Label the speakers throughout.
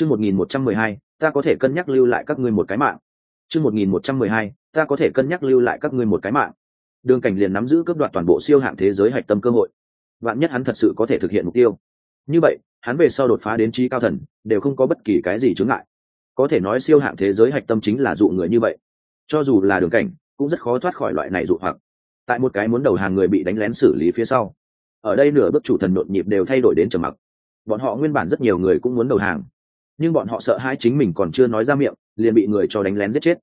Speaker 1: chương một nghìn một trăm mười hai, ta có thể cân nhắc lưu lại các ngươi một cái mạng. Chương một nghìn một trăm mười hai, ta có thể cân nhắc lưu lại các ngươi một cái mạng. Đường cảnh liền nắm giữ cướp đoạt toàn bộ siêu hạng thế giới hạch tâm cơ hội. Vạn nhất hắn thật sự có thể thực hiện mục tiêu. Như vậy, hắn về sau đột phá đến trí cao thần, đều không có bất kỳ cái gì chướng ngại. Có thể nói siêu hạng thế giới hạch tâm chính là dụ người như vậy. Cho dù là đường cảnh, cũng rất khó thoát khỏi loại này dụ hoặc. Tại một cái muốn đầu hàng người bị đánh lén xử lý phía sau, ở đây nửa bước chủ thần nhộn nhịp đều thay đổi đến trầm mặc. Bọn họ nguyên bản rất nhiều người cũng muốn đầu hàng nhưng bọn họ sợ hai chính mình còn chưa nói ra miệng, liền bị người cho đánh lén giết chết.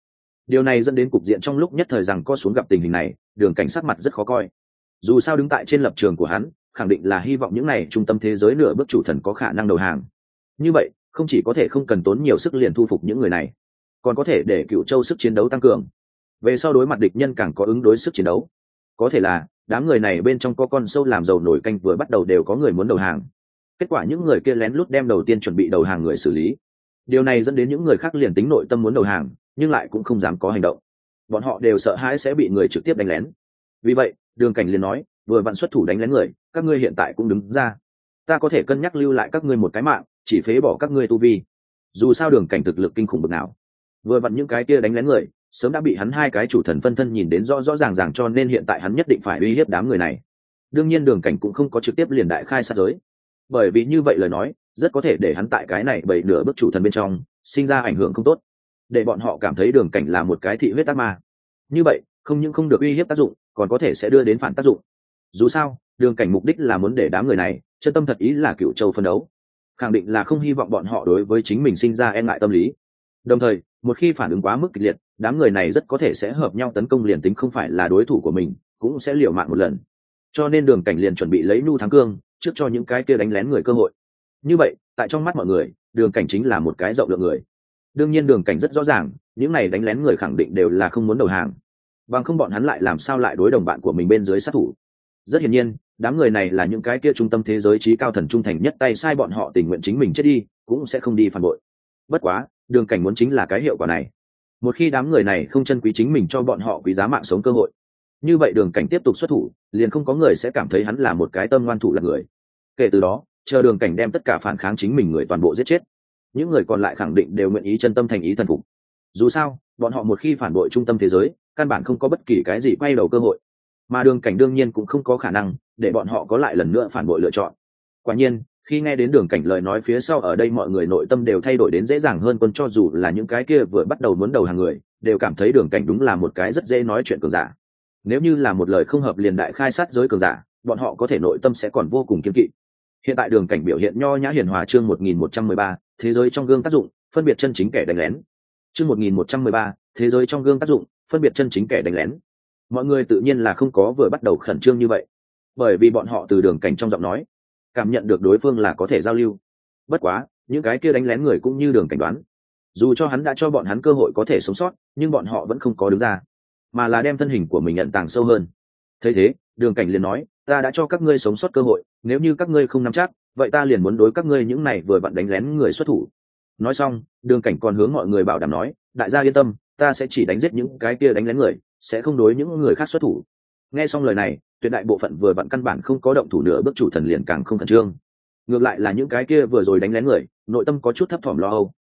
Speaker 1: Điều này dẫn đến cục diện trong lúc nhất thời rằng co xuống gặp tình hình này, đường cảnh sát mặt rất khó coi. Dù sao đứng tại trên lập trường của hắn, khẳng định là hy vọng những n à y trung tâm thế giới nửa bước chủ thần có khả năng đầu hàng. Như vậy, không chỉ có thể không cần tốn nhiều sức liền thu phục những người này, còn có thể để cựu châu sức chiến đấu tăng cường. Về sau đối mặt địch nhân càng có ứng đối sức chiến đấu. Có thể là, đám người này bên trong có con sâu làm dầu nổi canh vừa bắt đầu đều có người muốn đầu hàng kết quả những người kia lén lút đem đầu tiên chuẩn bị đầu hàng người xử lý. Điều này dẫn đến những người khác liền tính nội tâm muốn đầu hàng, nhưng lại cũng không dám có hành động. Bọn họ đều sợ hãi sẽ bị người trực tiếp đánh lén. Vì vậy, đường cảnh liền nói, vừa vặn xuất thủ đánh lén người, các ngươi hiện tại cũng đứng ra. Ta có thể cân nhắc lưu lại các ngươi một cái mạng, chỉ phế bỏ các ngươi tu vi. Dù sao đường cảnh thực lực kinh khủng bực nào. Vừa vặn những cái kia đánh lén người, sớm đã bị hắn hai cái chủ thần phân thân nhìn đến rõ rõ ràng ràng cho nên hiện tại hắn nhất định phải uy hiếp đám người này. Đương nhiên đường cảnh cũng không có trực tiếp liền đại khai sát giới bởi vì như vậy lời nói, rất có thể để hắn tại cái này bảy nửa bước chủ thần bên trong, sinh ra ảnh hưởng không tốt. Để bọn họ cảm thấy đường cảnh là một cái thị huyết tác ma. Như vậy, không những không được uy hiếp tác dụng, còn có thể sẽ đưa đến phản tác dụng. Dù sao, đường cảnh mục đích là muốn để đám người này, chân tâm thật ý là cựu châu phân đấu. Khẳng định là không hy vọng bọn họ đối với chính mình sinh ra e ngại tâm lý. Đồng thời, một khi phản ứng quá mức kịch liệt, đám người này rất có thể sẽ hợp nhau tấn công liền tính không phải là đối thủ của mình, cũng sẽ liều mạng một lần. Cho nên đường cảnh liền chuẩn bị lấy nu thắng cương trước cho những cái kia đánh lén người cơ hội. Như vậy, tại trong mắt mọi người, đường cảnh chính là một cái rộng lượng người. Đương nhiên đường cảnh rất rõ ràng, những này đánh lén người khẳng định đều là không muốn đầu hàng. Bằng không bọn hắn lại làm sao lại đối đồng bạn của mình bên dưới sát thủ. Rất hiển nhiên, đám người này là những cái kia trung tâm thế giới trí cao thần trung thành nhất tay sai bọn họ tình nguyện chính mình chết đi, cũng sẽ không đi phản bội. Bất quá, đường cảnh muốn chính là cái hiệu quả này. Một khi đám người này không chân quý chính mình cho bọn họ quý giá mạng sống cơ hội. Như vậy đường cảnh tiếp tục xuất thủ, liền không có người sẽ cảm thấy hắn là một cái tâm ngoan thủ là người kể từ đó, chờ đường cảnh đem tất cả phản kháng chính mình người toàn bộ giết chết. Những người còn lại khẳng định đều nguyện ý chân tâm thành ý thần phục. Dù sao, bọn họ một khi phản bội trung tâm thế giới, căn bản không có bất kỳ cái gì quay đầu cơ hội. Mà đường cảnh đương nhiên cũng không có khả năng để bọn họ có lại lần nữa phản bội lựa chọn. Quả nhiên, khi nghe đến đường cảnh lời nói phía sau ở đây mọi người nội tâm đều thay đổi đến dễ dàng hơn quân cho dù là những cái kia vừa bắt đầu muốn đầu hàng người, đều cảm thấy đường cảnh đúng là một cái rất dễ nói chuyện cường giả. Nếu như là một lời không hợp liền đại khai sát giới cường giả, bọn họ có thể nội tâm sẽ còn vô cùng kiên kỵ hiện tại đường cảnh biểu hiện nho nhã hiền hòa chương một nghìn một trăm mười ba, thế giới trong gương tác dụng, phân biệt chân chính kẻ đánh lén. Chương một nghìn một trăm mười ba, thế giới trong gương tác dụng, phân biệt chân chính kẻ đánh lén. Mọi người tự nhiên là không có vừa bắt đầu khẩn trương như vậy. Bởi vì bọn họ từ đường cảnh trong giọng nói, cảm nhận được đối phương là có thể giao lưu. Bất quá, những cái kia đánh lén người cũng như đường cảnh đoán. Dù cho hắn đã cho bọn hắn cơ hội có thể sống sót, nhưng bọn họ vẫn không có đứng ra, mà là đem thân hình của mình nhận tàng sâu hơn. Thấy thế, đường cảnh liền nói ta đã cho các ngươi sống sót cơ hội, nếu như các ngươi không nắm chắc, vậy ta liền muốn đối các ngươi những này vừa vặn đánh lén người xuất thủ. Nói xong, đường cảnh còn hướng mọi người bảo đảm nói, đại gia yên tâm, ta sẽ chỉ đánh giết những cái kia đánh lén người, sẽ không đối những người khác xuất thủ. Nghe xong lời này, tuyệt đại bộ phận vừa vặn căn bản không có động thủ nữa bước chủ thần liền càng không khẩn trương. Ngược lại là những cái kia vừa rồi đánh lén người, nội tâm có chút thấp thỏm lo âu.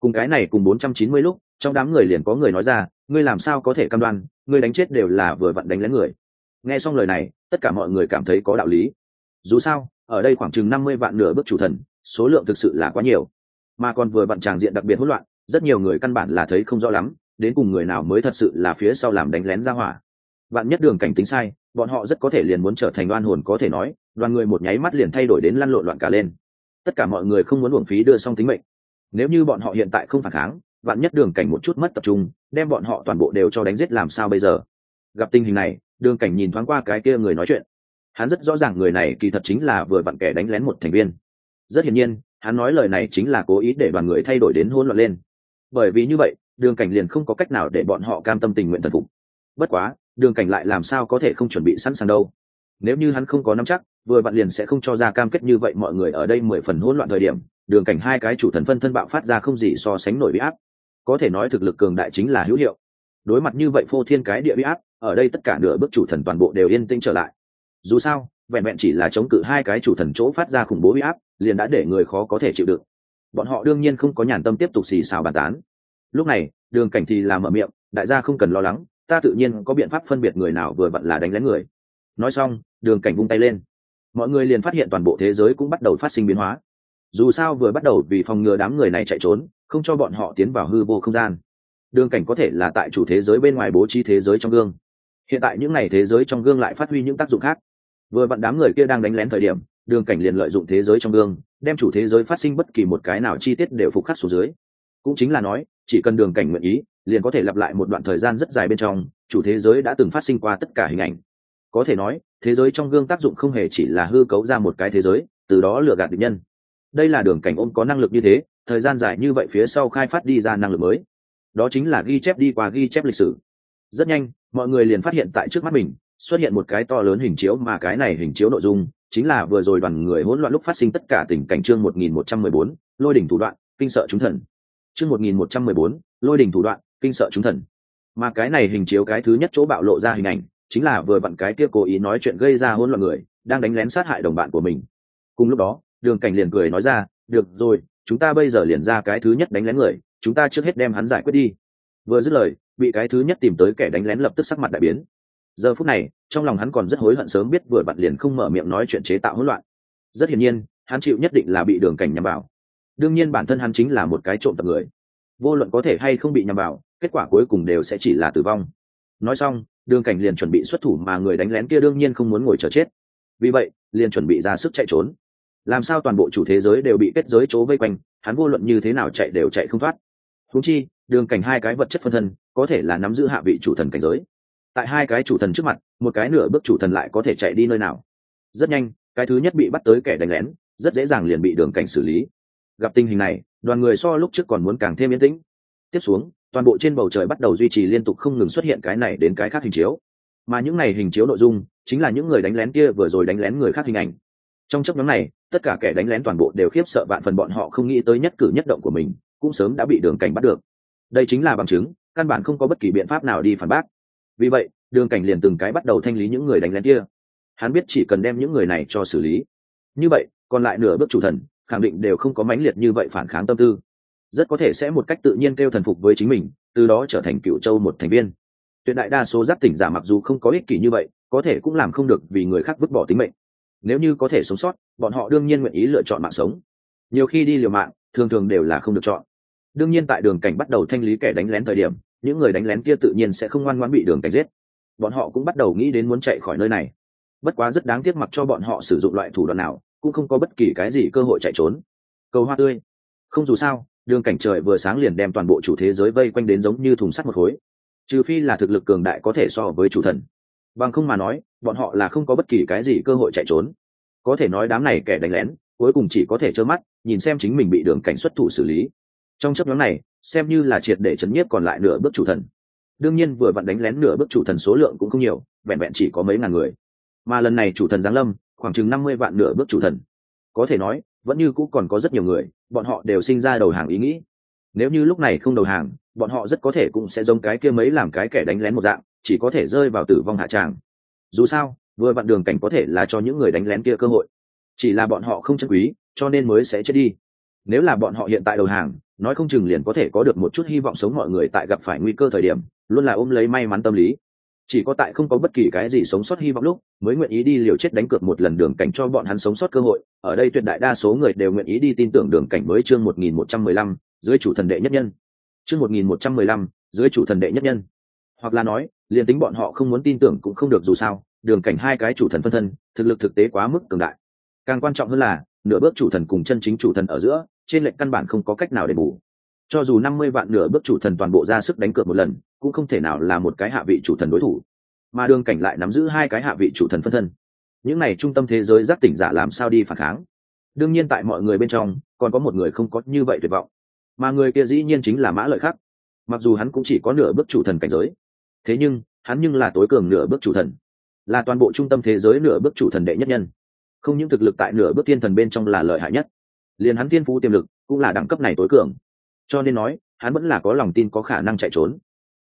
Speaker 1: Cùng cái này cùng bốn trăm chín mươi lúc, trong đám người liền có người nói ra, ngươi làm sao có thể cam đoan, ngươi đánh chết đều là vừa vặn đánh lén người. Nghe xong lời này tất cả mọi người cảm thấy có đạo lý. Dù sao, ở đây khoảng chừng năm mươi vạn nửa bước chủ thần, số lượng thực sự là quá nhiều. Mà còn vừa vặn tràng diện đặc biệt hỗn loạn, rất nhiều người căn bản là thấy không rõ lắm, đến cùng người nào mới thật sự là phía sau làm đánh lén ra hỏa. Bạn nhất đường cảnh tính sai, bọn họ rất có thể liền muốn trở thành đoan hồn có thể nói, đoàn người một nháy mắt liền thay đổi đến lăn lộn loạn cả lên. Tất cả mọi người không muốn uổng phí đưa xong tính mệnh. Nếu như bọn họ hiện tại không phản kháng bạn nhất đường cảnh một chút mất tập trung, đem bọn họ toàn bộ đều cho đánh giết làm sao bây giờ? Gặp tình hình này đường cảnh nhìn thoáng qua cái kia người nói chuyện. Hắn rất rõ ràng người này kỳ thật chính là vừa vặn kẻ đánh lén một thành viên. Rất hiển nhiên, hắn nói lời này chính là cố ý để đoàn người thay đổi đến hỗn loạn lên. Bởi vì như vậy, đường cảnh liền không có cách nào để bọn họ cam tâm tình nguyện thần phục. Bất quá, đường cảnh lại làm sao có thể không chuẩn bị sẵn sàng đâu. Nếu như hắn không có nắm chắc, vừa vặn liền sẽ không cho ra cam kết như vậy mọi người ở đây mười phần hỗn loạn thời điểm, đường cảnh hai cái chủ thần phân thân bạo phát ra không gì so sánh nổi bị áp. Có thể nói thực lực cường đại chính là hữu hiệu. Đối mặt như vậy phô thiên cái địa bị áp ở đây tất cả nửa bước chủ thần toàn bộ đều yên tĩnh trở lại. Dù sao, vẹn vẹn chỉ là chống cự hai cái chủ thần chỗ phát ra khủng bố huy áp, liền đã để người khó có thể chịu đựng. Bọn họ đương nhiên không có nhàn tâm tiếp tục xì xào bàn tán. Lúc này, đường cảnh thì làm mở miệng, đại gia không cần lo lắng, ta tự nhiên có biện pháp phân biệt người nào vừa vặn là đánh lén người. Nói xong, đường cảnh vung tay lên. Mọi người liền phát hiện toàn bộ thế giới cũng bắt đầu phát sinh biến hóa. Dù sao vừa bắt đầu vì phòng ngừa đám người này chạy trốn, không cho bọn họ tiến vào hư vô không gian. Đường cảnh có thể là tại chủ thế giới bên ngoài bố trí thế giới trong gương hiện tại những ngày thế giới trong gương lại phát huy những tác dụng khác. Vừa vặn đám người kia đang đánh lén thời điểm, đường cảnh liền lợi dụng thế giới trong gương, đem chủ thế giới phát sinh bất kỳ một cái nào chi tiết đều phục khắc xuống dưới. Cũng chính là nói, chỉ cần đường cảnh nguyện ý, liền có thể lặp lại một đoạn thời gian rất dài bên trong, chủ thế giới đã từng phát sinh qua tất cả hình ảnh. Có thể nói, thế giới trong gương tác dụng không hề chỉ là hư cấu ra một cái thế giới, từ đó lừa gạt địch nhân. Đây là đường cảnh ôm có năng lực như thế, thời gian dài như vậy phía sau khai phát đi ra năng lực mới. Đó chính là ghi chép đi qua ghi chép lịch sử rất nhanh mọi người liền phát hiện tại trước mắt mình xuất hiện một cái to lớn hình chiếu mà cái này hình chiếu nội dung chính là vừa rồi đoàn người hỗn loạn lúc phát sinh tất cả tình cảnh chương 1114, lôi đỉnh thủ đoạn, kinh sợ chúng thần. Chương 1114, lôi đỉnh thủ đoạn, kinh sợ chúng thần. Mà cái này hình chiếu cái thứ nhất chỗ bạo lộ ra hình ảnh, chính là vừa vặn cái kia cố ý nói chuyện gây ra hỗn loạn người, đang đánh lén sát hại đồng bạn của mình. Cùng lúc đó, Đường Cảnh liền cười nói ra, "Được rồi, chúng ta bây giờ liền ra cái thứ nhất đánh lén người, chúng ta trước hết đem hắn giải quyết đi." Vừa dứt lời, bị cái thứ nhất tìm tới kẻ đánh lén lập tức sắc mặt đại biến. Giờ phút này, trong lòng hắn còn rất hối hận sớm biết vừa bạn liền không mở miệng nói chuyện chế tạo hỗn loạn. Rất hiển nhiên, hắn chịu nhất định là bị Đường Cảnh nhằm vào. Đương nhiên bản thân hắn chính là một cái trộm tập người. Vô luận có thể hay không bị nhằm vào, kết quả cuối cùng đều sẽ chỉ là tử vong. Nói xong, đường cảnh liền chuẩn bị xuất thủ mà người đánh lén kia đương nhiên không muốn ngồi chờ chết vì vậy liền chuẩn bị ra sức chạy trốn làm sao toàn bộ chủ thế giới đều bị kết giới chỗ vây quanh hắn vô luận như thế nào chạy đều chạy không thoát húng chi đường cảnh hai cái vật chất phân thân, có thể là nắm giữ hạ vị chủ thần cảnh giới. Tại hai cái chủ thần trước mặt, một cái nửa bước chủ thần lại có thể chạy đi nơi nào. Rất nhanh, cái thứ nhất bị bắt tới kẻ đánh lén, rất dễ dàng liền bị đường cảnh xử lý. Gặp tình hình này, đoàn người so lúc trước còn muốn càng thêm yên tĩnh. Tiếp xuống, toàn bộ trên bầu trời bắt đầu duy trì liên tục không ngừng xuất hiện cái này đến cái khác hình chiếu. Mà những này hình chiếu nội dung, chính là những người đánh lén kia vừa rồi đánh lén người khác hình ảnh. Trong chấp nhóm này, tất cả kẻ đánh lén toàn bộ đều khiếp sợ vạn phần bọn họ không nghĩ tới nhất cử nhất động của mình, cũng sớm đã bị đường cảnh bắt được đây chính là bằng chứng, căn bản không có bất kỳ biện pháp nào đi phản bác. Vì vậy, đường cảnh liền từng cái bắt đầu thanh lý những người đánh lén kia. Hắn biết chỉ cần đem những người này cho xử lý. Như vậy, còn lại nửa bước chủ thần, khẳng định đều không có mãnh liệt như vậy phản kháng tâm tư. Rất có thể sẽ một cách tự nhiên kêu thần phục với chính mình, từ đó trở thành cựu châu một thành viên. Tuyệt đại đa số giáp tỉnh giả mặc dù không có ích kỷ như vậy, có thể cũng làm không được vì người khác vứt bỏ tính mệnh. Nếu như có thể sống sót, bọn họ đương nhiên nguyện ý lựa chọn mạng sống. Nhiều khi đi liều mạng, thường thường đều là không được chọn đương nhiên tại đường cảnh bắt đầu thanh lý kẻ đánh lén thời điểm, những người đánh lén kia tự nhiên sẽ không ngoan ngoãn bị đường cảnh giết. Bọn họ cũng bắt đầu nghĩ đến muốn chạy khỏi nơi này. Bất quá rất đáng tiếc mặc cho bọn họ sử dụng loại thủ đoạn nào, cũng không có bất kỳ cái gì cơ hội chạy trốn. Cầu hoa tươi. Không dù sao, đường cảnh trời vừa sáng liền đem toàn bộ chủ thế giới vây quanh đến giống như thùng sắt một khối. Trừ phi là thực lực cường đại có thể so với chủ thần. Bằng không mà nói, bọn họ là không có bất kỳ cái gì cơ hội chạy trốn. Có thể nói đám này kẻ đánh lén, cuối cùng chỉ có thể trơ mắt, nhìn xem chính mình bị đường cảnh xuất thủ xử lý trong chấp nhóm này, xem như là triệt để chấn nhiếp còn lại nửa bước chủ thần. Đương nhiên vừa vặn đánh lén nửa bước chủ thần số lượng cũng không nhiều, vẹn vẹn chỉ có mấy ngàn người. Mà lần này chủ thần giáng lâm, khoảng chừng năm mươi vạn nửa bước chủ thần. Có thể nói, vẫn như cũ còn có rất nhiều người, bọn họ đều sinh ra đầu hàng ý nghĩ. Nếu như lúc này không đầu hàng, bọn họ rất có thể cũng sẽ giống cái kia mấy làm cái kẻ đánh lén một dạng, chỉ có thể rơi vào tử vong hạ tràng. Dù sao, vừa vặn đường cảnh có thể là cho những người đánh lén kia cơ hội. Chỉ là bọn họ không chân quý, cho nên mới sẽ chết đi. Nếu là bọn họ hiện tại đầu hàng nói không chừng liền có thể có được một chút hy vọng sống mọi người tại gặp phải nguy cơ thời điểm, luôn là ôm lấy may mắn tâm lý. Chỉ có tại không có bất kỳ cái gì sống sót hy vọng lúc, mới nguyện ý đi liều chết đánh cược một lần đường cảnh cho bọn hắn sống sót cơ hội. Ở đây tuyệt đại đa số người đều nguyện ý đi tin tưởng đường cảnh mới chương một nghìn một trăm mười lăm, dưới chủ thần đệ nhất nhân. Chương một nghìn một trăm mười lăm, dưới chủ thần đệ nhất nhân. Hoặc là nói, liền tính bọn họ không muốn tin tưởng cũng không được dù sao, đường cảnh hai cái chủ thần phân thân, thực lực thực tế quá mức cường đại. Càng quan trọng hơn là, nửa bước chủ thần cùng chân chính chủ thần ở giữa trên lệnh căn bản không có cách nào để bù. Cho dù năm mươi vạn nửa bước chủ thần toàn bộ ra sức đánh cược một lần, cũng không thể nào là một cái hạ vị chủ thần đối thủ. Mà đường cảnh lại nắm giữ hai cái hạ vị chủ thần phân thân. Những này trung tâm thế giới giác tỉnh giả làm sao đi phản kháng? Đương nhiên tại mọi người bên trong, còn có một người không có như vậy tuyệt vọng. Mà người kia dĩ nhiên chính là mã lợi khắc. Mặc dù hắn cũng chỉ có nửa bước chủ thần cảnh giới, thế nhưng, hắn nhưng là tối cường nửa bước chủ thần. Là toàn bộ trung tâm thế giới nửa bước chủ thần đệ nhất nhân. Không những thực lực tại nửa bước thiên thần bên trong là lợi hại nhất liền hắn thiên phú tiềm lực cũng là đẳng cấp này tối cường. Cho nên nói, hắn vẫn là có lòng tin có khả năng chạy trốn.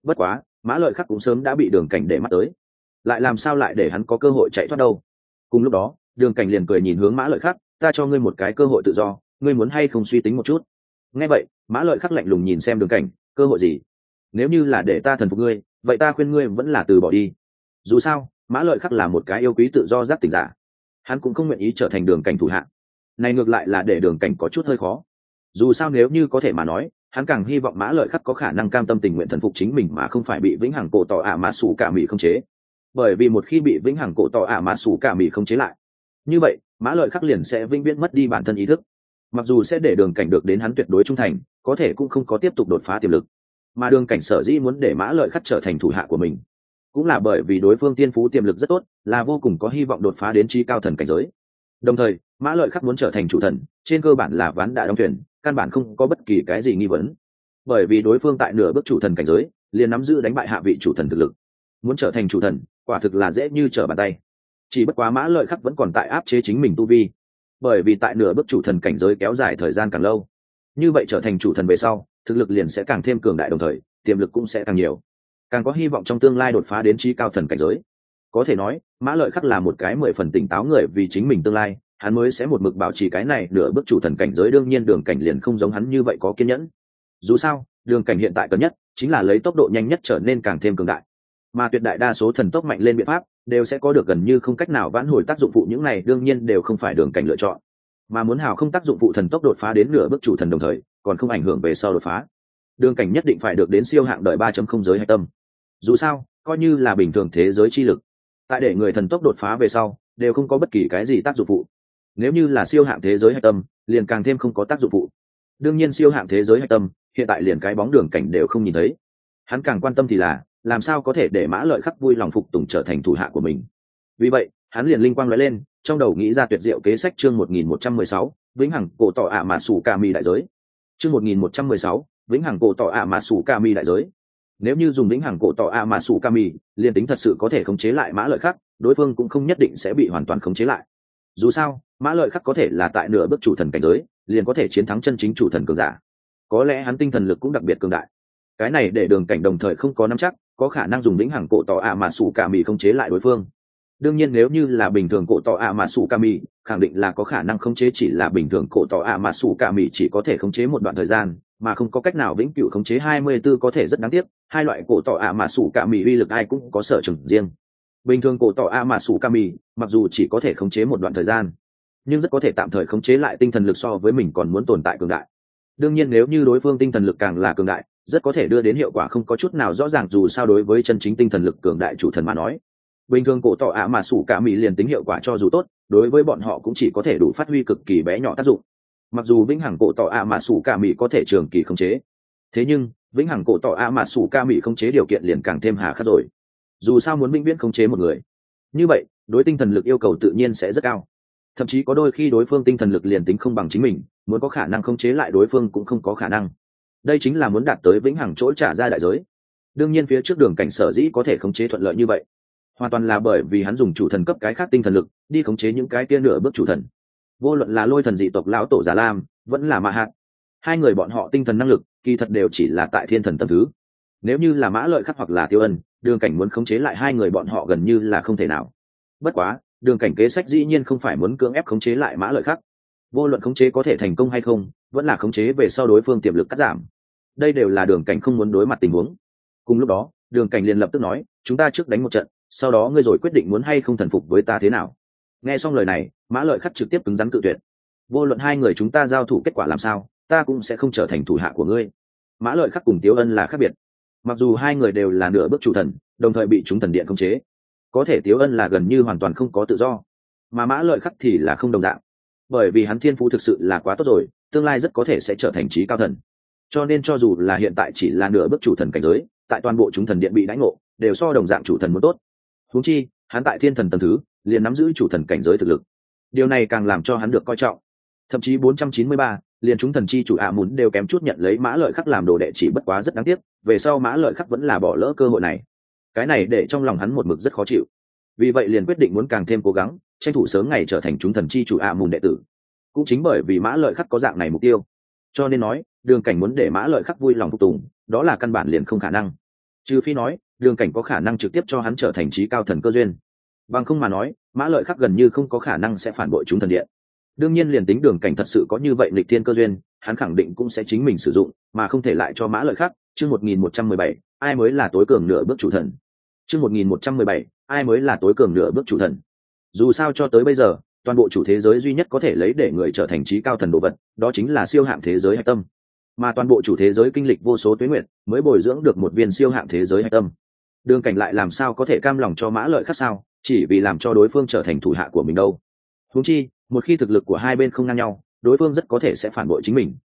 Speaker 1: Bất quá, mã lợi khắc cũng sớm đã bị đường cảnh để mắt tới. Lại làm sao lại để hắn có cơ hội chạy thoát đâu? Cùng lúc đó, đường cảnh liền cười nhìn hướng mã lợi khắc, ta cho ngươi một cái cơ hội tự do, ngươi muốn hay không suy tính một chút? Nghe vậy, mã lợi khắc lạnh lùng nhìn xem đường cảnh, cơ hội gì? Nếu như là để ta thần phục ngươi, vậy ta khuyên ngươi vẫn là từ bỏ đi. Dù sao, mã lợi khắc là một cái yêu quý tự do giác tỉnh giả. Hắn cũng không nguyện ý trở thành đường cảnh thủ hạng này ngược lại là để đường cảnh có chút hơi khó. Dù sao nếu như có thể mà nói, hắn càng hy vọng mã lợi khắc có khả năng cam tâm tình nguyện thần phục chính mình mà không phải bị vĩnh hằng cổ tỏ ả mã xù cả mỹ không chế. Bởi vì một khi bị vĩnh hằng cổ tỏ ả mã xù cả mỹ không chế lại, như vậy, mã lợi khắc liền sẽ vĩnh viễn mất đi bản thân ý thức. Mặc dù sẽ để đường cảnh được đến hắn tuyệt đối trung thành, có thể cũng không có tiếp tục đột phá tiềm lực, mà đường cảnh sở dĩ muốn để mã lợi khắc trở thành thủ hạ của mình, cũng là bởi vì đối phương tiên phú tiềm lực rất tốt, là vô cùng có hy vọng đột phá đến trí cao thần cảnh giới đồng thời, mã lợi khắc muốn trở thành chủ thần, trên cơ bản là ván đại đóng thuyền, căn bản không có bất kỳ cái gì nghi vấn. Bởi vì đối phương tại nửa bước chủ thần cảnh giới, liền nắm giữ đánh bại hạ vị chủ thần thực lực. Muốn trở thành chủ thần, quả thực là dễ như trở bàn tay. Chỉ bất quá mã lợi khắc vẫn còn tại áp chế chính mình tu vi. Bởi vì tại nửa bước chủ thần cảnh giới kéo dài thời gian càng lâu, như vậy trở thành chủ thần về sau, thực lực liền sẽ càng thêm cường đại đồng thời, tiềm lực cũng sẽ càng nhiều. Càng có hy vọng trong tương lai đột phá đến trí cao thần cảnh giới có thể nói, mã lợi khắc là một cái mười phần tỉnh táo người vì chính mình tương lai, hắn mới sẽ một mực bảo trì cái này nửa bước chủ thần cảnh giới, đương nhiên đường cảnh liền không giống hắn như vậy có kiên nhẫn. Dù sao, đường cảnh hiện tại cần nhất chính là lấy tốc độ nhanh nhất trở nên càng thêm cường đại. Mà tuyệt đại đa số thần tốc mạnh lên biện pháp đều sẽ có được gần như không cách nào vãn hồi tác dụng phụ, những này đương nhiên đều không phải đường cảnh lựa chọn. Mà muốn hào không tác dụng phụ thần tốc đột phá đến nửa bước chủ thần đồng thời, còn không ảnh hưởng về sau đột phá. Đường cảnh nhất định phải được đến siêu hạng đợi ba không giới hạch tâm. Dù sao, coi như là bình thường thế giới chi lực tại để người thần tốc đột phá về sau, đều không có bất kỳ cái gì tác dụng phụ. Nếu như là siêu hạng thế giới hạch tâm, liền càng thêm không có tác dụng phụ. Đương nhiên siêu hạng thế giới hạch tâm, hiện tại liền cái bóng đường cảnh đều không nhìn thấy. Hắn càng quan tâm thì là, làm sao có thể để mã lợi khắc vui lòng phục tùng trở thành thủ hạ của mình. Vì vậy, hắn liền linh quang nói lên, trong đầu nghĩ ra tuyệt diệu kế sách chương một nghìn một trăm mười sáu, vĩnh hằng cổ tỏ ạ mà sủ ca mi đại giới. Chương một nghìn một trăm mười sáu, vĩnh hằng cổ tỏ ạ mà sủ ca mi đại giới nếu như dùng lĩnh hằng cổ tỏ a mà sủ ca mi liền tính thật sự có thể khống chế lại mã lợi khắc, đối phương cũng không nhất định sẽ bị hoàn toàn khống chế lại. Dù sao, mã lợi khắc có thể là tại nửa bước chủ thần cảnh giới, liền có thể chiến thắng chân chính chủ thần cường giả. Có lẽ hắn tinh thần lực cũng đặc biệt cường đại. Cái này để đường cảnh đồng thời không có nắm chắc, có khả năng dùng lĩnh hàng cổ tỏ a mà sủ cả mì khống chế lại đối phương. Đương nhiên nếu như là bình thường cổ tỏ ạ mà sủ ca mì, khẳng định là có khả năng khống chế chỉ là bình thường cổ tỏ ạ mà sủ ca mì chỉ có thể khống chế một đoạn thời gian mà không có cách nào vĩnh cửu khống chế 24 có thể rất đáng tiếc, hai loại cổ tỏ ạ mà sủ cả mì uy lực ai cũng có sở trường riêng. Bình thường cổ tỏ ạ mà sủ cả mì, mặc dù chỉ có thể khống chế một đoạn thời gian, nhưng rất có thể tạm thời khống chế lại tinh thần lực so với mình còn muốn tồn tại cường đại. Đương nhiên nếu như đối phương tinh thần lực càng là cường đại, rất có thể đưa đến hiệu quả không có chút nào rõ ràng dù sao đối với chân chính tinh thần lực cường đại chủ thần mà nói. Bình thường cổ tỏ ạ mà sủ cả mì liền tính hiệu quả cho dù tốt, đối với bọn họ cũng chỉ có thể đủ phát huy cực kỳ bé nhỏ tác dụng mặc dù vĩnh hằng cổ tỏ ạ mà sủ ca mỹ có thể trường kỳ khống chế, thế nhưng vĩnh hằng cổ tỏ ạ mà sủ ca mỹ khống chế điều kiện liền càng thêm hà khắc rồi. Dù sao muốn vĩnh viễn khống chế một người, như vậy, đối tinh thần lực yêu cầu tự nhiên sẽ rất cao. Thậm chí có đôi khi đối phương tinh thần lực liền tính không bằng chính mình, muốn có khả năng khống chế lại đối phương cũng không có khả năng. Đây chính là muốn đạt tới vĩnh hằng chỗ trả ra đại giới. Đương nhiên phía trước đường cảnh sở dĩ có thể khống chế thuận lợi như vậy, hoàn toàn là bởi vì hắn dùng chủ thần cấp cái khác tinh thần lực, đi khống chế những cái kia nửa bước chủ thần vô luận là lôi thần dị tộc lão tổ già lam, vẫn là mã hạt. Hai người bọn họ tinh thần năng lực, kỳ thật đều chỉ là tại thiên thần tâm thứ. Nếu như là mã lợi khắc hoặc là tiêu ân, đường cảnh muốn khống chế lại hai người bọn họ gần như là không thể nào. Bất quá, đường cảnh kế sách dĩ nhiên không phải muốn cưỡng ép khống chế lại mã lợi khắc. Vô luận khống chế có thể thành công hay không, vẫn là khống chế về sau đối phương tiềm lực cắt giảm. Đây đều là đường cảnh không muốn đối mặt tình huống. Cùng lúc đó, đường cảnh liền lập tức nói, chúng ta trước đánh một trận, sau đó ngươi rồi quyết định muốn hay không thần phục với ta thế nào? Nghe xong lời này, mã lợi khắc trực tiếp cứng rắn cự tuyệt. Vô luận hai người chúng ta giao thủ kết quả làm sao, ta cũng sẽ không trở thành thủ hạ của ngươi. Mã lợi khắc cùng tiếu ân là khác biệt. Mặc dù hai người đều là nửa bước chủ thần, đồng thời bị chúng thần điện khống chế, có thể tiếu ân là gần như hoàn toàn không có tự do, mà mã lợi khắc thì là không đồng dạng. Bởi vì hắn thiên phú thực sự là quá tốt rồi, tương lai rất có thể sẽ trở thành trí cao thần. Cho nên cho dù là hiện tại chỉ là nửa bước chủ thần cảnh giới, tại toàn bộ chúng thần điện bị đánh ngộ, đều so đồng dạng chủ thần muốn tốt. Húng chi, hắn tại thiên thần tầm thứ liền nắm giữ chủ thần cảnh giới thực lực. Điều này càng làm cho hắn được coi trọng. Thậm chí 493, liền chúng thần chi chủ ạ muốn đều kém chút nhận lấy mã lợi khắc làm đồ đệ chỉ bất quá rất đáng tiếc về sau mã lợi khắc vẫn là bỏ lỡ cơ hội này. Cái này để trong lòng hắn một mực rất khó chịu. Vì vậy liền quyết định muốn càng thêm cố gắng tranh thủ sớm ngày trở thành chúng thần chi chủ ạ mùn đệ tử. Cũng chính bởi vì mã lợi khắc có dạng này mục tiêu. Cho nên nói đường cảnh muốn để mã lợi khắc vui lòng phục tùng đó là căn bản liền không khả năng. Trừ phi nói đường cảnh có khả năng trực tiếp cho hắn trở thành trí cao thần cơ duyên bằng không mà nói, mã lợi khắc gần như không có khả năng sẽ phản bội chúng thần điện. Đương nhiên liền tính đường cảnh thật sự có như vậy lịch thiên cơ duyên, hắn khẳng định cũng sẽ chính mình sử dụng, mà không thể lại cho mã lợi khác chương một nghìn một trăm mười bảy, ai mới là tối cường nửa bước chủ thần? Chương một nghìn một trăm mười bảy, ai mới là tối cường nửa bước chủ thần? Dù sao cho tới bây giờ, toàn bộ chủ thế giới duy nhất có thể lấy để người trở thành trí cao thần đồ vật, đó chính là siêu hạng thế giới hạch tâm. Mà toàn bộ chủ thế giới kinh lịch vô số tuyến nguyện mới bồi dưỡng được một viên siêu hạng thế giới hạch tâm. Đường cảnh lại làm sao có thể cam lòng cho mã lợi khác sao? Chỉ vì làm cho đối phương trở thành thủ hạ của mình đâu. Huống chi một khi thực lực của hai bên không ngang nhau đối phương rất có thể sẽ phản bội chính mình.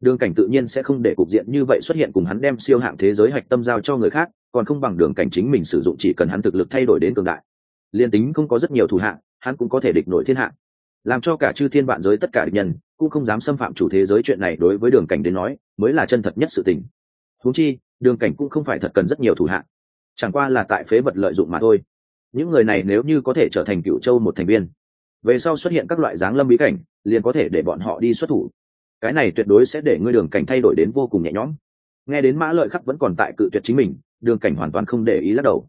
Speaker 1: Đường cảnh tự nhiên sẽ không để cục diện như vậy xuất hiện cùng hắn đem siêu hạng thế giới hạch tâm giao cho người khác còn không bằng đường cảnh chính mình sử dụng chỉ cần hắn thực lực thay đổi đến cường đại. Liên tính không có rất nhiều thủ hạ, hắn cũng có thể địch nổi thiên hạ. Làm cho cả chư thiên vạn giới tất cả địch nhân cũng không dám xâm phạm chủ thế giới chuyện này đối với đường cảnh đến nói mới là chân thật nhất sự tình. Huống chi đường cảnh cũng không phải thật cần rất nhiều thủ hạ, chẳng qua là tại phế vật lợi dụng mà thôi những người này nếu như có thể trở thành cựu châu một thành viên, về sau xuất hiện các loại dáng lâm bí cảnh, liền có thể để bọn họ đi xuất thủ. Cái này tuyệt đối sẽ để ngươi đường cảnh thay đổi đến vô cùng nhẹ nhõm. Nghe đến mã lợi khắc vẫn còn tại cự tuyệt chính mình, đường cảnh hoàn toàn không để ý lắc đầu.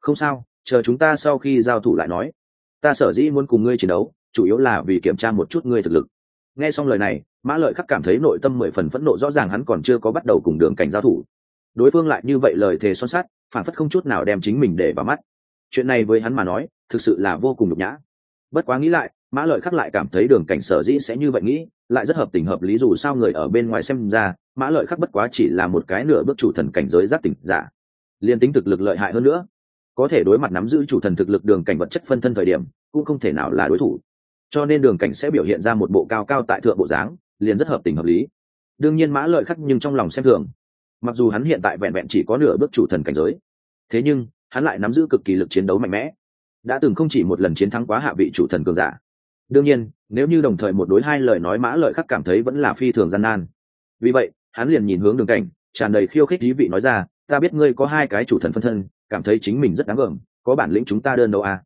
Speaker 1: Không sao, chờ chúng ta sau khi giao thủ lại nói. Ta sở dĩ muốn cùng ngươi chiến đấu, chủ yếu là vì kiểm tra một chút ngươi thực lực. Nghe xong lời này, mã lợi khắc cảm thấy nội tâm mười phần phẫn nộ, rõ ràng hắn còn chưa có bắt đầu cùng đường cảnh giao thủ. Đối phương lại như vậy lời thề son sắt, phản phất không chút nào đem chính mình để vào mắt chuyện này với hắn mà nói, thực sự là vô cùng nhục nhã. Bất quá nghĩ lại, mã lợi khắc lại cảm thấy đường cảnh sở dĩ sẽ như vậy nghĩ, lại rất hợp tình hợp lý dù sao người ở bên ngoài xem ra, mã lợi khắc bất quá chỉ là một cái nửa bước chủ thần cảnh giới giác tỉnh giả. Liên tính thực lực lợi hại hơn nữa, có thể đối mặt nắm giữ chủ thần thực lực đường cảnh vật chất phân thân thời điểm, cũng không thể nào là đối thủ. Cho nên đường cảnh sẽ biểu hiện ra một bộ cao cao tại thượng bộ dáng, liền rất hợp tình hợp lý. Đương nhiên mã lợi khắc nhưng trong lòng xem thường. Mặc dù hắn hiện tại vẹn vẹn chỉ có nửa bước chủ thần cảnh giới, thế nhưng hắn lại nắm giữ cực kỳ lực chiến đấu mạnh mẽ. Đã từng không chỉ một lần chiến thắng quá hạ vị chủ thần cường giả. Đương nhiên, nếu như đồng thời một đối hai lời nói mã lợi khắc cảm thấy vẫn là phi thường gian nan. Vì vậy, hắn liền nhìn hướng đường cảnh, tràn đầy khiêu khích thí vị nói ra, ta biết ngươi có hai cái chủ thần phân thân, cảm thấy chính mình rất đáng gờm có bản lĩnh chúng ta đơn đấu à.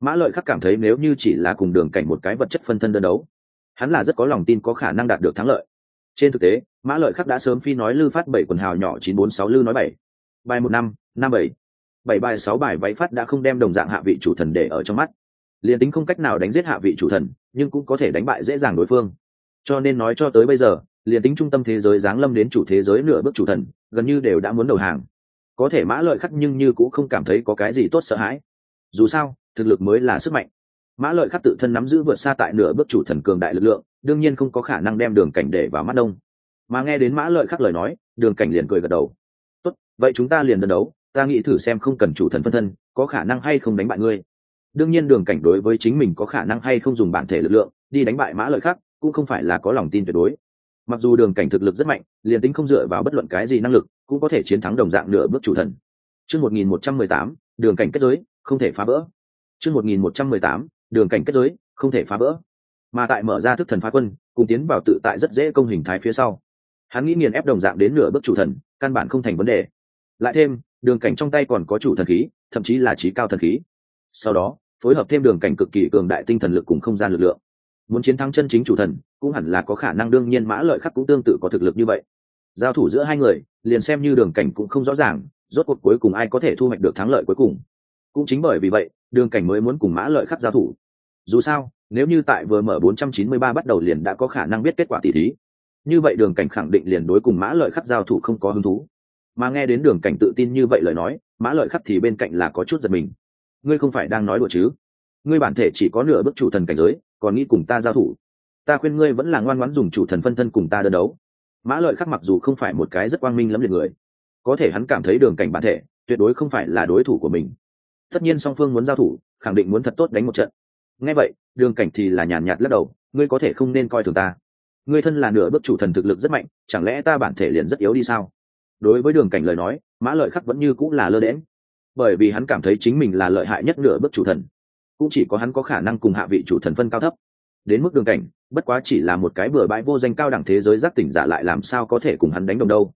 Speaker 1: mã lợi khắc cảm thấy nếu như chỉ là cùng đường cảnh một cái vật chất phân thân đơn đấu, hắn là rất có lòng tin có khả năng đạt được thắng lợi. Trên thực tế, mã lợi khắc đã sớm phi nói lư phát bảy quần hào nhỏ chín bốn sáu lư nói bảy. Bài một năm năm bảy bảy bài sáu bài váy phát đã không đem đồng dạng hạ vị chủ thần để ở trong mắt. Liền tính không cách nào đánh giết hạ vị chủ thần, nhưng cũng có thể đánh bại dễ dàng đối phương. Cho nên nói cho tới bây giờ liền tính trung tâm thế giới giáng lâm đến chủ thế giới nửa bước chủ thần, gần như đều đã muốn đầu hàng. Có thể mã lợi khắc nhưng như cũng không cảm thấy có cái gì tốt sợ hãi. Dù sao, thực lực mới là sức mạnh. Mã lợi khắc tự thân nắm giữ vượt xa tại nửa bước chủ thần cường đại lực lượng, đương nhiên không có khả năng đem đường cảnh để vào mắt đông mà nghe đến mã lợi khắc lời nói, đường cảnh liền cười gật đầu. Tốt, vậy chúng ta liền đơn đấu ta nghĩ thử xem không cần chủ thần phân thân, có khả năng hay không đánh bại ngươi. Đương nhiên đường cảnh đối với chính mình có khả năng hay không dùng bản thể lực lượng, đi đánh bại mã lợi khác, cũng không phải là có lòng tin tuyệt đối. Mặc dù đường cảnh thực lực rất mạnh, liền tính không dựa vào bất luận cái gì năng lực, cũng có thể chiến thắng đồng dạng nửa bước chủ thần. Chương một nghìn một trăm mười tám, đường cảnh kết giới, không thể phá vỡ. Chương một nghìn một trăm mười tám, đường cảnh kết giới, không thể phá vỡ. Mà tại mở ra thức thần phá quân, cùng tiến vào tự tại rất dễ công hình thái phía sau. Hắn nghĩ nghiền ép đồng dạng đến nửa bước chủ thần, căn bản không thành vấn đề. Lại thêm đường cảnh trong tay còn có chủ thần khí, thậm chí là trí cao thần khí. Sau đó, phối hợp thêm đường cảnh cực kỳ cường đại tinh thần lực cùng không gian lực lượng. Muốn chiến thắng chân chính chủ thần, cũng hẳn là có khả năng đương nhiên mã lợi khắc cũng tương tự có thực lực như vậy. Giao thủ giữa hai người, liền xem như đường cảnh cũng không rõ ràng, rốt cuộc cuối cùng ai có thể thu hoạch được thắng lợi cuối cùng. Cũng chính bởi vì vậy, đường cảnh mới muốn cùng mã lợi khắc giao thủ. Dù sao, nếu như tại vừa mở 493 bắt đầu liền đã có khả năng biết kết quả tỷ thí. Như vậy đường cảnh khẳng định liền đối cùng mã lợi khắc giao thủ không có hứng thú mà nghe đến đường cảnh tự tin như vậy lời nói, mã lợi khắc thì bên cạnh là có chút giật mình. Ngươi không phải đang nói đùa chứ? Ngươi bản thể chỉ có nửa bước chủ thần cảnh giới, còn nghĩ cùng ta giao thủ. Ta khuyên ngươi vẫn là ngoan ngoãn dùng chủ thần phân thân cùng ta đơn đấu. Mã lợi khắc mặc dù không phải một cái rất quang minh lắm liệt người, có thể hắn cảm thấy đường cảnh bản thể tuyệt đối không phải là đối thủ của mình. Tất nhiên song phương muốn giao thủ, khẳng định muốn thật tốt đánh một trận. Ngay vậy, đường cảnh thì là nhàn nhạt lắc đầu, ngươi có thể không nên coi thường ta. Ngươi thân là nửa bước chủ thần thực lực rất mạnh, chẳng lẽ ta bản thể liền rất yếu đi sao? Đối với đường cảnh lời nói, mã lợi khắc vẫn như cũng là lơ đễm bởi vì hắn cảm thấy chính mình là lợi hại nhất nửa bước chủ thần. Cũng chỉ có hắn có khả năng cùng hạ vị chủ thần phân cao thấp. Đến mức đường cảnh, bất quá chỉ là một cái bừa bãi vô danh cao đẳng thế giới giác tỉnh giả lại làm sao có thể cùng hắn đánh đồng đâu.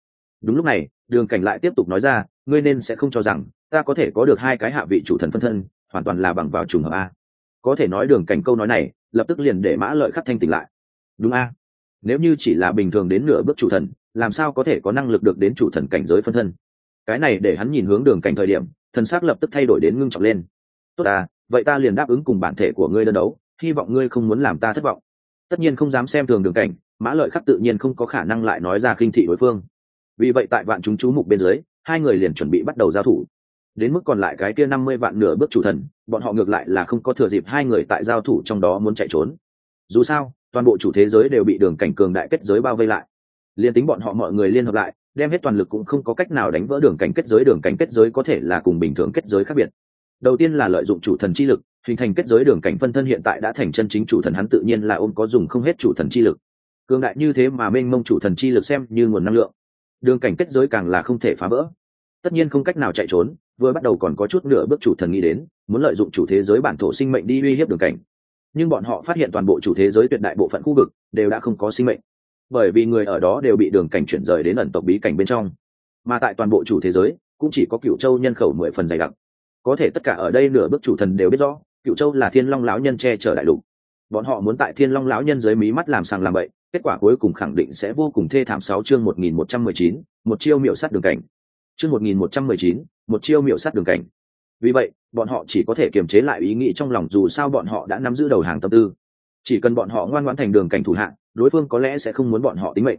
Speaker 1: Đúng lúc này, đường cảnh lại tiếp tục nói ra, ngươi nên sẽ không cho rằng, ta có thể có được hai cái hạ vị chủ thần phân thân, hoàn toàn là bằng vào trùng hợp a. Có thể nói đường cảnh câu nói này, lập tức liền để mã lợi khắc thanh tỉnh lại. Đúng a. Nếu như chỉ là bình thường đến nửa bước chủ thần làm sao có thể có năng lực được đến chủ thần cảnh giới phân thân? Cái này để hắn nhìn hướng đường cảnh thời điểm, thần s á c lập tức thay đổi đến ngưng trọng lên. Tốt à vậy ta liền đáp ứng cùng bản thể của ngươi đơn đấu, hy vọng ngươi không muốn làm ta thất vọng. Tất nhiên không dám xem thường đường cảnh, mã lợi khắc tự nhiên không có khả năng lại nói ra khinh thị đối phương. Vì vậy tại vạn chúng chú mục bên dưới, hai người liền chuẩn bị bắt đầu giao thủ. Đến mức còn lại cái kia năm mươi vạn nửa bước chủ thần, bọn họ ngược lại là không có thừa dịp hai người tại giao thủ trong đó muốn chạy trốn. Dù sao, toàn bộ chủ thế giới đều bị đường cảnh cường đại kết giới bao vây lại liên tính bọn họ mọi người liên hợp lại, đem hết toàn lực cũng không có cách nào đánh vỡ đường cảnh kết giới, đường cảnh kết giới có thể là cùng bình thường kết giới khác biệt. Đầu tiên là lợi dụng chủ thần chi lực, hình thành kết giới đường cảnh phân thân hiện tại đã thành chân chính chủ thần, hắn tự nhiên là ôm có dùng không hết chủ thần chi lực. Cường đại như thế mà mênh mông chủ thần chi lực xem như nguồn năng lượng, đường cảnh kết giới càng là không thể phá vỡ. Tất nhiên không cách nào chạy trốn, vừa bắt đầu còn có chút nửa bước chủ thần nghĩ đến, muốn lợi dụng chủ thế giới bản thổ sinh mệnh đi uy hiếp đường cảnh. Nhưng bọn họ phát hiện toàn bộ chủ thế giới tuyệt đại bộ phận khu vực đều đã không có sinh mệnh bởi vì người ở đó đều bị đường cảnh chuyển rời đến ẩn tộc bí cảnh bên trong. Mà tại toàn bộ chủ thế giới, cũng chỉ có cựu châu nhân khẩu mười phần dày đặc. Có thể tất cả ở đây nửa bước chủ thần đều biết rõ cựu châu là thiên long lão nhân che chở đại lục. Bọn họ muốn tại thiên long lão nhân dưới mí mắt làm sàng làm bậy, kết quả cuối cùng khẳng định sẽ vô cùng thê thảm sáu chương một nghìn một trăm mười chín, một chiêu miệu sát đường cảnh. Chương một nghìn một trăm mười chín, một chiêu miệu sát đường cảnh. Vì vậy, bọn họ chỉ có thể kiềm chế lại ý nghĩ trong lòng dù sao bọn họ đã nắm giữ đầu hàng tâm tư. Chỉ cần bọn họ ngoan ngoãn thành đường cảnh thủ hạng đối phương có lẽ sẽ không muốn bọn họ tính mệnh.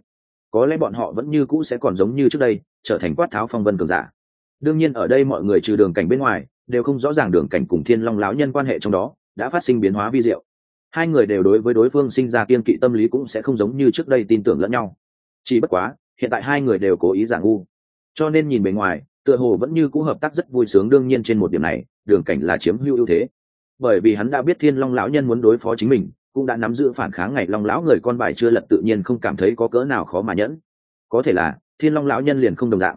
Speaker 1: Có lẽ bọn họ vẫn như cũ sẽ còn giống như trước đây, trở thành quát tháo phong vân cường giả. Đương nhiên ở đây mọi người trừ đường cảnh bên ngoài, đều không rõ ràng đường cảnh cùng thiên long láo nhân quan hệ trong đó đã phát sinh biến hóa vi diệu. Hai người đều đối với đối phương sinh ra kiên kỵ tâm lý cũng sẽ không giống như trước đây tin tưởng lẫn nhau. Chỉ bất quá, hiện tại hai người đều cố ý giả ngu. Cho nên nhìn bề ngoài, tựa hồ vẫn như cũ hợp tác rất vui sướng đương nhiên trên một điểm này, đường cảnh là chiếm hữu ưu thế. Bởi vì hắn đã biết thiên long lão nhân muốn đối phó chính mình cũng đã nắm giữ phản kháng ngày long lão người con bài chưa lật tự nhiên không cảm thấy có cỡ nào khó mà nhẫn. Có thể là, thiên long lão nhân liền không đồng dạng.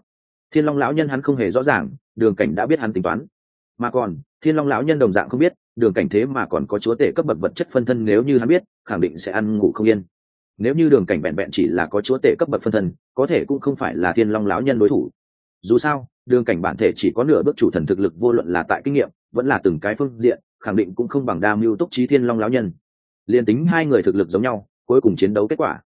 Speaker 1: Thiên long lão nhân hắn không hề rõ ràng, đường cảnh đã biết hắn tính toán. Mà còn, thiên long lão nhân đồng dạng không biết, đường cảnh thế mà còn có chúa tể cấp bậc vật chất phân thân nếu như hắn biết, khẳng định sẽ ăn ngủ không yên. Nếu như đường cảnh vẹn vẹn chỉ là có chúa tể cấp bậc phân thân, có thể cũng không phải là thiên long lão nhân đối thủ. Dù sao, đường cảnh bản thể chỉ có nửa bước chủ thần thực lực vô luận là tại kinh nghiệm, vẫn là từng cái phương diện, khẳng định cũng không bằng đa mưu túc trí thiên long lão nhân liền tính hai người thực lực giống nhau, cuối cùng chiến đấu kết quả.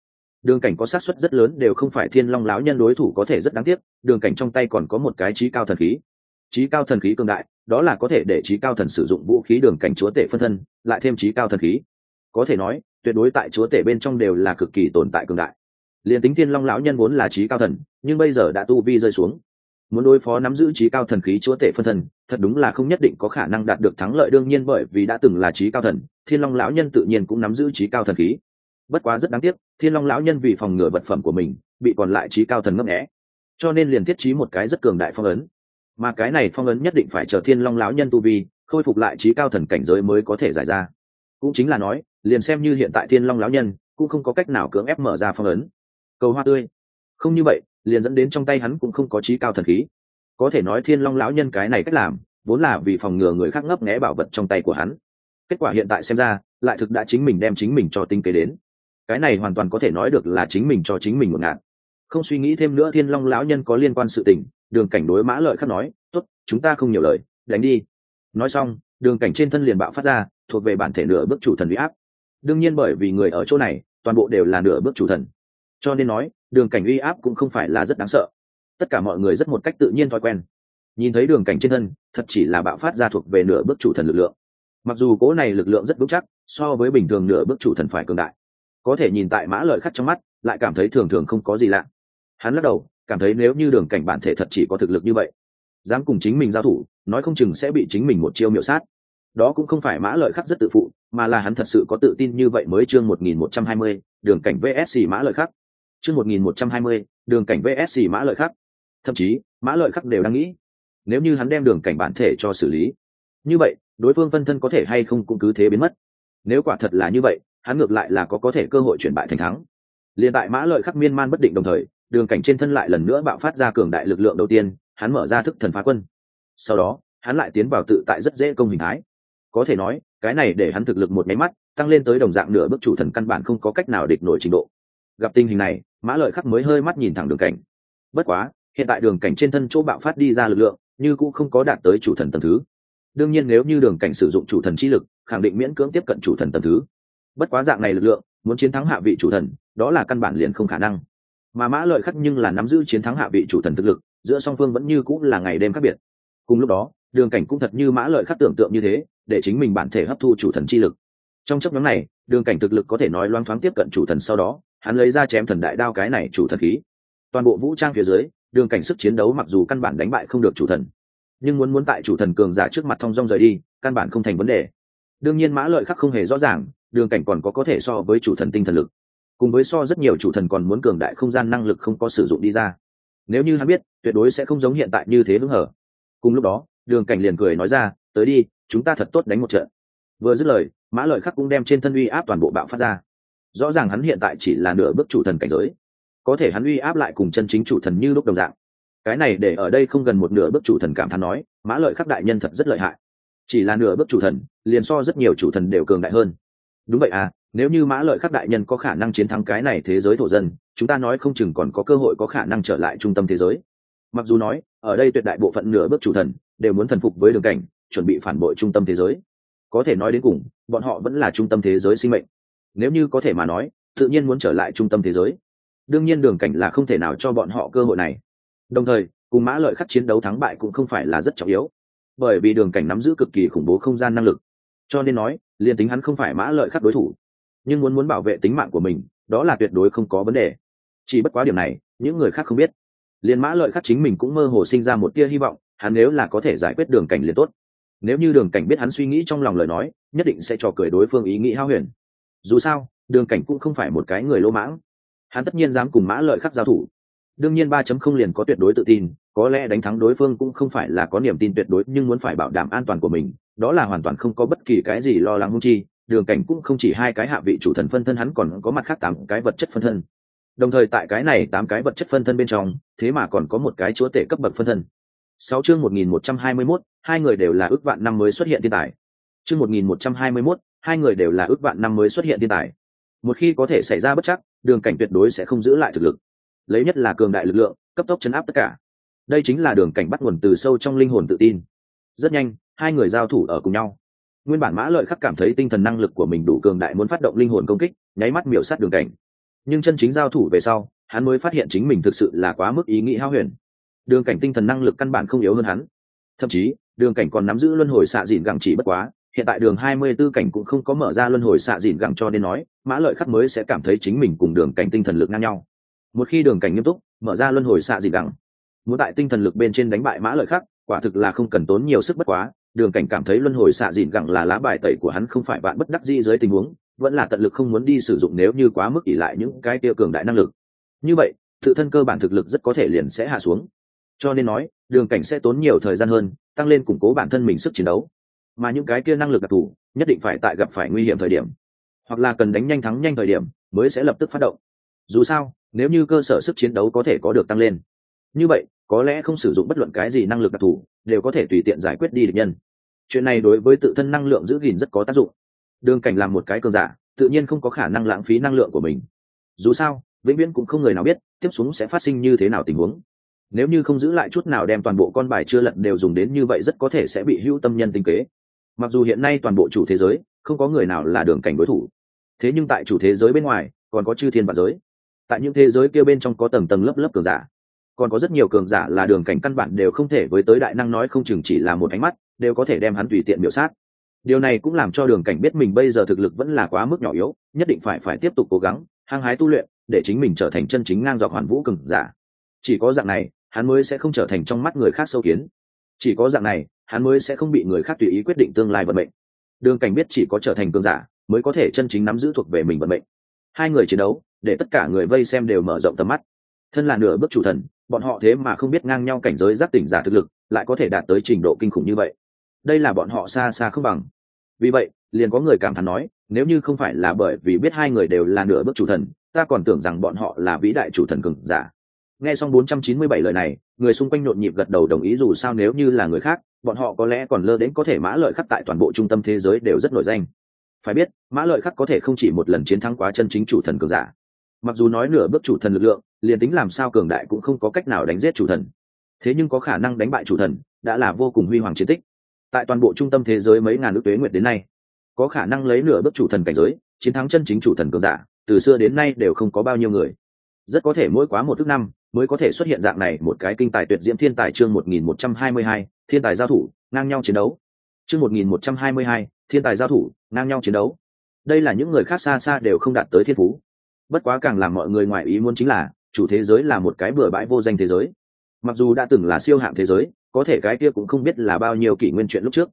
Speaker 1: Đường cảnh có xác suất rất lớn đều không phải thiên long lão nhân đối thủ có thể rất đáng tiếc, đường cảnh trong tay còn có một cái trí cao thần khí. Trí cao thần khí cường đại, đó là có thể để trí cao thần sử dụng vũ khí đường cảnh chúa tể phân thân, lại thêm trí cao thần khí. Có thể nói, tuyệt đối tại chúa tể bên trong đều là cực kỳ tồn tại cường đại. Liền tính thiên long lão nhân vốn là trí cao thần, nhưng bây giờ đã tu vi rơi xuống muốn đối phó nắm giữ trí cao thần khí chúa tể phân thần, thật đúng là không nhất định có khả năng đạt được thắng lợi đương nhiên bởi vì đã từng là trí cao thần, thiên long lão nhân tự nhiên cũng nắm giữ trí cao thần khí. Bất quá rất đáng tiếc, thiên long lão nhân vì phòng ngừa vật phẩm của mình, bị còn lại trí cao thần ngấp nghẽ cho nên liền thiết trí một cái rất cường đại phong ấn. Mà cái này phong ấn nhất định phải chờ thiên long lão nhân tu vi, khôi phục lại trí cao thần cảnh giới mới có thể giải ra. Cũng chính là nói, liền xem như hiện tại thiên long lão nhân, cũng không có cách nào cưỡng ép mở ra phong ấn. Cầu hoa tươi. Không như vậy liền dẫn đến trong tay hắn cũng không có trí cao thần khí. Có thể nói thiên long lão nhân cái này cách làm, vốn là vì phòng ngừa người khác ngấp nghé bảo vật trong tay của hắn. Kết quả hiện tại xem ra, lại thực đã chính mình đem chính mình cho tinh kế đến. Cái này hoàn toàn có thể nói được là chính mình cho chính mình một ngạn không suy nghĩ thêm nữa thiên long lão nhân có liên quan sự tình, đường cảnh đối mã lợi khắc nói, tốt, chúng ta không nhiều lời, đánh đi. Nói xong, đường cảnh trên thân liền bạo phát ra, thuộc về bản thể nửa bước chủ thần huy áp. Đương nhiên bởi vì người ở chỗ này, toàn bộ đều là nửa bước chủ thần. Cho nên nói đường cảnh uy áp cũng không phải là rất đáng sợ. Tất cả mọi người rất một cách tự nhiên thói quen. Nhìn thấy đường cảnh trên thân, thật chỉ là bạo phát ra thuộc về nửa bước chủ thần lực lượng. Mặc dù cố này lực lượng rất vững chắc, so với bình thường nửa bước chủ thần phải cường đại. Có thể nhìn tại mã lợi khắc trong mắt, lại cảm thấy thường thường không có gì lạ. Hắn lắc đầu, cảm thấy nếu như đường cảnh bản thể thật chỉ có thực lực như vậy, dám cùng chính mình giao thủ, nói không chừng sẽ bị chính mình một chiêu miểu sát. Đó cũng không phải mã lợi khắc rất tự phụ, mà là hắn thật sự có tự tin như vậy mới chương một nghìn một trăm hai mươi, đường cảnh vsc mã lợi khắc chương một nghìn một trăm hai mươi, đường cảnh vsc mã lợi khắc. Thậm chí, mã lợi khắc đều đang nghĩ, nếu như hắn đem đường cảnh bản thể cho xử lý. Như vậy, đối phương phân thân có thể hay không cũng cứ thế biến mất. Nếu quả thật là như vậy, hắn ngược lại là có có thể cơ hội chuyển bại thành thắng. Liền tại mã lợi khắc miên man bất định đồng thời, đường cảnh trên thân lại lần nữa bạo phát ra cường đại lực lượng đầu tiên, hắn mở ra thức thần phá quân. Sau đó, hắn lại tiến vào tự tại rất dễ công hình thái. Có thể nói, cái này để hắn thực lực một máy mắt, tăng lên tới đồng dạng nửa bức chủ thần căn bản không có cách nào địch nổi trình độ. Gặp tình hình này mã lợi khắc mới hơi mắt nhìn thẳng đường cảnh. Bất quá, hiện tại đường cảnh trên thân chỗ bạo phát đi ra lực lượng, như cũng không có đạt tới chủ thần tầm thứ. Đương nhiên nếu như đường cảnh sử dụng chủ thần chi lực, khẳng định miễn cưỡng tiếp cận chủ thần tầm thứ. Bất quá dạng này lực lượng, muốn chiến thắng hạ vị chủ thần, đó là căn bản liền không khả năng. Mà mã lợi khắc nhưng là nắm giữ chiến thắng hạ vị chủ thần thực lực, giữa song phương vẫn như cũng là ngày đêm khác biệt. Cùng lúc đó, đường cảnh cũng thật như mã lợi khắc tưởng tượng như thế, để chính mình bản thể hấp thu chủ thần chi lực. Trong chấp nhóm này, đường cảnh thực lực có thể nói loang thoáng tiếp cận chủ thần sau đó hắn lấy ra chém thần đại đao cái này chủ thần khí. Toàn bộ vũ trang phía dưới, đường cảnh sức chiến đấu mặc dù căn bản đánh bại không được chủ thần, nhưng muốn muốn tại chủ thần cường giả trước mặt thong dong rời đi, căn bản không thành vấn đề. Đương nhiên mã lợi khắc không hề rõ ràng, đường cảnh còn có có thể so với chủ thần tinh thần lực, cùng với so rất nhiều chủ thần còn muốn cường đại không gian năng lực không có sử dụng đi ra. Nếu như hắn biết, tuyệt đối sẽ không giống hiện tại như thế hứng hở. Cùng lúc đó, đường cảnh liền cười nói ra, tới đi, chúng ta thật tốt đánh một trận. Vừa dứt lời, mã lợi khắc cũng đem trên thân uy áp toàn bộ bạo phát ra rõ ràng hắn hiện tại chỉ là nửa bước chủ thần cảnh giới. Có thể hắn uy áp lại cùng chân chính chủ thần như lúc đồng dạng. Cái này để ở đây không gần một nửa bước chủ thần cảm thán nói, mã lợi khắc đại nhân thật rất lợi hại. Chỉ là nửa bước chủ thần, liền so rất nhiều chủ thần đều cường đại hơn. Đúng vậy à nếu như mã lợi khắc đại nhân có khả năng chiến thắng cái này thế giới thổ dân, chúng ta nói không chừng còn có cơ hội có khả năng trở lại trung tâm thế giới. Mặc dù nói, ở đây tuyệt đại bộ phận nửa bước chủ thần đều muốn thần phục với đường cảnh, chuẩn bị phản bội trung tâm thế giới. Có thể nói đến cùng, bọn họ vẫn là trung tâm thế giới sinh mệnh nếu như có thể mà nói, tự nhiên muốn trở lại trung tâm thế giới. Đương nhiên đường cảnh là không thể nào cho bọn họ cơ hội này. Đồng thời, cùng mã lợi khắc chiến đấu thắng bại cũng không phải là rất trọng yếu. Bởi vì đường cảnh nắm giữ cực kỳ khủng bố không gian năng lực. Cho nên nói, liền tính hắn không phải mã lợi khắc đối thủ, nhưng muốn muốn bảo vệ tính mạng của mình, đó là tuyệt đối không có vấn đề. Chỉ bất quá điểm này, những người khác không biết. Liền mã lợi khắc chính mình cũng mơ hồ sinh ra một tia hy vọng, hắn nếu là có thể giải quyết đường cảnh liền tốt. Nếu như đường cảnh biết hắn suy nghĩ trong lòng lời nói, nhất định sẽ cho cười đối phương ý nghĩ hao huyền dù sao, đường cảnh cũng không phải một cái người lỗ mãng. Hắn tất nhiên dám cùng mã lợi khắc giao thủ. Đương nhiên ba chấm không liền có tuyệt đối tự tin, có lẽ đánh thắng đối phương cũng không phải là có niềm tin tuyệt đối, nhưng muốn phải bảo đảm an toàn của mình, đó là hoàn toàn không có bất kỳ cái gì lo lắng hung chi. Đường cảnh cũng không chỉ hai cái hạ vị chủ thần phân thân, hắn còn có mặt khác tám cái vật chất phân thân. Đồng thời tại cái này tám cái vật chất phân thân bên trong, thế mà còn có một cái chúa tể cấp bậc phân thân. Sáu chương một nghìn một trăm hai mươi mốt, hai người đều là ước vạn năm mới xuất hiện thiên tài. Chương một nghìn một trăm hai mươi mốt hai người đều là ước vạn năm mới xuất hiện thiên tài. Một khi có thể xảy ra bất chắc, đường cảnh tuyệt đối sẽ không giữ lại thực lực. Lấy nhất là cường đại lực lượng, cấp tốc chấn áp tất cả. Đây chính là đường cảnh bắt nguồn từ sâu trong linh hồn tự tin. Rất nhanh, hai người giao thủ ở cùng nhau. Nguyên bản mã lợi khắc cảm thấy tinh thần năng lực của mình đủ cường đại muốn phát động linh hồn công kích, nháy mắt miểu sát đường cảnh. Nhưng chân chính giao thủ về sau, hắn mới phát hiện chính mình thực sự là quá mức ý nghĩ hao huyền. Đường cảnh tinh thần năng lực căn bản không yếu hơn hắn. Thậm chí, đường cảnh còn nắm giữ luân hồi xạ dịn gẳng chỉ bất quá hiện tại đường hai mươi 24 cảnh cũng không có mở ra luân hồi xạ dịn gẳng cho nên nói, mã lợi khắc mới sẽ cảm thấy chính mình cùng đường cảnh tinh thần lực ngang nhau. Một khi đường cảnh nghiêm túc, mở ra luân hồi xạ dịn gẳng, muốn tại tinh thần lực bên trên đánh bại mã lợi khắc, quả thực là không cần tốn nhiều sức bất quá, đường cảnh cảm thấy luân hồi xạ dịn gẳng là lá bài tẩy của hắn không phải bạn bất đắc dĩ dưới tình huống, vẫn là tận lực không muốn đi sử dụng nếu như quá mức ỷ lại những cái tiêu cường đại năng lực. Như vậy, tự thân cơ bản thực lực rất có thể liền sẽ hạ xuống. Cho nên nói, đường cảnh sẽ tốn nhiều thời gian hơn, tăng lên củng cố bản thân mình sức chiến đấu mà những cái kia năng lực đặc thù nhất định phải tại gặp phải nguy hiểm thời điểm, hoặc là cần đánh nhanh thắng nhanh thời điểm mới sẽ lập tức phát động. Dù sao, nếu như cơ sở sức chiến đấu có thể có được tăng lên, như vậy, có lẽ không sử dụng bất luận cái gì năng lực đặc thù đều có thể tùy tiện giải quyết đi được nhân. Chuyện này đối với tự thân năng lượng giữ gìn rất có tác dụng. Đường cảnh làm một cái cơn giả, tự nhiên không có khả năng lãng phí năng lượng của mình. Dù sao, vĩnh viễn cũng không người nào biết tiếp xuống sẽ phát sinh như thế nào tình huống. Nếu như không giữ lại chút nào đem toàn bộ con bài chưa lật đều dùng đến như vậy rất có thể sẽ bị hữu tâm nhân tinh kế mặc dù hiện nay toàn bộ chủ thế giới, không có người nào là đường cảnh đối thủ. Thế nhưng tại chủ thế giới bên ngoài, còn có chư thiên và giới. Tại những thế giới kia bên trong có tầng tầng lớp lớp cường giả. Còn có rất nhiều cường giả là đường cảnh căn bản đều không thể với tới đại năng nói không chừng chỉ là một ánh mắt, đều có thể đem hắn tùy tiện biểu sát. Điều này cũng làm cho đường cảnh biết mình bây giờ thực lực vẫn là quá mức nhỏ yếu, nhất định phải phải tiếp tục cố gắng, hăng hái tu luyện, để chính mình trở thành chân chính ngang dọc hoàn vũ cường giả. Chỉ có dạng này, hắn mới sẽ không trở thành trong mắt người khác sâu kiến. Chỉ có dạng này hắn mới sẽ không bị người khác tùy ý quyết định tương lai vận mệnh. Đường cảnh biết chỉ có trở thành cường giả mới có thể chân chính nắm giữ thuộc về mình vận mệnh. Hai người chiến đấu, để tất cả người vây xem đều mở rộng tầm mắt. Thân là nửa bước chủ thần, bọn họ thế mà không biết ngang nhau cảnh giới giác tỉnh giả thực lực, lại có thể đạt tới trình độ kinh khủng như vậy. Đây là bọn họ xa xa không bằng. Vì vậy, liền có người cảm thán nói, nếu như không phải là bởi vì biết hai người đều là nửa bước chủ thần, ta còn tưởng rằng bọn họ là vĩ đại chủ thần cường giả nghe xong 497 lời này, người xung quanh nhộn nhịp gật đầu đồng ý dù sao nếu như là người khác, bọn họ có lẽ còn lơ đến có thể mã lợi khắc tại toàn bộ trung tâm thế giới đều rất nổi danh. Phải biết, mã lợi khắc có thể không chỉ một lần chiến thắng quá chân chính chủ thần cường giả. Mặc dù nói nửa bước chủ thần lực lượng, liền tính làm sao cường đại cũng không có cách nào đánh giết chủ thần. Thế nhưng có khả năng đánh bại chủ thần, đã là vô cùng huy hoàng chiến tích. Tại toàn bộ trung tâm thế giới mấy ngàn nước tuế nguyệt đến nay, có khả năng lấy nửa bước chủ thần cảnh giới, chiến thắng chân chính chủ thần cường giả, từ xưa đến nay đều không có bao nhiêu người. Rất có thể mỗi quá một thứ năm mới có thể xuất hiện dạng này một cái kinh tài tuyệt diễm thiên tài chương một nghìn một trăm hai mươi hai, thiên tài giao thủ, ngang nhau chiến đấu. Chương một nghìn một trăm hai mươi hai, thiên tài giao thủ, ngang nhau chiến đấu. Đây là những người khác xa xa đều không đạt tới thiên phú. Bất quá càng làm mọi người ngoài ý muốn chính là, chủ thế giới là một cái bừa bãi vô danh thế giới. Mặc dù đã từng là siêu hạng thế giới, có thể cái kia cũng không biết là bao nhiêu kỷ nguyên chuyện lúc trước.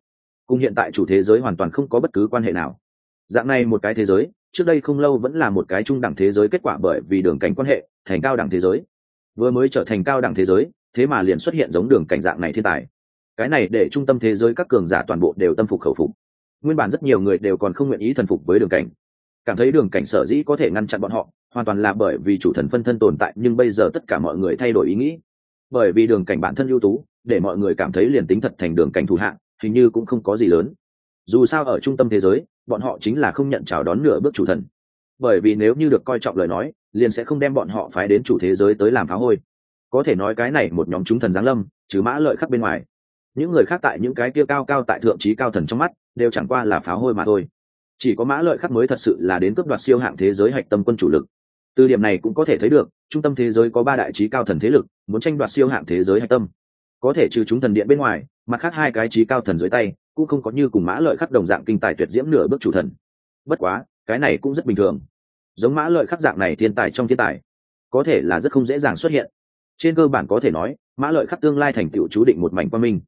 Speaker 1: Cùng hiện tại chủ thế giới hoàn toàn không có bất cứ quan hệ nào. Dạng này một cái thế giới, trước đây không lâu vẫn là một cái trung đẳng thế giới kết quả bởi vì đường cảnh quan hệ, thành cao đẳng thế giới vừa mới trở thành cao đẳng thế giới, thế mà liền xuất hiện giống đường cảnh dạng này thiên tài. Cái này để trung tâm thế giới các cường giả toàn bộ đều tâm phục khẩu phục. Nguyên bản rất nhiều người đều còn không nguyện ý thần phục với đường cảnh. Cảm thấy đường cảnh sở dĩ có thể ngăn chặn bọn họ, hoàn toàn là bởi vì chủ thần phân thân tồn tại, nhưng bây giờ tất cả mọi người thay đổi ý nghĩ. Bởi vì đường cảnh bản thân ưu tú, để mọi người cảm thấy liền tính thật thành đường cảnh thủ hạng hình như cũng không có gì lớn. Dù sao ở trung tâm thế giới, bọn họ chính là không nhận chào đón nửa bước chủ thần. Bởi vì nếu như được coi trọng lời nói liền sẽ không đem bọn họ phái đến chủ thế giới tới làm phá hôi. Có thể nói cái này một nhóm chúng thần giáng lâm, trừ mã lợi khắc bên ngoài, những người khác tại những cái kia cao cao tại thượng trí cao thần trong mắt, đều chẳng qua là phá hôi mà thôi. Chỉ có mã lợi khắc mới thật sự là đến cướp đoạt siêu hạng thế giới hạch tâm quân chủ lực. Từ điểm này cũng có thể thấy được, trung tâm thế giới có ba đại trí cao thần thế lực, muốn tranh đoạt siêu hạng thế giới hạch tâm. Có thể trừ chúng thần điện bên ngoài, mặt khác hai cái trí cao thần dưới tay, cũng không có như cùng mã lợi khắc đồng dạng kinh tài tuyệt diễm nửa bước chủ thần. Bất quá, cái này cũng rất bình thường giống mã lợi khắc dạng này thiên tài trong thiên tài, có thể là rất không dễ dàng xuất hiện. Trên cơ bản có thể nói, mã lợi khắc tương lai thành tựu chú định một mảnh quan minh.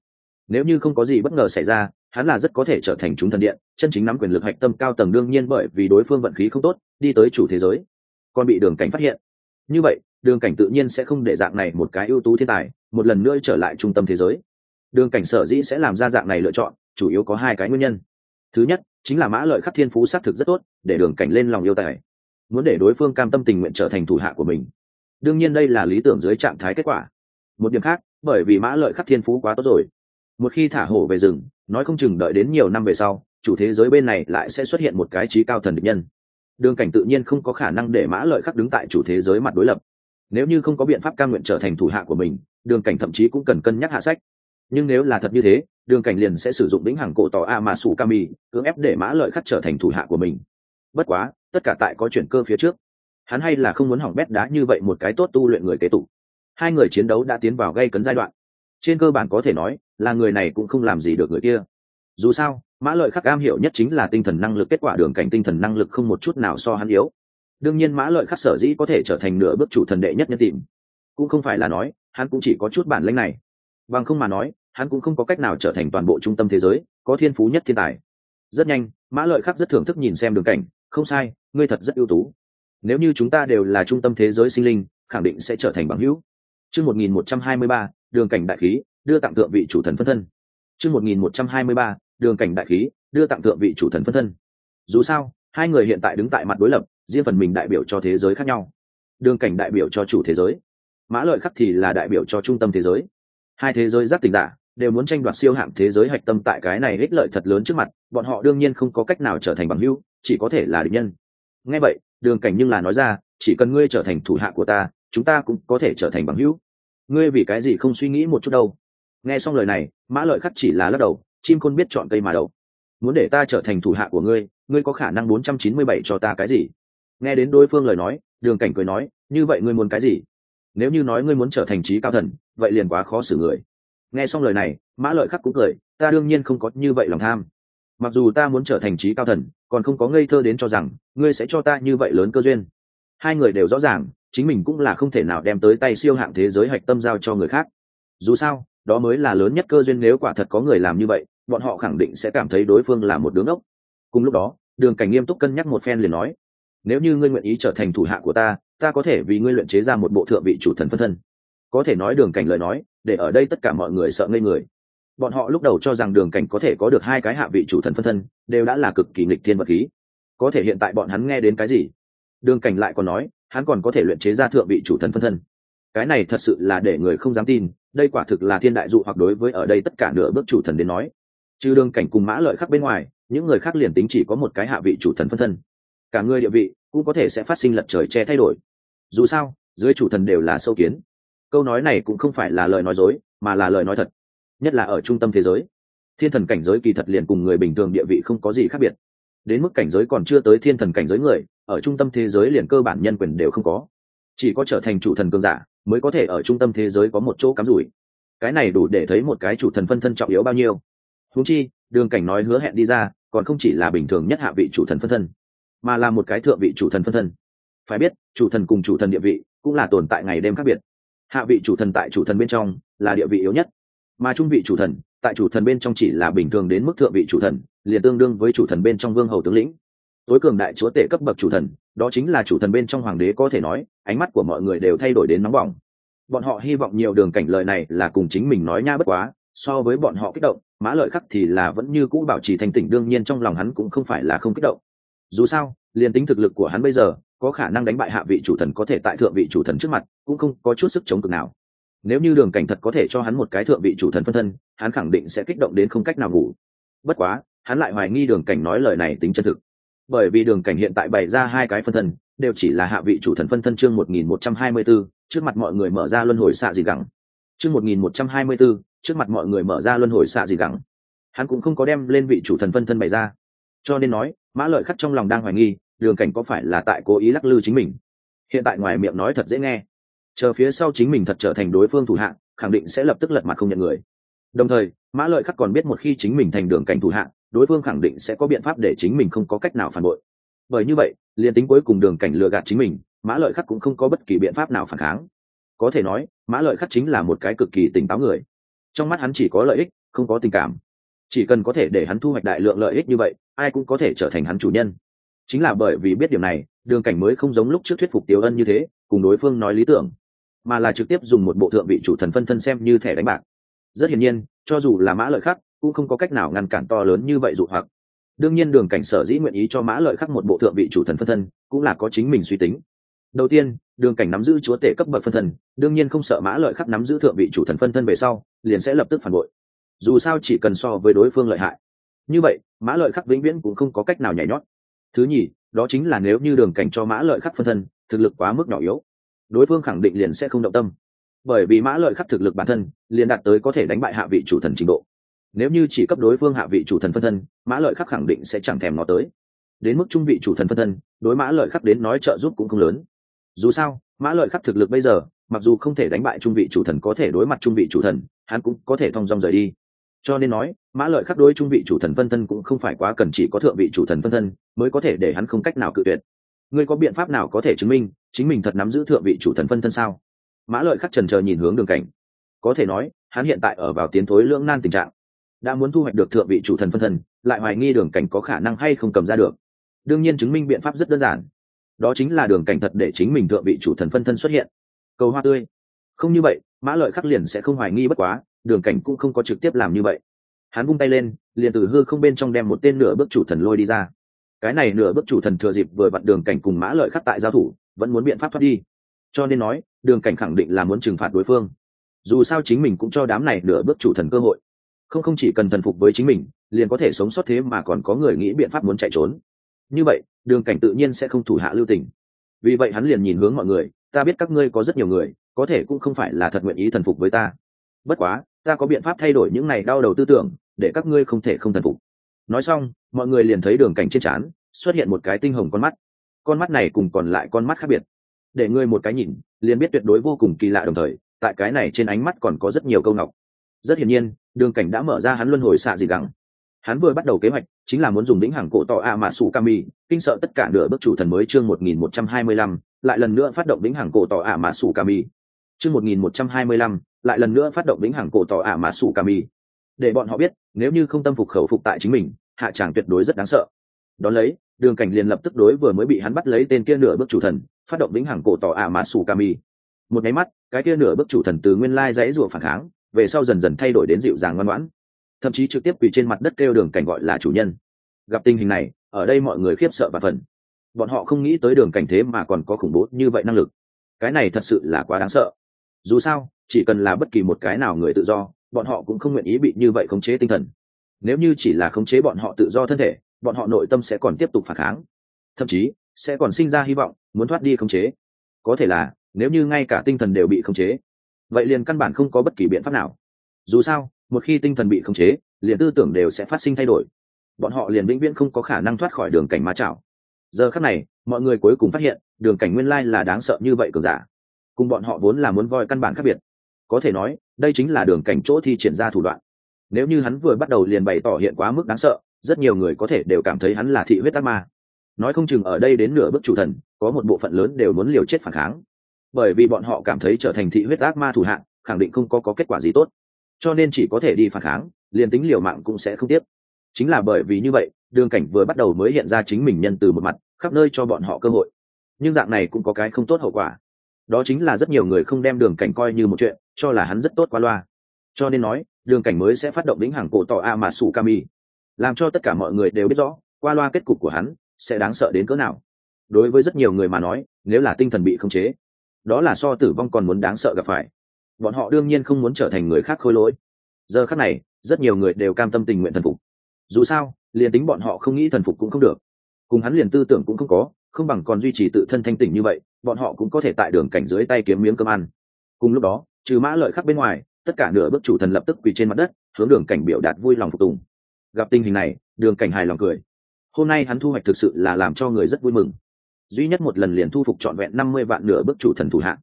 Speaker 1: Nếu như không có gì bất ngờ xảy ra, hắn là rất có thể trở thành chúng thần điện, chân chính nắm quyền lực hạch tâm cao tầng đương nhiên bởi vì đối phương vận khí không tốt, đi tới chủ thế giới. Còn bị đường cảnh phát hiện. Như vậy, đường cảnh tự nhiên sẽ không để dạng này một cái ưu tú thiên tài, một lần nữa trở lại trung tâm thế giới. Đường cảnh sở dĩ sẽ làm ra dạng này lựa chọn, chủ yếu có hai cái nguyên nhân. Thứ nhất, chính là mã lợi khắc thiên phú xác thực rất tốt, để đường cảnh lên lòng yêu tài muốn để đối phương cam tâm tình nguyện trở thành thủ hạ của mình. Đương nhiên đây là lý tưởng dưới trạng thái kết quả. Một điểm khác, bởi vì mã lợi khắc thiên phú quá tốt rồi. Một khi thả hổ về rừng, nói không chừng đợi đến nhiều năm về sau, chủ thế giới bên này lại sẽ xuất hiện một cái trí cao thần địch nhân. Đường cảnh tự nhiên không có khả năng để mã lợi khắc đứng tại chủ thế giới mặt đối lập. Nếu như không có biện pháp ca nguyện trở thành thủ hạ của mình, đường cảnh thậm chí cũng cần cân nhắc hạ sách. Nhưng nếu là thật như thế, đường cảnh liền sẽ sử dụng đĩnh hàng cổ tỏ a mà sủ kami cưỡng ép để mã lợi khắc trở thành thủ hạ của mình. Bất quá tất cả tại có chuyển cơ phía trước. Hắn hay là không muốn hỏng bét đá như vậy một cái tốt tu luyện người kế tục. Hai người chiến đấu đã tiến vào gây cấn giai đoạn. Trên cơ bản có thể nói là người này cũng không làm gì được người kia. Dù sao, mã lợi khắc am hiểu nhất chính là tinh thần năng lực, kết quả đường cảnh tinh thần năng lực không một chút nào so hắn yếu. Đương nhiên mã lợi khắc sở dĩ có thể trở thành nửa bước chủ thần đệ nhất nhân tìm. Cũng không phải là nói, hắn cũng chỉ có chút bản lĩnh này. Bằng không mà nói, hắn cũng không có cách nào trở thành toàn bộ trung tâm thế giới, có thiên phú nhất thiên tài. Rất nhanh, mã lợi khắc rất thưởng thức nhìn xem đường cảnh, không sai ngươi thật rất ưu tú. Nếu như chúng ta đều là trung tâm thế giới sinh linh, khẳng định sẽ trở thành bằng hữu. Chương một nghìn một trăm hai mươi ba, đường cảnh đại khí, đưa tặng thượng vị chủ thần phân thân. Chương một nghìn một trăm hai mươi ba, đường cảnh đại khí, đưa tặng thượng vị chủ thần phân thân. Dù sao, hai người hiện tại đứng tại mặt đối lập, riêng phần mình đại biểu cho thế giới khác nhau. Đường cảnh đại biểu cho chủ thế giới. Mã lợi khắc thì là đại biểu cho trung tâm thế giới. Hai thế giới giác tình giả, đều muốn tranh đoạt siêu hạng thế giới hạch tâm tại cái này ích lợi thật lớn trước mặt, bọn họ đương nhiên không có cách nào trở thành bằng hữu, chỉ có thể là địch nhân nghe vậy, đường cảnh nhưng là nói ra, chỉ cần ngươi trở thành thủ hạ của ta, chúng ta cũng có thể trở thành bằng hữu. Ngươi vì cái gì không suy nghĩ một chút đâu? Nghe xong lời này, mã lợi khắc chỉ là lắc đầu, chim khôn biết chọn cây mà đậu. muốn để ta trở thành thủ hạ của ngươi ngươi có khả năng bốn trăm chín mươi bảy cho ta cái gì? Nghe đến đối phương lời nói, đường cảnh cười nói, như vậy ngươi muốn cái gì? Nếu như nói ngươi muốn trở thành trí cao thần, vậy liền quá khó xử người. Nghe xong lời này, mã lợi khắc cũng cười, ta đương nhiên không có như vậy lòng tham mặc dù ta muốn trở thành trí cao thần, còn không có ngây thơ đến cho rằng, ngươi sẽ cho ta như vậy lớn cơ duyên. Hai người đều rõ ràng, chính mình cũng là không thể nào đem tới tay siêu hạng thế giới hạch tâm giao cho người khác. Dù sao, đó mới là lớn nhất cơ duyên nếu quả thật có người làm như vậy, bọn họ khẳng định sẽ cảm thấy đối phương là một đứng ốc cùng lúc đó, đường cảnh nghiêm túc cân nhắc một phen liền nói, nếu như ngươi nguyện ý trở thành thủ hạ của ta ta có thể vì ngươi luyện chế ra một bộ thượng vị chủ thần phân thân. Có thể nói đường cảnh lời nói, để ở đây tất cả mọi người sợ ngây người bọn họ lúc đầu cho rằng đường cảnh có thể có được hai cái hạ vị chủ thần phân thân, đều đã là cực kỳ nghịch thiên vật khí. Có thể hiện tại bọn hắn nghe đến cái gì? Đường cảnh lại còn nói, hắn còn có thể luyện chế ra thượng vị chủ thần phân thân. Cái này thật sự là để người không dám tin, đây quả thực là thiên đại dụ hoặc đối với ở đây tất cả nửa bước chủ thần đến nói. Trừ đường cảnh cùng mã lợi khác bên ngoài, những người khác liền tính chỉ có một cái hạ vị chủ thần phân thân. Cả người địa vị cũng có thể sẽ phát sinh lật trời che thay đổi. Dù sao, dưới chủ thần đều là sâu kiến. Câu nói này cũng không phải là lời nói dối, mà là lời nói thật nhất là ở trung tâm thế giới. Thiên thần cảnh giới kỳ thật liền cùng người bình thường địa vị không có gì khác biệt. Đến mức cảnh giới còn chưa tới thiên thần cảnh giới người, ở trung tâm thế giới liền cơ bản nhân quyền đều không có. Chỉ có trở thành chủ thần cường giả mới có thể ở trung tâm thế giới có một chỗ cắm rủi. Cái này đủ để thấy một cái chủ thần phân thân trọng yếu bao nhiêu. Húng chi, đường cảnh nói hứa hẹn đi ra, còn không chỉ là bình thường nhất hạ vị chủ thần phân thân, mà là một cái thượng vị chủ thần phân thân. Phải biết, chủ thần cùng chủ thần địa vị cũng là tồn tại ngày đêm khác biệt. Hạ vị chủ thần tại chủ thần bên trong là địa vị yếu nhất mà trung vị chủ thần, tại chủ thần bên trong chỉ là bình thường đến mức thượng vị chủ thần, liền tương đương với chủ thần bên trong vương hầu tướng lĩnh. Tối cường đại chúa tể cấp bậc chủ thần, đó chính là chủ thần bên trong hoàng đế có thể nói, ánh mắt của mọi người đều thay đổi đến nóng bỏng. Bọn họ hy vọng nhiều đường cảnh lời này là cùng chính mình nói nha bất quá, so với bọn họ kích động, mã lợi khắc thì là vẫn như cũ bảo trì thành tỉnh, đương nhiên trong lòng hắn cũng không phải là không kích động. Dù sao, liền tính thực lực của hắn bây giờ, có khả năng đánh bại hạ vị chủ thần có thể tại thượng vị chủ thần trước mặt, cũng không có chút sức chống cực nào nếu như đường cảnh thật có thể cho hắn một cái thượng vị chủ thần phân thân, hắn khẳng định sẽ kích động đến không cách nào ngủ. Bất quá, hắn lại hoài nghi đường cảnh nói lời này tính chân thực. Bởi vì đường cảnh hiện tại bày ra hai cái phân thân, đều chỉ là hạ vị chủ thần phân thân chương một nghìn một trăm hai mươi b ố trước mặt mọi người mở ra luân hồi xạ gì gẳng. Chương một nghìn một trăm hai mươi b ố trước mặt mọi người mở ra luân hồi xạ gì gẳng. Hắn cũng không có đem lên vị chủ thần phân thân bày ra. Cho nên nói, mã lợi khắc trong lòng đang hoài nghi, đường cảnh có phải là tại cố ý lắc lư chính mình? Hiện tại ngoài miệng nói thật dễ nghe chờ phía sau chính mình thật trở thành đối phương thủ hạng, khẳng định sẽ lập tức lật mặt không nhận người. Đồng thời, mã lợi khắc còn biết một khi chính mình thành đường cảnh thủ hạng, đối phương khẳng định sẽ có biện pháp để chính mình không có cách nào phản bội. Bởi như vậy, liền tính cuối cùng đường cảnh lừa gạt chính mình, mã lợi khắc cũng không có bất kỳ biện pháp nào phản kháng. Có thể nói, mã lợi khắc chính là một cái cực kỳ tỉnh táo người. Trong mắt hắn chỉ có lợi ích, không có tình cảm. Chỉ cần có thể để hắn thu hoạch đại lượng lợi ích như vậy, ai cũng có thể trở thành hắn chủ nhân. Chính là bởi vì biết điểm này, đường cảnh mới không giống lúc trước thuyết phục tiêu ân như thế, cùng đối phương nói lý tưởng mà là trực tiếp dùng một bộ thượng vị chủ thần phân thân xem như thẻ đánh bạc. Rất hiển nhiên, cho dù là mã lợi khắc, cũng không có cách nào ngăn cản to lớn như vậy dụ hoặc. Đương nhiên đường cảnh sở dĩ nguyện ý cho mã lợi khắc một bộ thượng vị chủ thần phân thân, cũng là có chính mình suy tính. Đầu tiên, đường cảnh nắm giữ chúa tể cấp bậc phân thân, đương nhiên không sợ mã lợi khắc nắm giữ thượng vị chủ thần phân thân về sau, liền sẽ lập tức phản bội. Dù sao chỉ cần so với đối phương lợi hại. Như vậy, mã lợi khắc vĩnh viễn cũng không có cách nào nhảy nhót. Thứ nhì, đó chính là nếu như đường cảnh cho mã lợi khắc phân thân, thực lực quá mức nhỏ yếu đối phương khẳng định liền sẽ không động tâm. Bởi vì mã lợi khắc thực lực bản thân, liền đạt tới có thể đánh bại hạ vị chủ thần trình độ. Nếu như chỉ cấp đối phương hạ vị chủ thần phân thân, mã lợi khắc khẳng định sẽ chẳng thèm nó tới. Đến mức trung vị chủ thần phân thân, đối mã lợi khắc đến nói trợ giúp cũng không lớn. Dù sao, mã lợi khắc thực lực bây giờ, mặc dù không thể đánh bại trung vị chủ thần có thể đối mặt trung vị chủ thần, hắn cũng có thể thong dong rời đi. Cho nên nói, mã lợi khắc đối trung vị chủ thần phân thân cũng không phải quá cần chỉ có thượng vị chủ thần phân thân mới có thể để hắn không cách nào cự tuyệt ngươi có biện pháp nào có thể chứng minh chính mình thật nắm giữ thượng vị chủ thần phân thân sao? Mã lợi khắc trần chờ nhìn hướng đường cảnh. Có thể nói, hắn hiện tại ở vào tiến thối lưỡng nan tình trạng. Đã muốn thu hoạch được thượng vị chủ thần phân thân, lại hoài nghi đường cảnh có khả năng hay không cầm ra được. Đương nhiên chứng minh biện pháp rất đơn giản. Đó chính là đường cảnh thật để chính mình thượng vị chủ thần phân thân xuất hiện. Cầu hoa tươi. Không như vậy, mã lợi khắc liền sẽ không hoài nghi bất quá, đường cảnh cũng không có trực tiếp làm như vậy. Hắn vung tay lên, liền từ hư không bên trong đem một tên nửa bước chủ thần lôi đi ra cái này nửa bước chủ thần thừa dịp vừa vặn đường cảnh cùng mã lợi khắc tại giao thủ, vẫn muốn biện pháp thoát đi. Cho nên nói, đường cảnh khẳng định là muốn trừng phạt đối phương. Dù sao chính mình cũng cho đám này nửa bước chủ thần cơ hội. Không không chỉ cần thần phục với chính mình, liền có thể sống sót thế mà còn có người nghĩ biện pháp muốn chạy trốn. Như vậy, đường cảnh tự nhiên sẽ không thủ hạ lưu tình. Vì vậy hắn liền nhìn hướng mọi người, ta biết các ngươi có rất nhiều người, có thể cũng không phải là thật nguyện ý thần phục với ta. Bất quá, ta có biện pháp thay đổi những này đau đầu tư tưởng, để các ngươi không thể không thần phục nói xong, mọi người liền thấy đường cảnh trên trán xuất hiện một cái tinh hồng con mắt. Con mắt này cùng còn lại con mắt khác biệt. Để ngươi một cái nhìn, liền biết tuyệt đối vô cùng kỳ lạ đồng thời, tại cái này trên ánh mắt còn có rất nhiều câu ngọc. Rất hiển nhiên, đường cảnh đã mở ra hắn luân hồi xạ gì gắng. Hắn vừa bắt đầu kế hoạch, chính là muốn dùng lĩnh hàng cổ tỏ a mạ sủ kami, kinh sợ tất cả nửa bước chủ thần mới chương một nghìn một trăm hai mươi lăm, lại lần nữa phát động lĩnh hàng cổ tỏ a mạ sủ kami. Chương một nghìn một trăm hai mươi lăm, lại lần nữa phát động lĩnh hàng cổ tỏ a mạ sủ kami để bọn họ biết, nếu như không tâm phục khẩu phục tại chính mình, hạ tràng tuyệt đối rất đáng sợ. Đón lấy, đường cảnh liền lập tức đối vừa mới bị hắn bắt lấy tên kia nửa bước chủ thần, phát động lĩnh hàng cổ tỏ ả mạ sủ kami một nháy mắt, cái kia nửa bước chủ thần từ nguyên lai dãy rủa phản kháng, về sau dần dần thay đổi đến dịu dàng ngoan ngoãn. Thậm chí trực tiếp quỳ trên mặt đất kêu đường cảnh gọi là chủ nhân. Gặp tình hình này, ở đây mọi người khiếp sợ và phần bọn họ không nghĩ tới đường cảnh thế mà còn có khủng bố như vậy năng lực. Cái này thật sự là quá đáng sợ. Dù sao, chỉ cần là bất kỳ một cái nào người tự do bọn họ cũng không nguyện ý bị như vậy khống chế tinh thần. Nếu như chỉ là khống chế bọn họ tự do thân thể, bọn họ nội tâm sẽ còn tiếp tục phản kháng. Thậm chí, sẽ còn sinh ra hy vọng, muốn thoát đi khống chế. Có thể là, nếu như ngay cả tinh thần đều bị khống chế, vậy liền căn bản không có bất kỳ biện pháp nào. Dù sao, một khi tinh thần bị khống chế, liền tư tưởng đều sẽ phát sinh thay đổi. Bọn họ liền vĩnh viễn không có khả năng thoát khỏi đường cảnh ma chảo. Giờ khắc này, mọi người cuối cùng phát hiện, đường cảnh nguyên lai là đáng sợ như vậy cường giả. Cùng bọn họ vốn là muốn voi căn bản khác biệt có thể nói đây chính là đường cảnh chỗ thi triển ra thủ đoạn. Nếu như hắn vừa bắt đầu liền bày tỏ hiện quá mức đáng sợ rất nhiều người có thể đều cảm thấy hắn là thị huyết ác ma. Nói không chừng ở đây đến nửa bước chủ thần có một bộ phận lớn đều muốn liều chết phản kháng. Bởi vì bọn họ cảm thấy trở thành thị huyết ác ma thủ hạng khẳng định không có, có kết quả gì tốt. Cho nên chỉ có thể đi phản kháng liền tính liều mạng cũng sẽ không tiếp. Chính là bởi vì như vậy đường cảnh vừa bắt đầu mới hiện ra chính mình nhân từ một mặt khắp nơi cho bọn họ cơ hội. Nhưng dạng này cũng có cái không tốt hậu quả. Đó chính là rất nhiều người không đem đường cảnh coi như một chuyện cho là hắn rất tốt qua loa. Cho nên nói, đường cảnh mới sẽ phát động lĩnh hàng cổ tỏ a mà sủ kami làm cho tất cả mọi người đều biết rõ, qua loa kết cục của hắn sẽ đáng sợ đến cỡ nào. Đối với rất nhiều người mà nói, nếu là tinh thần bị khống chế, đó là so tử vong còn muốn đáng sợ gặp phải. Bọn họ đương nhiên không muốn trở thành người khác khôi lỗi. Giờ khác này, rất nhiều người đều cam tâm tình nguyện thần phục. Dù sao, liền tính bọn họ không nghĩ thần phục cũng không được. Cùng hắn liền tư tưởng cũng không có, không bằng còn duy trì tự thân thanh tỉnh như vậy, bọn họ cũng có thể tại đường cảnh dưới tay kiếm miếng cơm ăn. Cùng lúc đó trừ mã lợi khắc bên ngoài, tất cả nửa bước chủ thần lập tức quỳ trên mặt đất, hướng đường cảnh biểu đạt vui lòng phục tùng. Gặp tình hình này, đường cảnh hài lòng cười. Hôm nay hắn thu hoạch thực sự là làm cho người rất vui mừng. Duy nhất một lần liền thu phục trọn vẹn năm mươi vạn nửa bước chủ thần thủ hạng.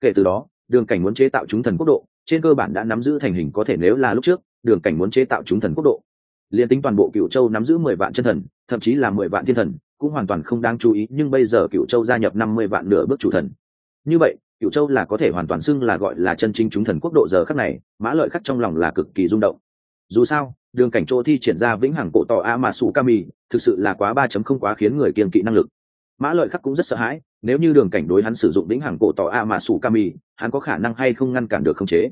Speaker 1: Kể từ đó, đường cảnh muốn chế tạo chúng thần quốc độ, trên cơ bản đã nắm giữ thành hình có thể nếu là lúc trước, đường cảnh muốn chế tạo chúng thần quốc độ. Liền tính toàn bộ cựu châu nắm giữ mười vạn chân thần, thậm chí là mười vạn thiên thần, cũng hoàn toàn không đáng chú ý, nhưng bây giờ cựu châu gia nhập năm mươi vạn nửa bước chủ thần. Như vậy cựu châu là có thể hoàn toàn xưng là gọi là chân chính chúng thần quốc độ giờ khắc này, mã lợi khắc trong lòng là cực kỳ rung động. Dù sao, đường cảnh chỗ thi triển ra vĩnh hằng cổ tỏ a mà sủ kami thực sự là quá ba chấm không quá khiến người kiên kỵ năng lực. Mã lợi khắc cũng rất sợ hãi, nếu như đường cảnh đối hắn sử dụng vĩnh hằng cổ tỏ a mà sủ kami hắn có khả năng hay không ngăn cản được khống chế.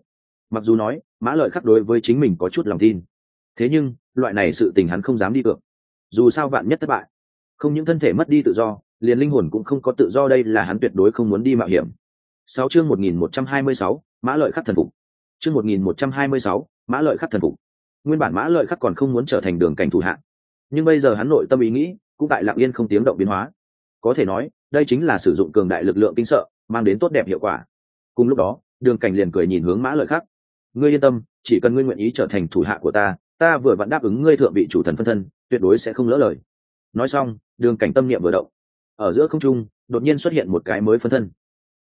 Speaker 1: Mặc dù nói, mã lợi khắc đối với chính mình có chút lòng tin. Thế nhưng, loại này sự tình hắn không dám đi cược. Dù sao bạn nhất thất bại, không những thân thể mất đi tự do, liền linh hồn cũng không có tự do đây là hắn tuyệt đối không muốn đi mạo hiểm sáu chương một nghìn một trăm hai mươi sáu, mã lợi khắc thần phục. Chương một nghìn một trăm hai mươi sáu, mã lợi khắc thần phục. Nguyên bản mã lợi khắc còn không muốn trở thành đường cảnh thủ hạng nhưng bây giờ hắn nội tâm ý nghĩ cũng tại lạng yên không tiếng động biến hóa. Có thể nói, đây chính là sử dụng cường đại lực lượng kinh sợ, mang đến tốt đẹp hiệu quả. Cùng lúc đó, đường cảnh liền cười nhìn hướng mã lợi khắc. Ngươi yên tâm, chỉ cần ngươi nguyện ý trở thành thủ hạ của ta ta vừa vặn đáp ứng ngươi thượng vị chủ thần phân thân, tuyệt đối sẽ không lỡ lời. Nói xong, đường cảnh tâm niệm vừa động. Ở giữa không trung, đột nhiên xuất hiện một cái mới phân thân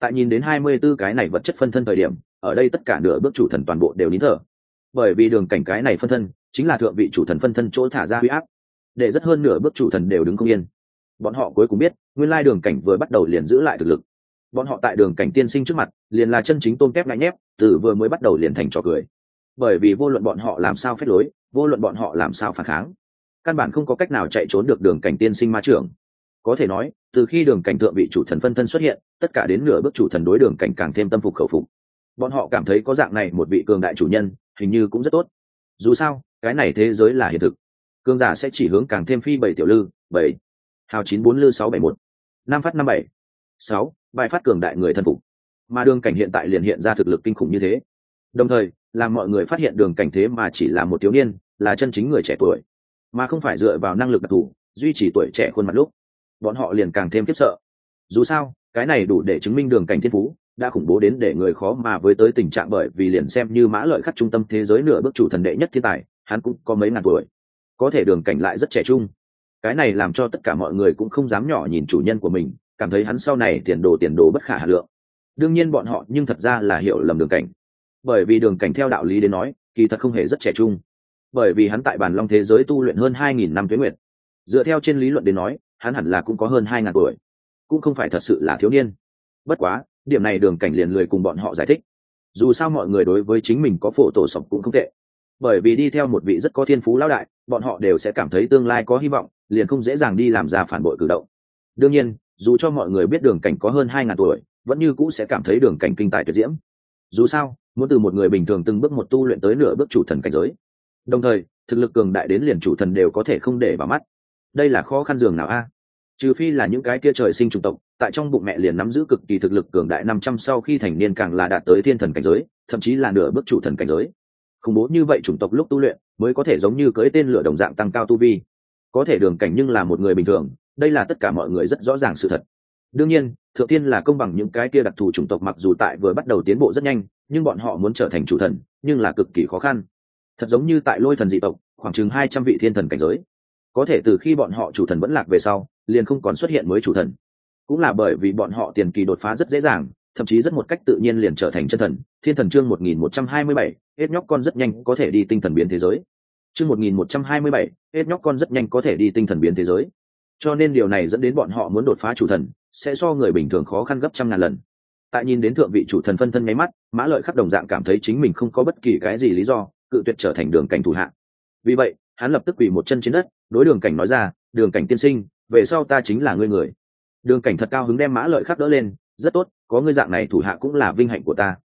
Speaker 1: tại nhìn đến hai mươi 24 cái này vật chất phân thân thời điểm, ở đây tất cả nửa bước chủ thần toàn bộ đều nín thở. Bởi vì đường cảnh cái này phân thân, chính là thượng vị chủ thần phân thân chỗ thả ra huy áp, để rất hơn nửa bước chủ thần đều đứng không yên. Bọn họ cuối cùng biết, nguyên lai đường cảnh vừa bắt đầu liền giữ lại thực lực. Bọn họ tại đường cảnh tiên sinh trước mặt, liền là chân chính tôn kép lại nhép, từ vừa mới bắt đầu liền thành trò cười. Bởi vì vô luận bọn họ làm sao phép lối, vô luận bọn họ làm sao phản kháng, căn bản không có cách nào chạy trốn được đường cảnh tiên sinh ma trưởng. Có thể nói từ khi đường cảnh thượng vị chủ thần phân thân xuất hiện, tất cả đến nửa bước chủ thần đối đường cảnh càng thêm tâm phục khẩu phục. Bọn họ cảm thấy có dạng này một vị cường đại chủ nhân, hình như cũng rất tốt. Dù sao, cái này thế giới là hiện thực. Cường giả sẽ chỉ hướng càng thêm phi bảy tiểu lư, bảy, hào chín bốn lư sáu bảy một, năm phát năm bảy, sáu, bài phát cường đại người thân phục. Mà đường cảnh hiện tại liền hiện ra thực lực kinh khủng như thế. Đồng thời, làm mọi người phát hiện đường cảnh thế mà chỉ là một thiếu niên, là chân chính người trẻ tuổi. Mà không phải dựa vào năng lực đặc thù, duy trì tuổi trẻ khuôn mặt lúc bọn họ liền càng thêm khiếp sợ. Dù sao, cái này đủ để chứng minh đường cảnh thiên phú, đã khủng bố đến để người khó mà với tới tình trạng bởi vì liền xem như mã lợi khắc trung tâm thế giới nửa bước chủ thần đệ nhất thiên tài, hắn cũng có mấy ngàn tuổi. Có thể đường cảnh lại rất trẻ trung. Cái này làm cho tất cả mọi người cũng không dám nhỏ nhìn chủ nhân của mình, cảm thấy hắn sau này tiền đồ tiền đồ bất khả hà lượng. Đương nhiên bọn họ nhưng thật ra là hiểu lầm đường cảnh. Bởi vì đường cảnh theo đạo lý đến nói, kỳ thật không hề rất trẻ trung. Bởi vì hắn tại bàn long thế giới tu luyện hơn hai nghìn năm tuế nguyệt. Dựa theo trên lý luận đến nói hắn hẳn là cũng có hơn hai ngàn tuổi, cũng không phải thật sự là thiếu niên. Bất quá, điểm này đường cảnh liền lười cùng bọn họ giải thích. Dù sao mọi người đối với chính mình có phổ tổ sọc cũng không tệ. Bởi vì đi theo một vị rất có thiên phú lão đại, bọn họ đều sẽ cảm thấy tương lai có hy vọng, liền không dễ dàng đi làm ra phản bội cử động. Đương nhiên, dù cho mọi người biết đường cảnh có hơn hai ngàn tuổi, vẫn như cũ sẽ cảm thấy đường cảnh kinh tài tuyệt diễm. Dù sao, muốn từ một người bình thường từng bước một tu luyện tới nửa bước chủ thần cảnh giới. Đồng thời, thực lực cường đại đến liền chủ thần đều có thể không để vào mắt đây là khó khăn dường nào a? Trừ phi là những cái kia trời sinh chủng tộc, tại trong bụng mẹ liền nắm giữ cực kỳ thực lực cường đại năm trăm sau khi thành niên càng là đạt tới thiên thần cảnh giới, thậm chí là nửa bước chủ thần cảnh giới. Khủng bố như vậy chủng tộc lúc tu luyện, mới có thể giống như cưỡi tên lửa đồng dạng tăng cao tu vi. Có thể đường cảnh nhưng là một người bình thường, đây là tất cả mọi người rất rõ ràng sự thật. Đương nhiên, thượng tiên là công bằng những cái kia đặc thù chủng tộc mặc dù tại vừa bắt đầu tiến bộ rất nhanh, nhưng bọn họ muốn trở thành chủ thần, nhưng là cực kỳ khó khăn. Thật giống như tại lôi thần dị tộc, khoảng chừng hai trăm vị thiên thần cảnh giới có thể từ khi bọn họ chủ thần vẫn lạc về sau, liền không còn xuất hiện mới chủ thần. Cũng là bởi vì bọn họ tiền kỳ đột phá rất dễ dàng, thậm chí rất một cách tự nhiên liền trở thành chân thần. Thiên thần chương một nghìn một trăm hai mươi bảy, hết nhóc con rất nhanh có thể đi tinh thần biến thế giới. Chương một nghìn một trăm hai mươi bảy, hết nhóc con rất nhanh có thể đi tinh thần biến thế giới. Cho nên điều này dẫn đến bọn họ muốn đột phá chủ thần, sẽ so người bình thường khó khăn gấp trăm ngàn lần. Tại nhìn đến thượng vị chủ thần phân thân nháy mắt, mã lợi khắc đồng dạng cảm thấy chính mình không có bất kỳ cái gì lý do, cự tuyệt trở thành đường cảnh thủ hạ. Vì vậy hắn lập tức quỳ một chân trên đất, đối đường cảnh nói ra, đường cảnh tiên sinh, về sau ta chính là ngươi người. Đường cảnh thật cao hứng đem mã lợi khắc đỡ lên, rất tốt, có ngươi dạng này thủ hạ cũng là vinh hạnh của ta.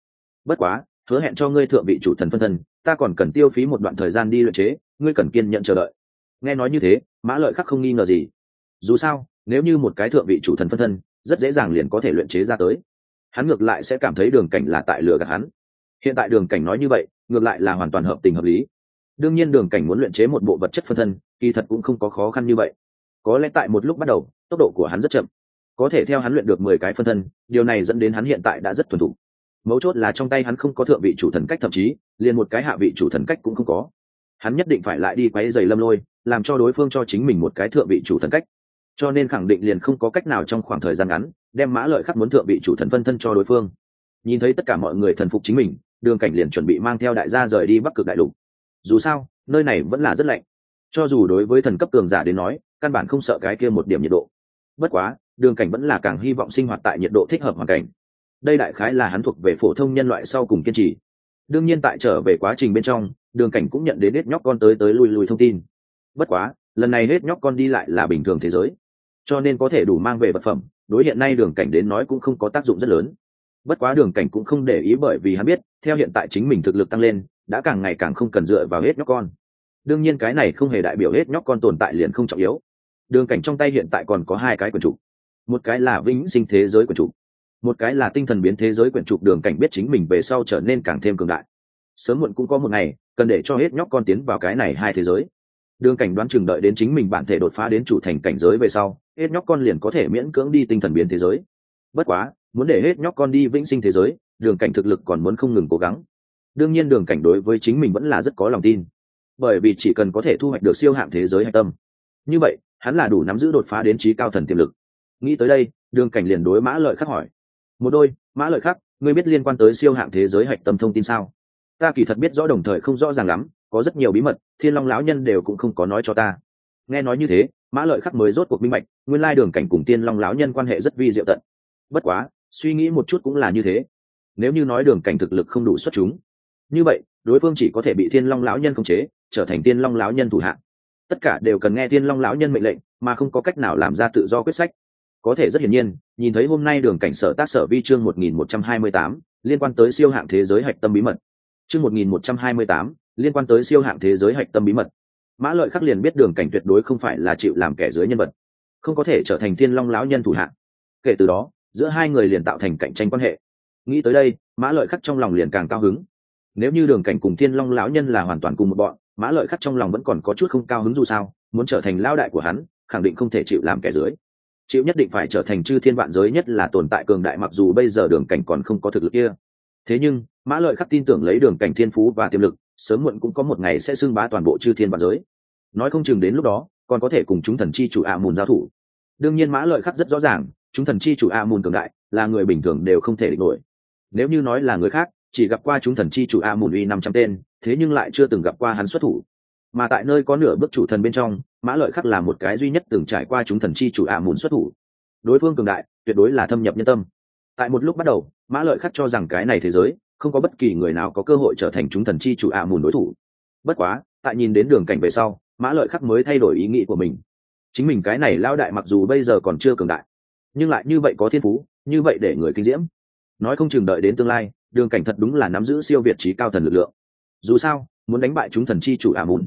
Speaker 1: Bất quá, hứa hẹn cho ngươi thượng vị chủ thần phân thân, ta còn cần tiêu phí một đoạn thời gian đi luyện chế, ngươi cần kiên nhận chờ đợi. Nghe nói như thế, mã lợi khắc không nghi ngờ gì. Dù sao, nếu như một cái thượng vị chủ thần phân thân, rất dễ dàng liền có thể luyện chế ra tới. Hắn ngược lại sẽ cảm thấy đường cảnh là tại lừa gạt hắn. Hiện tại đường cảnh nói như vậy, ngược lại là hoàn toàn hợp tình hợp lý đương nhiên đường cảnh muốn luyện chế một bộ vật chất phân thân, kỳ thật cũng không có khó khăn như vậy. Có lẽ tại một lúc bắt đầu, tốc độ của hắn rất chậm. Có thể theo hắn luyện được mười cái phân thân, điều này dẫn đến hắn hiện tại đã rất thuần thục. Mấu chốt là trong tay hắn không có thượng vị chủ thần cách, thậm chí, liền một cái hạ vị chủ thần cách cũng không có. Hắn nhất định phải lại đi quấy giày lâm lôi, làm cho đối phương cho chính mình một cái thượng vị chủ thần cách. Cho nên khẳng định liền không có cách nào trong khoảng thời gian ngắn, đem mã lợi khắc muốn thượng vị chủ thần phân thân cho đối phương. Nhìn thấy tất cả mọi người thần phục chính mình, đường cảnh liền chuẩn bị mang theo đại gia rời đi bắc cực đại lục dù sao, nơi này vẫn là rất lạnh. Cho dù đối với thần cấp cường giả đến nói, căn bản không sợ cái kia một điểm nhiệt độ. Bất quá, đường cảnh vẫn là càng hy vọng sinh hoạt tại nhiệt độ thích hợp hoàn cảnh. Đây đại khái là hắn thuộc về phổ thông nhân loại sau cùng kiên trì. Đương nhiên tại trở về quá trình bên trong, đường cảnh cũng nhận đến hết nhóc con tới tới lui lui thông tin. Bất quá, lần này hết nhóc con đi lại là bình thường thế giới. Cho nên có thể đủ mang về vật phẩm, đối hiện nay đường cảnh đến nói cũng không có tác dụng rất lớn. Bất quá đường cảnh cũng không để ý bởi vì hắn biết, theo hiện tại chính mình thực lực tăng lên đã càng ngày càng không cần dựa vào hết nhóc con. Đương nhiên cái này không hề đại biểu hết nhóc con tồn tại liền không trọng yếu. Đường cảnh trong tay hiện tại còn có hai cái quần trục. Một cái là vĩnh sinh thế giới quần trục. Một cái là tinh thần biến thế giới quyển trục đường cảnh biết chính mình về sau trở nên càng thêm cường đại. Sớm muộn cũng có một ngày, cần để cho hết nhóc con tiến vào cái này hai thế giới. Đường cảnh đoán chừng đợi đến chính mình bản thể đột phá đến chủ thành cảnh giới về sau, hết nhóc con liền có thể miễn cưỡng đi tinh thần biến thế giới. Bất quá, muốn để hết nhóc con đi vĩnh sinh thế giới, đường cảnh thực lực còn muốn không ngừng cố gắng đương nhiên đường cảnh đối với chính mình vẫn là rất có lòng tin. Bởi vì chỉ cần có thể thu hoạch được siêu hạng thế giới hạch tâm. Như vậy, hắn là đủ nắm giữ đột phá đến trí cao thần tiềm lực. Nghĩ tới đây, đường cảnh liền đối mã lợi khắc hỏi. Một đôi, mã lợi khắc, ngươi biết liên quan tới siêu hạng thế giới hạch tâm thông tin sao? Ta kỳ thật biết rõ đồng thời không rõ ràng lắm, có rất nhiều bí mật, thiên long lão nhân đều cũng không có nói cho ta. Nghe nói như thế, mã lợi khắc mới rốt cuộc minh mạch nguyên lai đường cảnh cùng tiên long lão nhân quan hệ rất vi diệu tận. Bất quá, suy nghĩ một chút cũng là như thế. Nếu như nói đường cảnh thực lực không đủ xuất chúng như vậy đối phương chỉ có thể bị thiên long lão nhân khống chế trở thành Thiên long lão nhân thủ hạng. Tất cả đều cần nghe Thiên long lão nhân mệnh lệnh mà không có cách nào làm ra tự do quyết sách. Có thể rất hiển nhiên nhìn thấy hôm nay đường cảnh sở tác sở vi chương 1128, liên quan tới siêu hạng thế giới hạch tâm bí mật. Chương 1128, liên quan tới siêu hạng thế giới hạch tâm bí mật. Mã lợi khắc liền biết đường cảnh tuyệt đối không phải là chịu làm kẻ dưới nhân vật không có thể trở thành thiên long lão nhân thủ hạng. Kể từ đó giữa hai người liền tạo thành cạnh tranh quan hệ. Nghĩ tới đây mã lợi khắc trong lòng liền càng cao hứng nếu như đường cảnh cùng thiên long lão nhân là hoàn toàn cùng một bọn, mã lợi khắc trong lòng vẫn còn có chút không cao hứng dù sao, muốn trở thành lao đại của hắn, khẳng định không thể chịu làm kẻ dưới. Chịu nhất định phải trở thành chư thiên vạn giới nhất là tồn tại cường đại mặc dù bây giờ đường cảnh còn không có thực lực kia. Thế nhưng, mã lợi khắc tin tưởng lấy đường cảnh thiên phú và tiềm lực, sớm muộn cũng có một ngày sẽ xưng bá toàn bộ chư thiên vạn giới. Nói không chừng đến lúc đó, còn có thể cùng chúng thần chi chủ ạ mùn giao thủ. Đương nhiên mã lợi khắc rất rõ ràng, chúng thần chi chủ ạ mùn cường đại, là người bình thường đều không thể địch nổi. Nếu như nói là người khác chỉ gặp qua chúng thần chi chủ a mùn uy năm trăm tên, thế nhưng lại chưa từng gặp qua hắn xuất thủ. Mà tại nơi có nửa bước chủ thần bên trong, mã lợi khắc là một cái duy nhất từng trải qua chúng thần chi chủ A mùn xuất thủ. Đối phương cường đại, tuyệt đối là thâm nhập nhân tâm. Tại một lúc bắt đầu, mã lợi khắc cho rằng cái này thế giới, không có bất kỳ người nào có cơ hội trở thành chúng thần chi chủ A mùn đối thủ. Bất quá, tại nhìn đến đường cảnh về sau, mã lợi khắc mới thay đổi ý nghĩ của mình. Chính mình cái này lao đại mặc dù bây giờ còn chưa cường đại, nhưng lại như vậy có thiên phú, như vậy để người kinh diễm. Nói không chừng đợi đến tương lai đường cảnh thật đúng là nắm giữ siêu việt trí cao thần lực lượng. Dù sao, muốn đánh bại chúng thần chi chủ ả mùn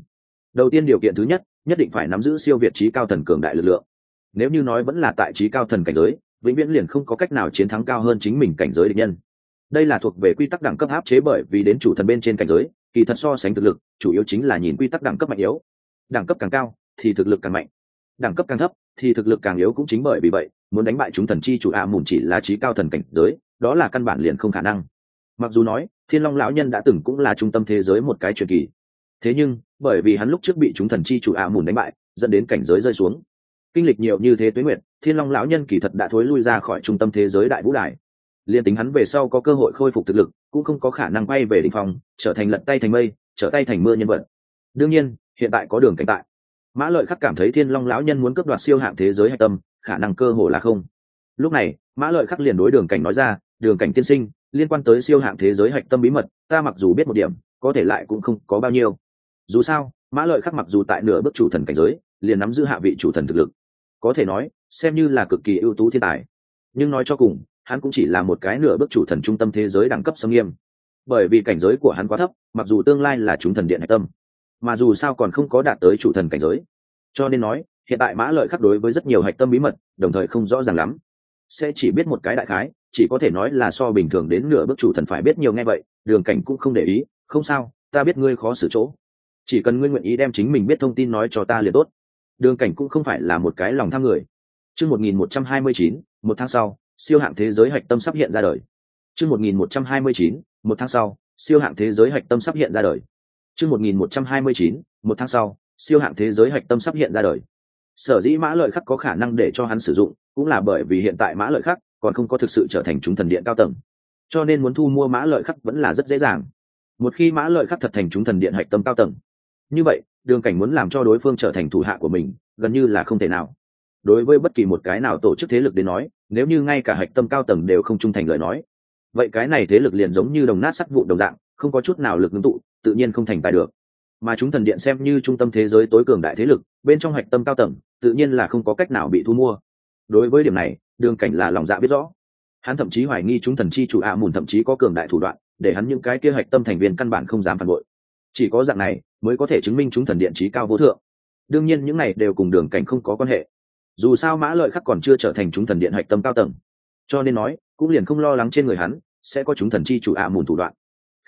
Speaker 1: đầu tiên điều kiện thứ nhất nhất định phải nắm giữ siêu việt trí cao thần cường đại lực lượng. Nếu như nói vẫn là tại trí cao thần cảnh giới, vĩnh viễn liền không có cách nào chiến thắng cao hơn chính mình cảnh giới địch nhân. Đây là thuộc về quy tắc đẳng cấp áp chế bởi vì đến chủ thần bên trên cảnh giới, kỳ thật so sánh thực lực, chủ yếu chính là nhìn quy tắc đẳng cấp mạnh yếu. Đẳng cấp càng cao, thì thực lực càng mạnh. Đẳng cấp càng thấp, thì thực lực càng yếu cũng chính bởi vì vậy, muốn đánh bại chúng thần chi chủ a mùn chỉ là trí cao thần cảnh giới, đó là căn bản liền không khả năng mặc dù nói, thiên long lão nhân đã từng cũng là trung tâm thế giới một cái truyền kỳ. Thế nhưng, bởi vì hắn lúc trước bị chúng thần chi chủ ạ mùn đánh bại, dẫn đến cảnh giới rơi xuống. Kinh lịch nhiều như thế tuế nguyệt, thiên long lão nhân kỳ thật đã thối lui ra khỏi trung tâm thế giới đại vũ đại liền tính hắn về sau có cơ hội khôi phục thực lực, cũng không có khả năng quay về đ phòng trở thành lật tay thành mây, trở tay thành mưa nhân vật. Đương nhiên, hiện tại có đường cảnh tại. Mã lợi khắc cảm thấy thiên long lão nhân muốn cướp đoạt siêu hạng thế giới hạch tâm, khả năng cơ hồ là không. Lúc này, mã lợi khắc liền đối đường cảnh nói ra, đường cảnh tiên sinh liên quan tới siêu hạng thế giới hạch tâm bí mật, ta mặc dù biết một điểm, có thể lại cũng không có bao nhiêu. Dù sao, mã lợi khắc mặc dù tại nửa bước chủ thần cảnh giới, liền nắm giữ hạ vị chủ thần thực lực. Có thể nói, xem như là cực kỳ ưu tú thiên tài. Nhưng nói cho cùng, hắn cũng chỉ là một cái nửa bước chủ thần trung tâm thế giới đẳng cấp xâm nghiêm. Bởi vì cảnh giới của hắn quá thấp, mặc dù tương lai là chúng thần điện hạch tâm, mà dù sao còn không có đạt tới chủ thần cảnh giới. Cho nên nói, hiện tại mã lợi khắc đối với rất nhiều hạch tâm bí mật, đồng thời không rõ ràng lắm. Sẽ chỉ biết một cái đại khái chỉ có thể nói là so bình thường đến nửa bước chủ thần phải biết nhiều nghe vậy, đường cảnh cũng không để ý, không sao, ta biết ngươi khó xử chỗ. Chỉ cần ngươi nguyện ý đem chính mình biết thông tin nói cho ta liền tốt. Đường cảnh cũng không phải là một cái lòng tham người. Chương một nghìn một trăm hai mươi chín, một tháng sau, siêu hạng thế giới hạch tâm sắp hiện ra đời. Chương một nghìn một trăm hai mươi chín, một tháng sau, siêu hạng thế giới hạch tâm sắp hiện ra đời. Chương một nghìn một trăm hai mươi chín, một tháng sau, siêu hạng thế giới hạch tâm sắp hiện ra đời. Sở dĩ mã lợi khắc có khả năng để cho hắn sử dụng, cũng là bởi vì hiện tại mã lợi khắc còn không có thực sự trở thành chúng thần điện cao tầng. Cho nên muốn thu mua mã lợi khắc vẫn là rất dễ dàng. Một khi mã lợi khắc thật thành chúng thần điện hạch tâm cao tầng, như vậy, đường cảnh muốn làm cho đối phương trở thành thủ hạ của mình, gần như là không thể nào. Đối với bất kỳ một cái nào tổ chức thế lực đến nói, nếu như ngay cả hạch tâm cao tầng đều không trung thành lời nói, vậy cái này thế lực liền giống như đồng nát sắt vụ đồng dạng, không có chút nào lực ngưng tụ, tự nhiên không thành tài được. Mà chúng thần điện xem như trung tâm thế giới tối cường đại thế lực, bên trong hạch tâm cao tầng, tự nhiên là không có cách nào bị thu mua. Đối với điểm này đường cảnh là lòng dạ biết rõ. Hắn thậm chí hoài nghi chúng thần chi chủ ạ mùn thậm chí có cường đại thủ đoạn, để hắn những cái kia hạch tâm thành viên căn bản không dám phản bội. Chỉ có dạng này mới có thể chứng minh chúng thần điện trí cao vô thượng. Đương nhiên những này đều cùng đường cảnh không có quan hệ. Dù sao mã lợi khắc còn chưa trở thành chúng thần điện hạch tâm cao tầng. Cho nên nói, cũng liền không lo lắng trên người hắn sẽ có chúng thần chi chủ ạ mùn thủ đoạn.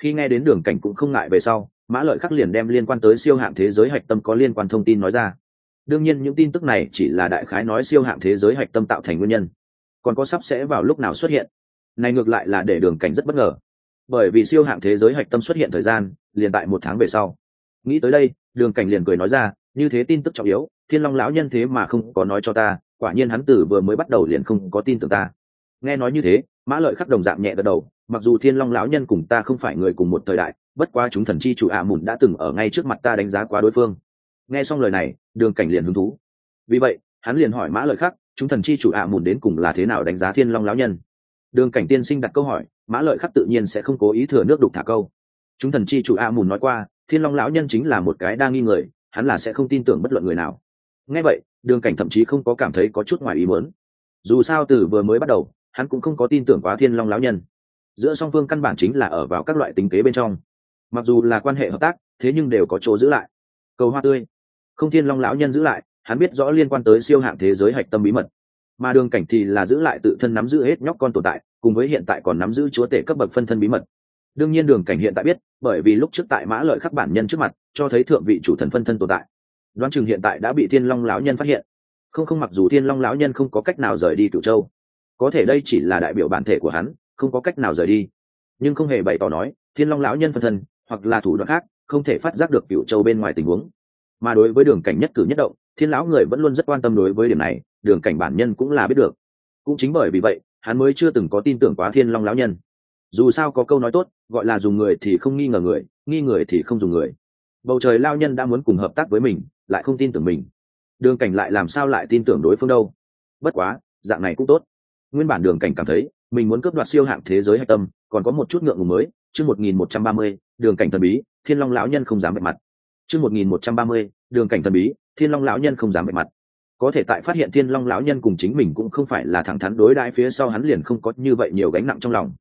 Speaker 1: Khi nghe đến đường cảnh cũng không ngại về sau, mã lợi khắc liền đem liên quan tới siêu hạng thế giới hạch tâm có liên quan thông tin nói ra. Đương nhiên những tin tức này chỉ là đại khái nói siêu hạng thế giới hạch tâm tạo thành nguyên nhân còn có sắp sẽ vào lúc nào xuất hiện. Này ngược lại là để đường cảnh rất bất ngờ. Bởi vì siêu hạng thế giới hạch tâm xuất hiện thời gian, liền tại một tháng về sau. Nghĩ tới đây, đường cảnh liền cười nói ra, như thế tin tức trọng yếu, thiên long lão nhân thế mà không có nói cho ta, quả nhiên hắn tử vừa mới bắt đầu liền không có tin tưởng ta. Nghe nói như thế, mã lợi khắc đồng dạng nhẹ gật đầu, mặc dù thiên long lão nhân cùng ta không phải người cùng một thời đại, bất quá chúng thần chi chủ ạ à mùn đã từng ở ngay trước mặt ta đánh giá quá đối phương. Nghe xong lời này, đường cảnh liền hứng thú. Vì vậy, hắn liền hỏi mã lợi khắc chúng thần chi chủ ạ à mùn đến cùng là thế nào đánh giá thiên long lão nhân? Đường cảnh tiên sinh đặt câu hỏi, mã lợi khắc tự nhiên sẽ không cố ý thừa nước đục thả câu. Chúng thần chi chủ ạ à mùn nói qua, thiên long lão nhân chính là một cái đa nghi người, hắn là sẽ không tin tưởng bất luận người nào. Nghe vậy, đường cảnh thậm chí không có cảm thấy có chút ngoài ý muốn. Dù sao từ vừa mới bắt đầu, hắn cũng không có tin tưởng quá thiên long lão nhân. Giữa song phương căn bản chính là ở vào các loại tính kế bên trong. Mặc dù là quan hệ hợp tác, thế nhưng đều có chỗ giữ lại. Cầu hoa tươi. Không thiên long lão nhân giữ lại hắn biết rõ liên quan tới siêu hạng thế giới hạch tâm bí mật. Mà đường cảnh thì là giữ lại tự thân nắm giữ hết nhóc con tồn tại, cùng với hiện tại còn nắm giữ chúa tể cấp bậc phân thân bí mật. Đương nhiên đường cảnh hiện tại biết, bởi vì lúc trước tại mã lợi khắc bản nhân trước mặt, cho thấy thượng vị chủ thần phân thân tồn tại. Đoán chừng hiện tại đã bị thiên long lão nhân phát hiện. Không không mặc dù thiên long lão nhân không có cách nào rời đi cửu châu, có thể đây chỉ là đại biểu bản thể của hắn, không có cách nào rời đi. Nhưng không hề bày tỏ nói, thiên long lão nhân phân thân, hoặc là thủ đoạn khác, không thể phát giác được cửu châu bên ngoài tình huống. Mà đối với đường cảnh nhất cử nhất động thiên lão người vẫn luôn rất quan tâm đối với điểm này, đường cảnh bản nhân cũng là biết được. Cũng chính bởi vì vậy, hắn mới chưa từng có tin tưởng quá thiên long lão nhân. Dù sao có câu nói tốt, gọi là dùng người thì không nghi ngờ người, nghi người thì không dùng người. Bầu trời lao nhân đã muốn cùng hợp tác với mình, lại không tin tưởng mình. Đường cảnh lại làm sao lại tin tưởng đối phương đâu? Bất quá, dạng này cũng tốt. Nguyên bản đường cảnh cảm thấy, mình muốn cướp đoạt siêu hạng thế giới hạch tâm, còn có một chút ngượng ngùng mới, chương một nghìn một trăm ba mươi, đường cảnh thần bí, thiên long lão nhân không dám bệ mặt. Chương một nghìn một trăm ba mươi, đường cảnh thần bí thiên long lão nhân không dám bệ mặt. Có thể tại phát hiện thiên long lão nhân cùng chính mình cũng không phải là thẳng thắn đối đãi phía sau hắn liền không có như vậy nhiều gánh nặng trong lòng.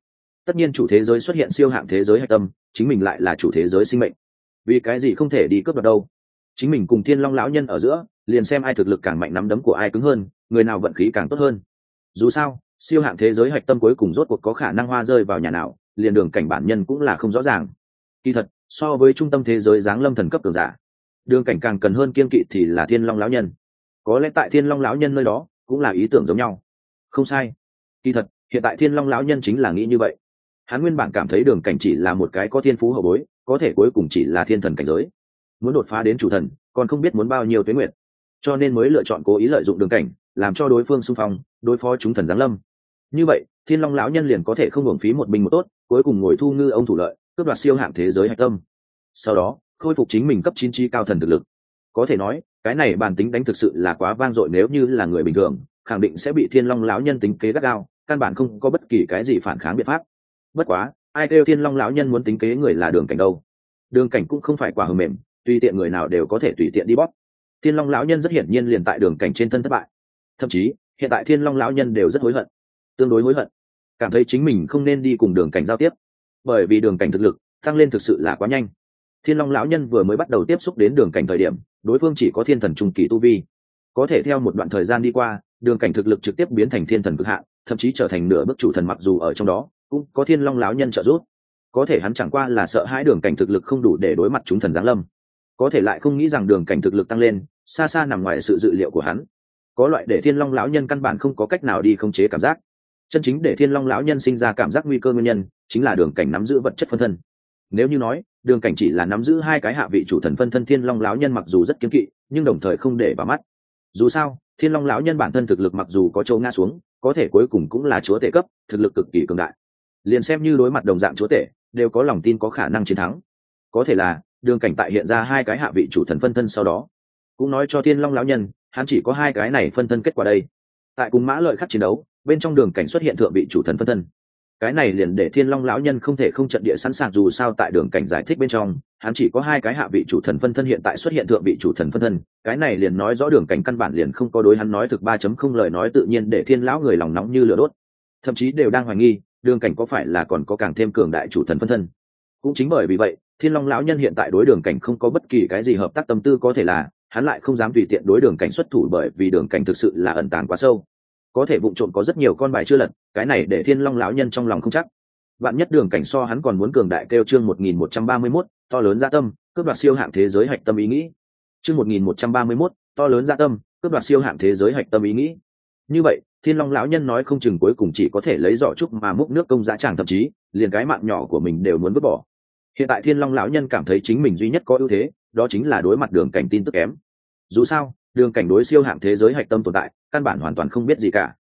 Speaker 1: Tất nhiên chủ thế giới xuất hiện siêu hạng thế giới hạch tâm, chính mình lại là chủ thế giới sinh mệnh. Vì cái gì không thể đi cướp đoạt đâu? Chính mình cùng thiên long lão nhân ở giữa, liền xem ai thực lực càng mạnh nắm đấm của ai cứng hơn, người nào vận khí càng tốt hơn. Dù sao, siêu hạng thế giới hạch tâm cuối cùng rốt cuộc có khả năng hoa rơi vào nhà nào, liền đường cảnh bản nhân cũng là không rõ ràng. Kỳ thật, so với trung tâm thế giới giáng lâm thần cấp cường giả đường cảnh càng cần hơn kiên kỵ thì là thiên long lão nhân. Có lẽ tại thiên long lão nhân nơi đó cũng là ý tưởng giống nhau. Không sai. Kỳ thật, hiện tại thiên long lão nhân chính là nghĩ như vậy. Hắn nguyên bản cảm thấy đường cảnh chỉ là một cái có thiên phú hậu bối, có thể cuối cùng chỉ là thiên thần cảnh giới. Muốn đột phá đến chủ thần, còn không biết muốn bao nhiêu tuyến nguyện cho nên mới lựa chọn cố ý lợi dụng đường cảnh, làm cho đối phương xung phong, đối phó chúng thần giáng lâm. Như vậy, thiên long lão nhân liền có thể không hưởng phí một mình một tốt, cuối cùng ngồi thu ngư ông thủ lợi, cướp đoạt siêu hạng thế giới hạch tâm. Sau đó khôi phục chính mình cấp chín chi cao thần thực lực. Có thể nói, cái này bản tính đánh thực sự là quá vang dội nếu như là người bình thường, khẳng định sẽ bị thiên long lão nhân tính kế gắt gao, căn bản không có bất kỳ cái gì phản kháng biện pháp. Bất quá, ai kêu thiên long lão nhân muốn tính kế người là đường cảnh đâu? Đường cảnh cũng không phải quả hờ mềm, tùy tiện người nào đều có thể tùy tiện đi bóp. Thiên long lão nhân rất hiển nhiên liền tại đường cảnh trên thân thất bại. Thậm chí, hiện tại thiên long lão nhân đều rất hối hận. Tương đối hối hận. Cảm thấy chính mình không nên đi cùng đường cảnh giao tiếp. Bởi vì đường cảnh thực lực, tăng lên thực sự là quá nhanh thiên long lão nhân vừa mới bắt đầu tiếp xúc đến đường cảnh thời điểm, đối phương chỉ có thiên thần trung kỳ tu vi. Có thể theo một đoạn thời gian đi qua, đường cảnh thực lực trực tiếp biến thành thiên thần cực hạn, thậm chí trở thành nửa bước chủ thần mặc dù ở trong đó, cũng có thiên long lão nhân trợ giúp. Có thể hắn chẳng qua là sợ hãi đường cảnh thực lực không đủ để đối mặt chúng thần giáng lâm. Có thể lại không nghĩ rằng đường cảnh thực lực tăng lên, xa xa nằm ngoài sự dự liệu của hắn. Có loại để thiên long lão nhân căn bản không có cách nào đi khống chế cảm giác. Chân chính để thiên long lão nhân sinh ra cảm giác nguy cơ nguyên nhân, chính là đường cảnh nắm giữ vật chất phân thân. Nếu như nói đường cảnh chỉ là nắm giữ hai cái hạ vị chủ thần phân thân thiên long lão nhân mặc dù rất kiếm kỵ, nhưng đồng thời không để vào mắt. Dù sao, thiên long lão nhân bản thân thực lực mặc dù có châu nga xuống, có thể cuối cùng cũng là chúa tể cấp, thực lực cực kỳ cường đại. Liền xem như đối mặt đồng dạng chúa tể, đều có lòng tin có khả năng chiến thắng. Có thể là, đường cảnh tại hiện ra hai cái hạ vị chủ thần phân thân sau đó, cũng nói cho thiên long lão nhân, hắn chỉ có hai cái này phân thân kết quả đây. Tại cùng mã lợi khắc chiến đấu, bên trong đường cảnh xuất hiện thượng vị chủ thần phân thân cái này liền để thiên long lão nhân không thể không trận địa sẵn sàng, dù sao tại đường cảnh giải thích bên trong, hắn chỉ có hai cái hạ vị chủ thần phân thân hiện tại xuất hiện thượng vị chủ thần phân thân. Cái này liền nói rõ đường cảnh căn bản liền không có đối hắn nói thực ba chấm không lời nói tự nhiên để thiên lão người lòng nóng như lửa đốt. Thậm chí đều đang hoài nghi, đường cảnh có phải là còn có càng thêm cường đại chủ thần phân thân. Cũng chính bởi vì vậy, thiên long lão nhân hiện tại đối đường cảnh không có bất kỳ cái gì hợp tác tâm tư có thể là, hắn lại không dám tùy tiện đối đường cảnh xuất thủ bởi vì đường cảnh thực sự là ẩn tàng quá sâu có thể vụ trộm có rất nhiều con bài chưa lật, cái này để thiên long lão nhân trong lòng không chắc. Bạn nhất đường cảnh so hắn còn muốn cường đại kêu chương một nghìn một trăm ba mươi mốt, to lớn gia tâm, cướp đoạt siêu hạng thế giới hạch tâm ý nghĩ. Chương một nghìn một trăm ba mươi mốt, to lớn gia tâm, cướp đoạt siêu hạng thế giới hạch tâm ý nghĩ. Như vậy, thiên long lão nhân nói không chừng cuối cùng chỉ có thể lấy giỏ trúc mà múc nước công giá tràng thậm chí, liền cái mạng nhỏ của mình đều muốn vứt bỏ. Hiện tại thiên long lão nhân cảm thấy chính mình duy nhất có ưu thế, đó chính là đối mặt đường cảnh tin tức kém. Dù sao đường cảnh đối siêu hạng thế giới hạch tâm tồn tại, căn bản hoàn toàn không biết gì cả.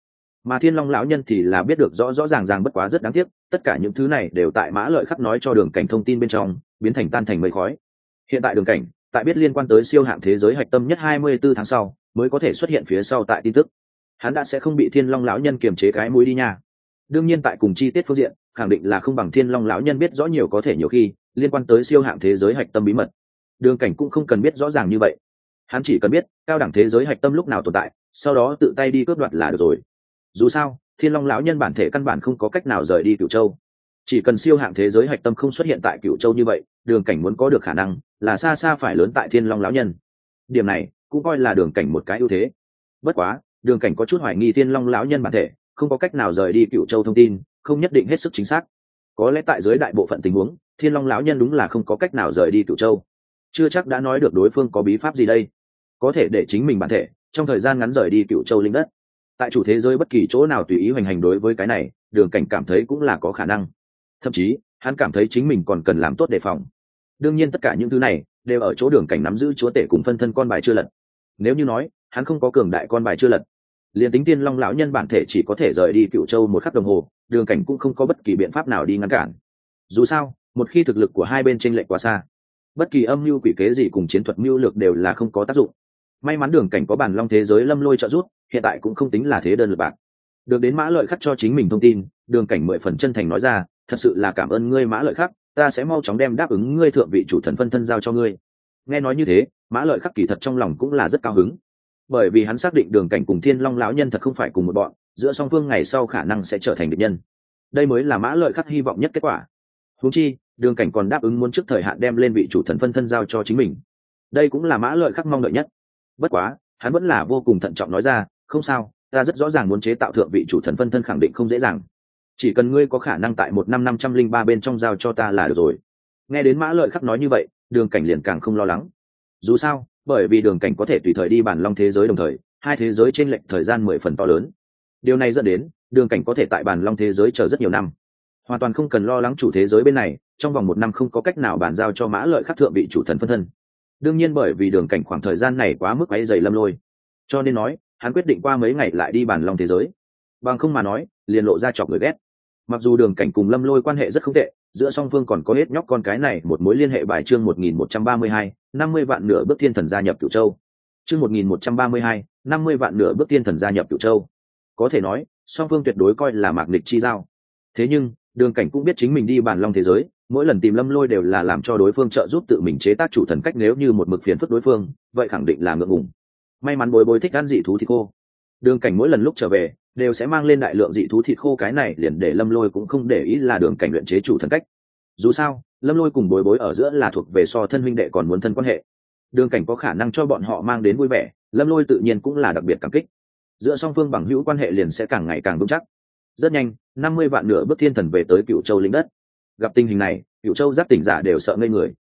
Speaker 1: Mà thiên long lão nhân thì là biết được rõ rõ ràng ràng bất quá rất đáng tiếc, tất cả những thứ này đều tại mã lợi khắc nói cho đường cảnh thông tin bên trong, biến thành tan thành mây khói. Hiện tại đường cảnh, tại biết liên quan tới siêu hạng thế giới hạch tâm nhất hai mươi 24 tháng sau, mới có thể xuất hiện phía sau tại tin tức. Hắn đã sẽ không bị thiên long lão nhân kiềm chế cái mũi đi nha. Đương nhiên tại cùng chi tiết phương diện, khẳng định là không bằng thiên long lão nhân biết rõ nhiều có thể nhiều khi, liên quan tới siêu hạng thế giới hạch tâm bí mật. Đường cảnh cũng không cần biết rõ ràng như vậy hắn chỉ cần biết, cao đẳng thế giới hạch tâm lúc nào tồn tại, sau đó tự tay đi cướp đoạt là được rồi. Dù sao, thiên long lão nhân bản thể căn bản không có cách nào rời đi cựu châu. Chỉ cần siêu hạng thế giới hạch tâm không xuất hiện tại cựu châu như vậy, đường cảnh muốn có được khả năng là xa xa phải lớn tại thiên long lão nhân. Điểm này cũng coi là đường cảnh một cái ưu thế. Bất quá, đường cảnh có chút hoài nghi thiên long lão nhân bản thể, không có cách nào rời đi cựu châu thông tin, không nhất định hết sức chính xác. Có lẽ tại dưới đại bộ phận tình huống, thiên long lão nhân đúng là không có cách nào rời đi cựu châu. Chưa chắc đã nói được đối phương có bí pháp gì đây có thể để chính mình bản thể trong thời gian ngắn rời đi cựu châu linh đất. Tại chủ thế giới bất kỳ chỗ nào tùy ý hoành hành đối với cái này, đường cảnh cảm thấy cũng là có khả năng. Thậm chí, hắn cảm thấy chính mình còn cần làm tốt đề phòng. Đương nhiên tất cả những thứ này đều ở chỗ đường cảnh nắm giữ chúa tể cùng phân thân con bài chưa lật. Nếu như nói, hắn không có cường đại con bài chưa lật, liền tính tiên long lão nhân bản thể chỉ có thể rời đi cựu châu một khắc đồng hồ, đường cảnh cũng không có bất kỳ biện pháp nào đi ngăn cản. Dù sao, một khi thực lực của hai bên tranh lệch quá xa, bất kỳ âm mưu quỷ kế gì cùng chiến thuật mưu lược đều là không có tác dụng may mắn đường cảnh có bản long thế giới lâm lôi trợ giúp, hiện tại cũng không tính là thế đơn lượt bạc. Được đến mã lợi khắc cho chính mình thông tin, đường cảnh mười phần chân thành nói ra, thật sự là cảm ơn ngươi mã lợi khắc, ta sẽ mau chóng đem đáp ứng ngươi thượng vị chủ thần phân thân giao cho ngươi. Nghe nói như thế, mã lợi khắc kỳ thật trong lòng cũng là rất cao hứng. Bởi vì hắn xác định đường cảnh cùng thiên long lão nhân thật không phải cùng một bọn, giữa song phương ngày sau khả năng sẽ trở thành địch nhân. Đây mới là mã lợi khắc hy vọng nhất kết quả. Húng chi, đường cảnh còn đáp ứng muốn trước thời hạn đem lên vị chủ thần phân thân giao cho chính mình. Đây cũng là mã lợi khắc mong đợi nhất bất quá, hắn vẫn là vô cùng thận trọng nói ra, không sao, ta rất rõ ràng muốn chế tạo thượng vị chủ thần phân thân khẳng định không dễ dàng. Chỉ cần ngươi có khả năng tại một năm năm trăm linh ba bên trong giao cho ta là được rồi. Nghe đến mã lợi khắc nói như vậy, đường cảnh liền càng không lo lắng. Dù sao, bởi vì đường cảnh có thể tùy thời đi bản long thế giới đồng thời, hai thế giới trên lệnh thời gian mười phần to lớn. Điều này dẫn đến, đường cảnh có thể tại bản long thế giới chờ rất nhiều năm. Hoàn toàn không cần lo lắng chủ thế giới bên này, trong vòng một năm không có cách nào bàn giao cho mã lợi khắc thượng vị chủ thần phân thân đương nhiên bởi vì đường cảnh khoảng thời gian này quá mức ấy dày lâm lôi. Cho nên nói, hắn quyết định qua mấy ngày lại đi bàn long thế giới. Bằng không mà nói, liền lộ ra chọc người ghét. Mặc dù đường cảnh cùng lâm lôi quan hệ rất không tệ, giữa song phương còn có hết nhóc con cái này một mối liên hệ bài chương một nghìn một trăm ba mươi hai, năm mươi vạn nửa bước thiên thần gia nhập cửu châu. Chương một nghìn một trăm ba mươi hai, năm mươi vạn nửa bước thiên thần gia nhập cửu châu. Có thể nói, song phương tuyệt đối coi là mạc nịch chi giao. Thế nhưng, đường cảnh cũng biết chính mình đi bàn long thế giới mỗi lần tìm lâm lôi đều là làm cho đối phương trợ giúp tự mình chế tác chủ thần cách nếu như một mực phiền phức đối phương, vậy khẳng định là ngượng ngùng. May mắn bối bối thích ăn dị thú thịt khô. Đường cảnh mỗi lần lúc trở về, đều sẽ mang lên đại lượng dị thú thịt khô, cái này liền để lâm lôi cũng không để ý là đường cảnh luyện chế chủ thần cách. Dù sao, lâm lôi cùng bối bối ở giữa là thuộc về so thân huynh đệ còn muốn thân quan hệ. Đường cảnh có khả năng cho bọn họ mang đến vui vẻ, lâm lôi tự nhiên cũng là đặc biệt cảm kích. Giữa song phương bằng hữu quan hệ liền sẽ càng ngày càng vững chắc. Rất nhanh, năm mươi vạn nửa bước thiên thần về tới cựu châu lĩnh đất gặp tình hình này cựu châu giác tỉnh giả đều sợ ngây người.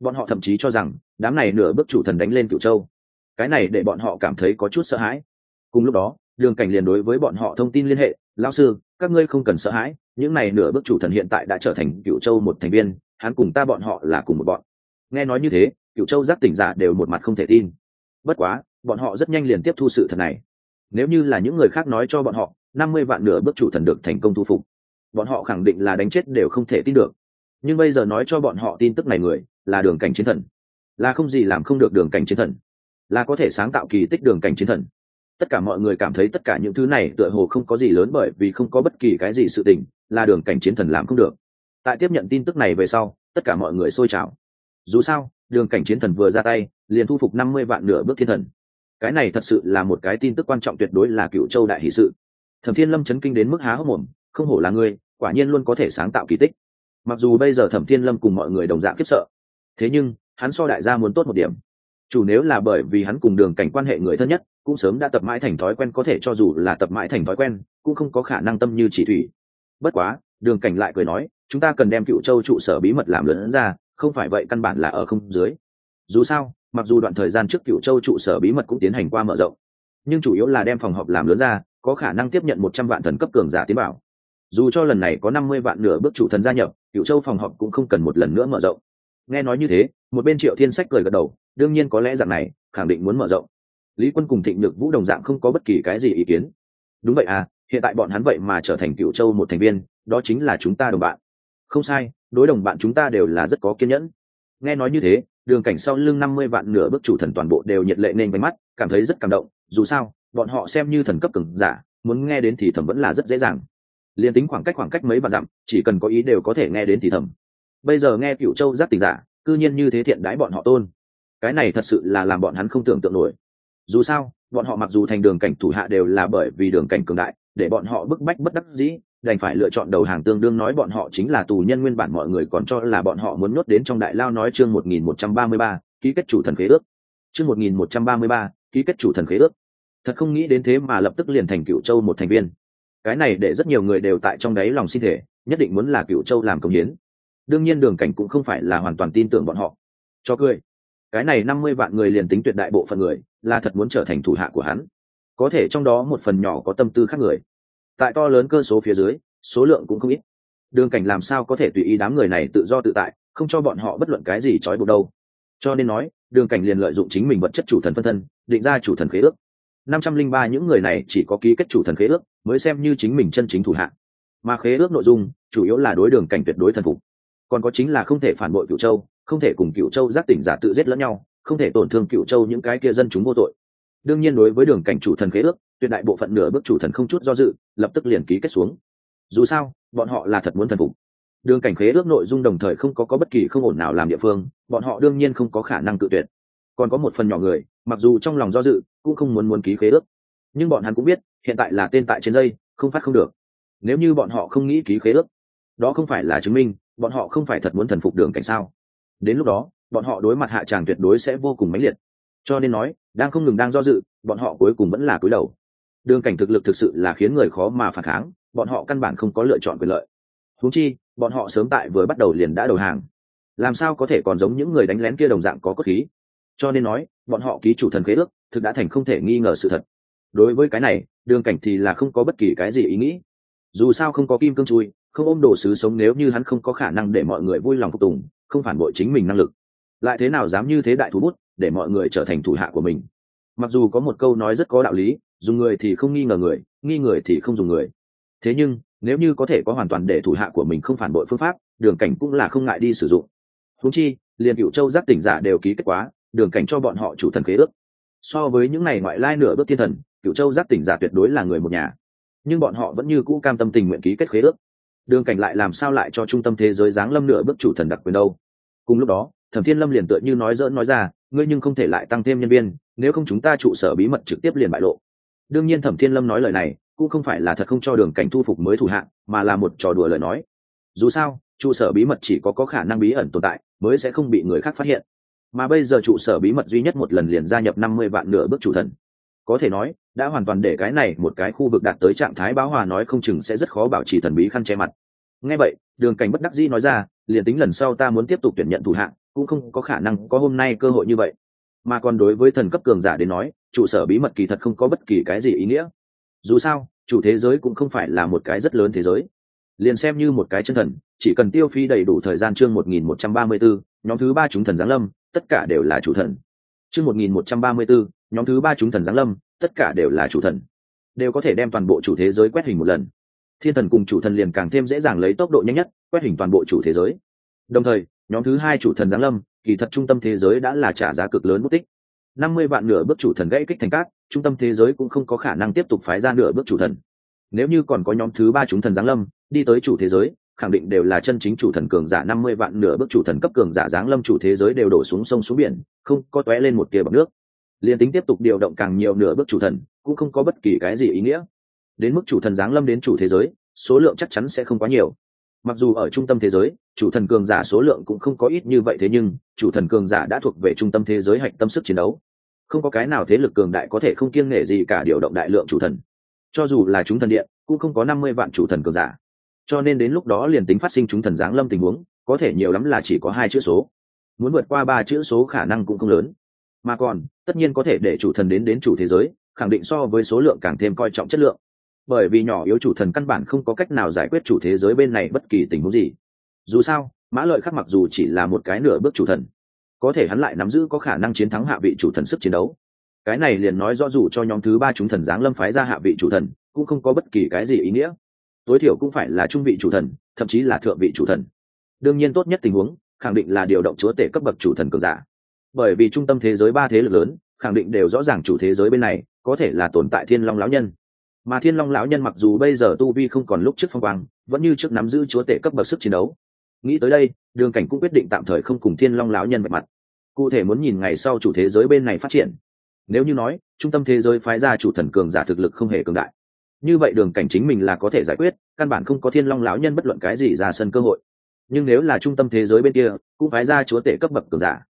Speaker 1: Bọn họ thậm chí cho rằng, đám này nửa bước chủ thần đánh lên cựu châu. Cái này để bọn họ cảm thấy có chút sợ hãi. Cùng lúc đó, đường cảnh liền đối với bọn họ thông tin liên hệ lao sư, các ngươi không cần sợ hãi, những này nửa bước chủ thần hiện tại đã trở thành cựu châu một thành viên, hắn cùng ta bọn họ là cùng một bọn. Nghe nói như thế cựu châu giác tỉnh giả đều một mặt không thể tin. Bất quá, bọn họ rất nhanh liền tiếp thu sự thật này. Nếu như là những người khác nói cho bọn họ, năm mươi vạn nửa bước chủ thần được thành công thu phục bọn họ khẳng định là đánh chết đều không thể tin được. Nhưng bây giờ nói cho bọn họ tin tức này người, là đường cảnh chiến thần. Là không gì làm không được đường cảnh chiến thần. Là có thể sáng tạo kỳ tích đường cảnh chiến thần. Tất cả mọi người cảm thấy tất cả những thứ này tựa hồ không có gì lớn bởi vì không có bất kỳ cái gì sự tình, là đường cảnh chiến thần làm không được. Tại tiếp nhận tin tức này về sau, tất cả mọi người xôi trào. Dù sao, đường cảnh chiến thần vừa ra tay, liền thu phục năm mươi vạn nửa bước thiên thần. Cái này thật sự là một cái tin tức quan trọng tuyệt đối là cựu châu đại hỷ sự. Thẩm thiên lâm chấn kinh đến mức há hốc mồm, không hổ là ngươi quả nhiên luôn có thể sáng tạo kỳ tích. Mặc dù bây giờ thẩm thiên lâm cùng mọi người đồng dạng khiếp sợ, thế nhưng, hắn so đại gia muốn tốt một điểm. Chủ nếu là bởi vì hắn cùng đường cảnh quan hệ người thân nhất, cũng sớm đã tập mãi thành thói quen, có thể cho dù là tập mãi thành thói quen, cũng không có khả năng tâm như chỉ thủy. Bất quá, đường cảnh lại cười nói, chúng ta cần đem cựu châu trụ sở bí mật làm lớn ra, không phải vậy căn bản là ở không dưới. Dù sao, mặc dù đoạn thời gian trước cựu châu trụ sở bí mật cũng tiến hành qua mở rộng, nhưng chủ yếu là đem phòng họp làm lớn ra, có khả năng tiếp nhận một trăm vạn thần cấp cường giả tiến bảo dù cho lần này có năm mươi vạn nửa bước chủ thần gia nhập cựu châu phòng họp cũng không cần một lần nữa mở rộng. Nghe nói như thế, một bên triệu thiên sách cười gật đầu, đương nhiên có lẽ dạng này, khẳng định muốn mở rộng. Lý quân cùng thịnh nhược vũ đồng dạng không có bất kỳ cái gì ý kiến. Đúng vậy à hiện tại bọn hắn vậy mà trở thành cựu châu một thành viên, đó chính là chúng ta đồng bạn. Không sai, đối đồng bạn chúng ta đều là rất có kiên nhẫn. Nghe nói như thế, đường cảnh sau lưng năm mươi vạn nửa bước chủ thần toàn bộ đều nhiệt lệ nên váy mắt, cảm thấy rất cảm động. Dù sao, bọn họ xem như thần cấp cường giả, muốn nghe đến thì thẩm vẫn là rất dễ dàng liền tính khoảng cách khoảng cách mấy vạn dặm, chỉ cần có ý đều có thể nghe đến thì thầm. Bây giờ nghe cựu châu giác tình giả, cư nhiên như thế thiện đái bọn họ tôn. Cái này thật sự là làm bọn hắn không tưởng tượng nổi. Dù sao, bọn họ mặc dù thành đường cảnh thủ hạ đều là bởi vì đường cảnh cường đại, để bọn họ bức bách bất đắc dĩ, đành phải lựa chọn đầu hàng tương đương nói bọn họ chính là tù nhân nguyên bản mọi người còn cho là bọn họ muốn nhốt đến trong đại lao nói chương một nghìn một trăm ba mươi ba, ký kết chủ thần khế ước. Chương một nghìn một trăm ba mươi ba, ký kết chủ thần khế ước. Thật không nghĩ đến thế mà lập tức liền thành cựu châu một thành viên cái này để rất nhiều người đều tại trong đáy lòng xin thể, nhất định muốn là cựu châu làm công hiến. Đương nhiên đường cảnh cũng không phải là hoàn toàn tin tưởng bọn họ. Cho cười, cái này năm mươi vạn người liền tính tuyệt đại bộ phận người, là thật muốn trở thành thủ hạ của hắn. Có thể trong đó một phần nhỏ có tâm tư khác người. Tại to lớn cơ số phía dưới, số lượng cũng không ít. Đường cảnh làm sao có thể tùy ý đám người này tự do tự tại, không cho bọn họ bất luận cái gì trói buộc đâu. Cho nên nói, đường cảnh liền lợi dụng chính mình vật chất chủ thần phân thân, định ra chủ thần khế ước. năm trăm linh ba những người này chỉ có ký kết chủ thần khế ước mới xem như chính mình chân chính thủ hạng mà khế ước nội dung chủ yếu là đối đường cảnh tuyệt đối thần phục. Còn có chính là không thể phản bội cựu châu không thể cùng cựu châu giác tỉnh giả tự giết lẫn nhau không thể tổn thương cựu châu những cái kia dân chúng vô tội. Đương nhiên đối với đường cảnh chủ thần khế ước tuyệt đại bộ phận nửa bước chủ thần không chút do dự lập tức liền ký kết xuống. Dù sao bọn họ là thật muốn thần phục. Đường cảnh khế ước nội dung đồng thời không có, có bất kỳ không ổn nào làm địa phương bọn họ đương nhiên không có khả năng tự tuyệt. Còn có một phần nhỏ người mặc dù trong lòng do dự cũng không muốn muốn ký khế ước. Nhưng bọn hắn cũng biết hiện tại là tên tại trên dây, không phát không được. Nếu như bọn họ không nghĩ ký khế ước, đó không phải là chứng minh, bọn họ không phải thật muốn thần phục đường cảnh sao? Đến lúc đó, bọn họ đối mặt hạ tràng tuyệt đối sẽ vô cùng mãnh liệt. Cho nên nói, đang không ngừng đang do dự, bọn họ cuối cùng vẫn là cúi đầu. Đường cảnh thực lực thực sự là khiến người khó mà phản kháng, bọn họ căn bản không có lựa chọn quyền lợi. Húng chi, bọn họ sớm tại vừa bắt đầu liền đã đầu hàng. Làm sao có thể còn giống những người đánh lén kia đồng dạng có cốt khí? Cho nên nói, bọn họ ký chủ thần khế ước, thực đã thành không thể nghi ngờ sự thật. Đối với cái này đường cảnh thì là không có bất kỳ cái gì ý nghĩ. Dù sao không có kim cương chui, không ôm đồ sứ sống nếu như hắn không có khả năng để mọi người vui lòng phục tùng, không phản bội chính mình năng lực. Lại thế nào dám như thế đại thú bút để mọi người trở thành thủ hạ của mình? Mặc dù có một câu nói rất có đạo lý, dùng người thì không nghi ngờ người, nghi người thì không dùng người. Thế nhưng, nếu như có thể có hoàn toàn để thủ hạ của mình không phản bội phương pháp, đường cảnh cũng là không ngại đi sử dụng. Húng chi, liền cựu châu giác tỉnh giả đều ký kết quá, đường cảnh cho bọn họ chủ thần khế ước. So với những này ngoại lai nửa bước thiên thần cựu châu giác tỉnh giả tuyệt đối là người một nhà. Nhưng bọn họ vẫn như cũ cam tâm tình nguyện ký kết khế ước. Đường cảnh lại làm sao lại cho trung tâm thế giới giáng lâm nửa bước chủ thần đặc quyền đâu? Cùng lúc đó, thẩm thiên lâm liền tựa như nói dỡn nói ra, ngươi nhưng không thể lại tăng thêm nhân viên, nếu không chúng ta trụ sở bí mật trực tiếp liền bại lộ. Đương nhiên thẩm thiên lâm nói lời này, cũng không phải là thật không cho đường cảnh thu phục mới thủ hạng, mà là một trò đùa lời nói. Dù sao, trụ sở bí mật chỉ có có khả năng bí ẩn tồn tại, mới sẽ không bị người khác phát hiện. Mà bây giờ trụ sở bí mật duy nhất một lần liền gia nhập năm mươi vạn nửa bước chủ thần có thể nói, đã hoàn toàn để cái này một cái khu vực đạt tới trạng thái báo hòa nói không chừng sẽ rất khó bảo trì thần bí khăn che mặt. Ngay vậy, đường cảnh bất đắc dĩ nói ra, liền tính lần sau ta muốn tiếp tục tuyển nhận thủ hạng cũng không có khả năng có hôm nay cơ hội như vậy. Mà còn đối với thần cấp cường giả đến nói, trụ sở bí mật kỳ thật không có bất kỳ cái gì ý nghĩa. Dù sao, chủ thế giới cũng không phải là một cái rất lớn thế giới. Liền xem như một cái chân thần, chỉ cần tiêu phi đầy đủ thời gian chương một nghìn một trăm ba mươi bốn nhóm thứ ba chúng thần giáng lâm, tất cả đều là chủ thần. Chương một nghìn một trăm ba mươi bốn nhóm thứ ba chúng thần giáng lâm, tất cả đều là chủ thần. Đều có thể đem toàn bộ chủ thế giới quét hình một lần. Thiên thần cùng chủ thần liền càng thêm dễ dàng lấy tốc độ nhanh nhất quét hình toàn bộ chủ thế giới. Đồng thời, nhóm thứ hai chủ thần giáng lâm, kỳ thật trung tâm thế giới đã là trả giá cực lớn mất tích. Năm mươi vạn nửa bước chủ thần gãy kích thành cát, trung tâm thế giới cũng không có khả năng tiếp tục phái ra nửa bước chủ thần. Nếu như còn có nhóm thứ ba chúng thần giáng lâm, đi tới chủ thế giới, khẳng định đều là chân chính chủ thần cường giả. Năm mươi vạn nửa bước chủ thần cấp cường giả giáng lâm chủ thế giới đều đổ xuống sông xuống biển, không có tóe lên một tia bọc nước liền tính tiếp tục điều động càng nhiều nửa bước chủ thần, cũng không có bất kỳ cái gì ý nghĩa. Đến mức chủ thần giáng lâm đến chủ thế giới, số lượng chắc chắn sẽ không quá nhiều. Mặc dù ở trung tâm thế giới, chủ thần cường giả số lượng cũng không có ít như vậy thế nhưng, chủ thần cường giả đã thuộc về trung tâm thế giới hạch tâm sức chiến đấu. Không có cái nào thế lực cường đại có thể không kiêng nể gì cả điều động đại lượng chủ thần. Cho dù là chúng thần điện, cũng không có năm mươi vạn chủ thần cường giả. Cho nên đến lúc đó liền tính phát sinh chúng thần giáng lâm tình huống, có thể nhiều lắm là chỉ có hai chữ số. Muốn vượt qua ba chữ số khả năng cũng không lớn. Mà còn tất nhiên có thể để chủ thần đến đến chủ thế giới, khẳng định so với số lượng càng thêm coi trọng chất lượng. Bởi vì nhỏ yếu chủ thần căn bản không có cách nào giải quyết chủ thế giới bên này bất kỳ tình huống gì. Dù sao, mã lợi khắc mặc dù chỉ là một cái nửa bước chủ thần, có thể hắn lại nắm giữ có khả năng chiến thắng hạ vị chủ thần sức chiến đấu. Cái này liền nói rõ dù cho nhóm thứ ba chúng thần giáng lâm phái ra hạ vị chủ thần, cũng không có bất kỳ cái gì ý nghĩa. Tối thiểu cũng phải là trung vị chủ thần, thậm chí là thượng vị chủ thần. Đương nhiên tốt nhất tình huống, khẳng định là điều động chúa tể cấp bậc chủ thần cường giả bởi vì trung tâm thế giới ba thế lực lớn, khẳng định đều rõ ràng chủ thế giới bên này, có thể là tồn tại thiên long lão nhân. Mà thiên long lão nhân mặc dù bây giờ tu vi không còn lúc trước phong quang, vẫn như trước nắm giữ chúa tể cấp bậc sức chiến đấu. Nghĩ tới đây, đường cảnh cũng quyết định tạm thời không cùng thiên long lão nhân vạch mặt. Cụ thể muốn nhìn ngày sau chủ thế giới bên này phát triển. Nếu như nói, trung tâm thế giới phái ra chủ thần cường giả thực lực không hề cường đại. Như vậy đường cảnh chính mình là có thể giải quyết, căn bản không có thiên long lão nhân bất luận cái gì ra sân cơ hội. Nhưng nếu là trung tâm thế giới bên kia, cũng phái ra chúa tể cấp bậc cường giả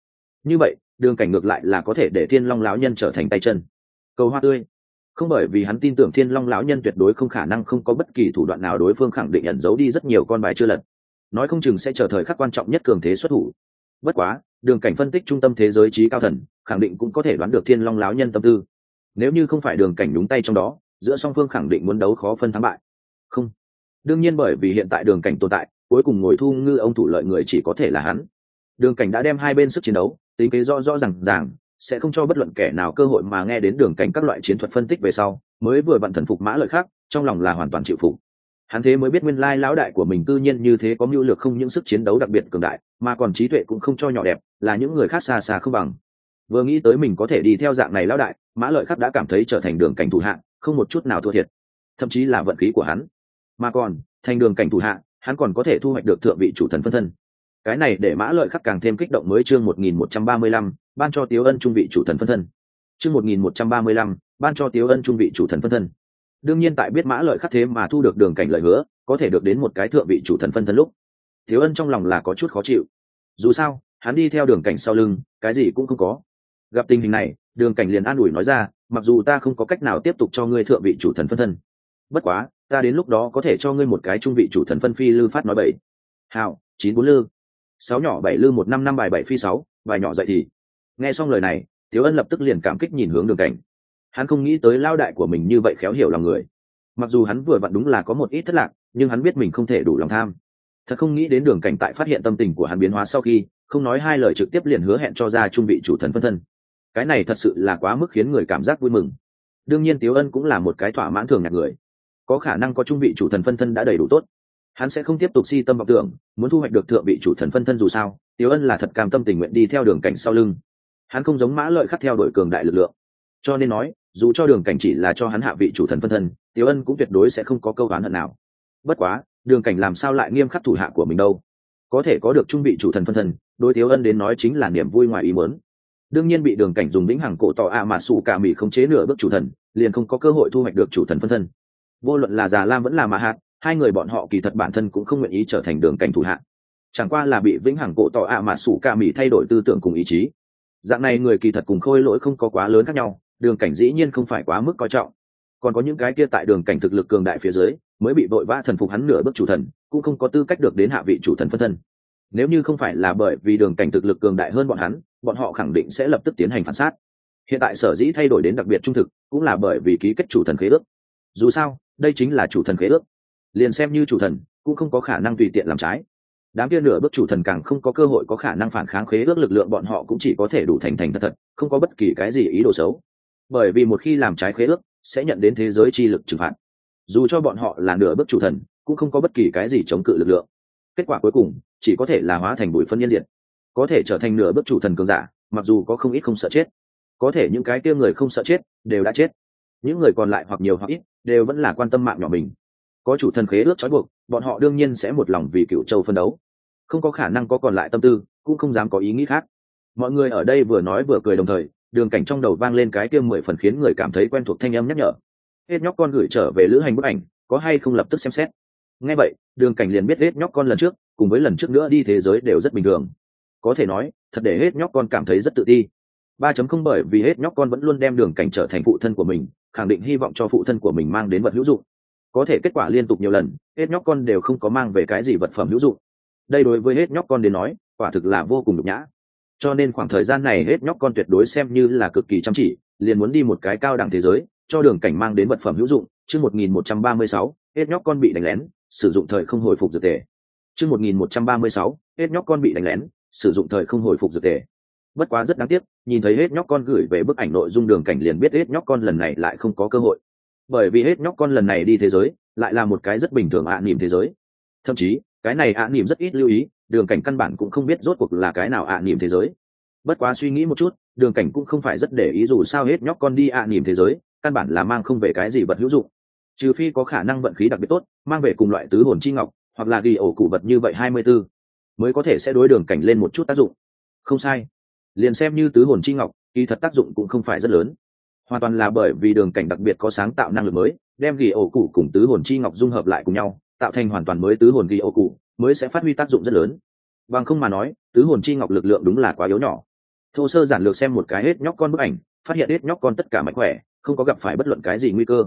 Speaker 1: như vậy, đường cảnh ngược lại là có thể để thiên long lão nhân trở thành tay chân. Cầu hoa tươi. Không bởi vì hắn tin tưởng thiên long lão nhân tuyệt đối không khả năng không có bất kỳ thủ đoạn nào đối phương khẳng định ẩn giấu đi rất nhiều con bài chưa lật. Nói không chừng sẽ chờ thời khắc quan trọng nhất cường thế xuất thủ. Bất quá, đường cảnh phân tích trung tâm thế giới trí cao thần, khẳng định cũng có thể đoán được thiên long lão nhân tâm tư. Nếu như không phải đường cảnh nhúng tay trong đó, giữa song phương khẳng định muốn đấu khó phân thắng bại. Không. Đương nhiên bởi vì hiện tại đường cảnh tồn tại, cuối cùng ngồi thu ngư ông thủ lợi người chỉ có thể là hắn. Đường cảnh đã đem hai bên sức chiến đấu tính kế rõ rõ rằng ràng sẽ không cho bất luận kẻ nào cơ hội mà nghe đến đường cảnh các loại chiến thuật phân tích về sau mới vừa bận thần phục mã lợi khác trong lòng là hoàn toàn chịu phục. Hắn thế mới biết nguyên lai lão đại của mình tư nhiên như thế có mưu lược không những sức chiến đấu đặc biệt cường đại mà còn trí tuệ cũng không cho nhỏ đẹp là những người khác xa xa không bằng. Vừa nghĩ tới mình có thể đi theo dạng này lão đại mã lợi khắc đã cảm thấy trở thành đường cảnh thủ hạ, không một chút nào thua thiệt. Thậm chí là vận khí của hắn. Mà còn thành đường cảnh thủ hạ, hắn còn có thể thu hoạch được thượng vị chủ thần phân thân cái này để mã lợi khắc càng thêm kích động mới chương một nghìn một trăm ba mươi lăm, ban cho tiếu ân trung vị chủ thần phân thân. Chương một nghìn một trăm ba mươi lăm, ban cho tiếu ân trung vị chủ thần phân thân. Đương nhiên tại biết mã lợi khắc thế mà thu được đường cảnh lợi hứa, có thể được đến một cái thượng vị chủ thần phân thân lúc thiếu ân trong lòng là có chút khó chịu. Dù sao, hắn đi theo đường cảnh sau lưng, cái gì cũng không có. Gặp tình hình này, đường cảnh liền an ủi nói ra, mặc dù ta không có cách nào tiếp tục cho ngươi thượng vị chủ thần phân thân, bất quá, ta đến lúc đó có thể cho ngươi một cái trung vị chủ thần phân phi lư phát nói bảy hào, chín bốn lư sáu nhỏ bảy lư một năm năm bài bảy phi sáu, bài nhỏ dậy thì. Nghe xong lời này, thiếu ân lập tức liền cảm kích nhìn hướng đường cảnh. Hắn không nghĩ tới lao đại của mình như vậy khéo hiểu lòng người. Mặc dù hắn vừa vặn đúng là có một ít thất lạc, nhưng hắn biết mình không thể đủ lòng tham. Thật không nghĩ đến đường cảnh tại phát hiện tâm tình của hắn biến hóa sau khi, không nói hai lời trực tiếp liền hứa hẹn cho ra trung vị chủ thần phân thân. Cái này thật sự là quá mức khiến người cảm giác vui mừng. Đương nhiên tiếu ân cũng là một cái thỏa mãn thường nhạc người. Có khả năng có trung vị chủ thần phân thân đã đầy đủ tốt hắn sẽ không tiếp tục si tâm vọng tưởng, muốn thu hoạch được thượng vị chủ thần phân thân dù sao tiếu ân là thật cam tâm tình nguyện đi theo đường cảnh sau lưng. Hắn không giống mã lợi khắc theo đội cường đại lực lượng. Cho nên nói, dù cho đường cảnh chỉ là cho hắn hạ vị chủ thần phân thân, tiểu ân cũng tuyệt đối sẽ không có câu oán hận nào. Bất quá, đường cảnh làm sao lại nghiêm khắc thủ hạ của mình đâu? Có thể có được trung vị chủ thần phân thân, đối tiểu ân đến nói chính là niềm vui ngoài ý mớn đương nhiên bị đường cảnh dùng lĩnh hàng cổ tỏ ạ mà xù cả mỹ không chế nửa bước chủ thần, liền không có cơ hội thu hoạch được chủ thần phân thân. Vô luận là già lam vẫn là mà hạt hai người bọn họ kỳ thật bản thân cũng không nguyện ý trở thành đường cảnh thủ hạ. Chẳng qua là bị vĩnh hằng cổ tỏ ạ mà sủ ca mỹ thay đổi tư tưởng cùng ý chí. Dạng này người kỳ thật cùng khôi lỗi không có quá lớn khác nhau, đường cảnh dĩ nhiên không phải quá mức coi trọng. Còn có những cái kia tại đường cảnh thực lực cường đại phía dưới, mới bị vội vã thần phục hắn nửa bước chủ thần, cũng không có tư cách được đến hạ vị chủ thần phân thân. Nếu như không phải là bởi vì đường cảnh thực lực cường đại hơn bọn hắn, bọn họ khẳng định sẽ lập tức tiến hành phản sát. Hiện tại sở dĩ thay đổi đến đặc biệt trung thực, cũng là bởi vì ký kết chủ thần khế ước. Dù sao, đây chính là chủ thần khế ước liền xem như chủ thần, cũng không có khả năng tùy tiện làm trái. Đám kia nửa bước chủ thần càng không có cơ hội có khả năng phản kháng khế ước lực lượng, bọn họ cũng chỉ có thể đủ thành thành thật thật, không có bất kỳ cái gì ý đồ xấu. Bởi vì một khi làm trái khế ước, sẽ nhận đến thế giới chi lực trừng phạt. Dù cho bọn họ là nửa bước chủ thần, cũng không có bất kỳ cái gì chống cự lực lượng. Kết quả cuối cùng, chỉ có thể là hóa thành bụi phân nhân diệt. Có thể trở thành nửa bước chủ thần cường giả, mặc dù có không ít không sợ chết. Có thể những cái kia người không sợ chết, đều đã chết. Những người còn lại hoặc nhiều hoặc ít, đều vẫn là quan tâm mạng nhỏ mình có chủ thần khế ước trói buộc, bọn họ đương nhiên sẽ một lòng vì cựu châu phân đấu. Không có khả năng có còn lại tâm tư, cũng không dám có ý nghĩ khác. Mọi người ở đây vừa nói vừa cười đồng thời, đường cảnh trong đầu vang lên cái kia mười phần khiến người cảm thấy quen thuộc thanh âm nhắc nhở. Hết nhóc con gửi trở về lữ hành bức ảnh, có hay không lập tức xem xét. Ngay vậy, đường cảnh liền biết hết nhóc con lần trước, cùng với lần trước nữa đi thế giới đều rất bình thường. Có thể nói, thật để hết nhóc con cảm thấy rất tự ti. Ba chấm không bởi vì hết nhóc con vẫn luôn đem đường cảnh trở thành phụ thân của mình, khẳng định hy vọng cho phụ thân của mình mang đến vật hữu dụng có thể kết quả liên tục nhiều lần, hết nhóc con đều không có mang về cái gì vật phẩm hữu dụng. Đây đối với hết nhóc con đến nói, quả thực là vô cùng nhục nhã. Cho nên khoảng thời gian này hết nhóc con tuyệt đối xem như là cực kỳ chăm chỉ, liền muốn đi một cái cao đẳng thế giới, cho đường cảnh mang đến vật phẩm hữu dụng. Chương một nghìn một trăm ba mươi sáu, hết nhóc con bị đánh lén, sử dụng thời không hồi phục dược tề. Chương một nghìn một trăm ba mươi sáu, hết nhóc con bị đánh lén, sử dụng thời không hồi phục dược tề. Bất quá rất đáng tiếc, nhìn thấy hết nhóc con gửi về bức ảnh nội dung đường cảnh liền biết hết nhóc con lần này lại không có cơ hội bởi vì hết nhóc con lần này đi thế giới lại là một cái rất bình thường ạ à thế giới. Thậm chí cái này ạ à rất ít lưu ý đường cảnh căn bản cũng không biết rốt cuộc là cái nào ạ à thế giới. Bất quá suy nghĩ một chút đường cảnh cũng không phải rất để ý dù sao hết nhóc con đi ạ nỉm thế giới căn bản là mang không về cái gì vật hữu dụng. Trừ phi có khả năng vận khí đặc biệt tốt mang về cùng loại tứ hồn chi ngọc hoặc là ghi ổ cụ vật như vậy hai mươi 24, mới có thể sẽ đối đường cảnh lên một chút tác dụng. Không sai. Liền xem như tứ hồn chi ngọc kỳ thật tác dụng cũng không phải rất lớn hoàn toàn là bởi vì đường cảnh đặc biệt có sáng tạo năng lực mới, đem ghi ổ cụ cùng tứ hồn chi ngọc dung hợp lại cùng nhau, tạo thành hoàn toàn mới tứ hồn ghi ổ cụ, mới sẽ phát huy tác dụng rất lớn. Bằng không mà nói, tứ hồn chi ngọc lực lượng đúng là quá yếu nhỏ. Thô sơ giản lược xem một cái hết nhóc con bức ảnh, phát hiện hết nhóc con tất cả mạnh khỏe, không có gặp phải bất luận cái gì nguy cơ.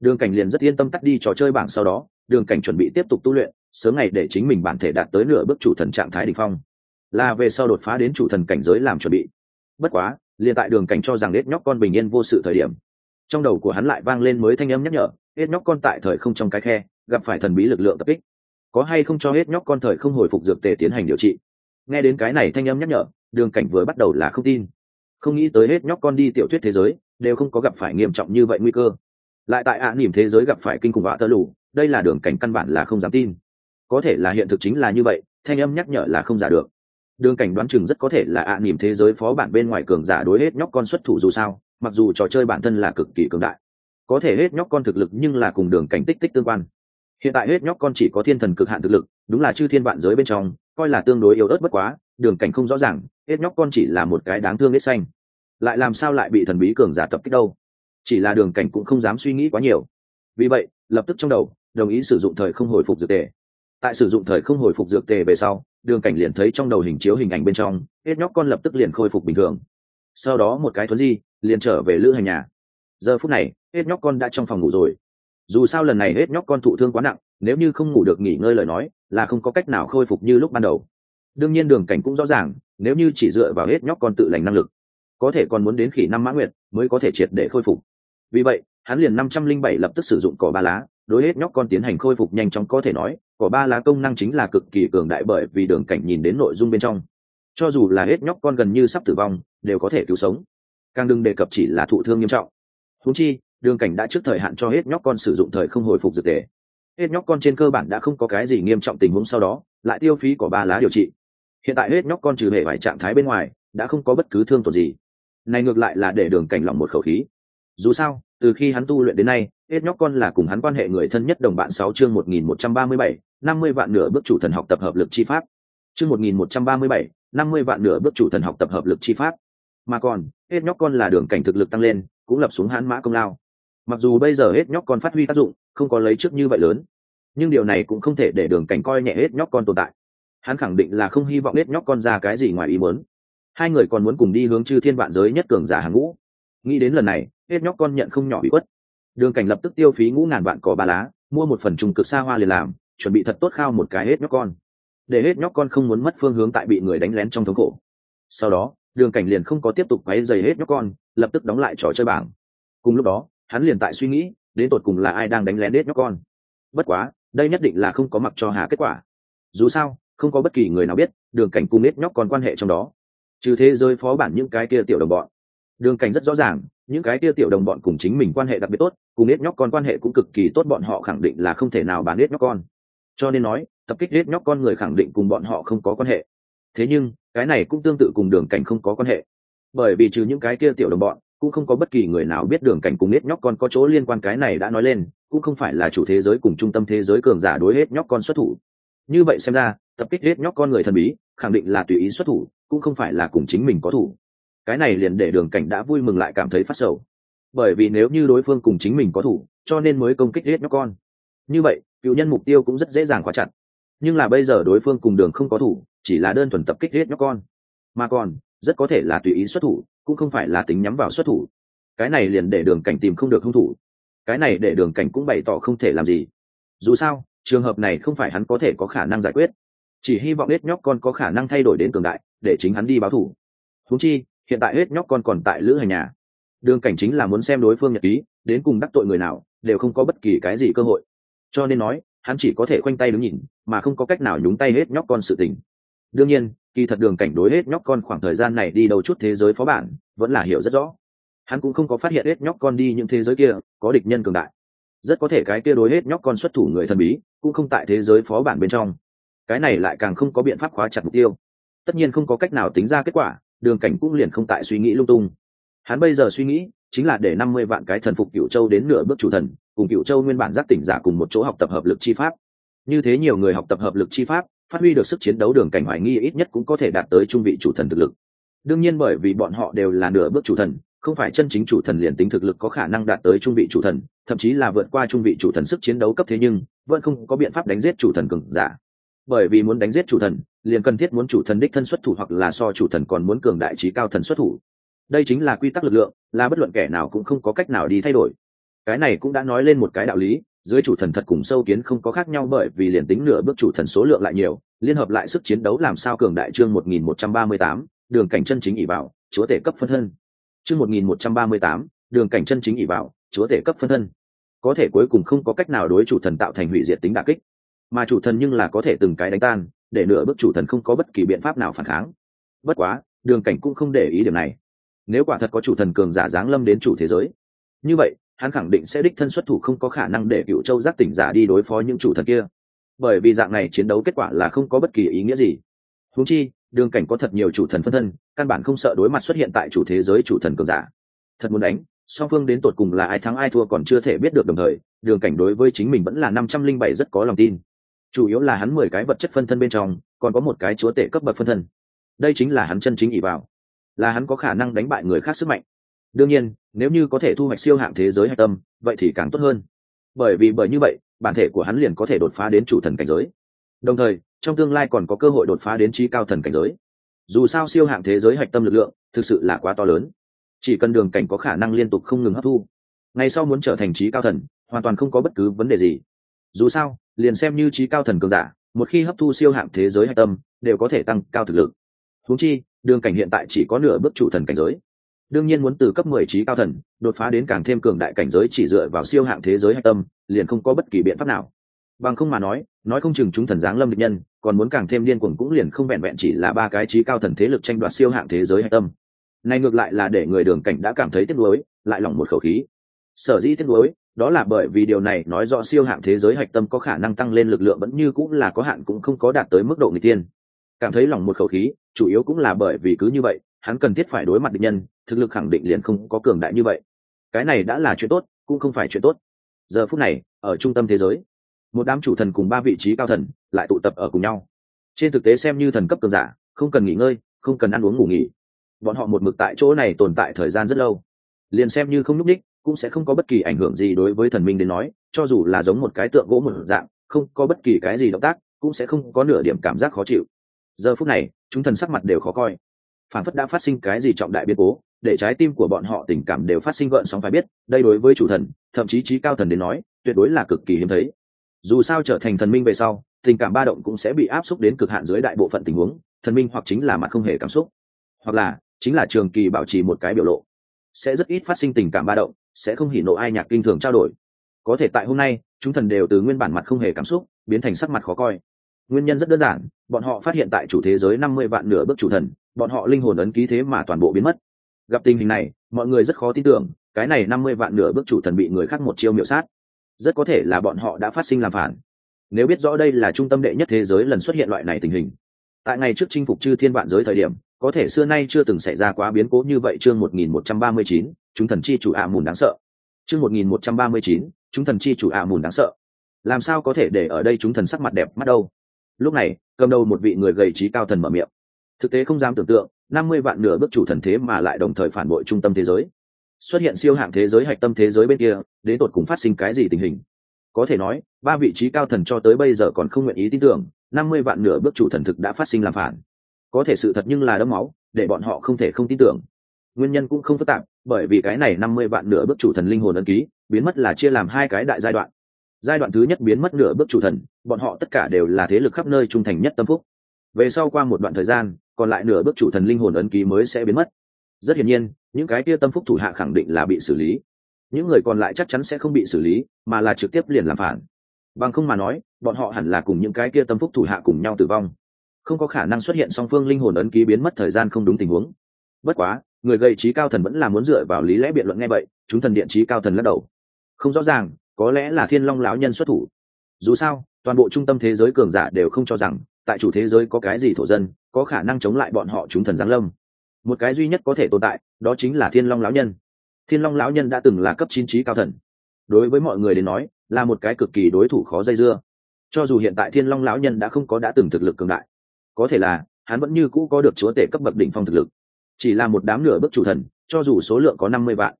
Speaker 1: Đường cảnh liền rất yên tâm tắt đi trò chơi bảng sau đó, đường cảnh chuẩn bị tiếp tục tu luyện, sớm ngày để chính mình bản thể đạt tới nửa bước chủ thần trạng thái đ ỉ n h phong. Là về sau đột phá đến chủ thần cảnh giới làm chuẩn bị. Bất quá liền tại đường cảnh cho rằng hết nhóc con bình yên vô sự thời điểm trong đầu của hắn lại vang lên mới thanh âm nhắc nhở hết nhóc con tại thời không trong cái khe gặp phải thần bí lực lượng tập kích. Có hay không cho hết nhóc con thời không hồi phục dược tề tiến hành điều trị? Nghe đến cái này thanh âm nhắc nhở đường cảnh vừa bắt đầu là không tin. Không nghĩ tới hết nhóc con đi tiểu thuyết thế giới đều không có gặp phải nghiêm trọng như vậy nguy cơ. Lại tại ạ à, nỉm thế giới gặp phải kinh khủng họa tơ lù đây là đường cảnh căn bản là không dám tin. Có thể là hiện thực chính là như vậy thanh âm nhắc nhở là không giả được đường cảnh đoán chừng rất có thể là ạ à, nỉm thế giới phó bản bên ngoài cường giả đối hết nhóc con xuất thủ dù sao mặc dù trò chơi bản thân là cực kỳ cường đại. Có thể hết nhóc con thực lực nhưng là cùng đường cảnh tích tích tương quan. Hiện tại hết nhóc con chỉ có thiên thần cực hạn thực lực đúng là chư thiên vạn giới bên trong coi là tương đối yếu ớt bất quá đường cảnh không rõ ràng hết nhóc con chỉ là một cái đáng thương hết xanh. Lại làm sao lại bị thần bí cường giả tập kích đâu? Chỉ là đường cảnh cũng không dám suy nghĩ quá nhiều. Vì vậy lập tức trong đầu đồng ý sử dụng thời không hồi phục dược tề. Tại sử dụng thời không hồi phục dược tề về sau đường cảnh liền thấy trong đầu hình chiếu hình ảnh bên trong, hết nhóc con lập tức liền khôi phục bình thường. Sau đó một cái thuấn di, liền trở về lữ hành nhà. Giờ phút này, hết nhóc con đã trong phòng ngủ rồi. Dù sao lần này hết nhóc con thụ thương quá nặng, nếu như không ngủ được nghỉ ngơi lời nói, là không có cách nào khôi phục như lúc ban đầu. Đương nhiên đường cảnh cũng rõ ràng, nếu như chỉ dựa vào hết nhóc con tự lành năng lực, có thể còn muốn đến khỉ năm mã nguyệt mới có thể triệt để khôi phục. Vì vậy, hắn liền năm trăm linh bảy lập tức sử dụng cỏ ba lá đối hết nhóc con tiến hành khôi phục nhanh chóng có thể nói cỏ ba lá công năng chính là cực kỳ cường đại bởi vì đường cảnh nhìn đến nội dung bên trong. Cho dù là hết nhóc con gần như sắp tử vong, đều có thể cứu sống. Càng đừng đề cập chỉ là thụ thương nghiêm trọng. Húng chi, đường cảnh đã trước thời hạn cho hết nhóc con sử dụng thời không hồi phục dược tề hết nhóc con trên cơ bản đã không có cái gì nghiêm trọng tình huống sau đó, lại tiêu phí của ba lá điều trị. Hiện tại hết nhóc con trừ hệ vài trạng thái bên ngoài, đã không có bất cứ thương tổn gì. Này ngược lại là để đường cảnh lỏng một khẩu khí dù sao, từ khi hắn tu luyện đến nay hết nhóc con là cùng hắn quan hệ người thân nhất đồng bạn sáu chương một nghìn một trăm ba mươi bảy, năm mươi vạn nửa bước chủ thần học tập hợp lực chi pháp. Chương một nghìn một trăm ba mươi bảy, năm mươi vạn nửa bước chủ thần học tập hợp lực chi pháp. Mà còn hết nhóc con là đường cảnh thực lực tăng lên, cũng lập xuống hãn mã công lao. Mặc dù bây giờ hết nhóc con phát huy tác dụng, không có lấy trước như vậy lớn, nhưng điều này cũng không thể để đường cảnh coi nhẹ hết nhóc con tồn tại. Hắn khẳng định là không hy vọng hết nhóc con ra cái gì ngoài ý muốn. Hai người còn muốn cùng đi hướng chư thiên vạn giới nhất cường giả hàng ngũ. Nghĩ đến lần này hết nhóc con nhận không nhỏ bị quất đường cảnh lập tức tiêu phí ngũ ngàn vạn cỏ ba lá, mua một phần trùng cực xa hoa liền làm, chuẩn bị thật tốt khao một cái hết nhóc con. Để hết nhóc con không muốn mất phương hướng tại bị người đánh lén trong thống khổ. Sau đó, đường cảnh liền không có tiếp tục quấy dày hết nhóc con, lập tức đóng lại trò chơi bảng. Cùng lúc đó, hắn liền tại suy nghĩ, đến tột cùng là ai đang đánh lén hết nhóc con. Bất quá, đây nhất định là không có mặc cho hà kết quả. Dù sao, không có bất kỳ người nào biết, đường cảnh cùng hết nhóc con quan hệ trong đó. Trừ thế giới phó bản những cái kia tiểu đồng bọn. Đường cảnh rất rõ ràng những cái kia tiểu đồng bọn cùng chính mình quan hệ đặc biệt tốt, cùng nết nhóc con quan hệ cũng cực kỳ tốt, bọn họ khẳng định là không thể nào bán nết nhóc con. Cho nên nói, tập kích nết nhóc con người khẳng định cùng bọn họ không có quan hệ. Thế nhưng, cái này cũng tương tự cùng đường cảnh không có quan hệ. Bởi vì trừ những cái kia tiểu đồng bọn, cũng không có bất kỳ người nào biết đường cảnh cùng nết nhóc con có chỗ liên quan cái này đã nói lên, cũng không phải là chủ thế giới cùng trung tâm thế giới cường giả đối hết nhóc con xuất thủ. Như vậy xem ra, tập kích hết nhóc con người thần bí, khẳng định là tùy ý xuất thủ, cũng không phải là cùng chính mình có thủ cái này liền để đường cảnh đã vui mừng lại cảm thấy phát sầu. Bởi vì nếu như đối phương cùng chính mình có thủ, cho nên mới công kích hết nhóc con. Như vậy, cựu nhân mục tiêu cũng rất dễ dàng khóa chặt. Nhưng là bây giờ đối phương cùng đường không có thủ, chỉ là đơn thuần tập kích hết nhóc con. Mà còn, rất có thể là tùy ý xuất thủ, cũng không phải là tính nhắm vào xuất thủ. Cái này liền để đường cảnh tìm không được hung thủ. Cái này để đường cảnh cũng bày tỏ không thể làm gì. Dù sao, trường hợp này không phải hắn có thể có khả năng giải quyết. Chỉ hy vọng hết nhóc con có khả năng thay đổi đến cường đại, để chính hắn đi báo thủ. Húng chi hiện tại hết nhóc con còn tại lữ hành nhà. Đường cảnh chính là muốn xem đối phương nhật ký, đến cùng đắc tội người nào, đều không có bất kỳ cái gì cơ hội. Cho nên nói, hắn chỉ có thể khoanh tay đứng nhìn, mà không có cách nào nhúng tay hết nhóc con sự tình. Đương nhiên, kỳ thật đường cảnh đối hết nhóc con khoảng thời gian này đi đầu chút thế giới phó bản, vẫn là hiểu rất rõ. Hắn cũng không có phát hiện hết nhóc con đi những thế giới kia, có địch nhân cường đại. Rất có thể cái kia đối hết nhóc con xuất thủ người thần bí, cũng không tại thế giới phó bản bên trong. Cái này lại càng không có biện pháp khóa chặt mục tiêu. Tất nhiên không có cách nào tính ra kết quả đường cảnh cũng liền không tại suy nghĩ lung tung. Hắn bây giờ suy nghĩ, chính là để năm mươi vạn cái thần phục cựu châu đến nửa bước chủ thần, cùng cựu châu nguyên bản giác tỉnh giả cùng một chỗ học tập hợp lực chi pháp. Như thế nhiều người học tập hợp lực chi pháp, phát huy được sức chiến đấu đường cảnh hoài nghi ít nhất cũng có thể đạt tới trung vị chủ thần thực lực. Đương nhiên bởi vì bọn họ đều là nửa bước chủ thần, không phải chân chính chủ thần liền tính thực lực có khả năng đạt tới trung vị chủ thần, thậm chí là vượt qua trung vị chủ thần sức chiến đấu cấp thế nhưng, vẫn không có biện pháp đánh giết chủ thần cường giả. Bởi vì muốn đánh giết chủ thần liền cần thiết muốn chủ thần đích thân xuất thủ hoặc là so chủ thần còn muốn cường đại trí cao thần xuất thủ. Đây chính là quy tắc lực lượng, là bất luận kẻ nào cũng không có cách nào đi thay đổi. Cái này cũng đã nói lên một cái đạo lý, dưới chủ thần thật cùng sâu kiến không có khác nhau bởi vì liền tính nửa bước chủ thần số lượng lại nhiều, liên hợp lại sức chiến đấu làm sao cường đại chương một nghìn một trăm ba mươi tám, đường cảnh chân chính ỷ bảo chúa tể cấp phân thân. Chương một nghìn một trăm ba mươi tám, đường cảnh chân chính ỷ bảo chúa tể cấp phân thân. Có thể cuối cùng không có cách nào đối chủ thần tạo thành hủy diệt tính đả kích. Mà chủ thần nhưng là có thể từng cái đánh tan để nửa bước chủ thần không có bất kỳ biện pháp nào phản kháng. Bất quá, đường cảnh cũng không để ý điểm này. Nếu quả thật có chủ thần cường giả giáng lâm đến chủ thế giới, như vậy, hắn khẳng định sẽ đích thân xuất thủ không có khả năng để cựu châu giác tỉnh giả đi đối phó những chủ thần kia. Bởi vì dạng này chiến đấu kết quả là không có bất kỳ ý nghĩa gì. Húng chi, đường cảnh có thật nhiều chủ thần phân thân, căn bản không sợ đối mặt xuất hiện tại chủ thế giới chủ thần cường giả. Thật muốn đánh, song phương đến tột cùng là ai thắng ai thua còn chưa thể biết được đồng thời, đường cảnh đối với chính mình vẫn là năm trăm linh bảy rất có lòng tin chủ yếu là hắn mười cái vật chất phân thân bên trong, còn có một cái chúa tể cấp bậc phân thân. Đây chính là hắn chân chính ỷ vào. Là hắn có khả năng đánh bại người khác sức mạnh. Đương nhiên, nếu như có thể thu hoạch siêu hạng thế giới hạch tâm, vậy thì càng tốt hơn. Bởi vì bởi như vậy, bản thể của hắn liền có thể đột phá đến chủ thần cảnh giới. Đồng thời, trong tương lai còn có cơ hội đột phá đến trí cao thần cảnh giới. Dù sao siêu hạng thế giới hạch tâm lực lượng, thực sự là quá to lớn. Chỉ cần đường cảnh có khả năng liên tục không ngừng hấp thu. Ngày sau muốn trở thành trí cao thần, hoàn toàn không có bất cứ vấn đề gì. Dù sao liền xem như trí cao thần cường giả, một khi hấp thu siêu hạng thế giới hạch tâm, đều có thể tăng cao thực lực. Húng chi, đường cảnh hiện tại chỉ có nửa bước chủ thần cảnh giới. Đương nhiên muốn từ cấp mười trí cao thần, đột phá đến càng thêm cường đại cảnh giới chỉ dựa vào siêu hạng thế giới hạch tâm, liền không có bất kỳ biện pháp nào. Bằng không mà nói nói không chừng chúng thần giáng lâm địch nhân, còn muốn càng thêm điên cuồng cũng liền không vẹn vẹn chỉ là ba cái trí cao thần thế lực tranh đoạt siêu hạng thế giới hạch tâm. Này ngược lại là để người đường cảnh đã cảm thấy tiếc nuối, lại lỏng một khẩu khí. Sở dĩ tiếc nuối đó là bởi vì điều này nói rõ siêu hạng thế giới hạch tâm có khả năng tăng lên lực lượng vẫn như cũng là có hạn cũng không có đạt tới mức độ người tiên cảm thấy lòng một khẩu khí, chủ yếu cũng là bởi vì cứ như vậy, hắn cần thiết phải đối mặt địch nhân, thực lực khẳng định liền không có cường đại như vậy. Cái này đã là chuyện tốt, cũng không phải chuyện tốt. Giờ phút này, ở trung tâm thế giới, một đám chủ thần cùng ba vị trí cao thần lại tụ tập ở cùng nhau. Trên thực tế xem như thần cấp cường giả, không cần nghỉ ngơi, không cần ăn uống ngủ nghỉ. Bọn họ một mực tại chỗ này tồn tại thời gian rất lâu. Liền xem như không nhúc đích cũng sẽ không có bất kỳ ảnh hưởng gì đối với thần minh đến nói, cho dù là giống một cái tượng gỗ một dạng, không có bất kỳ cái gì động tác, cũng sẽ không có nửa điểm cảm giác khó chịu. Giờ phút này, chúng thần sắc mặt đều khó coi. Phản phất đã phát sinh cái gì trọng đại biến cố, để trái tim của bọn họ tình cảm đều phát sinh gợn sóng phải biết, đây đối với chủ thần, thậm chí trí cao thần đến nói, tuyệt đối là cực kỳ hiếm thấy. Dù sao trở thành thần minh về sau, tình cảm ba động cũng sẽ bị áp xúc đến cực hạn dưới đại bộ phận tình huống, thần minh hoặc chính là mặt không hề cảm xúc, hoặc là chính là trường kỳ bảo trì một cái biểu lộ. Sẽ rất ít phát sinh tình cảm ba động sẽ không hỉ nộ ai nhạc kinh thường trao đổi. Có thể tại hôm nay, chúng thần đều từ nguyên bản mặt không hề cảm xúc, biến thành sắc mặt khó coi. Nguyên nhân rất đơn giản, bọn họ phát hiện tại chủ thế giới năm mươi vạn nửa bước chủ thần, bọn họ linh hồn ấn ký thế mà toàn bộ biến mất. Gặp tình hình này, mọi người rất khó tin tưởng, cái này năm mươi vạn nửa bước chủ thần bị người khác một chiêu miểu sát. Rất có thể là bọn họ đã phát sinh làm phản. Nếu biết rõ đây là trung tâm đệ nhất thế giới lần xuất hiện loại này tình hình. Tại ngày trước chinh phục chư thiên vạn giới thời điểm, có thể xưa nay chưa từng xảy ra quá biến cố như vậy chương một nghìn một trăm ba mươi chín chúng thần chi chủ ạ mùn đáng sợ. Chương một nghìn một trăm ba mươi chín, chúng thần chi chủ ạ mùn đáng sợ. Làm sao có thể để ở đây chúng thần sắc mặt đẹp mắt đâu? Lúc này, cầm đầu một vị người gầy trí cao thần mở miệng. Thực tế không dám tưởng tượng, năm mươi vạn nửa bước chủ thần thế mà lại đồng thời phản bội trung tâm thế giới. Xuất hiện siêu hạng thế giới hạch tâm thế giới bên kia, đến tột cùng phát sinh cái gì tình hình? Có thể nói, ba vị trí cao thần cho tới bây giờ còn không nguyện ý tin tưởng, năm mươi vạn nửa bước chủ thần thực đã phát sinh làm phản. Có thể sự thật nhưng là đấm máu, để bọn họ không thể không tin tưởng. Nguyên nhân cũng không phức tạp bởi vì cái này năm mươi vạn nửa bước chủ thần linh hồn ấn ký, biến mất là chia làm hai cái đại giai đoạn. Giai đoạn thứ nhất biến mất nửa bước chủ thần, bọn họ tất cả đều là thế lực khắp nơi trung thành nhất tâm phúc. Về sau qua một đoạn thời gian, còn lại nửa bước chủ thần linh hồn ấn ký mới sẽ biến mất. Rất hiển nhiên, những cái kia tâm phúc thủ hạ khẳng định là bị xử lý. Những người còn lại chắc chắn sẽ không bị xử lý, mà là trực tiếp liền làm phản. Bằng không mà nói, bọn họ hẳn là cùng những cái kia tâm phúc thủ hạ cùng nhau tử vong. Không có khả năng xuất hiện song phương linh hồn ấn ký biến mất thời gian không đúng tình huống. Bất quá người gây trí cao thần vẫn là muốn dựa vào lý lẽ biện luận nghe vậy, chúng thần điện trí cao thần lắc đầu. Không rõ ràng, có lẽ là thiên long lão nhân xuất thủ. Dù sao, toàn bộ trung tâm thế giới cường giả đều không cho rằng, tại chủ thế giới có cái gì thổ dân, có khả năng chống lại bọn họ chúng thần giáng lâm. Một cái duy nhất có thể tồn tại, đó chính là thiên long lão nhân. Thiên long lão nhân đã từng là cấp chín trí cao thần. Đối với mọi người đến nói, là một cái cực kỳ đối thủ khó dây dưa. Cho dù hiện tại thiên long lão nhân đã không có đã từng thực lực cường đại, có thể là, hắn vẫn như cũ có được chúa tể cấp bậc đỉnh phong thực lực chỉ là một đám nửa bước chủ thần, cho dù số lượng có năm mươi vạn.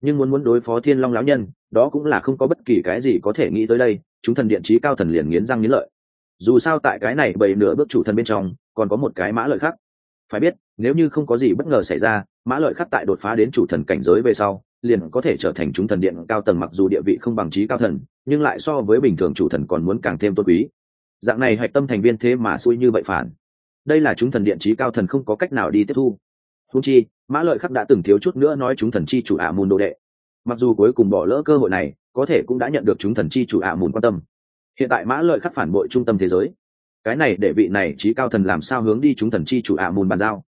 Speaker 1: Nhưng muốn muốn đối phó thiên long lão nhân, đó cũng là không có bất kỳ cái gì có thể nghĩ tới đây, chúng thần điện trí cao thần liền nghiến răng nghiến lợi. Dù sao tại cái này bảy nửa bước chủ thần bên trong, còn có một cái mã lợi khác phải biết, nếu như không có gì bất ngờ xảy ra, mã lợi khắc tại đột phá đến chủ thần cảnh giới về sau, liền có thể trở thành chúng thần điện cao tầng mặc dù địa vị không bằng trí cao thần, nhưng lại so với bình thường chủ thần còn muốn càng thêm tốt quý. Dạng này hạch tâm thành viên thế mà xui như vậy phản. Đây là chúng thần điện trí cao thần không có cách nào đi tiếp thu húng chi, mã lợi khắc đã từng thiếu chút nữa nói chúng thần chi chủ ả mùn đồ đệ. Mặc dù cuối cùng bỏ lỡ cơ hội này, có thể cũng đã nhận được chúng thần chi chủ ả mùn quan tâm. Hiện tại mã lợi khắc phản bội trung tâm thế giới. Cái này để vị này trí cao thần làm sao hướng đi chúng thần chi chủ ả mùn bàn giao?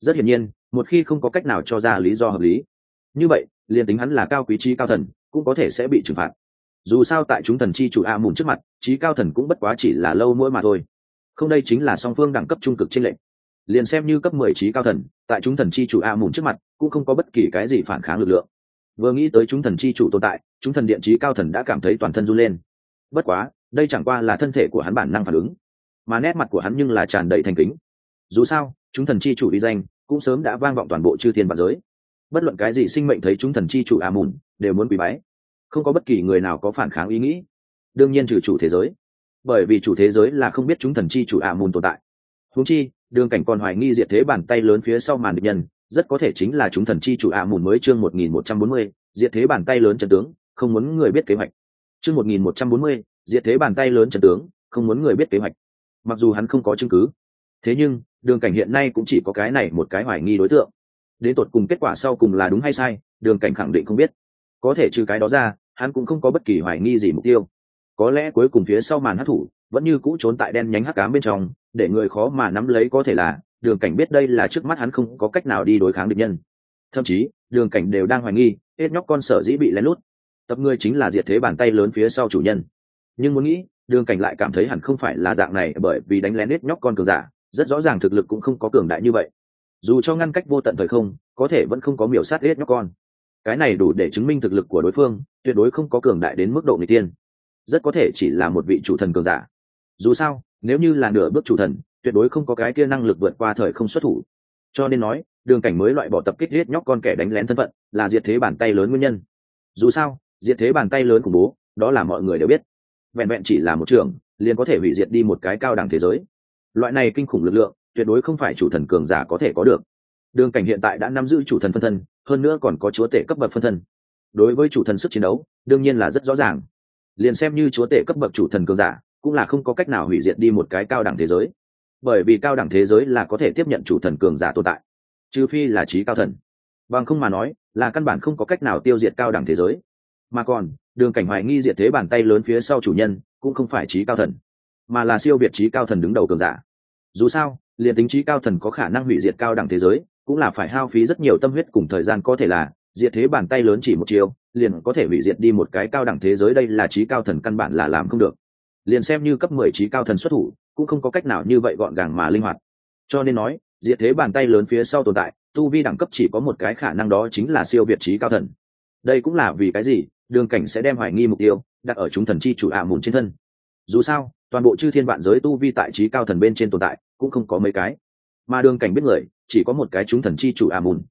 Speaker 1: Rất hiển nhiên, một khi không có cách nào cho ra lý do hợp lý. Như vậy, liền tính hắn là cao quý trí cao thần, cũng có thể sẽ bị trừng phạt. Dù sao tại chúng thần chi chủ ả mùn trước mặt, trí cao thần cũng bất quá chỉ là lâu mỗi mà thôi. Không đây chính là song phương đẳng cấp trung cực trên lệnh liền xem như cấp mười trí cao thần, tại chúng thần chi chủ a mùn trước mặt, cũng không có bất kỳ cái gì phản kháng lực lượng. Vừa nghĩ tới chúng thần chi chủ tồn tại, chúng thần điện trí cao thần đã cảm thấy toàn thân run lên. Bất quá, đây chẳng qua là thân thể của hắn bản năng phản ứng. Mà nét mặt của hắn nhưng là tràn đầy thành kính. Dù sao, chúng thần chi chủ đi danh cũng sớm đã vang vọng toàn bộ chư thiên và giới. Bất luận cái gì sinh mệnh thấy chúng thần chi chủ a mùn đều muốn quỳ bái. Không có bất kỳ người nào có phản kháng ý nghĩ. Đương nhiên trừ chủ thế giới. Bởi vì chủ thế giới là không biết chúng thần chi chủ a mùn tồn tại. Huống chi đường cảnh còn hoài nghi diệt thế bàn tay lớn phía sau màn địch nhân, rất có thể chính là chúng thần chi chủ ạ mùn mới chương một nghìn một trăm bốn mươi, diệt thế bàn tay lớn trần tướng, không muốn người biết kế hoạch. Chương một nghìn một trăm bốn mươi, diệt thế bàn tay lớn trần tướng, không muốn người biết kế hoạch. Mặc dù hắn không có chứng cứ, thế nhưng, đường cảnh hiện nay cũng chỉ có cái này một cái hoài nghi đối tượng. Đến tột cùng kết quả sau cùng là đúng hay sai, đường cảnh khẳng định không biết. Có thể trừ cái đó ra, hắn cũng không có bất kỳ hoài nghi gì mục tiêu. Có lẽ cuối cùng phía sau màn hát thủ, vẫn như cũ trốn tại đen nhánh hắc cám bên trong để người khó mà nắm lấy có thể là, đường cảnh biết đây là trước mắt hắn không có cách nào đi đối kháng địch nhân. Thậm chí, đường cảnh đều đang hoài nghi, hết nhóc con sở dĩ bị lén lút. Tập ngươi chính là diệt thế bàn tay lớn phía sau chủ nhân. Nhưng muốn nghĩ, đường cảnh lại cảm thấy hẳn không phải là dạng này bởi vì đánh lén hết nhóc con cường giả, rất rõ ràng thực lực cũng không có cường đại như vậy. Dù cho ngăn cách vô tận thời không, có thể vẫn không có miểu sát hết nhóc con. Cái này đủ để chứng minh thực lực của đối phương, tuyệt đối không có cường đại đến mức độ người tiên. Rất có thể chỉ là một vị chủ thần cường giả dù sao, nếu như là nửa bước chủ thần, tuyệt đối không có cái kia năng lực vượt qua thời không xuất thủ. Cho nên nói, đường cảnh mới loại bỏ tập kích giết nhóc con kẻ đánh lén thân phận, là diệt thế bàn tay lớn nguyên nhân. Dù sao, diệt thế bàn tay lớn khủng bố, đó là mọi người đều biết. Vẹn vẹn chỉ là một trường, liền có thể hủy diệt đi một cái cao đẳng thế giới. Loại này kinh khủng lực lượng, tuyệt đối không phải chủ thần cường giả có thể có được. Đường cảnh hiện tại đã nắm giữ chủ thần phân thân, hơn nữa còn có chúa tể cấp bậc phân thân. Đối với chủ thần sức chiến đấu, đương nhiên là rất rõ ràng. Liền xem như chúa tể cấp bậc chủ thần cường giả cũng là không có cách nào hủy diệt đi một cái cao đẳng thế giới. Bởi vì cao đẳng thế giới là có thể tiếp nhận chủ thần cường giả tồn tại, trừ phi là trí cao thần. Bằng không mà nói, là căn bản không có cách nào tiêu diệt cao đẳng thế giới. Mà còn, đường cảnh hoài nghi diệt thế bàn tay lớn phía sau chủ nhân cũng không phải trí cao thần, mà là siêu việt trí cao thần đứng đầu cường giả. Dù sao, liền tính trí cao thần có khả năng hủy diệt cao đẳng thế giới, cũng là phải hao phí rất nhiều tâm huyết cùng thời gian có thể là, diệt thế bàn tay lớn chỉ một chiều, liền có thể hủy diệt đi một cái cao đẳng thế giới đây là trí cao thần căn bản là làm không được liền xem như cấp mười trí cao thần xuất thủ, cũng không có cách nào như vậy gọn gàng mà linh hoạt. Cho nên nói, diệt thế bàn tay lớn phía sau tồn tại, tu vi đẳng cấp chỉ có một cái khả năng đó chính là siêu việt trí cao thần. Đây cũng là vì cái gì? Đường cảnh sẽ đem hoài nghi mục tiêu, đặt ở chúng thần chi chủ ạ mùn trên thân. Dù sao, toàn bộ chư thiên vạn giới tu vi tại trí cao thần bên trên tồn tại, cũng không có mấy cái. Mà đường cảnh biết người, chỉ có một cái chúng thần chi chủ ạ mùn.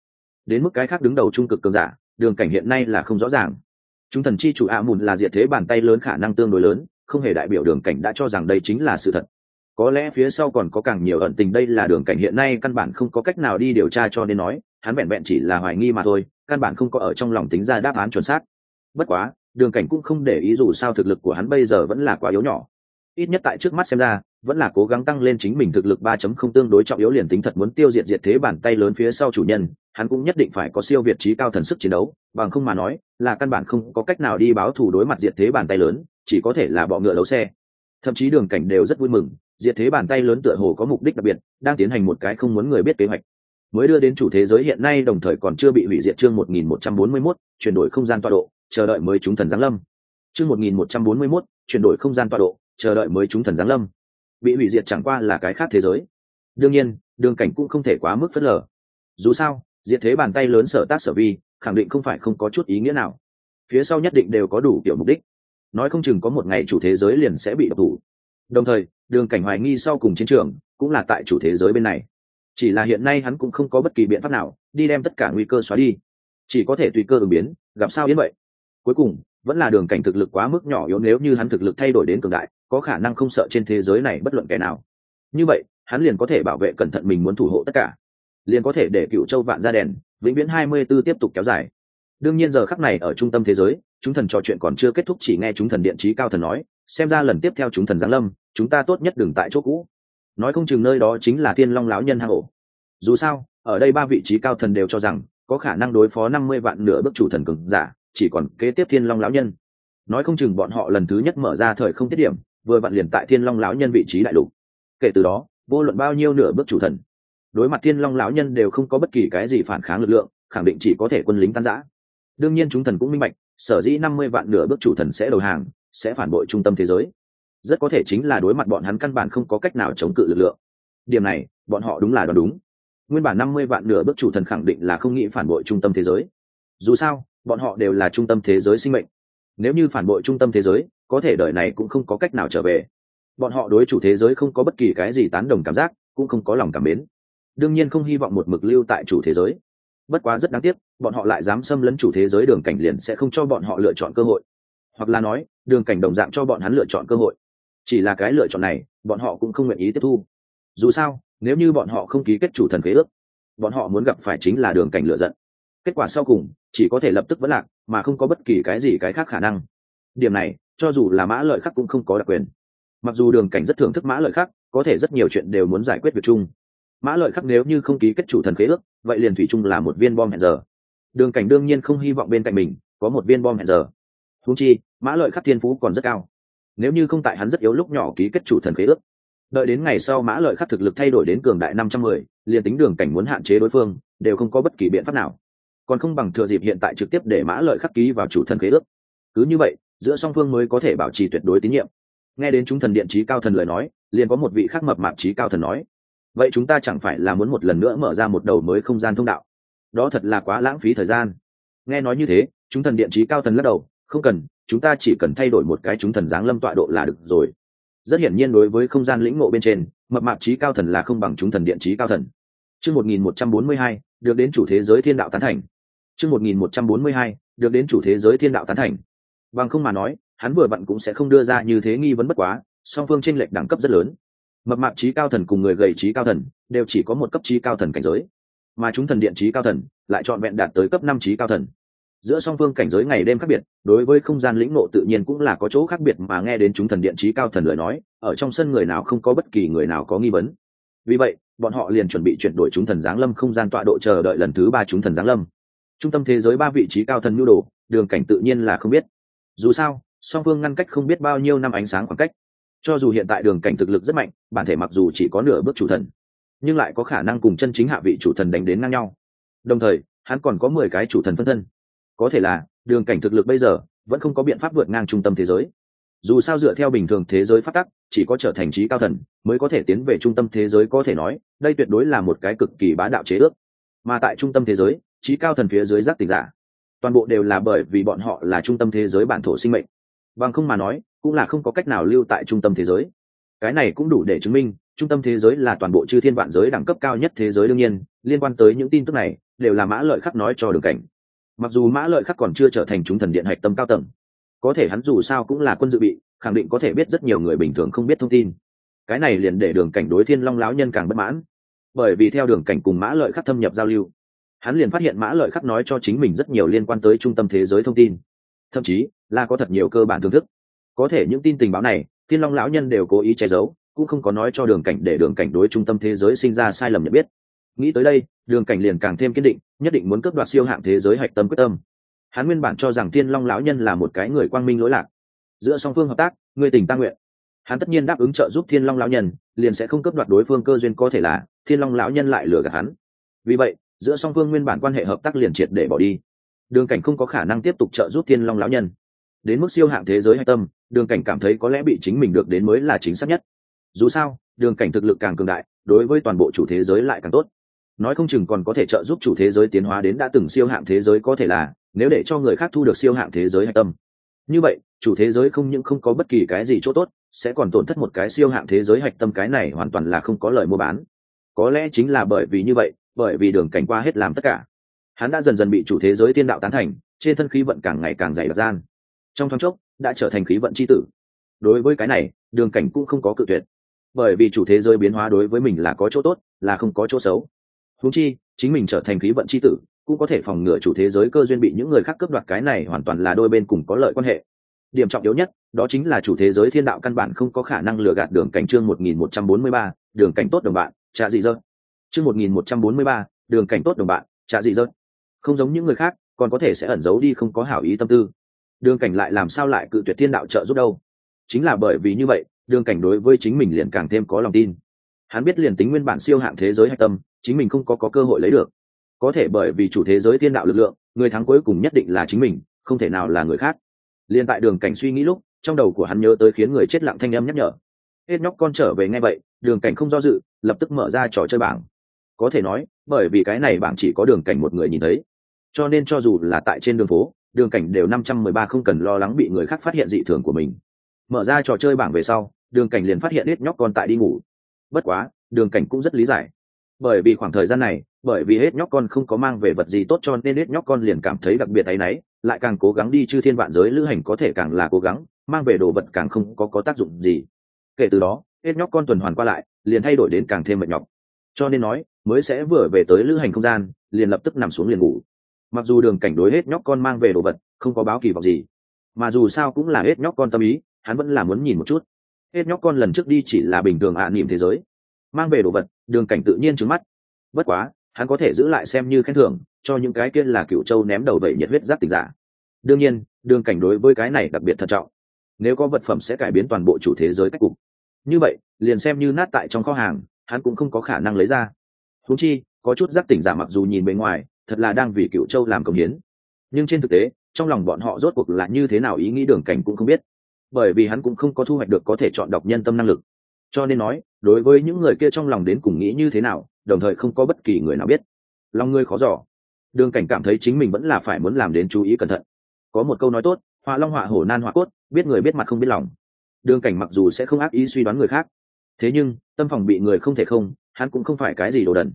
Speaker 1: Đến mức cái khác đứng đầu trung cực cường giả, đường cảnh hiện nay là không rõ ràng. Chúng thần chi chủ ạ mùn là diệt thế bàn tay lớn khả năng tương đối lớn không hề đại biểu đường cảnh đã cho rằng đây chính là sự thật. Có lẽ phía sau còn có càng nhiều ẩn tình đây là đường cảnh hiện nay căn bản không có cách nào đi điều tra cho nên nói hắn vẹn vẹn chỉ là hoài nghi mà thôi căn bản không có ở trong lòng tính ra đáp án chuẩn xác. Bất quá đường cảnh cũng không để ý dù sao thực lực của hắn bây giờ vẫn là quá yếu nhỏ. Ít nhất tại trước mắt xem ra vẫn là cố gắng tăng lên chính mình thực lực 3.0 tương đối trọng yếu liền tính thật muốn tiêu diệt diệt thế bàn tay lớn phía sau chủ nhân, hắn cũng nhất định phải có siêu việt trí cao thần sức chiến đấu, bằng không mà nói, là căn bản không có cách nào đi báo thù đối mặt diệt thế bàn tay lớn, chỉ có thể là bọ ngựa lấu xe. Thậm chí đường cảnh đều rất vui mừng, diệt thế bàn tay lớn tựa hồ có mục đích đặc biệt, đang tiến hành một cái không muốn người biết kế hoạch. Mới đưa đến chủ thế giới hiện nay đồng thời còn chưa bị hủy diệt chương 1141, chuyển đổi không gian tọa độ, chờ đợi mới chúng thần giáng lâm. Chương 1141, chuyển đổi không gian tọa độ, chờ đợi mới chúng thần giáng lâm bị hủy diệt chẳng qua là cái khác thế giới đương nhiên đường cảnh cũng không thể quá mức phớt lờ dù sao diệt thế bàn tay lớn sở tác sở vi khẳng định không phải không có chút ý nghĩa nào phía sau nhất định đều có đủ kiểu mục đích nói không chừng có một ngày chủ thế giới liền sẽ bị độc thủ. Đồng thời, đường cảnh hoài nghi sau cùng chiến trường cũng là tại chủ thế giới bên này. Chỉ là hiện nay hắn cũng không có bất kỳ biện pháp nào, đi đem tất cả nguy cơ xóa đi. Chỉ có thể tùy cơ ứng biến, gặp sao biến vậy. Cuối cùng, vẫn là đường cảnh thực lực quá mức nhỏ yếu nếu như hắn thực lực thay đổi đến cường đại, có khả năng không sợ trên thế giới này bất luận kẻ nào. Như vậy, hắn liền có thể bảo vệ cẩn thận mình muốn thủ hộ tất cả. Liền có thể để cựu châu vạn ra đèn vĩnh viễn hai mươi 24 tiếp tục kéo dài. Đương nhiên giờ khắc này ở trung tâm thế giới chúng thần trò chuyện còn chưa kết thúc chỉ nghe chúng thần điện trí cao thần nói, xem ra lần tiếp theo chúng thần giáng lâm, chúng ta tốt nhất đừng tại chỗ cũ. Nói không chừng nơi đó chính là thiên long lão nhân hang ổ. Dù sao, ở đây ba vị trí cao thần đều cho rằng, có khả năng đối phó năm mươi vạn nửa bức chủ thần cường giả, chỉ còn kế tiếp thiên long lão nhân. Nói không chừng bọn họ lần thứ nhất mở ra thời không tiết điểm, vừa vặn liền tại thiên long lão nhân vị trí đại lục. Kể từ đó, vô luận bao nhiêu nửa bước chủ thần, đối mặt thiên long lão nhân đều không có bất kỳ cái gì phản kháng lực lượng, khẳng định chỉ có thể quân lính tan giã đương nhiên chúng thần cũng minh bạch sở dĩ năm mươi vạn nửa bước chủ thần sẽ đầu hàng, sẽ phản bội trung tâm thế giới. Rất có thể chính là đối mặt bọn hắn căn bản không có cách nào chống cự lực lượng. Điểm này, bọn họ đúng là đoán đúng. Nguyên bản năm mươi vạn nửa bước chủ thần khẳng định là không nghĩ phản bội trung tâm thế giới. Dù sao, bọn họ đều là trung tâm thế giới sinh mệnh. Nếu như phản bội trung tâm thế giới, có thể đời này cũng không có cách nào trở về. Bọn họ đối chủ thế giới không có bất kỳ cái gì tán đồng cảm giác, cũng không có lòng cảm mến. Đương nhiên không hy vọng một mực lưu tại chủ thế giới bất quá rất đáng tiếc, bọn họ lại dám xâm lấn chủ thế giới đường cảnh liền sẽ không cho bọn họ lựa chọn cơ hội. Hoặc là nói, đường cảnh đồng dạng cho bọn hắn lựa chọn cơ hội. Chỉ là cái lựa chọn này, bọn họ cũng không nguyện ý tiếp thu. Dù sao, nếu như bọn họ không ký kết chủ thần khế ước, bọn họ muốn gặp phải chính là đường cảnh lựa giận. Kết quả sau cùng, chỉ có thể lập tức vẫn lạc, mà không có bất kỳ cái gì cái khác khả năng. Điểm này, cho dù là mã lợi khắc cũng không có đặc quyền. Mặc dù đường cảnh rất thưởng thức mã lợi khắc, có thể rất nhiều chuyện đều muốn giải quyết việc chung mã lợi khắc nếu như không ký kết chủ thần khế ước, vậy liền thủy chung là một viên bom hẹn giờ. Đường cảnh đương nhiên không hy vọng bên cạnh mình có một viên bom hẹn giờ. Húng chi, mã lợi khắc thiên phú còn rất cao. Nếu như không tại hắn rất yếu lúc nhỏ ký kết chủ thần khế ước, đợi đến ngày sau mã lợi khắc thực lực thay đổi đến cường đại năm trăm mười, liền tính đường cảnh muốn hạn chế đối phương, đều không có bất kỳ biện pháp nào. Còn không bằng thừa dịp hiện tại trực tiếp để mã lợi khắc ký vào chủ thần khế ước. Cứ như vậy, giữa song phương mới có thể bảo trì tuyệt đối tín nhiệm. Nghe đến chúng thần điện trí cao thần lời nói, liền có một vị khác mập mạp trí cao thần nói vậy chúng ta chẳng phải là muốn một lần nữa mở ra một đầu mới không gian thông đạo? Đó thật là quá lãng phí thời gian. Nghe nói như thế, chúng thần điện trí cao thần lắc đầu, không cần, chúng ta chỉ cần thay đổi một cái chúng thần giáng lâm tọa độ là được rồi. Rất hiển nhiên đối với không gian lĩnh ngộ bên trên, mập mạp trí cao thần là không bằng chúng thần điện trí cao thần. Chương một nghìn một trăm bốn mươi hai, được đến chủ thế giới thiên đạo tán thành. Chương một nghìn một trăm bốn mươi hai, được đến chủ thế giới thiên đạo tán thành. Bằng không mà nói, hắn vừa vặn cũng sẽ không đưa ra như thế nghi vấn bất quá, song phương tranh lệch đẳng cấp rất lớn mập mạp trí cao thần cùng người gầy trí cao thần đều chỉ có một cấp trí cao thần cảnh giới, mà chúng thần điện trí cao thần lại chọn vẹn đạt tới cấp năm trí cao thần. Giữa song phương cảnh giới ngày đêm khác biệt, đối với không gian lĩnh nộ tự nhiên cũng là có chỗ khác biệt mà nghe đến chúng thần điện trí cao thần lời nói, ở trong sân người nào không có bất kỳ người nào có nghi vấn. Vì vậy, bọn họ liền chuẩn bị chuyển đổi chúng thần giáng lâm không gian tọa độ chờ đợi lần thứ ba chúng thần giáng lâm. Trung tâm thế giới ba vị trí cao thần nhu đồ, đường cảnh tự nhiên là không biết. Dù sao, song phương ngăn cách không biết bao nhiêu năm ánh sáng khoảng cách cho dù hiện tại đường cảnh thực lực rất mạnh, bản thể mặc dù chỉ có nửa bước chủ thần, nhưng lại có khả năng cùng chân chính hạ vị chủ thần đánh đến ngang nhau. Đồng thời, hắn còn có mười cái chủ thần phân thân. Có thể là, đường cảnh thực lực bây giờ vẫn không có biện pháp vượt ngang trung tâm thế giới. Dù sao dựa theo bình thường thế giới phát tắc, chỉ có trở thành trí cao thần mới có thể tiến về trung tâm thế giới có thể nói, đây tuyệt đối là một cái cực kỳ bá đạo chế ước. Mà tại trung tâm thế giới, trí cao thần phía dưới giác tỉnh giả, toàn bộ đều là bởi vì bọn họ là trung tâm thế giới bản thổ sinh mệnh bằng không mà nói, cũng là không có cách nào lưu tại trung tâm thế giới. Cái này cũng đủ để chứng minh, trung tâm thế giới là toàn bộ chư thiên vạn giới đẳng cấp cao nhất thế giới đương nhiên, liên quan tới những tin tức này, đều là mã lợi khắc nói cho đường cảnh. Mặc dù mã lợi khắc còn chưa trở thành chúng thần điện hạch tâm cao tầng, có thể hắn dù sao cũng là quân dự bị, khẳng định có thể biết rất nhiều người bình thường không biết thông tin. Cái này liền để đường cảnh đối thiên long láo nhân càng bất mãn. Bởi vì theo đường cảnh cùng mã lợi khắc thâm nhập giao lưu, hắn liền phát hiện mã lợi khắc nói cho chính mình rất nhiều liên quan tới trung tâm thế giới thông tin. Thậm chí là có thật nhiều cơ bản thưởng thức. Có thể những tin tình báo này, thiên long lão nhân đều cố ý che giấu, cũng không có nói cho đường cảnh để đường cảnh đối trung tâm thế giới sinh ra sai lầm nhận biết. Nghĩ tới đây, đường cảnh liền càng thêm kiên định, nhất định muốn cướp đoạt siêu hạng thế giới hạch tâm quyết tâm. Hắn nguyên bản cho rằng thiên long lão nhân là một cái người quang minh lỗi lạc. Giữa song phương hợp tác, người tình ta nguyện. Hắn tất nhiên đáp ứng trợ giúp thiên long lão nhân, liền sẽ không cướp đoạt đối phương cơ duyên có thể là, thiên long lão nhân lại lừa gạt hắn. Vì vậy, giữa song phương nguyên bản quan hệ hợp tác liền triệt để bỏ đi. Đường cảnh không có khả năng tiếp tục trợ giúp thiên long lão nhân đến mức siêu hạng thế giới hạch tâm, đường cảnh cảm thấy có lẽ bị chính mình được đến mới là chính xác nhất. Dù sao, đường cảnh thực lực càng cường đại, đối với toàn bộ chủ thế giới lại càng tốt. Nói không chừng còn có thể trợ giúp chủ thế giới tiến hóa đến đã từng siêu hạng thế giới có thể là, nếu để cho người khác thu được siêu hạng thế giới hạch tâm. Như vậy, chủ thế giới không những không có bất kỳ cái gì chỗ tốt, sẽ còn tổn thất một cái siêu hạng thế giới hạch tâm cái này hoàn toàn là không có lời mua bán. Có lẽ chính là bởi vì như vậy, bởi vì đường cảnh qua hết làm tất cả. Hắn đã dần dần bị chủ thế giới tiên đạo tán thành, trên thân khí vận càng ngày càng dày đặc gian trong thoáng chốc, đã trở thành khí vận c h i tử. Đối với cái này, đường cảnh cũng không có cự tuyệt. Bởi vì chủ thế giới biến hóa đối với mình là có chỗ tốt, là không có chỗ xấu. Húng chi, chính mình trở thành khí vận c h i tử, cũng có thể phòng ngừa chủ thế giới cơ duyên bị những người khác cướp đoạt cái này hoàn toàn là đôi bên cùng có lợi quan hệ. Điểm trọng yếu nhất, đó chính là chủ thế giới thiên đạo căn bản không có khả năng lừa gạt đường cảnh chương một nghìn một trăm bốn mươi ba, đường cảnh tốt đồng bạn trà dị dơ chương một nghìn một trăm bốn mươi ba, đường cảnh tốt đồng bạn trà dị dơ không giống những người khác, còn có thể sẽ ẩn giấu đi không có hảo ý tâm tư đường cảnh lại làm sao lại cự tuyệt thiên đạo trợ giúp đâu? Chính là bởi vì như vậy đường cảnh đối với chính mình liền càng thêm có lòng tin. Hắn biết liền tính nguyên bản siêu hạng thế giới hạch tâm chính mình không có, có cơ hội lấy được. Có thể bởi vì chủ thế giới thiên đạo lực lượng người thắng cuối cùng nhất định là chính mình không thể nào là người khác. Liền tại đường cảnh suy nghĩ lúc trong đầu của hắn nhớ tới khiến người chết lặng thanh âm nhắc nhở. Hết nhóc con trở về ngay vậy đường cảnh không do dự lập tức mở ra trò chơi bảng. Có thể nói bởi vì cái này bảng chỉ có đường cảnh một người nhìn thấy. Cho nên cho dù là tại trên đường phố đường cảnh đều năm trăm mười ba không cần lo lắng bị người khác phát hiện dị thường của mình. Mở ra trò chơi bảng về sau, đường cảnh liền phát hiện hết nhóc con tại đi ngủ. Bất quá, đường cảnh cũng rất lý giải. Bởi vì khoảng thời gian này, bởi vì hết nhóc con không có mang về vật gì tốt cho nên hết nhóc con liền cảm thấy đặc biệt áy náy, lại càng cố gắng đi chư thiên vạn giới lữ hành có thể càng là cố gắng, mang về đồ vật càng không có có tác dụng gì. Kể từ đó hết nhóc con tuần hoàn qua lại, liền thay đổi đến càng thêm mệt nhọc. Cho nên nói, mới sẽ vừa về tới lữ hành không gian, liền lập tức nằm xuống liền ngủ mặc dù đường cảnh đối hết nhóc con mang về đồ vật, không có báo kỳ vọng gì, mà dù sao cũng là hết nhóc con tâm ý, hắn vẫn là muốn nhìn một chút. Hết nhóc con lần trước đi chỉ là bình thường ạ à niệm thế giới. Mang về đồ vật, đường cảnh tự nhiên trứng mắt. Bất quá, hắn có thể giữ lại xem như khen thưởng, cho những cái kia là cựu châu ném đầu đẩy nhiệt huyết giáp tình giả. Đương nhiên, đường cảnh đối với cái này đặc biệt thận trọng. Nếu có vật phẩm sẽ cải biến toàn bộ chủ thế giới cách cục. Như vậy, liền xem như nát tại trong kho hàng, hắn cũng không có khả năng lấy ra. Thú chi, có chút giáp tỉnh giả mặc dù nhìn bề ngoài thật là đang vì cựu châu làm công hiến. Nhưng trên thực tế, trong lòng bọn họ rốt cuộc là như thế nào ý nghĩ đường cảnh cũng không biết. Bởi vì hắn cũng không có thu hoạch được có thể chọn đọc nhân tâm năng lực. Cho nên nói, đối với những người kia trong lòng đến cùng nghĩ như thế nào, đồng thời không có bất kỳ người nào biết. Lòng ngươi khó giỏ đường cảnh cảm thấy chính mình vẫn là phải muốn làm đến chú ý cẩn thận. Có một câu nói tốt, họa long họa hổ nan họa cốt, biết người biết mặt không biết lòng. Đường cảnh mặc dù sẽ không ác ý suy đoán người khác. Thế nhưng, tâm phòng bị người không thể không, hắn cũng không phải cái gì đồ đần.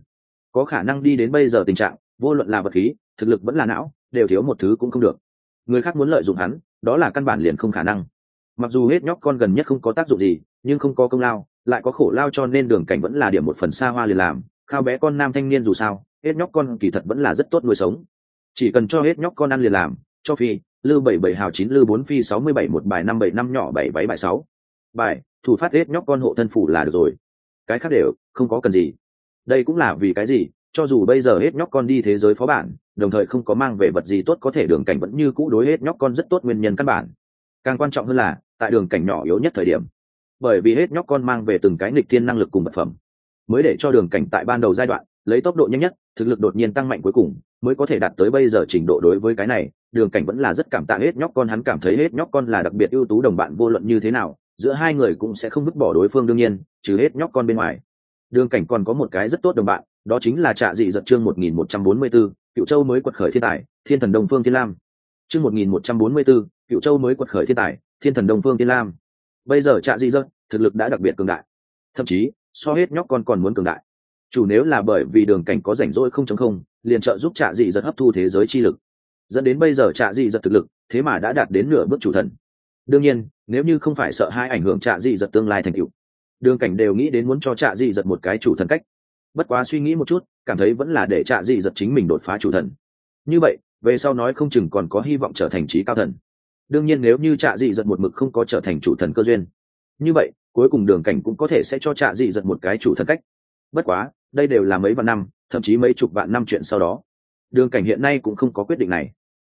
Speaker 1: Có khả năng đi đến bây giờ tình trạng vô luận là vật khí, thực lực vẫn là não, đều thiếu một thứ cũng không được. Người khác muốn lợi dụng hắn, đó là căn bản liền không khả năng. Mặc dù hết nhóc con gần nhất không có tác dụng gì, nhưng không có công lao, lại có khổ lao cho nên đường cảnh vẫn là điểm một phần xa hoa liền làm, khao bé con nam thanh niên dù sao, hết nhóc con kỳ thật vẫn là rất tốt nuôi sống. Chỉ cần cho hết nhóc con ăn liền làm, cho phi, lư bảy bảy hào chín, lư bốn phi sáu mươi bảy, một bài năm bảy, năm nhỏ bảy bảy bài sáu. Bài, thủ phát hết nhóc con hộ thân phủ là được rồi. Cái khác đều không có cần gì. Đây cũng là vì cái gì? Cho dù bây giờ hết nhóc con đi thế giới phó bản, đồng thời không có mang về vật gì tốt có thể đường cảnh vẫn như cũ đối hết nhóc con rất tốt nguyên nhân căn bản. Càng quan trọng hơn là, tại đường cảnh nhỏ yếu nhất thời điểm, bởi vì hết nhóc con mang về từng cái nghịch thiên năng lực cùng vật phẩm, mới để cho đường cảnh tại ban đầu giai đoạn, lấy tốc độ nhanh nhất, thực lực đột nhiên tăng mạnh cuối cùng, mới có thể đạt tới bây giờ trình độ đối với cái này, đường cảnh vẫn là rất cảm tạ hết nhóc con, hắn cảm thấy hết nhóc con là đặc biệt ưu tú đồng bạn vô luận như thế nào, giữa hai người cũng sẽ không vứt bỏ đối phương đương nhiên, trừ hết nhóc con bên ngoài. Đường cảnh còn có một cái rất tốt đồng bạn đó chính là trạ dị giật chương một nghìn một trăm bốn mươi b ố cựu châu mới quật khởi thiên tài, thiên thần đông phương thiên lam. Chương một nghìn một trăm bốn mươi b ố cựu châu mới quật khởi thiên tài, thiên thần đông phương thiên lam. Bây giờ trạ dị giật, thực lực đã đặc biệt cường đại. Thậm chí, so hết nhóc con còn muốn cường đại. Chủ nếu là bởi vì đường cảnh có rảnh rỗi không chống không, liền trợ giúp trạ dị giật hấp thu thế giới chi lực. Dẫn đến bây giờ trạ dị giật thực lực, thế mà đã đạt đến nửa bước chủ thần. Đương nhiên, nếu như không phải sợ hai ảnh hưởng trạ dị giật tương lai thành cựu đường cảnh đều nghĩ đến muốn cho trạ dị giật một cái chủ thần cách bất quá suy nghĩ một chút, cảm thấy vẫn là để trạ dị giật chính mình đột phá chủ thần. Như vậy, về sau nói không chừng còn có hy vọng trở thành trí cao thần. Đương nhiên nếu như trạ dị giật một mực không có trở thành chủ thần cơ duyên. Như vậy, cuối cùng đường cảnh cũng có thể sẽ cho trạ dị giật một cái chủ thần cách. Bất quá, đây đều là mấy vạn năm, thậm chí mấy chục vạn năm chuyện sau đó. Đường cảnh hiện nay cũng không có quyết định này.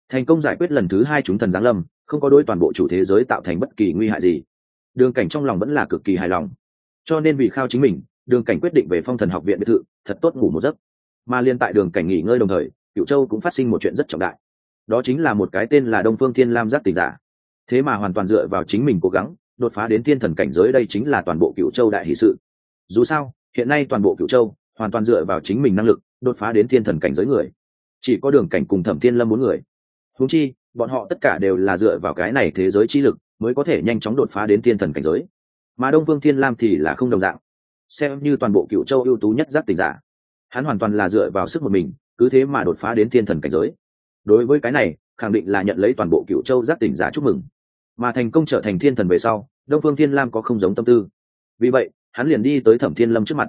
Speaker 1: Thành công giải quyết lần thứ hai chúng thần giáng lâm, không có đôi toàn bộ chủ thế giới tạo thành bất kỳ nguy hại gì. Đường cảnh trong lòng vẫn là cực kỳ hài lòng. Cho nên vì khao chính mình đường cảnh quyết định về phong thần học viện biệt thự, thật tốt ngủ một giấc. Mà liên tại đường cảnh nghỉ ngơi đồng thời cựu châu cũng phát sinh một chuyện rất trọng đại. Đó chính là một cái tên là đông phương thiên lam giác tình giả. Thế mà hoàn toàn dựa vào chính mình cố gắng, đột phá đến thiên thần cảnh giới đây chính là toàn bộ cựu châu đại hỷ sự. Dù sao, hiện nay toàn bộ cựu châu hoàn toàn dựa vào chính mình năng lực, đột phá đến thiên thần cảnh giới người. Chỉ có đường cảnh cùng thẩm thiên lâm bốn người. Húng chi, bọn họ tất cả đều là dựa vào cái này thế giới chi lực, mới có thể nhanh chóng đột phá đến thiên thần cảnh giới. Mà đông phương thiên lam thì là không đồng dạng xem như toàn bộ cựu châu ưu tú nhất giác tình giả. Hắn hoàn toàn là dựa vào sức một mình, cứ thế mà đột phá đến thiên thần cảnh giới. Đối với cái này, khẳng định là nhận lấy toàn bộ cựu châu giác tỉnh giả chúc mừng. Mà thành công trở thành thiên thần về sau, đông phương thiên lam có không giống tâm tư. Vì vậy, hắn liền đi tới thẩm thiên lâm trước mặt.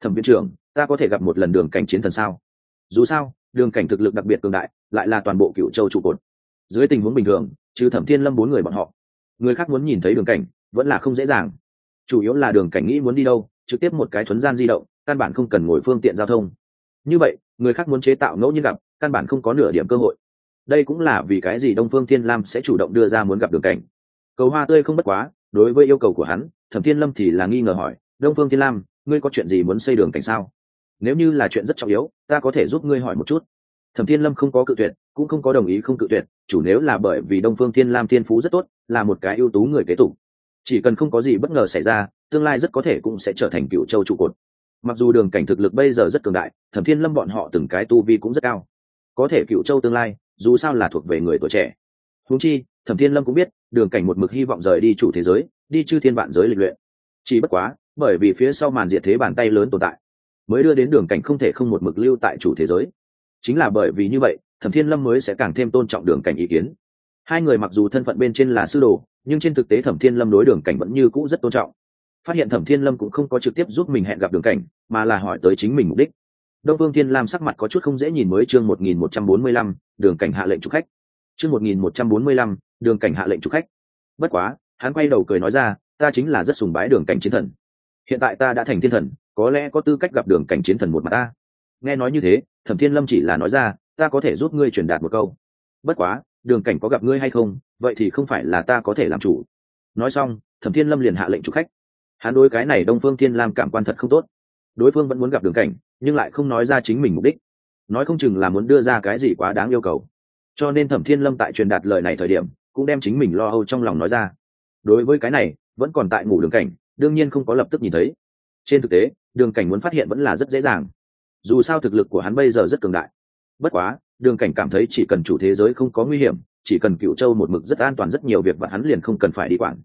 Speaker 1: Thẩm viện trưởng, ta có thể gặp một lần đường cảnh chiến thần sao? Dù sao, đường cảnh thực lực đặc biệt cường đại, lại là toàn bộ cựu châu trụ cột. Dưới tình huống bình thường, trừ thẩm thiên lâm bốn người bọn họ, người khác muốn nhìn thấy đường cảnh, vẫn là không dễ dàng. Chủ yếu là đường cảnh nghĩ muốn đi đâu trực tiếp một cái thuấn gian di động, căn bản không cần ngồi phương tiện giao thông. Như vậy, người khác muốn chế tạo ngẫu nhiên gặp, căn bản không có nửa điểm cơ hội. Đây cũng là vì cái gì đông phương thiên lam sẽ chủ động đưa ra muốn gặp đường cảnh. Cầu hoa tươi không bất quá, đối với yêu cầu của hắn, thẩm thiên lâm thì là nghi ngờ hỏi, đông phương thiên lam, ngươi có chuyện gì muốn xây đường cảnh sao? Nếu như là chuyện rất trọng yếu, ta có thể giúp ngươi hỏi một chút. Thẩm thiên lâm không có cự tuyệt, cũng không có đồng ý không cự tuyệt, chủ nếu là bởi vì đông phương thiên lam thiên phú rất tốt, là một cái ưu tú người kế tục. Chỉ cần không có gì bất ngờ xảy ra tương lai rất có thể cũng sẽ trở thành cựu châu trụ cột. Mặc dù đường cảnh thực lực bây giờ rất cường đại, thẩm thiên lâm bọn họ từng cái tu vi cũng rất cao. Có thể cựu châu tương lai, dù sao là thuộc về người tuổi trẻ. Húng chi, thẩm thiên lâm cũng biết, đường cảnh một mực hy vọng rời đi chủ thế giới, đi chư thiên vạn giới lịch luyện. Chỉ bất quá, bởi vì phía sau màn diệt thế bàn tay lớn tồn tại, mới đưa đến đường cảnh không thể không một mực lưu tại chủ thế giới. Chính là bởi vì như vậy, thẩm thiên lâm mới sẽ càng thêm tôn trọng đường cảnh ý kiến. Hai người mặc dù thân phận bên trên là sư đồ, nhưng trên thực tế thẩm thiên lâm đối đường cảnh vẫn như cũ rất tôn trọng phát hiện thẩm thiên lâm cũng không có trực tiếp giúp mình hẹn gặp đường cảnh, mà là hỏi tới chính mình mục đích. Đông vương thiên lam sắc mặt có chút không dễ nhìn mới chương một nghìn một trăm bốn mươi lăm, đường cảnh hạ lệnh trục khách. Chương một nghìn một trăm bốn mươi lăm, đường cảnh hạ lệnh trục khách. Bất quá, hắn quay đầu cười nói ra, ta chính là rất sùng bái đường cảnh chiến thần. Hiện tại ta đã thành thiên thần, có lẽ có tư cách gặp đường cảnh chiến thần một mặt ta. Nghe nói như thế, thẩm thiên lâm chỉ là nói ra, ta có thể giúp ngươi truyền đạt một câu. Bất quá, đường cảnh có gặp ngươi hay không, vậy thì không phải là ta có thể làm chủ. Nói xong, thẩm thiên lâm liền hạ lệnh trục khách hắn đối cái này đông phương thiên lam cảm quan thật không tốt. Đối phương vẫn muốn gặp đường cảnh, nhưng lại không nói ra chính mình mục đích. Nói không chừng là muốn đưa ra cái gì quá đáng yêu cầu. Cho nên thẩm thiên lâm tại truyền đạt lời này thời điểm, cũng đem chính mình lo âu trong lòng nói ra. Đối với cái này, vẫn còn tại ngủ đường cảnh, đương nhiên không có lập tức nhìn thấy. Trên thực tế, đường cảnh muốn phát hiện vẫn là rất dễ dàng. Dù sao thực lực của hắn bây giờ rất cường đại. Bất quá, đường cảnh cảm thấy chỉ cần chủ thế giới không có nguy hiểm, chỉ cần cựu châu một mực rất an toàn rất nhiều việc và hắn liền không cần phải đi quản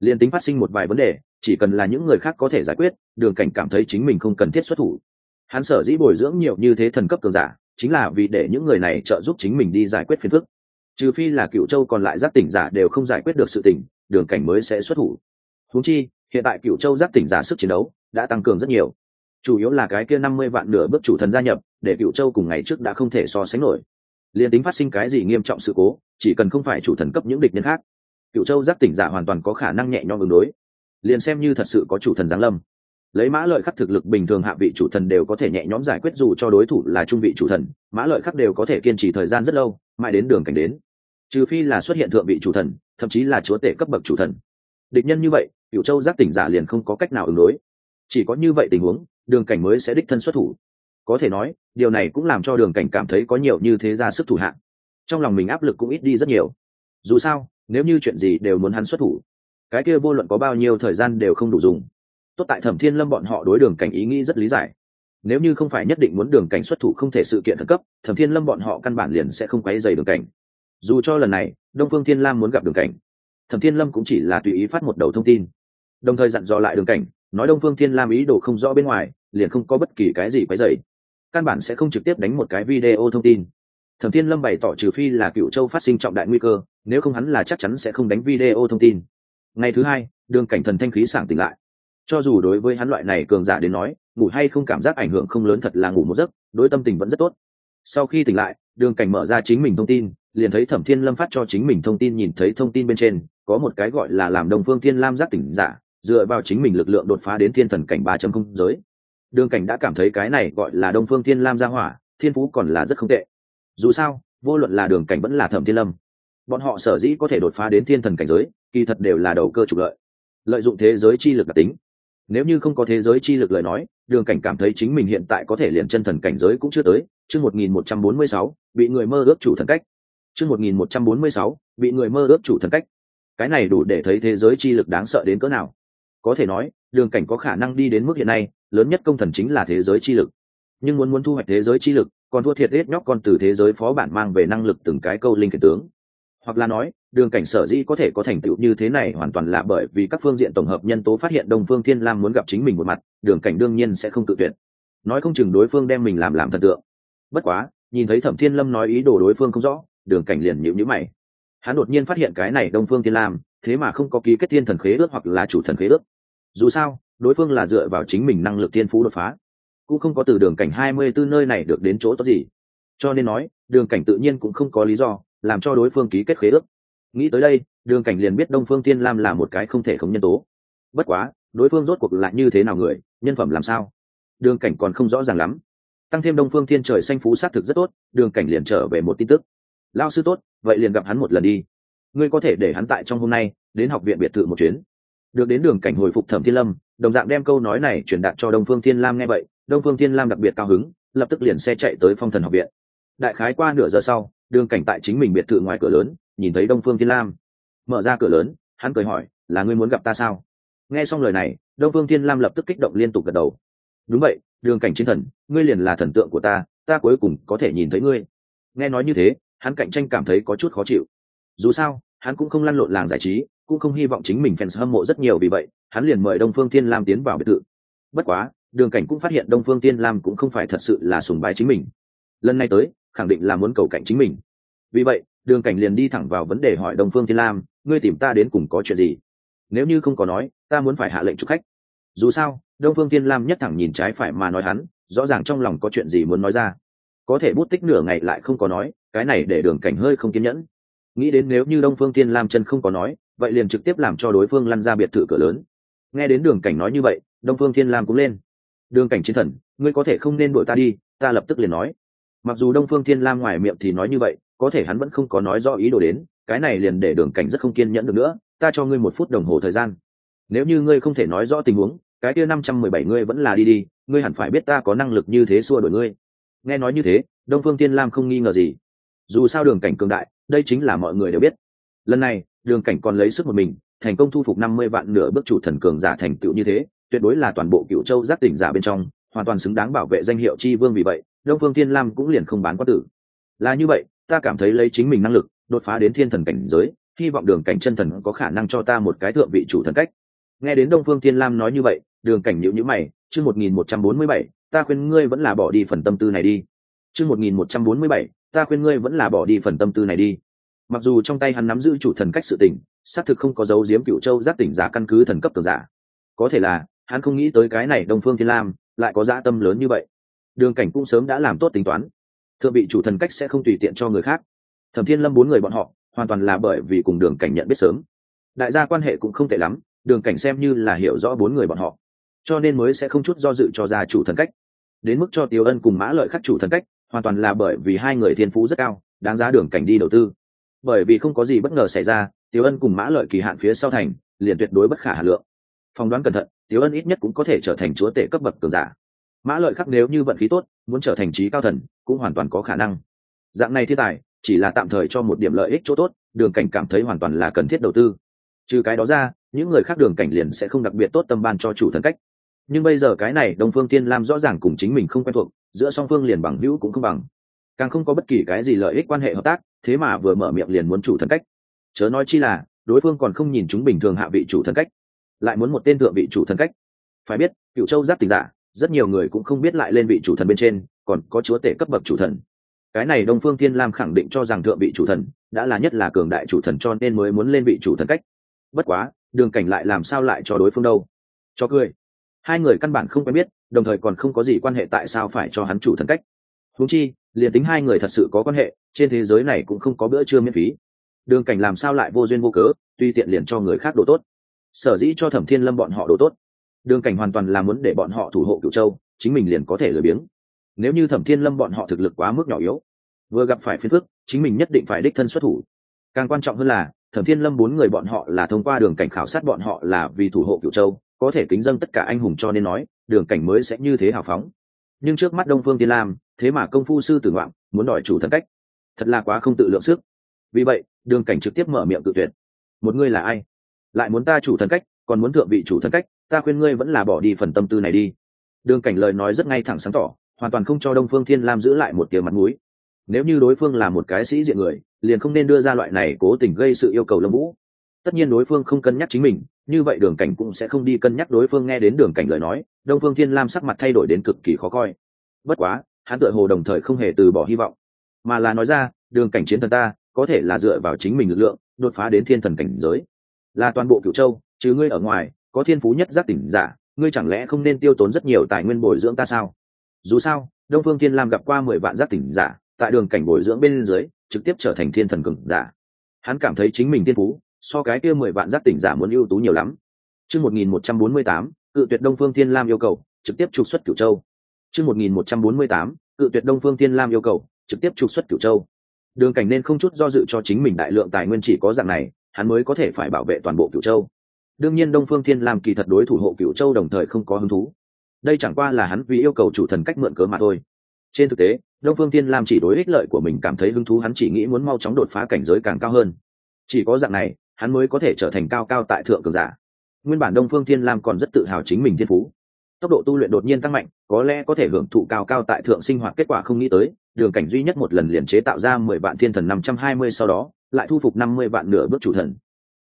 Speaker 1: liền tính phát sinh một vài vấn đề, chỉ cần là những người khác có thể giải quyết, đường cảnh cảm thấy chính mình không cần thiết xuất thủ. Hắn sở dĩ bồi dưỡng nhiều như thế thần cấp cường giả, chính là vì để những người này trợ giúp chính mình đi giải quyết phiền phức. Trừ phi là cựu châu còn lại giác tỉnh giả đều không giải quyết được sự tỉnh đường cảnh mới sẽ xuất thủ. Húng chi, hiện tại cựu châu giác tỉnh giả sức chiến đấu đã tăng cường rất nhiều. Chủ yếu là cái kia năm mươi vạn nửa bước chủ thần gia nhập, để cựu châu cùng ngày trước đã không thể so sánh nổi. Liền tính phát sinh cái gì nghiêm trọng sự cố, chỉ cần không phải chủ thần cấp những địch nhân khác cựu châu giác tỉnh giả hoàn toàn có khả năng nhẹ nhõm ứng đối. Liền xem như thật sự có chủ thần giáng lâm. Lấy mã lợi khắc thực lực bình thường hạ vị chủ thần đều có thể nhẹ nhõm giải quyết dù cho đối thủ là trung vị chủ thần, mã lợi khắc đều có thể kiên trì thời gian rất lâu, mãi đến đường cảnh đến. Trừ phi là xuất hiện thượng vị chủ thần, thậm chí là chúa tể cấp bậc chủ thần. Địch nhân như vậy cựu châu giác tỉnh giả liền không có cách nào ứng đối. Chỉ có như vậy tình huống, đường cảnh mới sẽ đích thân xuất thủ. Có thể nói, điều này cũng làm cho đường cảnh cảm thấy có nhiều như thế ra sức thủ hạng trong lòng mình áp lực cũng ít đi rất nhiều. Dù sao nếu như chuyện gì đều muốn hắn xuất thủ, cái kia vô luận có bao nhiêu thời gian đều không đủ dùng. Tốt tại thẩm thiên lâm bọn họ đối đường cảnh ý nghĩ rất lý giải. Nếu như không phải nhất định muốn đường cảnh xuất thủ không thể sự kiện khẩn cấp, thẩm thiên lâm bọn họ căn bản liền sẽ không quấy dày đường cảnh. Dù cho lần này, đông phương thiên lam muốn gặp đường cảnh, thẩm thiên lâm cũng chỉ là tùy ý phát một đầu thông tin. Đồng thời dặn dò lại đường cảnh, nói đông phương thiên lam ý đồ không rõ bên ngoài, liền không có bất kỳ cái gì quấy dày căn bản sẽ không trực tiếp đánh một cái video thông tin thẩm thiên lâm bày tỏ trừ phi là cựu châu phát sinh trọng đại nguy cơ, nếu không hắn là chắc chắn sẽ không đánh video thông tin. Ngày thứ hai, đường cảnh thần thanh khí sảng tỉnh lại. Cho dù đối với hắn loại này cường giả đến nói, ngủ hay không cảm giác ảnh hưởng không lớn thật là ngủ một giấc, đối tâm tình vẫn rất tốt. Sau khi tỉnh lại, đường cảnh mở ra chính mình thông tin, liền thấy thẩm thiên lâm phát cho chính mình thông tin nhìn thấy thông tin bên trên, có một cái gọi là làm đồng phương thiên lam giác tỉnh giả, dựa vào chính mình lực lượng đột phá đến thiên thần cảnh ba không giới. Đường cảnh đã cảm thấy cái này gọi là đông phương thiên lam gia hỏa, thiên phú còn là rất không tệ dù sao, vô luận là đường cảnh vẫn là thẩm thiên lâm, bọn họ sở dĩ có thể đột phá đến thiên thần cảnh giới, kỳ thật đều là đầu cơ trục lợi. Lợi dụng thế giới chi lực đặc tính. Nếu như không có thế giới chi lực lời nói, đường cảnh cảm thấy chính mình hiện tại có thể liền chân thần cảnh giới cũng chưa tới. Chương một nghìn một trăm bốn mươi sáu, bị người mơ ước chủ thần cách. Chương một nghìn một trăm bốn mươi sáu, bị người mơ ước chủ thần cách. Cái này đủ để thấy thế giới chi lực đáng sợ đến cỡ nào. Có thể nói, đường cảnh có khả năng đi đến mức hiện nay, lớn nhất công thần chính là thế giới chi lực. Nhưng muốn muốn thu hoạch thế giới chi lực còn thua thiệt hết nhóc con từ thế giới phó bản mang về năng lực từng cái câu linh kiệt tướng. Hoặc là nói, đường cảnh sở dĩ có thể có thành tựu như thế này hoàn toàn là bởi vì các phương diện tổng hợp nhân tố phát hiện đông phương thiên lam muốn gặp chính mình một mặt, đường cảnh đương nhiên sẽ không tự tuyệt. Nói không chừng đối phương đem mình làm làm thần tượng. Bất quá, nhìn thấy thẩm thiên lâm nói ý đồ đối phương không rõ, đường cảnh liền nhịu nhữ mày. Hắn đột nhiên phát hiện cái này đông phương thiên lam, thế mà không có ký kết thiên thần khế ước hoặc là chủ thần khế ước. Dù sao, đối phương là dựa vào chính mình năng lực thiên phú đột phá cũng không có từ đường cảnh hai mươi 24 nơi này được đến chỗ tốt gì. Cho nên nói, đường cảnh tự nhiên cũng không có lý do làm cho đối phương ký kết khế ước. Nghĩ tới đây, đường cảnh liền biết đông phương tiên lam là một cái không thể không nhân tố. Bất quá, đối phương rốt cuộc là như thế nào người, nhân phẩm làm sao? Đường cảnh còn không rõ ràng lắm. Tăng thêm đông phương thiên trời xanh phú sát thực rất tốt, đường cảnh liền trở về một tin tức. Lao sư tốt, vậy liền gặp hắn một lần đi. Ngươi có thể để hắn tại trong hôm nay, đến học viện biệt thự một chuyến. Được đến đường cảnh hồi phục thẩm thiên lâm, đồng dạng đem câu nói này truyền đạt cho đông phương thiên lam nghe vậy đông phương thiên lam đặc biệt cao hứng, lập tức liền xe chạy tới phong thần học viện. Đại khái qua nửa giờ sau, đường cảnh tại chính mình biệt thự ngoài cửa lớn, nhìn thấy đông phương thiên lam. Mở ra cửa lớn, hắn cười hỏi, là ngươi muốn gặp ta sao? Nghe xong lời này, đông phương thiên lam lập tức kích động liên tục gật đầu. Đúng vậy, đường cảnh chiến thần, ngươi liền là thần tượng của ta ta cuối cùng có thể nhìn thấy ngươi. Nghe nói như thế, hắn cạnh tranh cảm thấy có chút khó chịu. Dù sao, hắn cũng không lăn lộn làng giải trí, cũng không hy vọng chính mình fans hâm mộ rất nhiều, vì vậy, hắn liền mời đông phương thiên lam tiến vào biệt thự. Bất quá đường cảnh cũng phát hiện đông phương tiên lam cũng không phải thật sự là sùng bái chính mình. Lần này tới, khẳng định là muốn cầu cạnh chính mình. Vì vậy, đường cảnh liền đi thẳng vào vấn đề hỏi đông phương tiên lam, ngươi tìm ta đến cùng có chuyện gì? Nếu như không có nói, ta muốn phải hạ lệnh chụp khách. Dù sao, đông phương tiên lam nhất thẳng nhìn trái phải mà nói hắn, rõ ràng trong lòng có chuyện gì muốn nói ra. Có thể bút tích nửa ngày lại không có nói, cái này để đường cảnh hơi không kiên nhẫn. Nghĩ đến nếu như đông phương tiên lam chân không có nói, vậy liền trực tiếp làm cho đối phương lăn ra biệt thự cửa lớn. Nghe đến đường cảnh nói như vậy, đông phương thiên lam cũng lên đường cảnh chiến thần, ngươi có thể không nên đuổi ta đi, ta lập tức liền nói. Mặc dù đông phương thiên lam ngoài miệng thì nói như vậy, có thể hắn vẫn không có nói rõ ý đồ đến, cái này liền để đường cảnh rất không kiên nhẫn được nữa, ta cho ngươi một phút đồng hồ thời gian. Nếu như ngươi không thể nói rõ tình huống, cái kia năm trăm mười bảy ngươi vẫn là đi đi, ngươi hẳn phải biết ta có năng lực như thế xua đổi ngươi. Nghe nói như thế, đông phương tiên lam không nghi ngờ gì. Dù sao đường cảnh cường đại, đây chính là mọi người đều biết. Lần này, đường cảnh còn lấy sức một mình, thành công thu phục năm mươi vạn nửa bước chủ thần cường giả thành tựu như thế tuyệt đối là toàn bộ cựu châu giác tỉnh giả bên trong, hoàn toàn xứng đáng bảo vệ danh hiệu chi vương vì vậy, đông phương thiên lam cũng liền không bán quá tử. Là như vậy, ta cảm thấy lấy chính mình năng lực, đột phá đến thiên thần cảnh giới, hy vọng đường cảnh chân thần có khả năng cho ta một cái thượng vị chủ thần cách. Nghe đến đông phương thiên lam nói như vậy, đường cảnh nhịu nhữ mày, chương một nghìn một trăm bốn mươi bảy, ta khuyên ngươi vẫn là bỏ đi phần tâm tư này đi. Chương một nghìn một trăm bốn mươi bảy, ta khuyên ngươi vẫn là bỏ đi phần tâm tư này đi. Mặc dù trong tay hắn nắm giữ chủ thần cách sự tỉnh xác thực không có dấu diếm cựu châu giác tỉnh giả căn cứ thần cấp tường giả. Có thể là hắn không nghĩ tới cái này đông phương thiên lam lại có dã tâm lớn như vậy. Đường cảnh cũng sớm đã làm tốt tính toán. Thượng vị chủ thần cách sẽ không tùy tiện cho người khác. Thẩm thiên lâm bốn người bọn họ, hoàn toàn là bởi vì cùng đường cảnh nhận biết sớm. Đại gia quan hệ cũng không tệ lắm, đường cảnh xem như là hiểu rõ bốn người bọn họ. Cho nên mới sẽ không chút do dự cho ra chủ thần cách. Đến mức cho tiêu ân cùng mã lợi khắc chủ thần cách, hoàn toàn là bởi vì hai người thiên phú rất cao, đáng giá đường cảnh đi đầu tư. Bởi vì không có gì bất ngờ xảy ra, tiêu ân cùng mã lợi kỳ hạn phía sau thành, liền tuyệt đối bất khả hà lượng. Phỏng đoán cẩn thận tiếu ân ít nhất cũng có thể trở thành chúa tể cấp bậc cường giả. Mã lợi khắc nếu như vận khí tốt, muốn trở thành trí cao thần, cũng hoàn toàn có khả năng. Dạng này thiên tài, chỉ là tạm thời cho một điểm lợi ích chỗ tốt, đường cảnh cảm thấy hoàn toàn là cần thiết đầu tư. Trừ cái đó ra, những người khác đường cảnh liền sẽ không đặc biệt tốt tâm ban cho chủ thần cách. Nhưng bây giờ cái này đông phương tiên lam rõ ràng cùng chính mình không quen thuộc, giữa song phương liền bằng hữu cũng không bằng. Càng không có bất kỳ cái gì lợi ích quan hệ hợp tác, thế mà vừa mở miệng liền muốn chủ thần cách. Chớ nói chi là, đối phương còn không nhìn chúng bình thường hạ vị chủ thần cách lại muốn một tên thượng vị chủ thần cách. Phải biết cựu châu giáp tình giả, rất nhiều người cũng không biết lại lên vị chủ thần bên trên, còn có chúa tể cấp bậc chủ thần. Cái này đông phương thiên lam khẳng định cho rằng thượng vị chủ thần đã là nhất là cường đại chủ thần cho nên mới muốn lên vị chủ thần cách. Bất quá, đường cảnh lại làm sao lại cho đối phương đâu? Cho cười. Hai người căn bản không quen biết, đồng thời còn không có gì quan hệ tại sao phải cho hắn chủ thần cách. Húng chi, liền tính hai người thật sự có quan hệ, trên thế giới này cũng không có bữa trưa miễn phí. Đường cảnh làm sao lại vô duyên vô cớ, tuy tiện liền cho người khác đồ tốt sở dĩ cho thẩm thiên lâm bọn họ đồ tốt. Đường cảnh hoàn toàn là muốn để bọn họ thủ hộ cựu châu, chính mình liền có thể lười biếng. Nếu như thẩm thiên lâm bọn họ thực lực quá mức nhỏ yếu, vừa gặp phải phiền phức, chính mình nhất định phải đích thân xuất thủ. Càng quan trọng hơn là, thẩm thiên lâm bốn người bọn họ là thông qua đường cảnh khảo sát bọn họ là vì thủ hộ cựu châu, có thể kính dâng tất cả anh hùng cho nên nói, đường cảnh mới sẽ như thế hào phóng. Nhưng trước mắt đông phương tiên lam, thế mà công phu sư tử ngoạm muốn đòi chủ thần cách. Thật là quá không tự lượng sức. Vì vậy, đường cảnh trực tiếp mở miệng tự tuyệt. Một ngươi là ai? Lại muốn ta chủ thần cách, còn muốn thượng vị chủ thần cách, ta khuyên ngươi vẫn là bỏ đi phần tâm tư này đi. Đường cảnh lời nói rất ngay thẳng sáng tỏ, hoàn toàn không cho đông phương thiên lam giữ lại một tiếng mặt mũi. Nếu như đối phương là một cái sĩ diện người, liền không nên đưa ra loại này cố tình gây sự yêu cầu lâm vũ. Tất nhiên đối phương không cân nhắc chính mình, như vậy đường cảnh cũng sẽ không đi cân nhắc đối phương nghe đến đường cảnh lời nói, đông phương thiên lam sắc mặt thay đổi đến cực kỳ khó coi. Bất quá, hắn tựa hồ đồng thời không hề từ bỏ hy vọng, mà là nói ra, đường cảnh chiến thần ta, có thể là dựa vào chính mình lực lượng, đột phá đến thiên thần cảnh giới là toàn bộ cửu châu, chứ ngươi ở ngoài, có thiên phú nhất giác tỉnh giả, ngươi chẳng lẽ không nên tiêu tốn rất nhiều tài nguyên bồi dưỡng ta sao? Dù sao, đông phương thiên lam gặp qua mười vạn giác tỉnh giả, tại đường cảnh bồi dưỡng bên dưới, trực tiếp trở thành thiên thần cường giả. Hắn cảm thấy chính mình thiên phú, so cái kia mười vạn giác tỉnh giả muốn ưu tú nhiều lắm. Chương một nghìn một trăm bốn mươi tám, cự tuyệt đông phương thiên lam yêu cầu, trực tiếp trục xuất cửu châu. Chương một nghìn một trăm bốn mươi tám, cự tuyệt đông phương thiên lam yêu cầu, trực tiếp trục xuất cửu châu. Đường cảnh nên không chút do dự cho chính mình đại lượng tài nguyên chỉ có dạng này hắn mới có thể phải bảo vệ toàn bộ cửu châu. Đương nhiên đông phương thiên lam kỳ thật đối thủ hộ cửu châu đồng thời không có hứng thú. Đây chẳng qua là hắn vì yêu cầu chủ thần cách mượn cớ mà thôi. Trên thực tế, đông phương thiên lam chỉ đối ích lợi của mình cảm thấy hứng thú, hắn chỉ nghĩ muốn mau chóng đột phá cảnh giới càng cao hơn. Chỉ có dạng này, hắn mới có thể trở thành cao cao tại thượng cường giả. Nguyên bản đông phương thiên lam còn rất tự hào chính mình thiên phú. Tốc độ tu luyện đột nhiên tăng mạnh, có lẽ có thể hưởng thụ cao cao tại thượng sinh hoạt kết quả không nghĩ tới, đường cảnh duy nhất một lần liền chế tạo ra mười vạn thiên thần năm trăm hai mươi sau đó lại thu phục năm mươi vạn nửa bước chủ thần.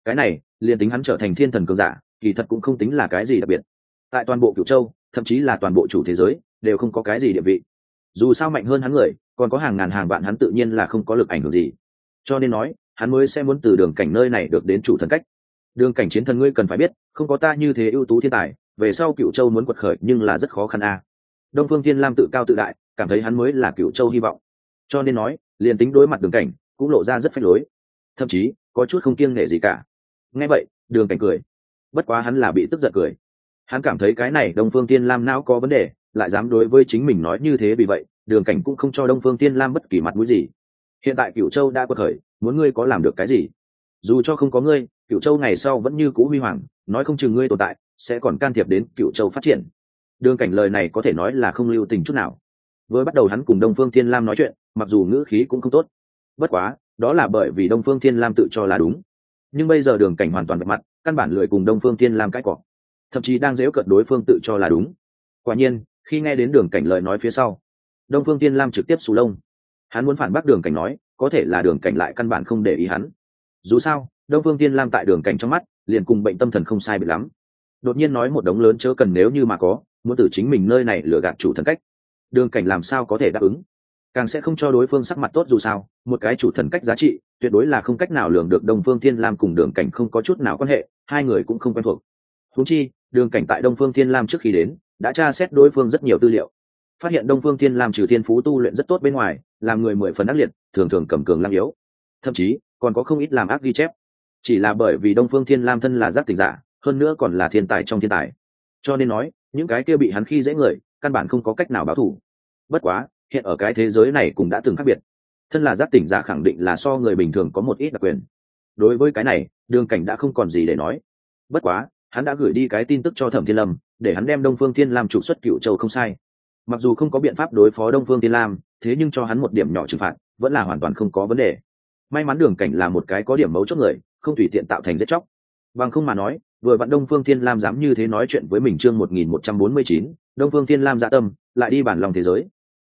Speaker 1: Cái này, liền tính hắn trở thành thiên thần cường giả, kỳ thật cũng không tính là cái gì đặc biệt. Tại toàn bộ cửu châu, thậm chí là toàn bộ chủ thế giới, đều không có cái gì địa vị. Dù sao mạnh hơn hắn người, còn có hàng ngàn hàng vạn hắn tự nhiên là không có lực ảnh hưởng gì. Cho nên nói, hắn mới sẽ muốn từ đường cảnh nơi này được đến chủ thần cách. Đường cảnh chiến thần ngươi cần phải biết, không có ta như thế ưu tú thiên tài, về sau cựu châu muốn quật khởi nhưng là rất khó khăn a. Đông phương thiên lam tự cao tự đại, cảm thấy hắn mới là cựu châu hy vọng. Cho nên nói, liền tính đối mặt đường cảnh cũng lộ ra rất phách lối. Thậm chí, có chút không kiêng nể gì cả. Nghe vậy, đường cảnh cười. Bất quá hắn là bị tức giận cười. Hắn cảm thấy cái này đông phương tiên lam não có vấn đề, lại dám đối với chính mình nói như thế vì vậy, đường cảnh cũng không cho đông phương tiên lam bất kỳ mặt mũi gì. Hiện tại cựu châu đã quật khởi muốn ngươi có làm được cái gì? Dù cho không có ngươi cựu châu ngày sau vẫn như cũ huy hoàng, nói không chừng ngươi tồn tại, sẽ còn can thiệp đến cựu châu phát triển. Đường cảnh lời này có thể nói là không lưu tình chút nào. Với bắt đầu hắn cùng đông phương tiên lam nói chuyện, mặc dù ngữ khí cũng không tốt bất quá, đó là bởi vì đông phương thiên lam tự cho là đúng. Nhưng bây giờ đường cảnh hoàn toàn vạch mặt, căn bản lười cùng đông phương thiên lam cãi cọ. Thậm chí đang dễu cận đối phương tự cho là đúng. Quả nhiên, khi nghe đến đường cảnh lời nói phía sau, đông phương thiên lam trực tiếp sù lông. Hắn muốn phản bác đường cảnh nói, có thể là đường cảnh lại căn bản không để ý hắn. Dù sao, đông phương Thiên lam tại đường cảnh trong mắt, liền cùng bệnh tâm thần không sai bị lắm. Đột nhiên nói một đống lớn chớ cần nếu như mà có, muốn từ chính mình nơi này lừa gạt chủ thần cách. Đường cảnh làm sao có thể đáp ứng? Càng sẽ không cho đối phương sắc mặt tốt dù sao, một cái chủ thần cách giá trị, tuyệt đối là không cách nào lường được đông phương thiên lam cùng đường cảnh không có chút nào quan hệ, hai người cũng không quen thuộc. Húng chi, đường cảnh tại đông phương thiên lam trước khi đến, đã tra xét đối phương rất nhiều tư liệu. Phát hiện đông phương thiên lam trừ thiên phú tu luyện rất tốt bên ngoài, làm người mười phần ác liệt, thường thường cầm cường lam yếu. Thậm chí, còn có không ít làm ác ghi chép. Chỉ là bởi vì đông phương thiên lam thân là giác tình giả, hơn nữa còn là thiên tài trong thiên tài. Cho nên nói, những cái kia bị hắn khi dễ người, căn bản không có cách nào báo thù. Bất quá hiện ở cái thế giới này cũng đã từng khác biệt. Thân là giác tỉnh giả khẳng định là so người bình thường có một ít đặc quyền. Đối với cái này, đường cảnh đã không còn gì để nói. Bất quá, hắn đã gửi đi cái tin tức cho thẩm thiên lâm, để hắn đem đông phương thiên lam trục xuất cựu châu không sai. Mặc dù không có biện pháp đối phó đông phương thiên lam, thế nhưng cho hắn một điểm nhỏ trừng phạt, vẫn là hoàn toàn không có vấn đề. May mắn đường cảnh là một cái có điểm mấu chốt người, không tùy tiện tạo thành giết chóc. Bằng không mà nói, vừa vặn đông phương thiên lam dám như thế nói chuyện với mình chương một nghìn một trăm bốn mươi chín, đông phương thiên lam dạ tâm, lại đi bản lòng thế giới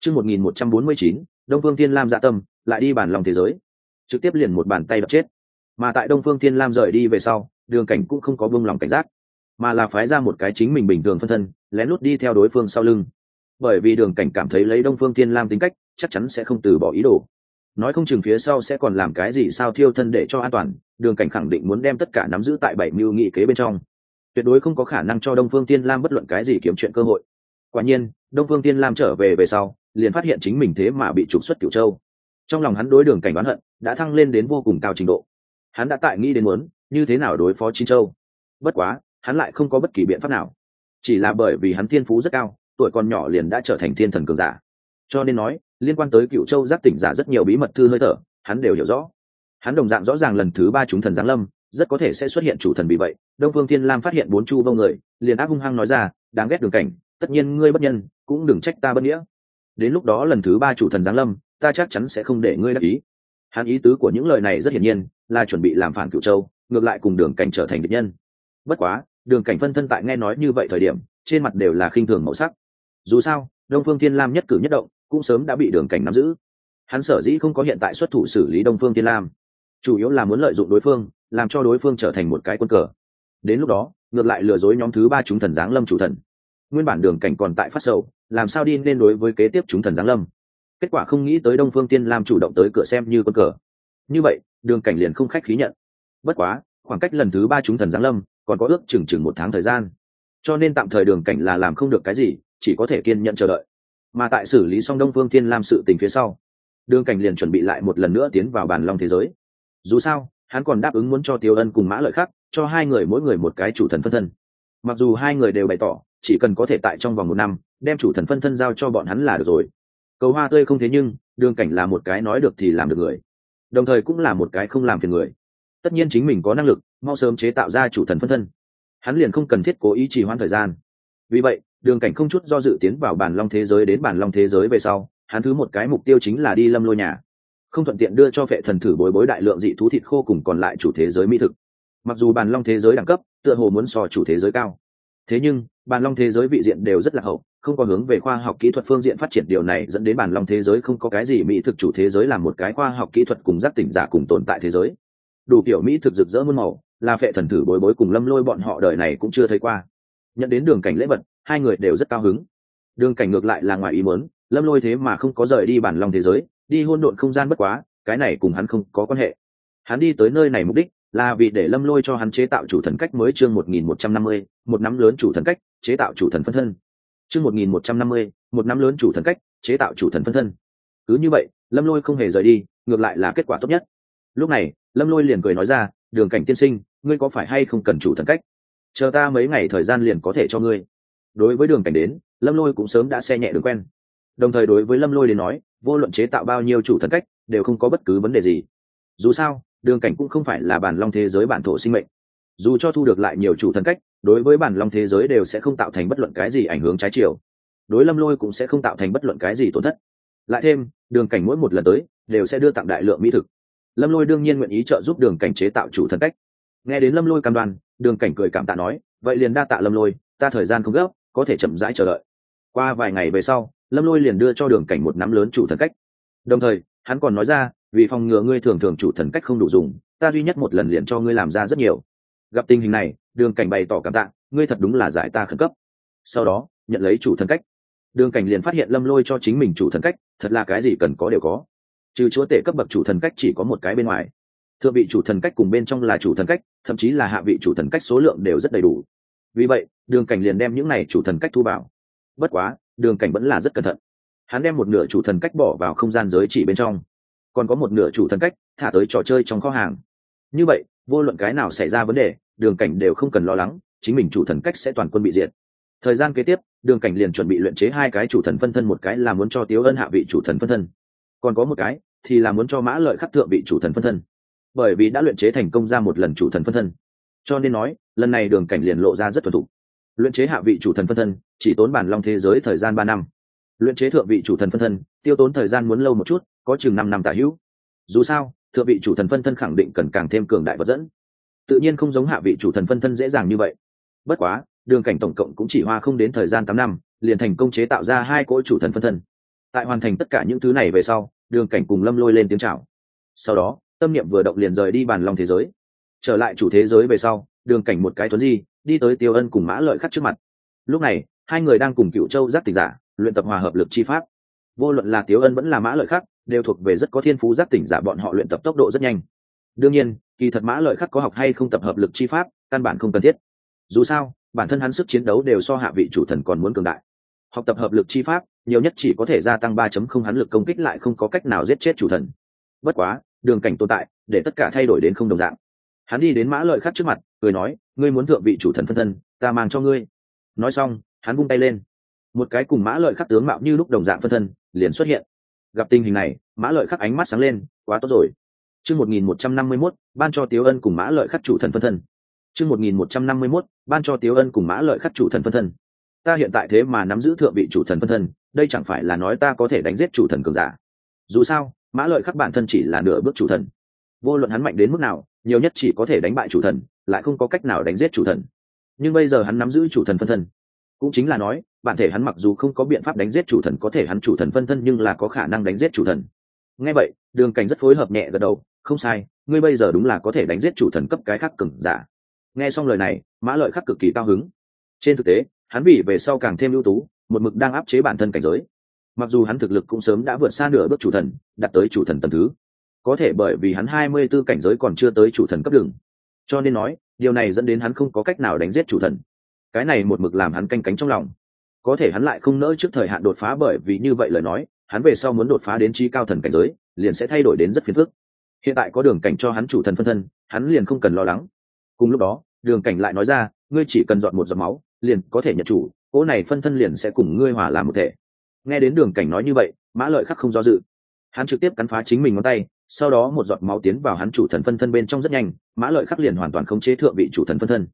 Speaker 1: chương một nghìn một trăm bốn mươi chín, đông phương thiên lam dạ tâm, lại đi bản lòng thế giới. Trực tiếp liền một bàn tay đập chết. Mà tại đông phương thiên lam rời đi về sau, đường cảnh cũng không có buông lòng cảnh giác, mà là phái ra một cái chính mình bình thường phân thân, lén lút đi theo đối phương sau lưng. Bởi vì đường cảnh cảm thấy lấy đông phương thiên lam tính cách, chắc chắn sẽ không từ bỏ ý đồ. Nói không chừng phía sau sẽ còn làm cái gì sao thiêu thân để cho an toàn, đường cảnh khẳng định muốn đem tất cả nắm giữ tại bảy mưu nghị kế bên trong. Tuyệt đối không có khả năng cho đông phương tiên lam bất luận cái gì kiếm chuyện cơ hội. Quả nhiên, đông phương tiên lam trở về về sau liền phát hiện chính mình thế mà bị trục xuất cửu châu. Trong lòng hắn đối đường cảnh đoán hận đã thăng lên đến vô cùng cao trình độ. Hắn đã tại nghĩ đến muốn, như thế nào đối phó chín châu. Bất quá, hắn lại không có bất kỳ biện pháp nào. Chỉ là bởi vì hắn thiên phú rất cao, tuổi còn nhỏ liền đã trở thành thiên thần cường giả. Cho nên nói, liên quan tới cựu châu giác tỉnh giả rất nhiều bí mật thư hơi thở, hắn đều hiểu rõ. Hắn đồng dạng rõ ràng lần thứ ba chúng thần giáng lâm, rất có thể sẽ xuất hiện chủ thần bị vậy. Đông phương thiên lam phát hiện bốn chu vô người, liền ác hung hăng nói ra, đáng ghét đường cảnh, tất nhiên ngươi bất nhân, cũng đừng trách ta bất nghĩa đến lúc đó lần thứ ba chủ thần giáng lâm, ta chắc chắn sẽ không để ngươi đắc ý. Hắn ý tứ của những lời này rất hiển nhiên, là chuẩn bị làm phản cựu châu, ngược lại cùng đường cảnh trở thành địch nhân. Bất quá, đường cảnh phân thân tại nghe nói như vậy thời điểm, trên mặt đều là khinh thường màu sắc. Dù sao, đông phương thiên lam nhất cử nhất động, cũng sớm đã bị đường cảnh nắm giữ. Hắn sở dĩ không có hiện tại xuất thủ xử lý đông phương thiên lam, chủ yếu là muốn lợi dụng đối phương, làm cho đối phương trở thành một cái quân cờ. Đến lúc đó, ngược lại lừa dối nhóm thứ ba chúng thần giáng lâm chủ thần nguyên bản đường cảnh còn tại phát sầu, làm sao đi nên đối với kế tiếp chúng thần giáng lâm. Kết quả không nghĩ tới đông phương tiên lam chủ động tới cửa xem như con cờ. Như vậy, đường cảnh liền không khách khí nhận. Bất quá, khoảng cách lần thứ ba chúng thần giáng lâm còn có ước chừng chừng một tháng thời gian. Cho nên tạm thời đường cảnh là làm không được cái gì, chỉ có thể kiên nhận chờ đợi. Mà tại xử lý xong đông phương thiên lam sự tình phía sau, đường cảnh liền chuẩn bị lại một lần nữa tiến vào bàn long thế giới. Dù sao, hắn còn đáp ứng muốn cho tiêu ân cùng mã lợi khắc cho hai người mỗi người một cái chủ thần phân thân. Mặc dù hai người đều bày tỏ chỉ cần có thể tại trong vòng một năm, đem chủ thần phân thân giao cho bọn hắn là được rồi. Cầu hoa tươi không thế nhưng, đường cảnh là một cái nói được thì làm được người. Đồng thời cũng là một cái không làm phiền người. Tất nhiên chính mình có năng lực, mau sớm chế tạo ra chủ thần phân thân. Hắn liền không cần thiết cố ý trì hoãn thời gian. Vì vậy, đường cảnh không chút do dự tiến vào bản long thế giới đến bản long thế giới về sau, hắn thứ một cái mục tiêu chính là đi lâm lôi nhà. Không thuận tiện đưa cho vệ thần thử bối bối đại lượng dị thú thịt khô cùng còn lại chủ thế giới mỹ thực. Mặc dù bản long thế giới đẳng cấp, tựa hồ muốn so chủ thế giới cao thế nhưng bản long thế giới vị diện đều rất là hậu, không có hướng về khoa học kỹ thuật phương diện phát triển, điều này dẫn đến bản long thế giới không có cái gì mỹ thực chủ thế giới là một cái khoa học kỹ thuật cùng giác tỉnh giả cùng tồn tại thế giới. Đủ kiểu mỹ thực rực rỡ muôn màu, là phệ thần thử bối bối cùng lâm lôi bọn họ đời này cũng chưa thấy qua. Nhận đến đường cảnh lễ vật, hai người đều rất cao hứng. Đường cảnh ngược lại là ngoài ý muốn, lâm lôi thế mà không có rời đi bản lòng thế giới, đi hôn độn không gian bất quá, cái này cùng hắn không có quan hệ. Hắn đi tới nơi này mục đích là vì để lâm lôi cho hắn chế tạo chủ thần cách mới chương một nghìn một trăm năm mươi, một năm lớn chủ thần cách, chế tạo chủ thần phân thân. Chương một nghìn một trăm năm mươi, một năm lớn chủ thần cách, chế tạo chủ thần phân thân. Cứ như vậy, lâm lôi không hề rời đi, ngược lại là kết quả tốt nhất. Lúc này, lâm lôi liền cười nói ra, đường cảnh tiên sinh, ngươi có phải hay không cần chủ thần cách? Chờ ta mấy ngày thời gian liền có thể cho ngươi. Đối với đường cảnh đến, lâm lôi cũng sớm đã xe nhẹ đường quen. Đồng thời đối với lâm lôi đến nói, vô luận chế tạo bao nhiêu chủ thần cách, đều không có bất cứ vấn đề gì. Dù sao đường cảnh cũng không phải là bản long thế giới bản thổ sinh mệnh. Dù cho thu được lại nhiều chủ thần cách, đối với bản long thế giới đều sẽ không tạo thành bất luận cái gì ảnh hưởng trái chiều. Đối lâm lôi cũng sẽ không tạo thành bất luận cái gì tổn thất. Lại thêm, đường cảnh mỗi một lần tới, đều sẽ đưa tặng đại lượng mỹ thực. Lâm lôi đương nhiên nguyện ý trợ giúp đường cảnh chế tạo chủ thần cách. Nghe đến lâm lôi cam đoan, đường cảnh cười cảm tạ nói, vậy liền đa tạ lâm lôi, ta thời gian không gấp, có thể chậm rãi chờ đợi. Qua vài ngày về sau, lâm lôi liền đưa cho đường cảnh một nắm lớn chủ thần cách. Đồng thời hắn còn nói ra, vì phòng ngừa ngươi thường thường chủ thần cách không đủ dùng, ta duy nhất một lần liền cho ngươi làm ra rất nhiều. Gặp tình hình này, đường cảnh bày tỏ cảm tạ, ngươi thật đúng là giải ta khẩn cấp. Sau đó, nhận lấy chủ thần cách. Đường cảnh liền phát hiện lâm lôi cho chính mình chủ thần cách, thật là cái gì cần có đều có. Trừ chúa tể cấp bậc chủ thần cách chỉ có một cái bên ngoài. Thượng vị chủ thần cách cùng bên trong là chủ thần cách, thậm chí là hạ vị chủ thần cách số lượng đều rất đầy đủ. Vì vậy, đường cảnh liền đem những này chủ thần cách thu vào. Bất quá, đường cảnh vẫn là rất cẩn thận hắn đem một nửa chủ thần cách bỏ vào không gian giới chỉ bên trong. Còn có một nửa chủ thần cách thả tới trò chơi trong kho hàng. Như vậy, vô luận cái nào xảy ra vấn đề, đường cảnh đều không cần lo lắng, chính mình chủ thần cách sẽ toàn quân bị diệt. Thời gian kế tiếp, đường cảnh liền chuẩn bị luyện chế hai cái chủ thần phân thân, một cái là muốn cho tiếu ân hạ vị chủ thần phân thân, còn có một cái thì là muốn cho mã lợi khắc thượng vị chủ thần phân thân. Bởi vì đã luyện chế thành công ra một lần chủ thần phân thân, cho nên nói, lần này đường cảnh liền lộ ra rất thuần thục. Luyện chế hạ vị chủ thần phân thân, chỉ tốn bản long thế giới thời gian ba năm luyện chế thượng vị chủ thần phân thân, tiêu tốn thời gian muốn lâu một chút, có chừng năm năm tả hữu. Dù sao, thượng vị chủ thần phân thân khẳng định cần càng thêm cường đại vật dẫn. Tự nhiên không giống hạ vị chủ thần phân thân dễ dàng như vậy. Bất quá, đường cảnh tổng cộng cũng chỉ hoa không đến thời gian tám năm, liền thành công chế tạo ra hai cỗ chủ thần phân thân. Tại hoàn thành tất cả những thứ này về sau, đường cảnh cùng lâm lôi lên tiếng chào. Sau đó, tâm niệm vừa động liền rời đi bàn long thế giới. Trở lại chủ thế giới về sau, đường cảnh một cái tuấn di, đi tới tiêu ân cùng mã lợi khắc trước mặt. Lúc này, hai người đang cùng cựu châu giác tịch giả luyện tập hòa hợp lực chi pháp. Vô luận là tiếu ân vẫn là mã lợi khắc, đều thuộc về rất có thiên phú giác tỉnh giả bọn họ luyện tập tốc độ rất nhanh. Đương nhiên, kỳ thật mã lợi khắc có học hay không tập hợp lực chi pháp, căn bản không cần thiết. Dù sao, bản thân hắn sức chiến đấu đều so hạ vị chủ thần còn muốn cường đại. Học tập hợp lực chi pháp, nhiều nhất chỉ có thể gia tăng ba chấm không hắn lực công kích lại không có cách nào giết chết chủ thần. Bất quá, đường cảnh tồn tại, để tất cả thay đổi đến không đồng dạng. Hắn đi đến mã lợi khắc trước mặt, cười nói, ngươi muốn thượng vị chủ thần phân thân, ta mang cho ngươi. Nói xong, hắn vung tay lên một cái cùng mã lợi khắc tướng mạo như lúc đồng dạng phân thân liền xuất hiện. Gặp tình hình này, mã lợi khắc ánh mắt sáng lên, quá tốt rồi. Chương một nghìn một trăm năm mươi mốt, ban cho tiếu ân cùng mã lợi khắc chủ thần phân thân. Chương một nghìn một trăm năm mươi mốt, ban cho tiếu ân cùng mã lợi khắc chủ thần phân thân. Ta hiện tại thế mà nắm giữ thượng vị chủ thần phân thân, đây chẳng phải là nói ta có thể đánh giết chủ thần cường giả? Dù sao, mã lợi khắc bản thân chỉ là nửa bước chủ thần. Vô luận hắn mạnh đến mức nào, nhiều nhất chỉ có thể đánh bại chủ thần, lại không có cách nào đánh giết chủ thần. Nhưng bây giờ hắn nắm giữ chủ thần phân thân, cũng chính là nói bản thể hắn mặc dù không có biện pháp đánh giết chủ thần, có thể hắn chủ thần phân thân nhưng là có khả năng đánh giết chủ thần. Ngay vậy, đường cảnh rất phối hợp nhẹ gật đầu, không sai, ngươi bây giờ đúng là có thể đánh giết chủ thần cấp cái khác cừng giả. Nghe xong lời này, mã lợi khắc cực kỳ cao hứng. Trên thực tế, hắn vì về sau càng thêm ưu tú, một mực đang áp chế bản thân cảnh giới. Mặc dù hắn thực lực cũng sớm đã vượt xa nửa bước chủ thần, đạt tới chủ thần tầm thứ. Có thể bởi vì hắn hai mươi b ố cảnh giới còn chưa tới chủ thần cấp đường. Cho nên nói, điều này dẫn đến hắn không có cách nào đánh giết chủ thần. Cái này một mực làm hắn canh cánh trong lòng có thể hắn lại không nỡ trước thời hạn đột phá bởi vì như vậy lời nói, hắn về sau muốn đột phá đến trí cao thần cảnh giới, liền sẽ thay đổi đến rất phiền phức. Hiện tại có đường cảnh cho hắn chủ thần phân thân, hắn liền không cần lo lắng. Cùng lúc đó, đường cảnh lại nói ra, ngươi chỉ cần dọn một giọt máu, liền có thể nhận chủ, cỗ này phân thân liền sẽ cùng ngươi hòa làm một thể. Nghe đến đường cảnh nói như vậy, mã lợi khắc không do dự. Hắn trực tiếp cắn phá chính mình ngón tay, sau đó một giọt máu tiến vào hắn chủ thần phân thân bên trong rất nhanh, mã lợi khắc liền hoàn toàn không chế thượng vị chủ thần phân thân.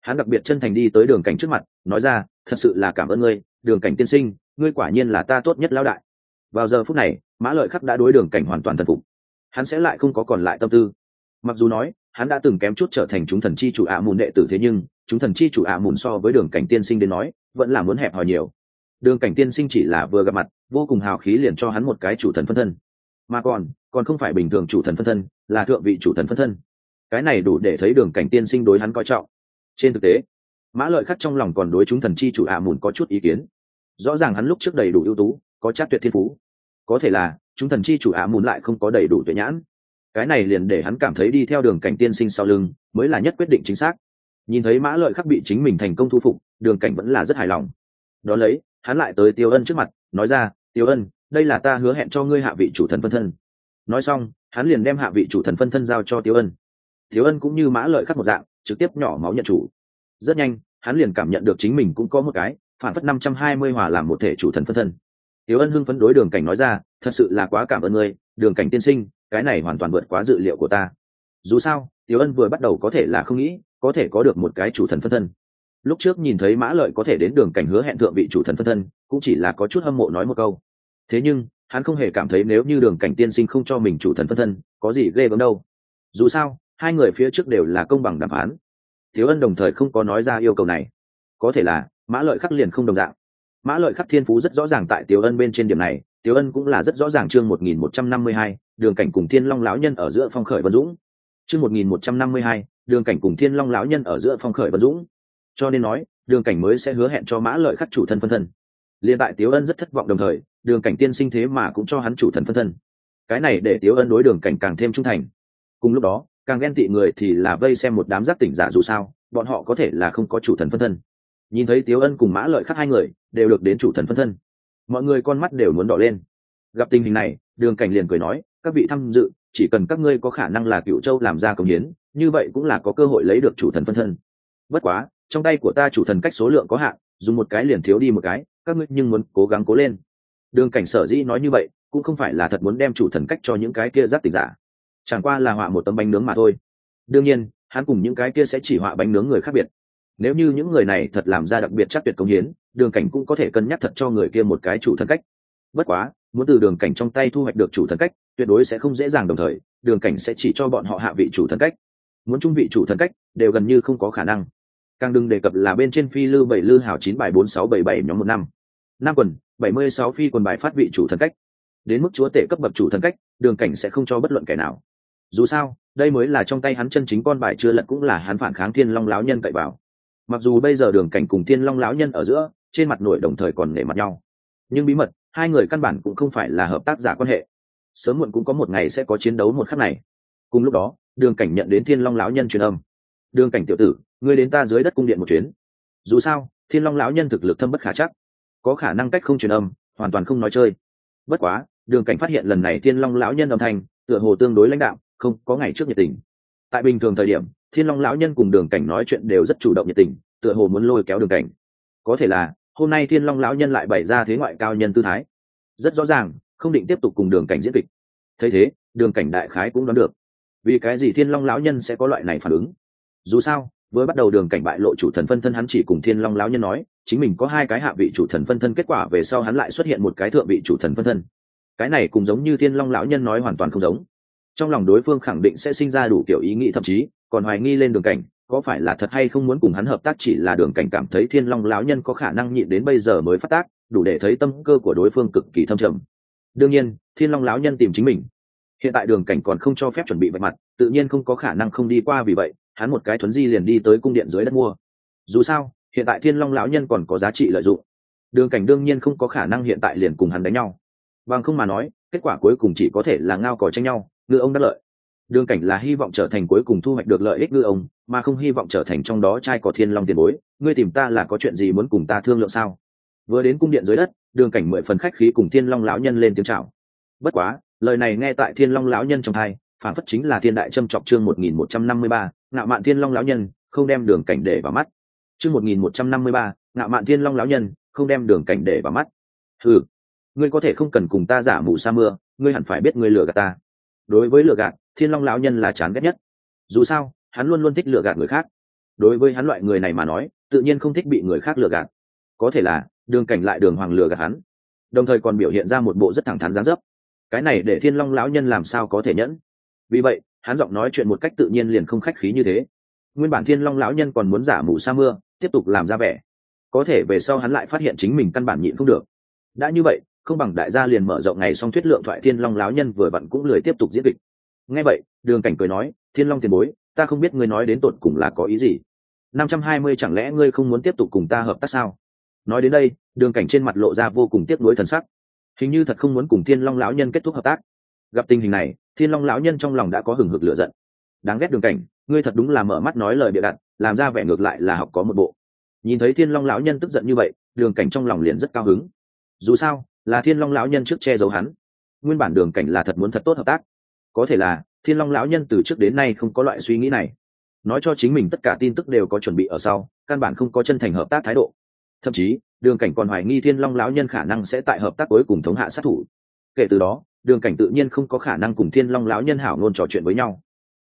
Speaker 1: Hắn đặc biệt chân thành đi tới đường cảnh trước mặt, nói ra thật sự là cảm ơn ngươi, đường cảnh tiên sinh, ngươi quả nhiên là ta tốt nhất lão đại. Vào giờ phút này, mã lợi khắc đã đối đường cảnh hoàn toàn thần phục. Hắn sẽ lại không có còn lại tâm tư. Mặc dù nói, hắn đã từng kém chút trở thành chúng thần chi chủ ạ mùn đệ tử thế nhưng, chúng thần chi chủ ạ mùn so với đường cảnh tiên sinh đến nói, vẫn là muốn hẹp hòi nhiều. Đường cảnh tiên sinh chỉ là vừa gặp mặt, vô cùng hào khí liền cho hắn một cái chủ thần phân thân. Mà còn còn không phải bình thường chủ thần phân thân, là thượng vị chủ thần phân thân. Cái này đủ để thấy đường cảnh tiên sinh đối hắn coi trọng. Trên thực tế mã lợi khắc trong lòng còn đối chúng thần chi chủ ạ mùn có chút ý kiến. Rõ ràng hắn lúc trước đầy đủ ưu tú, có chắc tuyệt thiên phú. Có thể là, chúng thần chi chủ ạ mùn lại không có đầy đủ tuyệt nhãn. Cái này liền để hắn cảm thấy đi theo đường cảnh tiên sinh sau lưng mới là nhất quyết định chính xác. Nhìn thấy mã lợi khắc bị chính mình thành công thu phục, đường cảnh vẫn là rất hài lòng. Đón lấy, hắn lại tới tiêu ân trước mặt, nói ra, tiêu ân, đây là ta hứa hẹn cho ngươi hạ vị chủ thần phân thân. Nói xong, hắn liền đem hạ vị chủ thần phân thân giao cho tiêu ân. Tiêu ân cũng như mã lợi khắc một dạng, trực tiếp nhỏ máu nhận chủ rất nhanh, hắn liền cảm nhận được chính mình cũng có một cái, phản phất năm trăm hai mươi hòa làm một thể chủ thần phân thân. Tiểu ân hưng phấn đối đường cảnh nói ra, thật sự là quá cảm ơn ngươi, đường cảnh tiên sinh, cái này hoàn toàn vượt quá dự liệu của ta. Dù sao Tiểu ân vừa bắt đầu có thể là không nghĩ, có thể có được một cái chủ thần phân thân. Lúc trước nhìn thấy mã lợi có thể đến đường cảnh hứa hẹn thượng vị chủ thần phân thân, cũng chỉ là có chút hâm mộ nói một câu. Thế nhưng, hắn không hề cảm thấy nếu như đường cảnh tiên sinh không cho mình chủ thần phân thân, có gì ghê gớm đâu. Dù sao, hai người phía trước đều là công bằng đàm phán thiếu ân đồng thời không có nói ra yêu cầu này có thể là mã lợi khắc liền không đồng dạng mã lợi khắc thiên phú rất rõ ràng tại tiểu ân bên trên điểm này Tiểu Ân cũng là rất rõ ràng chương 1152, đường cảnh cùng Thiên Long lão nhân ở giữa phong khởi vân dũng. Chương 1152, đường cảnh cùng Thiên Long lão nhân ở giữa phong khởi vân dũng. Cho nên nói, đường cảnh mới sẽ hứa hẹn cho Mã Lợi khắc chủ thân phân thân. Liên tại Tiểu Ân rất thất vọng đồng thời, đường cảnh tiên sinh thế mà cũng cho hắn chủ thần phân thân. Cái này để Tiểu Ân đối đường cảnh càng thêm trung thành. Cùng lúc đó, càng ghen tị người thì là vây xem một đám giác tỉnh giả dù sao, bọn họ có thể là không có chủ thần phân thân. Nhìn thấy tiếu Ân cùng Mã Lợi khắc hai người đều được đến chủ thần phân thân. Mọi người con mắt đều muốn đỏ lên. Gặp tình hình này đường cảnh liền cười nói các vị tham dự chỉ cần các ngươi có khả năng là cựu châu làm ra công hiến như vậy cũng là có cơ hội lấy được chủ thần phân thân. Bất quá trong tay của ta chủ thần cách số lượng có hạn dùng một cái liền thiếu đi một cái các ngươi nhưng muốn cố gắng cố lên. Đường cảnh sở dĩ nói như vậy cũng không phải là thật muốn đem chủ thần cách cho những cái kia giáp tình giả chẳng qua là họa một tấm bánh nướng mà thôi. Đương nhiên, hắn cùng những cái kia sẽ chỉ họa bánh nướng người khác biệt. Nếu như những người này thật làm ra đặc biệt chắc tuyệt công hiến, đường cảnh cũng có thể cân nhắc thật cho người kia một cái chủ thân cách. Bất quá, muốn từ đường cảnh trong tay thu hoạch được chủ thân cách, tuyệt đối sẽ không dễ dàng đồng thời, đường cảnh sẽ chỉ cho bọn họ hạ vị chủ thân cách. Muốn trung vị chủ thân cách, đều gần như không có khả năng. Càng đừng đề cập là bên trên phi lư bảy lư hảo chín bài bốn sáu bảy bảy nhóm một năm. Năm quần, bảy mươi sáu phi quần bài phát vị chủ thân cách. Đến mức chúa tể cấp bậc chủ thân cách, đường cảnh sẽ không cho bất luận kẻ nào dù sao, đây mới là trong tay hắn chân chính con bài chưa lật cũng là hắn phản kháng thiên long Lão nhân cậy vào. Mặc dù bây giờ đường cảnh cùng thiên long lão nhân ở giữa, trên mặt nổi đồng thời còn nể mặt nhau. Nhưng bí mật, hai người căn bản cũng không phải là hợp tác giả quan hệ. Sớm muộn cũng có một ngày sẽ có chiến đấu một khắc này. Cùng lúc đó, đường cảnh nhận đến thiên long lão nhân truyền âm. Đường cảnh tiểu tử, ngươi đến ta dưới đất cung điện một chuyến. Dù sao, thiên long lão nhân thực lực thâm bất khả chắc. Có khả năng cách không truyền âm, hoàn toàn không nói chơi. Bất quá, đường cảnh phát hiện lần này thiên long lão nhân âm thanh, tựa hồ tương đối lãnh đạo không, có ngày trước nhiệt tình. Tại bình thường thời điểm, thiên long lão nhân cùng đường cảnh nói chuyện đều rất chủ động nhiệt tình, tựa hồ muốn lôi kéo đường cảnh. Có thể là, hôm nay thiên long lão nhân lại bày ra thế ngoại cao nhân tư thái. Rất rõ ràng, không định tiếp tục cùng đường cảnh diễn kịch. Thấy thế, đường cảnh đại khái cũng đoán được. Vì cái gì thiên long lão nhân sẽ có loại này phản ứng? Dù sao với bắt đầu đường cảnh bại lộ chủ thần phân thân hắn chỉ cùng thiên long lão nhân nói, chính mình có hai cái hạ vị chủ thần phân thân kết quả về sau hắn lại xuất hiện một cái thượng vị chủ thần phân thân. Cái này cũng giống như thiên long lão nhân nói hoàn toàn không giống trong lòng đối phương khẳng định sẽ sinh ra đủ kiểu ý nghĩ, thậm chí còn hoài nghi lên đường cảnh, có phải là thật hay không muốn cùng hắn hợp tác chỉ là đường cảnh cảm thấy thiên long lão nhân có khả năng nhịn đến bây giờ mới phát tác, đủ để thấy tâm cơ của đối phương cực kỳ thâm trầm. Đương nhiên, thiên long lão nhân tìm chính mình. Hiện tại đường cảnh còn không cho phép chuẩn bị vạch mặt, tự nhiên không có khả năng không đi qua vì vậy, hắn một cái thuấn di liền đi tới cung điện dưới đất mua. Dù sao, hiện tại thiên long lão nhân còn có giá trị lợi dụng. Đường cảnh đương nhiên không có khả năng hiện tại liền cùng hắn đánh nhau. Bằng không mà nói, kết quả cuối cùng chỉ có thể là ngao còi tranh nhau ngư ông đắc lợi. Đường cảnh là hy vọng trở thành cuối cùng thu hoạch được lợi ích ngư ông, mà không hy vọng trở thành trong đó trai có thiên long tiền bối. Ngươi tìm ta là có chuyện gì muốn cùng ta thương lượng sao? Vừa đến cung điện dưới đất, đường cảnh mười phần khách khí cùng thiên long lão nhân lên tiếng chào. Bất quá, lời này nghe tại thiên long lão nhân trong hai phản phất chính là thiên đại trâm trọc chương một nghìn một trăm năm mươi ba, ngạo mạn thiên long lão nhân, không đem đường cảnh để vào mắt. Chương một nghìn một trăm năm mươi ba, ngạo mạn thiên long lão nhân, không đem đường cảnh để vào mắt. Ừ ngươi có thể không cần cùng ta giả mù sa mưa, ngươi hẳn phải biết ngươi lừa gạt ta đối với lừa gạt, thiên long lão nhân là chán ghét nhất. Dù sao, hắn luôn luôn thích lừa gạt người khác. Đối với hắn loại người này mà nói, tự nhiên không thích bị người khác lừa gạt. Có thể là, đường cảnh lại đường hoàng lừa gạt hắn. Đồng thời còn biểu hiện ra một bộ rất thẳng thắn gián dấp. Cái này để thiên long lão nhân làm sao có thể nhẫn? Vì vậy, hắn giọng nói chuyện một cách tự nhiên liền không khách khí như thế. Nguyên bản thiên long lão nhân còn muốn giả mù sa mưa, tiếp tục làm ra vẻ. Có thể về sau hắn lại phát hiện chính mình căn bản nhịn không được. Đã như vậy không bằng đại gia liền mở rộng ngày xong thuyết lượng thoại thiên long lão nhân vừa vặn cũng lười tiếp tục diễn kịch. Nghe vậy, đường cảnh cười nói, thiên long tiền bối, ta không biết ngươi nói đến tột cùng là có ý gì. Năm trăm hai mươi chẳng lẽ ngươi không muốn tiếp tục cùng ta hợp tác sao? Nói đến đây, đường cảnh trên mặt lộ ra vô cùng tiếc nuối thần sắc. Hình như thật không muốn cùng thiên long lão nhân kết thúc hợp tác. Gặp tình hình này, thiên long lão nhân trong lòng đã có hừng hực lửa giận. Đáng ghét đường cảnh, ngươi thật đúng là mở mắt nói lời bịa đặt, làm ra vẻ ngược lại là học có một bộ. Nhìn thấy thiên long lão nhân tức giận như vậy, đường cảnh trong lòng liền rất cao hứng. Dù sao là thiên long lão nhân trước che giấu hắn. Nguyên bản đường cảnh là thật muốn thật tốt hợp tác. Có thể là, thiên long lão nhân từ trước đến nay không có loại suy nghĩ này. Nói cho chính mình tất cả tin tức đều có chuẩn bị ở sau, căn bản không có chân thành hợp tác thái độ. Thậm chí, đường cảnh còn hoài nghi thiên long lão nhân khả năng sẽ tại hợp tác cuối cùng thống hạ sát thủ. Kể từ đó, đường cảnh tự nhiên không có khả năng cùng thiên long lão nhân hảo ngôn trò chuyện với nhau.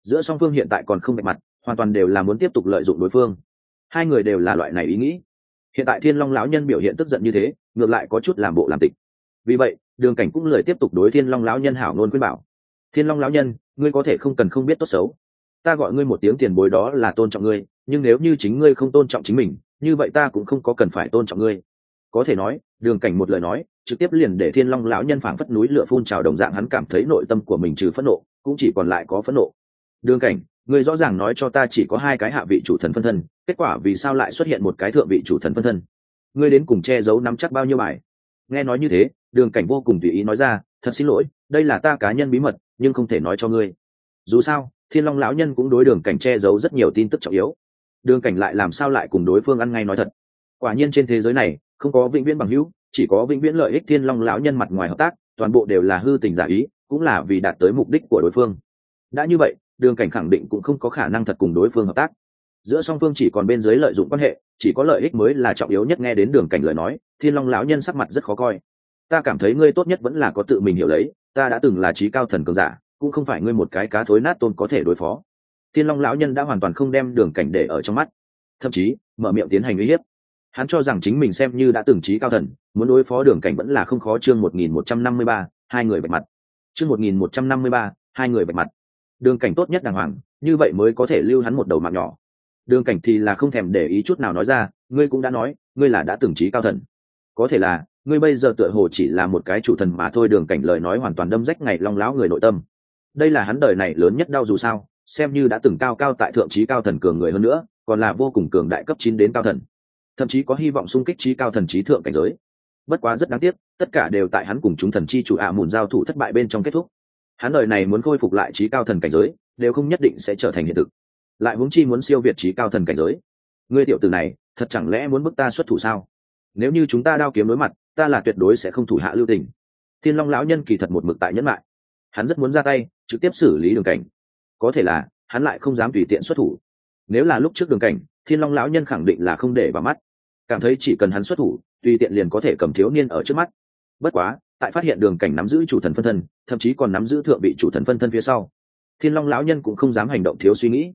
Speaker 1: Giữa song phương hiện tại còn không bạch mặt, hoàn toàn đều là muốn tiếp tục lợi dụng đối phương. Hai người đều là loại này ý nghĩ. Hiện tại thiên long lão nhân biểu hiện tức giận như thế, ngược lại có chút làm bộ làm tịch vì vậy, đường cảnh cũng lời tiếp tục đối thiên long lão nhân hảo ngôn khuyên bảo. Thiên long lão nhân, ngươi có thể không cần không biết tốt xấu. Ta gọi ngươi một tiếng tiền bối đó là tôn trọng ngươi, nhưng nếu như chính ngươi không tôn trọng chính mình, như vậy ta cũng không có cần phải tôn trọng ngươi. Có thể nói, đường cảnh một lời nói, trực tiếp liền để thiên long lão nhân phảng phất núi lửa phun trào đồng dạng hắn cảm thấy nội tâm của mình trừ phẫn nộ, cũng chỉ còn lại có phẫn nộ. Đường cảnh, ngươi rõ ràng nói cho ta chỉ có hai cái hạ vị chủ thần phân thân, kết quả vì sao lại xuất hiện một cái thượng vị chủ thần phân thân? Ngươi đến cùng che giấu nắm chắc bao nhiêu bài? Nghe nói như thế, đường cảnh vô cùng tùy ý nói ra, thật xin lỗi, đây là ta cá nhân bí mật, nhưng không thể nói cho ngươi. Dù sao, thiên long lão nhân cũng đối đường cảnh che giấu rất nhiều tin tức trọng yếu. Đường cảnh lại làm sao lại cùng đối phương ăn ngay nói thật? Quả nhiên trên thế giới này, không có vĩnh viễn bằng hữu, chỉ có vĩnh viễn lợi ích thiên long lão nhân mặt ngoài hợp tác, toàn bộ đều là hư tình giả ý, cũng là vì đạt tới mục đích của đối phương. Đã như vậy, đường cảnh khẳng định cũng không có khả năng thật cùng đối phương hợp tác giữa song phương chỉ còn bên dưới lợi dụng quan hệ, chỉ có lợi ích mới là trọng yếu nhất nghe đến đường cảnh lời nói, thiên long lão nhân sắc mặt rất khó coi. Ta cảm thấy ngươi tốt nhất vẫn là có tự mình hiểu lấy, ta đã từng là trí cao thần cường giả, cũng không phải ngươi một cái cá thối nát tôn có thể đối phó. Thiên long lão nhân đã hoàn toàn không đem đường cảnh để ở trong mắt, thậm chí mở miệng tiến hành uy hiếp. Hắn cho rằng chính mình xem như đã từng trí cao thần, muốn đối phó đường cảnh vẫn là không khó chương một nghìn một trăm năm mươi ba, hai người bạch mặt. Chương một nghìn một trăm năm mươi ba, hai người bạch mặt. Đường cảnh tốt nhất đàng hoàng, như vậy mới có thể lưu hắn một đầu mạng nhỏ đường cảnh thì là không thèm để ý chút nào nói ra, ngươi cũng đã nói, ngươi là đã từng trí cao thần. Có thể là, ngươi bây giờ tựa hồ chỉ là một cái chủ thần mà thôi, đường cảnh lời nói hoàn toàn đâm rách ngày long láo người nội tâm. Đây là hắn đời này lớn nhất đau dù sao, xem như đã từng cao cao tại thượng trí cao thần cường người hơn nữa, còn là vô cùng cường đại cấp chín đến cao thần. Thậm chí có hy vọng xung kích trí cao thần trí thượng cảnh giới. Bất quá rất đáng tiếc, tất cả đều tại hắn cùng chúng thần chi chủ ạ mùn giao thủ thất bại bên trong kết thúc. Hắn đời này muốn khôi phục lại trí cao thần cảnh giới, đều không nhất định sẽ trở thành hiện thực lại huống chi muốn siêu việt trí cao thần cảnh giới. Ngươi tiểu tử này, thật chẳng lẽ muốn bức ta xuất thủ sao? Nếu như chúng ta đao kiếm đối mặt, ta là tuyệt đối sẽ không thủ hạ lưu tình. Thiên long lão nhân kỳ thật một mực tại nhẫn lại hắn rất muốn ra tay, trực tiếp xử lý đường cảnh. Có thể là, hắn lại không dám tùy tiện xuất thủ. Nếu là lúc trước đường cảnh, thiên long lão nhân khẳng định là không để vào mắt. Cảm thấy chỉ cần hắn xuất thủ, tùy tiện liền có thể cầm thiếu niên ở trước mắt. Bất quá, tại phát hiện đường cảnh nắm giữ chủ thần phân thân, thậm chí còn nắm giữ thượng vị chủ thần phân thân phía sau, thiên long lão nhân cũng không dám hành động thiếu suy nghĩ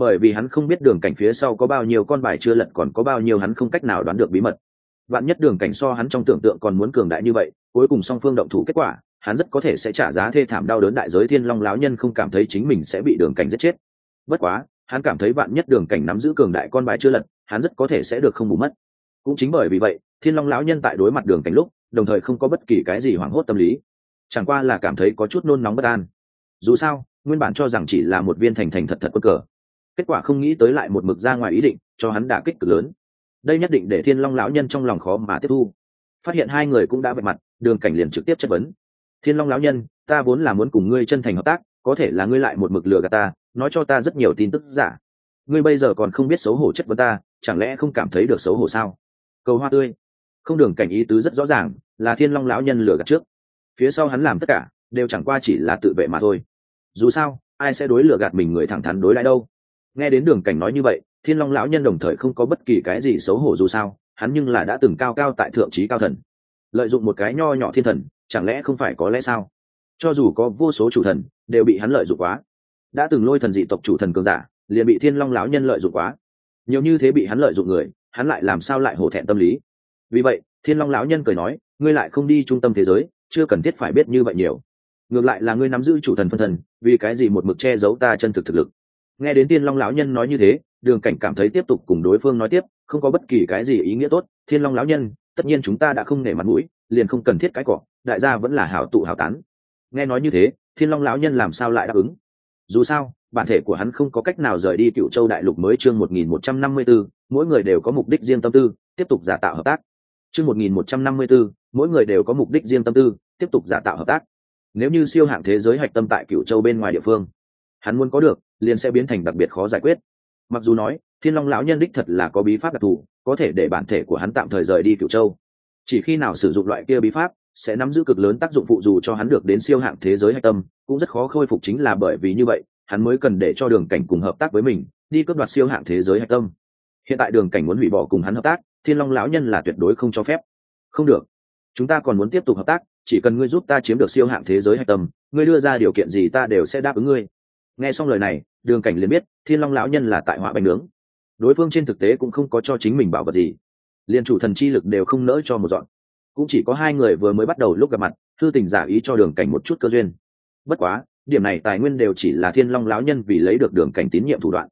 Speaker 1: bởi vì hắn không biết đường cảnh phía sau có bao nhiêu con bài chưa lật còn có bao nhiêu hắn không cách nào đoán được bí mật. Bạn nhất đường cảnh so hắn trong tưởng tượng còn muốn cường đại như vậy, cuối cùng song phương động thủ kết quả, hắn rất có thể sẽ trả giá thê thảm đau đớn đại giới thiên long lão nhân không cảm thấy chính mình sẽ bị đường cảnh giết chết. Bất quá, hắn cảm thấy bạn nhất đường cảnh nắm giữ cường đại con bài chưa lật, hắn rất có thể sẽ được không bù mất. Cũng chính bởi vì vậy, thiên long lão nhân tại đối mặt đường cảnh lúc, đồng thời không có bất kỳ cái gì hoảng hốt tâm lý. Chẳng qua là cảm thấy có chút nôn nóng bất an. Dù sao, nguyên bản cho rằng chỉ là một viên thành thành thật thật quân cờ kết quả không nghĩ tới lại một mực ra ngoài ý định, cho hắn đả kích cực lớn. Đây nhất định để thiên long lão nhân trong lòng khó mà tiếp thu. Phát hiện hai người cũng đã vạch mặt, đường cảnh liền trực tiếp chất vấn. Thiên long lão nhân, ta vốn là muốn cùng ngươi chân thành hợp tác, có thể là ngươi lại một mực lừa gạt ta, nói cho ta rất nhiều tin tức giả. Ngươi bây giờ còn không biết xấu hổ chất vấn ta, chẳng lẽ không cảm thấy được xấu hổ sao? Cầu hoa tươi. Không đường cảnh ý tứ rất rõ ràng, là thiên long lão nhân lừa gạt trước. Phía sau hắn làm tất cả, đều chẳng qua chỉ là tự vệ mà thôi. Dù sao, ai sẽ đối lừa gạt mình người thẳng thắn đối lại đâu? Nghe đến đường cảnh nói như vậy, thiên long lão nhân đồng thời không có bất kỳ cái gì xấu hổ dù sao, hắn nhưng là đã từng cao cao tại thượng trí cao thần. Lợi dụng một cái nho nhỏ thiên thần, chẳng lẽ không phải có lẽ sao? Cho dù có vô số chủ thần, đều bị hắn lợi dụng quá. Đã từng lôi thần dị tộc chủ thần cường giả, liền bị thiên long lão nhân lợi dụng quá. Nhiều như thế bị hắn lợi dụng người, hắn lại làm sao lại hổ thẹn tâm lý? Vì vậy, thiên long lão nhân cười nói, ngươi lại không đi trung tâm thế giới, chưa cần thiết phải biết như vậy nhiều. Ngược lại là ngươi nắm giữ chủ thần phân thần, vì cái gì một mực che giấu ta chân thực thực lực? Nghe đến thiên long lão nhân nói như thế, đường cảnh cảm thấy tiếp tục cùng đối phương nói tiếp, không có bất kỳ cái gì ý nghĩa tốt. Thiên long lão nhân, tất nhiên chúng ta đã không nể mặt mũi, liền không cần thiết cái cỏ, đại gia vẫn là hảo tụ hảo tán. Nghe nói như thế, thiên long lão nhân làm sao lại đáp ứng? Dù sao, bản thể của hắn không có cách nào rời đi cựu châu đại lục mới chương một nghìn một trăm năm mươi b ố mỗi người đều có mục đích riêng tâm tư, tiếp tục giả tạo hợp tác. Chương một nghìn một trăm năm mươi b ố mỗi người đều có mục đích riêng tâm tư, tiếp tục giả tạo hợp tác. Nếu như siêu hạng thế giới hạch tâm tại cựu châu bên ngoài địa phương, hắn muốn có được liền sẽ biến thành đặc biệt khó giải quyết. Mặc dù nói, thiên long lão nhân đích thật là có bí pháp đặc thù, có thể để bản thể của hắn tạm thời rời đi cửu châu. Chỉ khi nào sử dụng loại kia bí pháp, sẽ nắm giữ cực lớn tác dụng phụ dù cho hắn được đến siêu hạng thế giới hạch tâm, cũng rất khó khôi phục chính là bởi vì như vậy, hắn mới cần để cho đường cảnh cùng hợp tác với mình, đi cướp đoạt siêu hạng thế giới hạch tâm. Hiện tại đường cảnh muốn hủy bỏ cùng hắn hợp tác, thiên long lão nhân là tuyệt đối không cho phép. Không được. Chúng ta còn muốn tiếp tục hợp tác, chỉ cần ngươi giúp ta chiếm được siêu hạng thế giới hạch tâm, ngươi đưa ra điều kiện gì ta đều sẽ đáp ứng ngươi. Nghe xong lời này đường cảnh liền biết thiên long lão nhân là tại họa bánh nướng. Đối phương trên thực tế cũng không có cho chính mình bảo vật gì. Liền chủ thần chi lực đều không nỡ cho một dọn. Cũng chỉ có hai người vừa mới bắt đầu lúc gặp mặt, thư tình giả ý cho đường cảnh một chút cơ duyên. Bất quá, điểm này tài nguyên đều chỉ là thiên long lão nhân vì lấy được đường cảnh tín nhiệm thủ đoạn.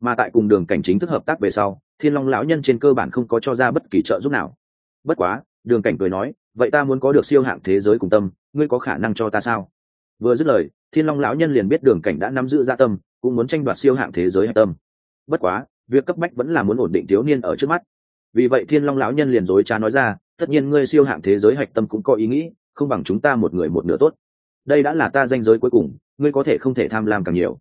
Speaker 1: Mà tại cùng đường cảnh chính thức hợp tác về sau, thiên long lão nhân trên cơ bản không có cho ra bất kỳ trợ giúp nào. Bất quá, đường cảnh cười nói, vậy ta muốn có được siêu hạng thế giới cùng tâm, ngươi có khả năng cho ta sao? Vừa dứt lời, thiên long lão nhân liền biết đường cảnh đã nắm giữ gia tâm cũng muốn tranh đoạt siêu hạng thế giới hạch tâm. Bất quá, việc cấp bách vẫn là muốn ổn định thiếu niên ở trước mắt. Vì vậy thiên long lão nhân liền dối trá nói ra, tất nhiên ngươi siêu hạng thế giới hạch tâm cũng có ý nghĩ, không bằng chúng ta một người một nửa tốt. Đây đã là ta danh giới cuối cùng, ngươi có thể không thể tham lam càng nhiều.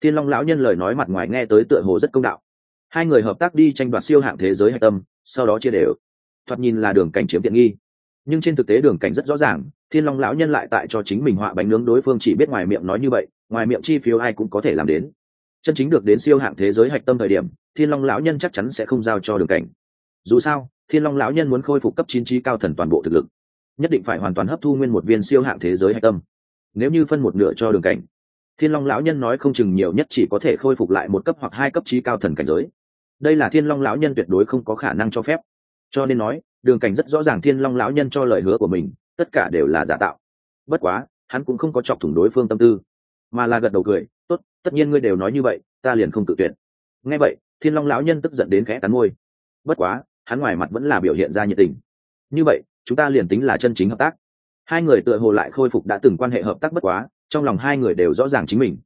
Speaker 1: Thiên long lão nhân lời nói mặt ngoài nghe tới tựa hồ rất công đạo. Hai người hợp tác đi tranh đoạt siêu hạng thế giới hạch tâm, sau đó chia đều. Thoạt nhìn là đường cảnh chiếm tiện nghi. Nhưng trên thực tế đường cảnh rất rõ ràng, thiên long lão nhân lại tại cho chính mình họa bánh nướng đối phương chỉ biết ngoài miệng nói như vậy ngoài miệng chi phiếu ai cũng có thể làm đến. Chân chính được đến siêu hạng thế giới hạch tâm thời điểm, thiên long lão nhân chắc chắn sẽ không giao cho đường cảnh. Dù sao, thiên long lão nhân muốn khôi phục cấp chín trí cao thần toàn bộ thực lực, nhất định phải hoàn toàn hấp thu nguyên một viên siêu hạng thế giới hạch tâm. Nếu như phân một nửa cho đường cảnh, thiên long lão nhân nói không chừng nhiều nhất chỉ có thể khôi phục lại một cấp hoặc hai cấp trí cao thần cảnh giới. Đây là thiên long lão nhân tuyệt đối không có khả năng cho phép. Cho nên nói, đường cảnh rất rõ ràng thiên long lão nhân cho lời hứa của mình, tất cả đều là giả tạo. Bất quá, hắn cũng không có chọc thủng đối phương tâm tư mà là gật đầu cười, tốt, tất nhiên ngươi đều nói như vậy, ta liền không tự tuyển nghe vậy, thiên long lão nhân tức giận đến khẽ cắn môi. Bất quá, hắn ngoài mặt vẫn là biểu hiện ra nhiệt tình. Như vậy, chúng ta liền tính là chân chính hợp tác. Hai người tựa hồ lại khôi phục đã từng quan hệ hợp tác bất quá, trong lòng hai người đều rõ ràng chính mình.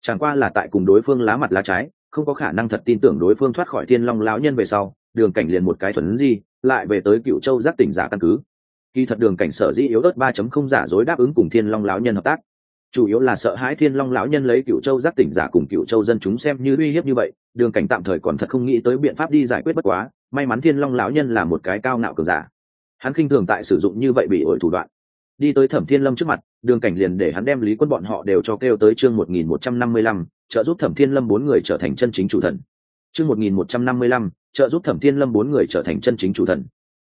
Speaker 1: Chẳng qua là tại cùng đối phương lá mặt lá trái, không có khả năng thật tin tưởng đối phương thoát khỏi thiên long lão nhân về sau, đường cảnh liền một cái thuần gì lại về tới cựu châu giác tỉnh giả căn cứ. Kỳ thật đường cảnh sở dĩ yếu ớt ba chấm không giả dối đáp ứng cùng thiên long lão nhân hợp tác chủ yếu là sợ hãi thiên long lão nhân lấy cựu châu giác tỉnh giả cùng cựu châu dân chúng xem như uy hiếp như vậy, đường cảnh tạm thời còn thật không nghĩ tới biện pháp đi giải quyết bất quá, may mắn thiên long lão nhân là một cái cao ngạo cường giả. Hắn khinh thường tại sử dụng như vậy bị ổi thủ đoạn. Đi tới thẩm thiên lâm trước mặt, đường cảnh liền để hắn đem lý quân bọn họ đều cho kêu tới chương một nghìn một trăm năm mươi lăm, trợ giúp thẩm thiên lâm bốn người trở thành chân chính chủ thần. Chương một nghìn một trăm năm mươi lăm, trợ giúp thẩm thiên lâm bốn người trở thành chân chính chủ thần.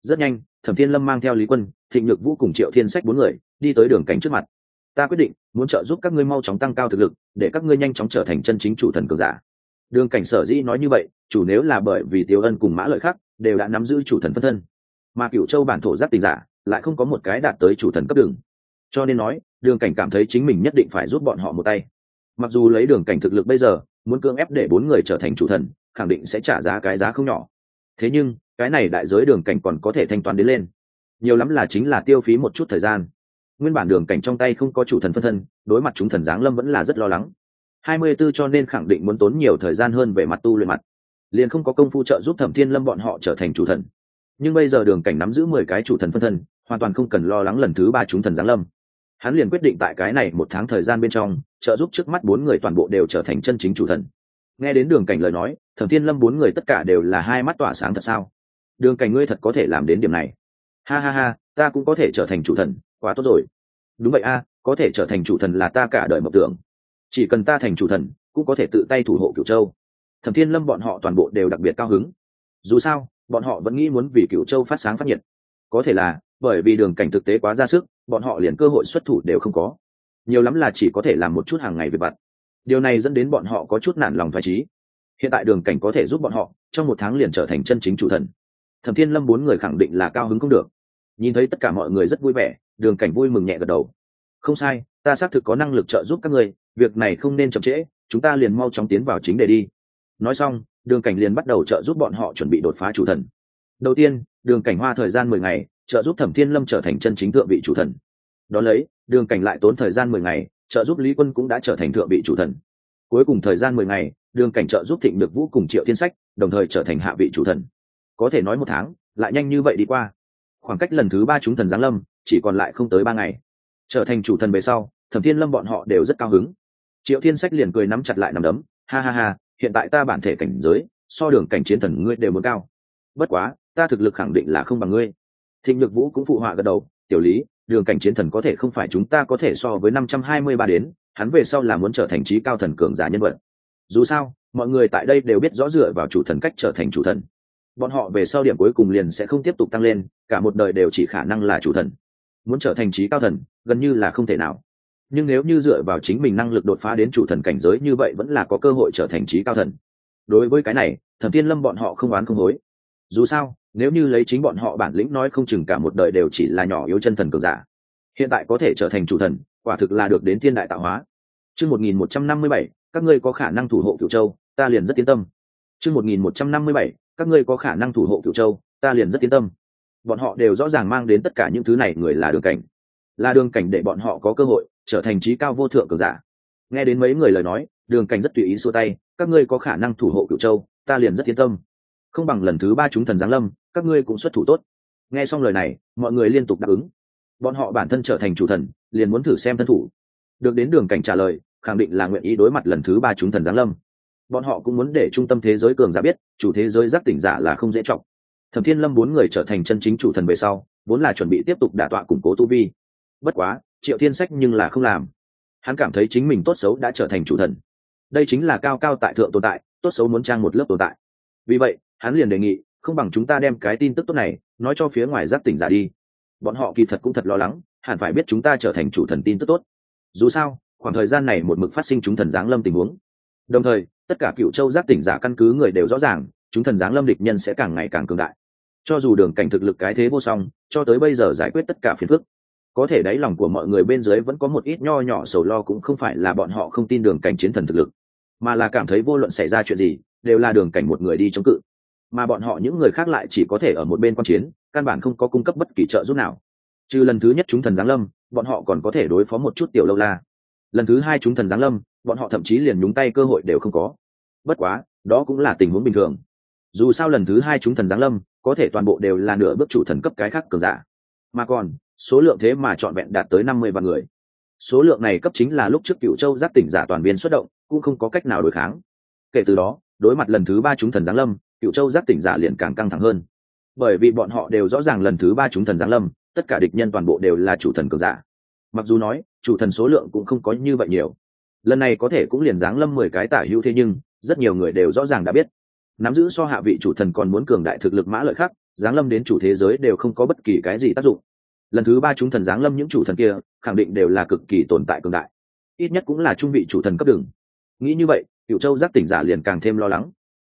Speaker 1: Rất nhanh, thẩm thiên lâm mang theo lý quân, thịnh nhược vũ cùng triệu thiên sách bốn người, đi tới đường cảnh trước mặt ta quyết định, muốn trợ giúp các ngươi mau chóng tăng cao thực lực, để các ngươi nhanh chóng trở thành chân chính chủ thần cường giả. Đường cảnh sở dĩ nói như vậy, chủ nếu là bởi vì tiêu ân cùng mã lợi khác, đều đã nắm giữ chủ thần phân thân. Mà cựu châu bản thổ giác tình giả, lại không có một cái đạt tới chủ thần cấp đường. Cho nên nói, đường cảnh cảm thấy chính mình nhất định phải giúp bọn họ một tay. Mặc dù lấy đường cảnh thực lực bây giờ, muốn cưỡng ép để bốn người trở thành chủ thần, khẳng định sẽ trả giá cái giá không nhỏ. Thế nhưng, cái này đại giới đường cảnh còn có thể thanh toán đến lên. Nhiều lắm là chính là tiêu phí một chút thời gian nguyên bản đường cảnh trong tay không có chủ thần phân thân, đối mặt chúng thần giáng lâm vẫn là rất lo lắng. Hai mươi 24 cho nên khẳng định muốn tốn nhiều thời gian hơn về mặt tu luyện mặt. Liền không có công phu trợ giúp thẩm thiên lâm bọn họ trở thành chủ thần. Nhưng bây giờ đường cảnh nắm giữ mười cái chủ thần phân thân, hoàn toàn không cần lo lắng lần thứ ba chúng thần giáng lâm. Hắn liền quyết định tại cái này một tháng thời gian bên trong, trợ giúp trước mắt bốn người toàn bộ đều trở thành chân chính chủ thần. Nghe đến đường cảnh lời nói, thẩm thiên lâm bốn người tất cả đều là hai mắt tỏa sáng thật sao? Đường cảnh ngươi thật có thể làm đến điểm này. Ha ha ha, ta cũng có thể trở thành chủ thần quá tốt rồi. Đúng vậy a, có thể trở thành chủ thần là ta cả đời mộng tưởng. Chỉ cần ta thành chủ thần, cũng có thể tự tay thủ hộ cửu châu. Thẩm thiên lâm bọn họ toàn bộ đều đặc biệt cao hứng. Dù sao, bọn họ vẫn nghĩ muốn vì cửu châu phát sáng phát nhiệt. Có thể là, bởi vì đường cảnh thực tế quá ra sức, bọn họ liền cơ hội xuất thủ đều không có. Nhiều lắm là chỉ có thể làm một chút hàng ngày về vặt. Điều này dẫn đến bọn họ có chút nản lòng thoải trí hiện tại đường cảnh có thể giúp bọn họ, trong một tháng liền trở thành chân chính chủ thần. Thẩm thiên lâm bốn người khẳng định là cao hứng không được. Nhìn thấy tất cả mọi người rất vui vẻ đường cảnh vui mừng nhẹ gật đầu. Không sai, ta xác thực có năng lực trợ giúp các người việc này không nên chậm trễ, chúng ta liền mau chóng tiến vào chính đề đi. Nói xong, đường cảnh liền bắt đầu trợ giúp bọn họ chuẩn bị đột phá chủ thần. Đầu tiên, đường cảnh hoa thời gian mười ngày, trợ giúp thẩm thiên lâm trở thành chân chính thượng vị chủ thần. Đón lấy, đường cảnh lại tốn thời gian mười ngày, trợ giúp lý quân cũng đã trở thành thượng vị chủ thần. Cuối cùng thời gian mười ngày, đường cảnh trợ giúp thịnh được vũ cùng triệu thiên sách, đồng thời trở thành hạ vị chủ thần. Có thể nói một tháng, lại nhanh như vậy đi qua. Khoảng cách lần thứ ba chúng thần giáng lâm chỉ còn lại không tới ba ngày. Trở thành chủ thần về sau, thẩm thiên lâm bọn họ đều rất cao hứng. Triệu thiên sách liền cười nắm chặt lại nằm đấm, ha ha ha, hiện tại ta bản thể cảnh giới, so đường cảnh chiến thần ngươi đều muốn cao. Bất quá, ta thực lực khẳng định là không bằng ngươi. Thịnh lực vũ cũng phụ họa gật đầu, tiểu lý, đường cảnh chiến thần có thể không phải chúng ta có thể so với năm trăm hai mươi ba đến, hắn về sau là muốn trở thành trí cao thần cường giả nhân vật. Dù sao, mọi người tại đây đều biết rõ dựa vào chủ thần cách trở thành chủ thần. Bọn họ về sau điểm cuối cùng liền sẽ không tiếp tục tăng lên, cả một đời đều chỉ khả năng là chủ thần muốn trở thành trí cao thần, gần như là không thể nào. Nhưng nếu như dựa vào chính mình năng lực đột phá đến chủ thần cảnh giới như vậy vẫn là có cơ hội trở thành trí cao thần. Đối với cái này thần tiên lâm bọn họ không oán không hối. Dù sao, nếu như lấy chính bọn họ bản lĩnh nói không chừng cả một đời đều chỉ là nhỏ yếu chân thần cường giả. Hiện tại có thể trở thành chủ thần, quả thực là được đến thiên đại tạo hóa. Chương một nghìn một trăm năm mươi bảy, các ngươi có khả năng thủ hộ cựu châu, ta liền rất yên tâm. Chương một nghìn một trăm năm mươi bảy, các ngươi có khả năng thủ hộ cựu châu, ta liền rất yên tâm bọn họ đều rõ ràng mang đến tất cả những thứ này người là đường cảnh. Là đường cảnh để bọn họ có cơ hội trở thành trí cao vô thượng cường giả. Nghe đến mấy người lời nói, đường cảnh rất tùy ý xua tay, các ngươi có khả năng thủ hộ cựu châu, ta liền rất yên tâm. Không bằng lần thứ ba chúng thần giáng lâm, các ngươi cũng xuất thủ tốt. Nghe xong lời này, mọi người liên tục đáp ứng. Bọn họ bản thân trở thành chủ thần, liền muốn thử xem thân thủ. Được đến đường cảnh trả lời, khẳng định là nguyện ý đối mặt lần thứ ba chúng thần giáng lâm. Bọn họ cũng muốn để trung tâm thế giới cường giả biết, chủ thế giới giác tỉnh giả là không dễ trọng thẩm thiên lâm bốn người trở thành chân chính chủ thần về sau, vốn là chuẩn bị tiếp tục đả tọa củng cố tu vi. Bất quá, triệu thiên sách nhưng là không làm. Hắn cảm thấy chính mình tốt xấu đã trở thành chủ thần. Đây chính là cao cao tại thượng tồn tại, tốt xấu muốn trang một lớp tồn tại. Vì vậy, hắn liền đề nghị, không bằng chúng ta đem cái tin tức tốt này nói cho phía ngoài giáp tỉnh giả đi. Bọn họ kỳ thật cũng thật lo lắng, hẳn phải biết chúng ta trở thành chủ thần tin tức tốt. Dù sao, khoảng thời gian này một mực phát sinh chúng thần giáng lâm tình huống. Đồng thời, tất cả cựu châu giác tỉnh giả căn cứ người đều rõ ràng, chúng thần giáng lâm địch nhân sẽ càng ngày càng cường đại cho dù đường cảnh thực lực cái thế vô song, cho tới bây giờ giải quyết tất cả phiền phức. Có thể đáy lòng của mọi người bên dưới vẫn có một ít nho nhỏ sầu lo cũng không phải là bọn họ không tin đường cảnh chiến thần thực lực, mà là cảm thấy vô luận xảy ra chuyện gì, đều là đường cảnh một người đi chống cự. Mà bọn họ những người khác lại chỉ có thể ở một bên quan chiến, căn bản không có cung cấp bất kỳ trợ giúp nào. Trừ lần thứ nhất chúng thần giáng lâm, bọn họ còn có thể đối phó một chút tiểu lâu la. Lần thứ hai chúng thần giáng lâm, bọn họ thậm chí liền nhúng tay cơ hội đều không có. Bất quá, đó cũng là tình huống bình thường. Dù sao lần thứ hai chúng thần giáng lâm có thể toàn bộ đều là nửa bước chủ thần cấp cái khác cường giả. Mà còn, số lượng thế mà trọn vẹn đạt tới năm mươi vạn người. Số lượng này cấp chính là lúc trước cựu châu giáp tỉnh giả toàn viên xuất động, cũng không có cách nào đối kháng. Kể từ đó, đối mặt lần thứ ba chúng thần giáng lâm cựu châu giáp tỉnh giả liền càng căng thẳng hơn. Bởi vì bọn họ đều rõ ràng lần thứ ba chúng thần giáng lâm, tất cả địch nhân toàn bộ đều là chủ thần cường giả. Mặc dù nói, chủ thần số lượng cũng không có như vậy nhiều. Lần này có thể cũng liền giáng lâm mười cái tả hữu thế nhưng, rất nhiều người đều rõ ràng đã biết nắm giữ so hạ vị chủ thần còn muốn cường đại thực lực mã lợi khác, giáng lâm đến chủ thế giới đều không có bất kỳ cái gì tác dụng. Lần thứ ba chúng thần giáng lâm những chủ thần kia, khẳng định đều là cực kỳ tồn tại cường đại. Ít nhất cũng là trung vị chủ thần cấp đường. Nghĩ như vậy cựu châu giác tỉnh giả liền càng thêm lo lắng.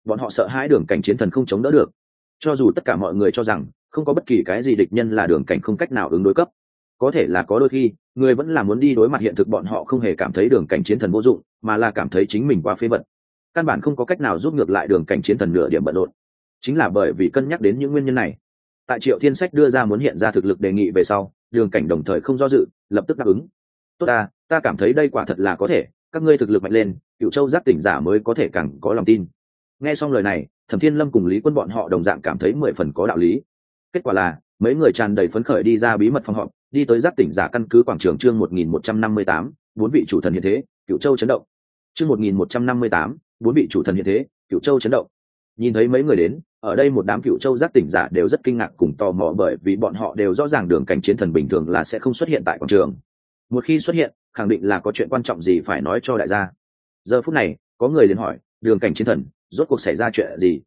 Speaker 1: Bọn họ sợ hãi đường cảnh chiến thần không chống đỡ được. Cho dù tất cả mọi người cho rằng, không có bất kỳ cái gì địch nhân là đường cảnh không cách nào ứng đối cấp. Có thể là có đôi khi, người vẫn là muốn đi đối mặt hiện thực bọn họ không hề cảm thấy đường cảnh chiến thần vô dụng, mà là cảm thấy chính mình quá phế vật căn bản không có cách nào giúp ngược lại đường cảnh chiến thần nửa điểm bận rộn. Chính là bởi vì cân nhắc đến những nguyên nhân này, tại triệu thiên sách đưa ra muốn hiện ra thực lực đề nghị về sau, đường cảnh đồng thời không do dự, lập tức đáp ứng. Tốt ta ta cảm thấy đây quả thật là có thể, các ngươi thực lực mạnh lên, cựu châu giác tỉnh giả mới có thể càng có lòng tin. Nghe xong lời này, thẩm thiên lâm cùng lý quân bọn họ đồng dạng cảm thấy mười phần có đạo lý. Kết quả là, mấy người tràn đầy phấn khởi đi ra bí mật phòng họp, đi tới giáp tỉnh giả căn cứ quảng trường chương một nghìn một trăm năm mươi tám, bốn vị chủ thần hiện thế, cựu châu chấn động. Chương một nghìn một trăm năm mươi tám bốn vị chủ thần hiện thế cựu châu chấn động. Nhìn thấy mấy người đến, ở đây một đám cựu châu giác tỉnh giả đều rất kinh ngạc cùng tò mò bởi vì bọn họ đều rõ ràng đường cảnh chiến thần bình thường là sẽ không xuất hiện tại quảng trường. Một khi xuất hiện, khẳng định là có chuyện quan trọng gì phải nói cho đại gia. Giờ phút này, có người đến hỏi, đường cảnh chiến thần, rốt cuộc xảy ra chuyện gì?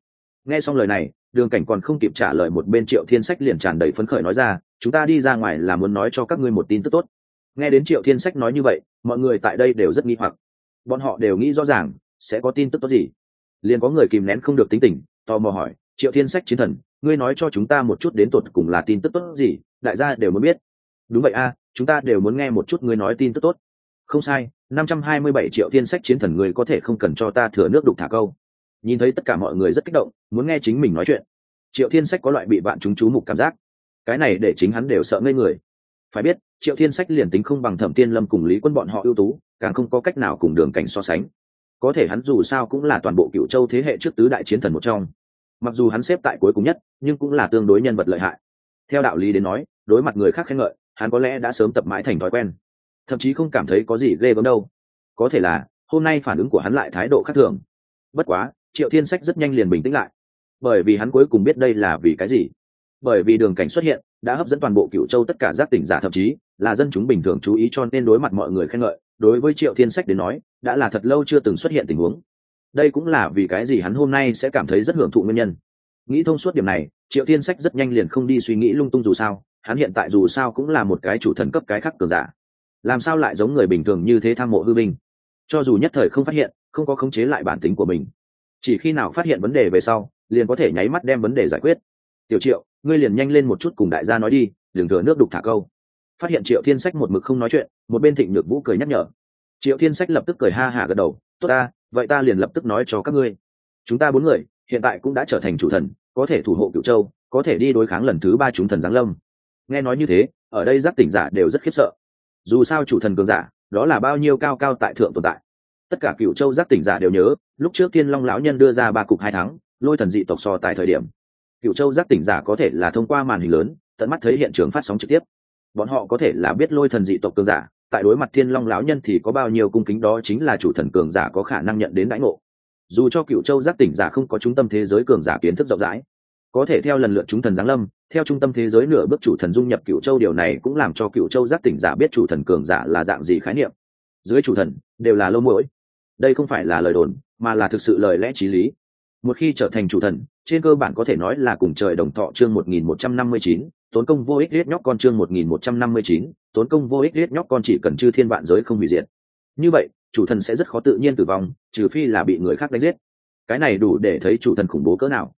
Speaker 1: Nghe xong lời này, đường cảnh còn không kịp trả lời một bên triệu thiên sách liền tràn đầy phấn khởi nói ra, chúng ta đi ra ngoài là muốn nói cho các ngươi một tin tức tốt. Nghe đến triệu thiên sách nói như vậy, mọi người tại đây đều rất nghi hoặc. Bọn họ đều nghĩ rõ ràng sẽ có tin tức tốt gì? Liền có người kìm nén không được tính tình, tò mò hỏi, triệu thiên sách chiến thần, ngươi nói cho chúng ta một chút đến tột cùng là tin tức tốt gì, đại gia đều muốn biết. Đúng vậy a, chúng ta đều muốn nghe một chút ngươi nói tin tức tốt. Không sai, năm trăm hai mươi bảy triệu thiên sách chiến thần ngươi có thể không cần cho ta thừa nước đục thả câu. Nhìn thấy tất cả mọi người rất kích động, muốn nghe chính mình nói chuyện. Triệu thiên sách có loại bị bạn chúng chú mục cảm giác. Cái này để chính hắn đều sợ ngây người. Phải biết, triệu thiên sách liền tính không bằng thẩm tiên lâm cùng lý quân bọn họ ưu tú, càng không có cách nào cùng đường cảnh so sánh có thể hắn dù sao cũng là toàn bộ cựu châu thế hệ trước tứ đại chiến thần một trong. Mặc dù hắn xếp tại cuối cùng nhất, nhưng cũng là tương đối nhân vật lợi hại. Theo đạo lý đến nói, đối mặt người khác khen ngợi, hắn có lẽ đã sớm tập mãi thành thói quen. Thậm chí không cảm thấy có gì ghê gớm đâu. Có thể là, hôm nay phản ứng của hắn lại thái độ khác thường. Bất quá, triệu thiên sách rất nhanh liền bình tĩnh lại. Bởi vì hắn cuối cùng biết đây là vì cái gì. Bởi vì đường cảnh xuất hiện, đã hấp dẫn toàn bộ cựu châu tất cả giác tỉnh giả thậm chí là dân chúng bình thường chú ý cho nên đối mặt mọi người khen ngợi đối với triệu thiên sách đến nói, đã là thật lâu chưa từng xuất hiện tình huống. Đây cũng là vì cái gì hắn hôm nay sẽ cảm thấy rất hưởng thụ nguyên nhân. Nghĩ thông suốt điểm này, triệu thiên sách rất nhanh liền không đi suy nghĩ lung tung dù sao, hắn hiện tại dù sao cũng là một cái chủ thần cấp cái khắc cường giả. Làm sao lại giống người bình thường như thế tham mộ hư binh? Cho dù nhất thời không phát hiện, không có khống chế lại bản tính của mình. Chỉ khi nào phát hiện vấn đề về sau, liền có thể nháy mắt đem vấn đề giải quyết. Tiểu triệu, ngươi liền nhanh lên một chút cùng đại gia nói đi, đừng thừa nước đục thả câu phát hiện triệu thiên sách một mực không nói chuyện, một bên thịnh nhược vũ cười nhắc nhở. triệu thiên sách lập tức cười ha hả gật đầu, tốt ta, vậy ta liền lập tức nói cho các ngươi. chúng ta bốn người, hiện tại cũng đã trở thành chủ thần, có thể thủ hộ cựu châu, có thể đi đối kháng lần thứ ba chúng thần giáng lâm. nghe nói như thế, ở đây giác tỉnh giả đều rất khiếp sợ. dù sao chủ thần cường giả, đó là bao nhiêu cao cao tại thượng tồn tại. tất cả cựu châu giác tỉnh giả đều nhớ, lúc trước thiên long lão nhân đưa ra ba cục hai tháng lôi thần dị tộc so tại thời điểm. cựu châu giác tỉnh giả có thể là thông qua màn hình lớn, tận mắt thấy hiện trường phát sóng trực tiếp bọn họ có thể là biết lôi thần dị tộc cường giả, tại đối mặt thiên long lão nhân thì có bao nhiêu cung kính đó chính là chủ thần cường giả có khả năng nhận đến đãi ngộ. Dù cho cựu châu giác tỉnh giả không có trung tâm thế giới cường giả kiến thức rộng rãi, có thể theo lần lượt chúng thần giáng lâm, theo trung tâm thế giới nửa bước chủ thần dung nhập cựu châu điều này cũng làm cho cựu châu giác tỉnh giả biết chủ thần cường giả là dạng gì khái niệm. Dưới chủ thần, đều là lâu mũi đây không phải là lời đồn, mà là thực sự lời lẽ t r í lý. Một khi trở thành chủ thần, trên cơ bản có thể nói là cùng trời đồng thọ chương một nghìn một trăm năm mươi chín tốn công vô ích riết nhóc con chương một nghìn một trăm năm mươi chín, tốn công vô ích riết nhóc con chỉ cần chư thiên vạn giới không hủy diệt. Như vậy, chủ thần sẽ rất khó tự nhiên tử vong, trừ phi là bị người khác đánh giết. Cái này đủ để thấy chủ thần khủng bố cỡ nào.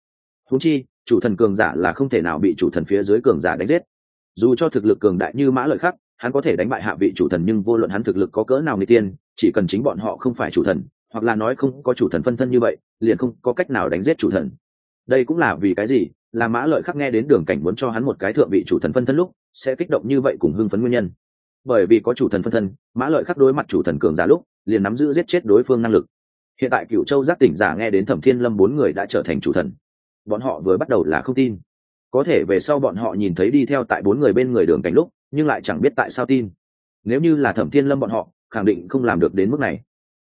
Speaker 1: Húng chi, chủ thần cường giả là không thể nào bị chủ thần phía dưới cường giả đánh giết. Dù cho thực lực cường đại như mã lợi khắc, hắn có thể đánh bại hạ vị chủ thần nhưng vô luận hắn thực lực có cỡ nào người tiên, chỉ cần chính bọn họ không phải chủ thần, hoặc là nói không có chủ thần phân thân như vậy, liền không có cách nào đánh giết chủ thần. Đây cũng là vì cái gì? Là mã lợi khắc nghe đến đường cảnh muốn cho hắn một cái thượng vị chủ thần phân thân lúc, sẽ kích động như vậy cùng hưng phấn nguyên nhân. Bởi vì có chủ thần phân thân, mã lợi khắc đối mặt chủ thần cường giả lúc, liền nắm giữ giết chết đối phương năng lực. Hiện tại cựu châu giác tỉnh giả nghe đến thẩm thiên lâm bốn người đã trở thành chủ thần. Bọn họ vừa bắt đầu là không tin. Có thể về sau bọn họ nhìn thấy đi theo tại bốn người bên người đường cảnh lúc, nhưng lại chẳng biết tại sao tin. Nếu như là thẩm thiên lâm bọn họ, khẳng định không làm được đến mức này.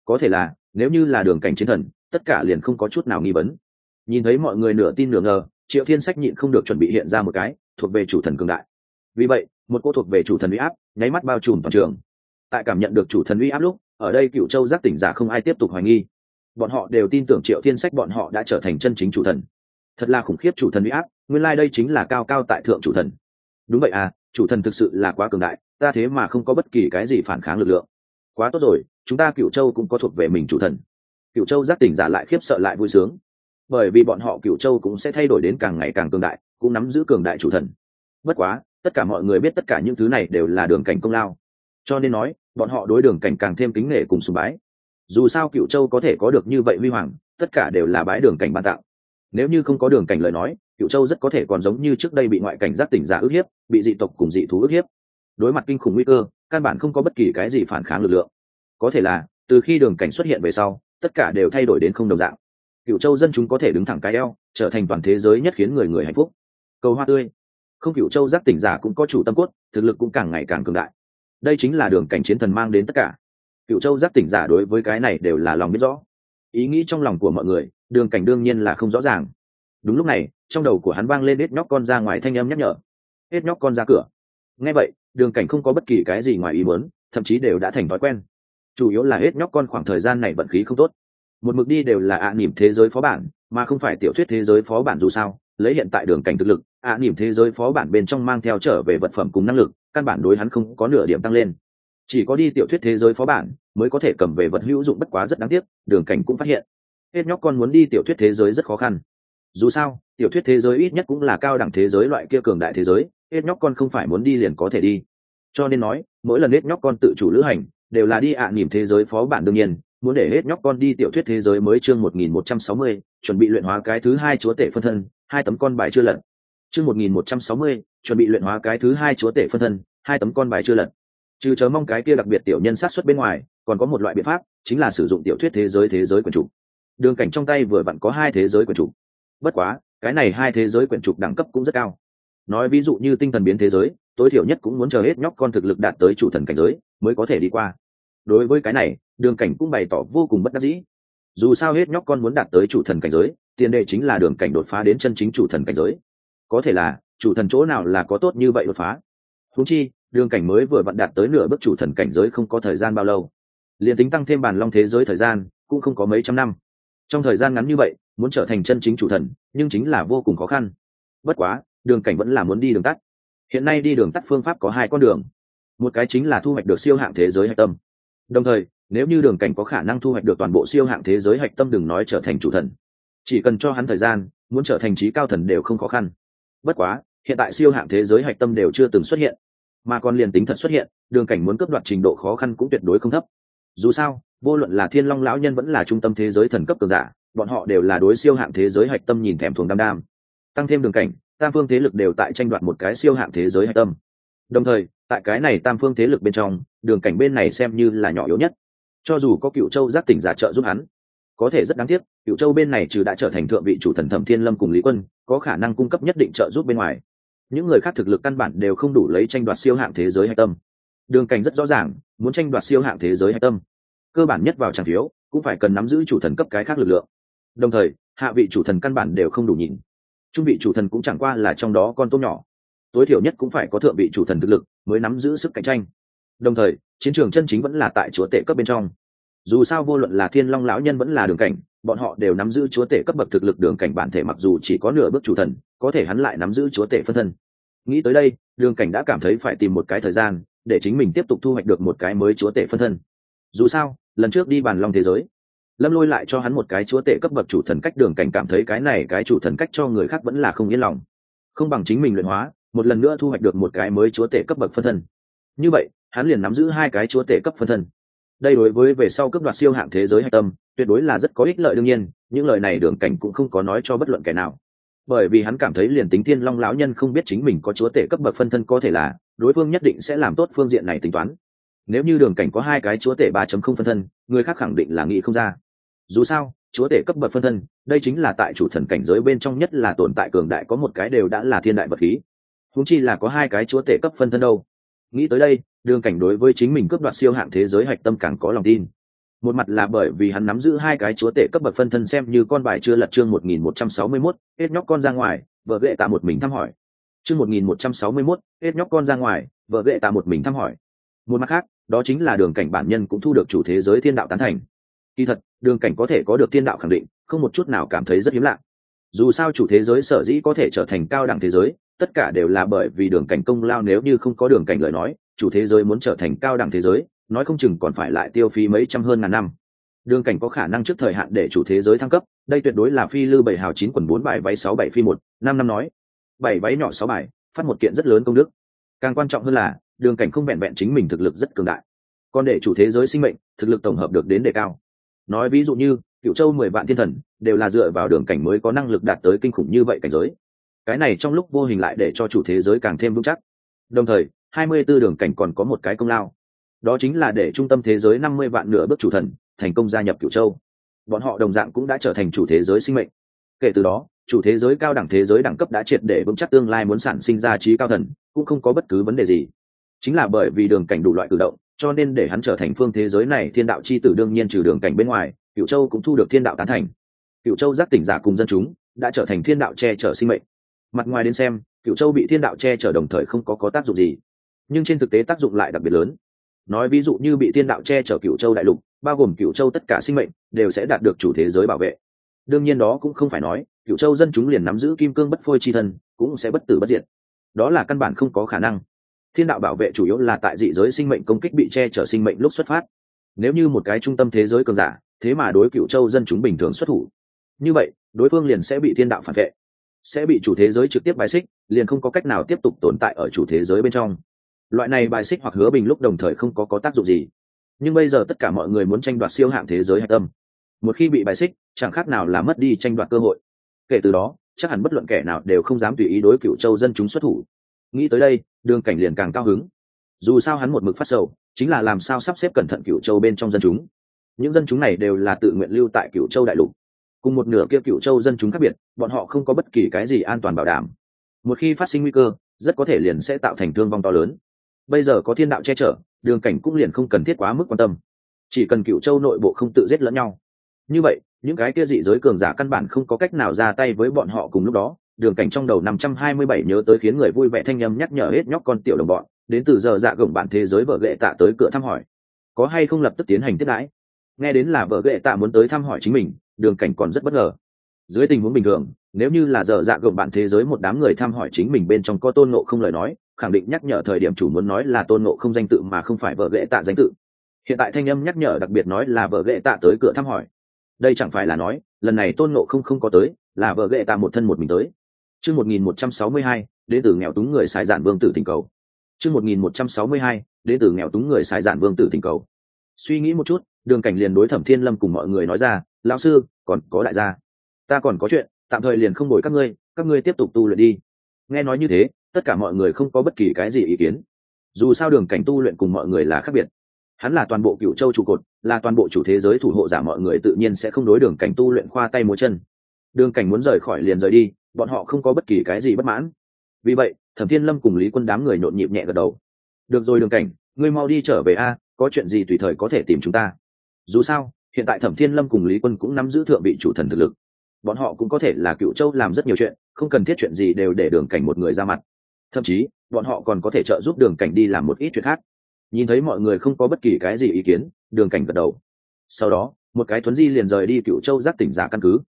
Speaker 1: Có thể là, nếu như là đường cảnh chiến thần, tất cả liền không có chút nào nghi vấn. Nhìn thấy mọi người nửa tin nửa ngờ triệu thiên sách nhịn không được chuẩn bị hiện ra một cái, thuộc về chủ thần cường đại. Vì vậy, một cô thuộc về chủ thần uy áp, nháy mắt bao trùm toàn trường. Tại cảm nhận được chủ thần uy áp lúc, ở đây cựu châu giác tỉnh giả không ai tiếp tục hoài nghi. Bọn họ đều tin tưởng triệu thiên sách bọn họ đã trở thành chân chính chủ thần. Thật là khủng khiếp chủ thần uy áp, nguyên lai、like、đây chính là cao cao tại thượng chủ thần. Đúng vậy à chủ thần thực sự là quá cường đại, ta thế mà không có bất kỳ cái gì phản kháng lực lượng. Quá tốt rồi, chúng ta cựu châu cũng có thuộc về mình chủ thần. Cựu châu giác tỉnh giả lại khiếp sợ lại vui sướng bởi vì bọn họ cựu châu cũng sẽ thay đổi đến càng ngày càng cường đại, cũng nắm giữ cường đại chủ thần. Bất quá, tất cả mọi người biết tất cả những thứ này đều là đường cảnh công lao. Cho nên nói, bọn họ đối đường cảnh càng thêm kính nể cùng sùng bái. Dù sao cựu châu có thể có được như vậy huy hoàng, tất cả đều là bái đường cảnh ban tạo nếu như không có đường cảnh lời nói cựu châu rất có thể còn giống như trước đây bị ngoại cảnh giác tỉnh giả ức hiếp, bị dị tộc cùng dị thú ức hiếp. Đối mặt kinh khủng nguy cơ, căn bản không có bất kỳ cái gì phản kháng lực lượng. Có thể là, từ khi đường cảnh xuất hiện về sau, tất cả đều thay đổi đến không đồng dạng cựu châu dân chúng có thể đứng thẳng cái eo, trở thành toàn thế giới nhất khiến người người hạnh phúc. Cầu hoa tươi. Không cựu châu giác tỉnh giả cũng có chủ tâm cốt, thực lực cũng càng ngày càng cường đại. Đây chính là đường cảnh chiến thần mang đến tất cả. Cựu châu giác tỉnh giả đối với cái này đều là lòng biết rõ. Ý nghĩ trong lòng của mọi người, đường cảnh đương nhiên là không rõ ràng. Đúng lúc này, trong đầu của hắn vang lên hết nhóc con ra ngoài thanh âm nhắc nhở. Hết nhóc con ra cửa. Nghe vậy, đường cảnh không có bất kỳ cái gì ngoài ý muốn, thậm chí đều đã thành thói quen. Chủ yếu là hết nhóc con khoảng thời gian này vận khí không tốt một mực đi đều là ạ à nỉm thế giới phó bản, mà không phải tiểu thuyết thế giới phó bản dù sao, lấy hiện tại đường cảnh thực lực, ạ à nỉm thế giới phó bản bên trong mang theo trở về vật phẩm cùng năng lực, căn bản đối hắn không có nửa điểm tăng lên. Chỉ có đi tiểu thuyết thế giới phó bản mới có thể cầm về vật hữu dụng bất quá rất đáng tiếc, đường cảnh cũng phát hiện, hết nhóc con muốn đi tiểu thuyết thế giới rất khó khăn. Dù sao, tiểu thuyết thế giới ít nhất cũng là cao đẳng thế giới loại kia cường đại thế giới, hết nhóc con không phải muốn đi liền có thể đi. Cho nên nói, mỗi lần hết nhóc con tự chủ lữ hành, đều là đi ạ à nỉm thế giới phó bản đương nhiên muốn để hết nhóc con đi tiểu thuyết thế giới mới chương một nghìn một trăm sáu mươi, chuẩn bị luyện hóa cái thứ hai chúa tể phân thân, hai tấm con bài chưa lật. Chương một nghìn một trăm sáu mươi, chuẩn bị luyện hóa cái thứ hai chúa tể phân thân, hai tấm con bài chưa lật. Trừ chớ mong cái kia đặc biệt tiểu nhân sát xuất bên ngoài, còn có một loại biện pháp, chính là sử dụng tiểu thuyết thế giới thế giới quyển trục đường cảnh trong tay vừa vặn có hai thế giới quyển trục bất quá, cái này hai thế giới quyển trục đẳng cấp cũng rất cao. Nói ví dụ như tinh thần biến thế giới, tối thiểu nhất cũng muốn chờ hết nhóc con thực lực đạt tới chủ thần cảnh giới mới có thể đi qua. Đối với cái này đường cảnh cũng bày tỏ vô cùng bất đắc dĩ. Dù sao hết nhóc con muốn đạt tới chủ thần cảnh giới, tiền đề chính là đường cảnh đột phá đến chân chính chủ thần cảnh giới. Có thể là, chủ thần chỗ nào là có tốt như vậy đột phá? Húng chi, đường cảnh mới vừa vặn đạt tới nửa bước chủ thần cảnh giới không có thời gian bao lâu. Liền tính tăng thêm bàn long thế giới thời gian, cũng không có mấy trăm năm. Trong thời gian ngắn như vậy, muốn trở thành chân chính chủ thần, nhưng chính là vô cùng khó khăn. Bất quá, đường cảnh vẫn là muốn đi đường tắt. Hiện nay đi đường tắt phương pháp có hai con đường. Một cái chính là thu hoạch được siêu hạng thế giới hạch tâm đồng thời, nếu như đường cảnh có khả năng thu hoạch được toàn bộ siêu hạng thế giới hạch tâm đừng nói trở thành chủ thần. Chỉ cần cho hắn thời gian, muốn trở thành trí cao thần đều không khó khăn. Bất quá, hiện tại siêu hạng thế giới hạch tâm đều chưa từng xuất hiện. Mà còn liền tính thật xuất hiện, đường cảnh muốn cướp đoạt trình độ khó khăn cũng tuyệt đối không thấp. Dù sao, vô luận là thiên long lão nhân vẫn là trung tâm thế giới thần cấp cường giả, bọn họ đều là đối siêu hạng thế giới hạch tâm nhìn thèm thuồng đam đam. Tăng thêm đường cảnh, tam phương thế lực đều tại tranh đoạt một cái siêu hạng thế giới hạch tâm đồng thời, tại cái này tam phương thế lực bên trong, đường cảnh bên này xem như là nhỏ yếu nhất. Cho dù có cựu châu giác tỉnh giả trợ giúp hắn, có thể rất đáng tiếc, cựu châu bên này trừ đã trở thành thượng vị chủ thần thẩm thiên lâm cùng lý quân, có khả năng cung cấp nhất định trợ giúp bên ngoài. Những người khác thực lực căn bản đều không đủ lấy tranh đoạt siêu hạng thế giới hạch tâm. Đường cảnh rất rõ ràng, muốn tranh đoạt siêu hạng thế giới hạch tâm, cơ bản nhất vào tràng phiếu cũng phải cần nắm giữ chủ thần cấp cái khác lực lượng. Đồng thời, hạ vị chủ thần căn bản đều không đủ nhìn. Trung vị chủ thần cũng chẳng qua là trong đó con tôm nhỏ tối thiểu nhất cũng phải có thượng vị chủ thần thực lực mới nắm giữ sức cạnh tranh. Đồng thời, chiến trường chân chính vẫn là tại chúa tể cấp bên trong. Dù sao vô luận là thiên long lão nhân vẫn là đường cảnh, bọn họ đều nắm giữ chúa tể cấp bậc thực lực đường cảnh bản thể mặc dù chỉ có nửa bước chủ thần, có thể hắn lại nắm giữ chúa tể phân thân. Nghĩ tới đây, đường cảnh đã cảm thấy phải tìm một cái thời gian để chính mình tiếp tục thu hoạch được một cái mới chúa tể phân thân. Dù sao, lần trước đi bàn long thế giới, lâm lôi lại cho hắn một cái chúa tể cấp bậc chủ thần cách đường cảnh cảm thấy cái này cái chủ thần cách cho người khác vẫn là không yên lòng. Không bằng chính mình luyện hóa một lần nữa thu hoạch được một cái mới chúa tể cấp bậc phân thân. Như vậy, hắn liền nắm giữ hai cái chúa tể cấp phân thân. Đây đối với về sau cấp đoạt siêu hạng thế giới hạch tâm, tuyệt đối là rất có ích lợi đương nhiên, những lời này đường cảnh cũng không có nói cho bất luận kẻ nào. Bởi vì hắn cảm thấy liền tính thiên long lão nhân không biết chính mình có chúa tể cấp bậc phân thân có thể là, đối phương nhất định sẽ làm tốt phương diện này tính toán. Nếu như đường cảnh có hai cái chúa tể ba chấm không phân thân, người khác khẳng định là nghĩ không ra. Dù sao, chúa tể cấp bậc phân thân, đây chính là tại chủ thần cảnh giới bên trong nhất là tồn tại cường đại có một cái đều đã là thiên đại vật khí húng chi là có hai cái chúa tể cấp phân thân đâu. Nghĩ tới đây, đường cảnh đối với chính mình cướp đoạt siêu hạng thế giới hạch tâm càng có lòng tin. Một mặt là bởi vì hắn nắm giữ hai cái chúa tể cấp bậc phân thân xem như con bài chưa lật chương một nghìn một trăm sáu mươi mốt, hết nhóc con ra ngoài, vợ ghệ tạ một mình thăm hỏi. Chương một nghìn một trăm sáu mươi mốt, hết nhóc con ra ngoài, vợ ghệ tạ một mình thăm hỏi. Một mặt khác, đó chính là đường cảnh bản nhân cũng thu được chủ thế giới thiên đạo tán thành. Kỳ thật, đường cảnh có thể có được thiên đạo khẳng định, không một chút nào cảm thấy rất hiếm lạ. Dù sao chủ thế giới sở dĩ có thể trở thành cao đẳng thế giới tất cả đều là bởi vì đường cảnh công lao nếu như không có đường cảnh lời nói, chủ thế giới muốn trở thành cao đẳng thế giới, nói không chừng còn phải lại tiêu phí mấy trăm hơn ngàn năm. Đường cảnh có khả năng trước thời hạn để chủ thế giới thăng cấp, đây tuyệt đối là phi lư bảy hào chín quần bốn bài váy sáu bảy phi một, năm năm nói. Bảy váy nhỏ sáu bài, phát một kiện rất lớn công đức. Càng quan trọng hơn là, đường cảnh không vẹn vẹn chính mình thực lực rất cường đại. Còn để chủ thế giới sinh mệnh, thực lực tổng hợp được đến đề cao. Nói ví dụ như cựu châu mười vạn thiên thần, đều là dựa vào đường cảnh mới có năng lực đạt tới kinh khủng như vậy cảnh giới cái này trong lúc vô hình lại để cho chủ thế giới càng thêm vững chắc. Đồng thời, hai mươi 24 đường cảnh còn có một cái công lao. Đó chính là để trung tâm thế giới năm mươi vạn nửa bước chủ thần thành công gia nhập cửu châu. Bọn họ đồng dạng cũng đã trở thành chủ thế giới sinh mệnh. Kể từ đó, chủ thế giới cao đẳng thế giới đẳng cấp đã triệt để vững chắc tương lai muốn sản sinh ra trí cao thần, cũng không có bất cứ vấn đề gì. Chính là bởi vì đường cảnh đủ loại cử động, cho nên để hắn trở thành phương thế giới này, thiên đạo c h i tử đương nhiên trừ đường cảnh bên ngoài cựu châu cũng thu được thiên đạo tán thành. Cựu châu giác tỉnh giả cùng dân chúng đã trở thành thiên đạo che chở sinh mệnh mặt ngoài đến xem cựu châu bị thiên đạo che chở đồng thời không có có tác dụng gì. Nhưng trên thực tế tác dụng lại đặc biệt lớn. Nói ví dụ như bị thiên đạo che chở cựu châu đại lục, bao gồm cựu châu tất cả sinh mệnh, đều sẽ đạt được chủ thế giới bảo vệ. Đương nhiên đó cũng không phải nói cựu châu dân chúng liền nắm giữ kim cương bất phôi chi thân, cũng sẽ bất tử bất diệt. Đó là căn bản không có khả năng. Thiên đạo bảo vệ chủ yếu là tại dị giới sinh mệnh công kích bị che chở sinh mệnh lúc xuất phát. Nếu như một cái trung tâm thế giới cường giả, thế mà đối cựu châu dân chúng bình thường xuất thủ, như vậy, đối phương liền sẽ bị thiên đạo phản vệ sẽ bị chủ thế giới trực tiếp bài xích, liền không có cách nào tiếp tục tồn tại ở chủ thế giới bên trong. Loại này bài xích hoặc hứa bình lúc đồng thời không có có tác dụng gì. Nhưng bây giờ tất cả mọi người muốn tranh đoạt siêu hạng thế giới hạch tâm. Một khi bị bài xích, chẳng khác nào là mất đi tranh đoạt cơ hội. Kể từ đó, chắc hẳn bất luận kẻ nào đều không dám tùy ý đối cựu châu dân chúng xuất thủ. Nghĩ tới đây, đường cảnh liền càng cao hứng. Dù sao hắn một mực phát sầu, chính là làm sao sắp xếp cẩn thận cựu châu bên trong dân chúng. Những dân chúng này đều là tự nguyện lưu tại cựu châu đại lục cùng một nửa kia cựu châu dân chúng khác biệt, bọn họ không có bất kỳ cái gì an toàn bảo đảm. Một khi phát sinh nguy cơ, rất có thể liền sẽ tạo thành thương vong to lớn. Bây giờ có thiên đạo che chở, đường cảnh cũng liền không cần thiết quá mức quan tâm. Chỉ cần cựu châu nội bộ không tự giết lẫn nhau. Như vậy, những cái kia dị giới cường giả căn bản không có cách nào ra tay với bọn họ cùng lúc đó. Đường cảnh trong đầu năm trăm hai mươi bảy nhớ tới khiến người vui vẻ thanh nhâm nhắc nhở hết nhóc con tiểu đồng bọn, đến từ giờ dạ gồng bạn thế giới vợ ghệ tạ tới cửa thăm hỏi. Có hay không lập tức tiến hành tiết đãi? Nghe đến là vợ ghệ tạ muốn tới thăm hỏi chính mình đường cảnh còn rất bất ngờ. Dưới tình huống bình thường, nếu như là giờ dạ gồng bạn thế giới một đám người thăm hỏi chính mình bên trong có tôn nộ không lời nói, khẳng định nhắc nhở thời điểm chủ muốn nói là tôn nộ không danh tự mà không phải vợ ghệ tạ danh tự. Hiện tại thanh âm nhắc nhở đặc biệt nói là vợ ghệ tạ tới cửa thăm hỏi. Đây chẳng phải là nói, lần này tôn nộ không không có tới, là vợ ghệ tạ một thân một mình tới. Chương một nghìn một trăm sáu mươi hai đến từ nghèo túng người sai giản vương tử thỉnh cầu. Chương một nghìn một trăm sáu mươi hai đến từ nghèo túng người sai giản vương tử thỉnh cầu. Suy nghĩ một chút, đường cảnh liền đối thẩm thiên lâm cùng mọi người nói ra lão sư, còn có đại gia. Ta còn có chuyện, tạm thời liền không đổi các ngươi các ngươi tiếp tục tu luyện đi. Nghe nói như thế, tất cả mọi người không có bất kỳ cái gì ý kiến. Dù sao đường cảnh tu luyện cùng mọi người là khác biệt. Hắn là toàn bộ cựu châu trụ cột, là toàn bộ chủ thế giới thủ hộ giả mọi người tự nhiên sẽ không đối đường cảnh tu luyện khoa tay múa chân. Đường cảnh muốn rời khỏi liền rời đi, bọn họ không có bất kỳ cái gì bất mãn. Vì vậy, thẩm thiên lâm cùng lý quân đám người nhộn nhịp nhẹ gật đầu. Được rồi đường cảnh, ngươi mau đi trở về a, có chuyện gì tùy thời có thể tìm chúng ta. Dù sao hiện tại thẩm thiên lâm cùng lý quân cũng nắm giữ thượng vị chủ thần thực lực. Bọn họ cũng có thể là cựu châu làm rất nhiều chuyện, không cần thiết chuyện gì đều để đường cảnh một người ra mặt. Thậm chí, bọn họ còn có thể trợ giúp đường cảnh đi làm một ít chuyện khác. Nhìn thấy mọi người không có bất kỳ cái gì ý kiến, đường cảnh gật đầu. Sau đó, một cái thuấn di liền rời đi cựu châu giác tỉnh giả căn cứ.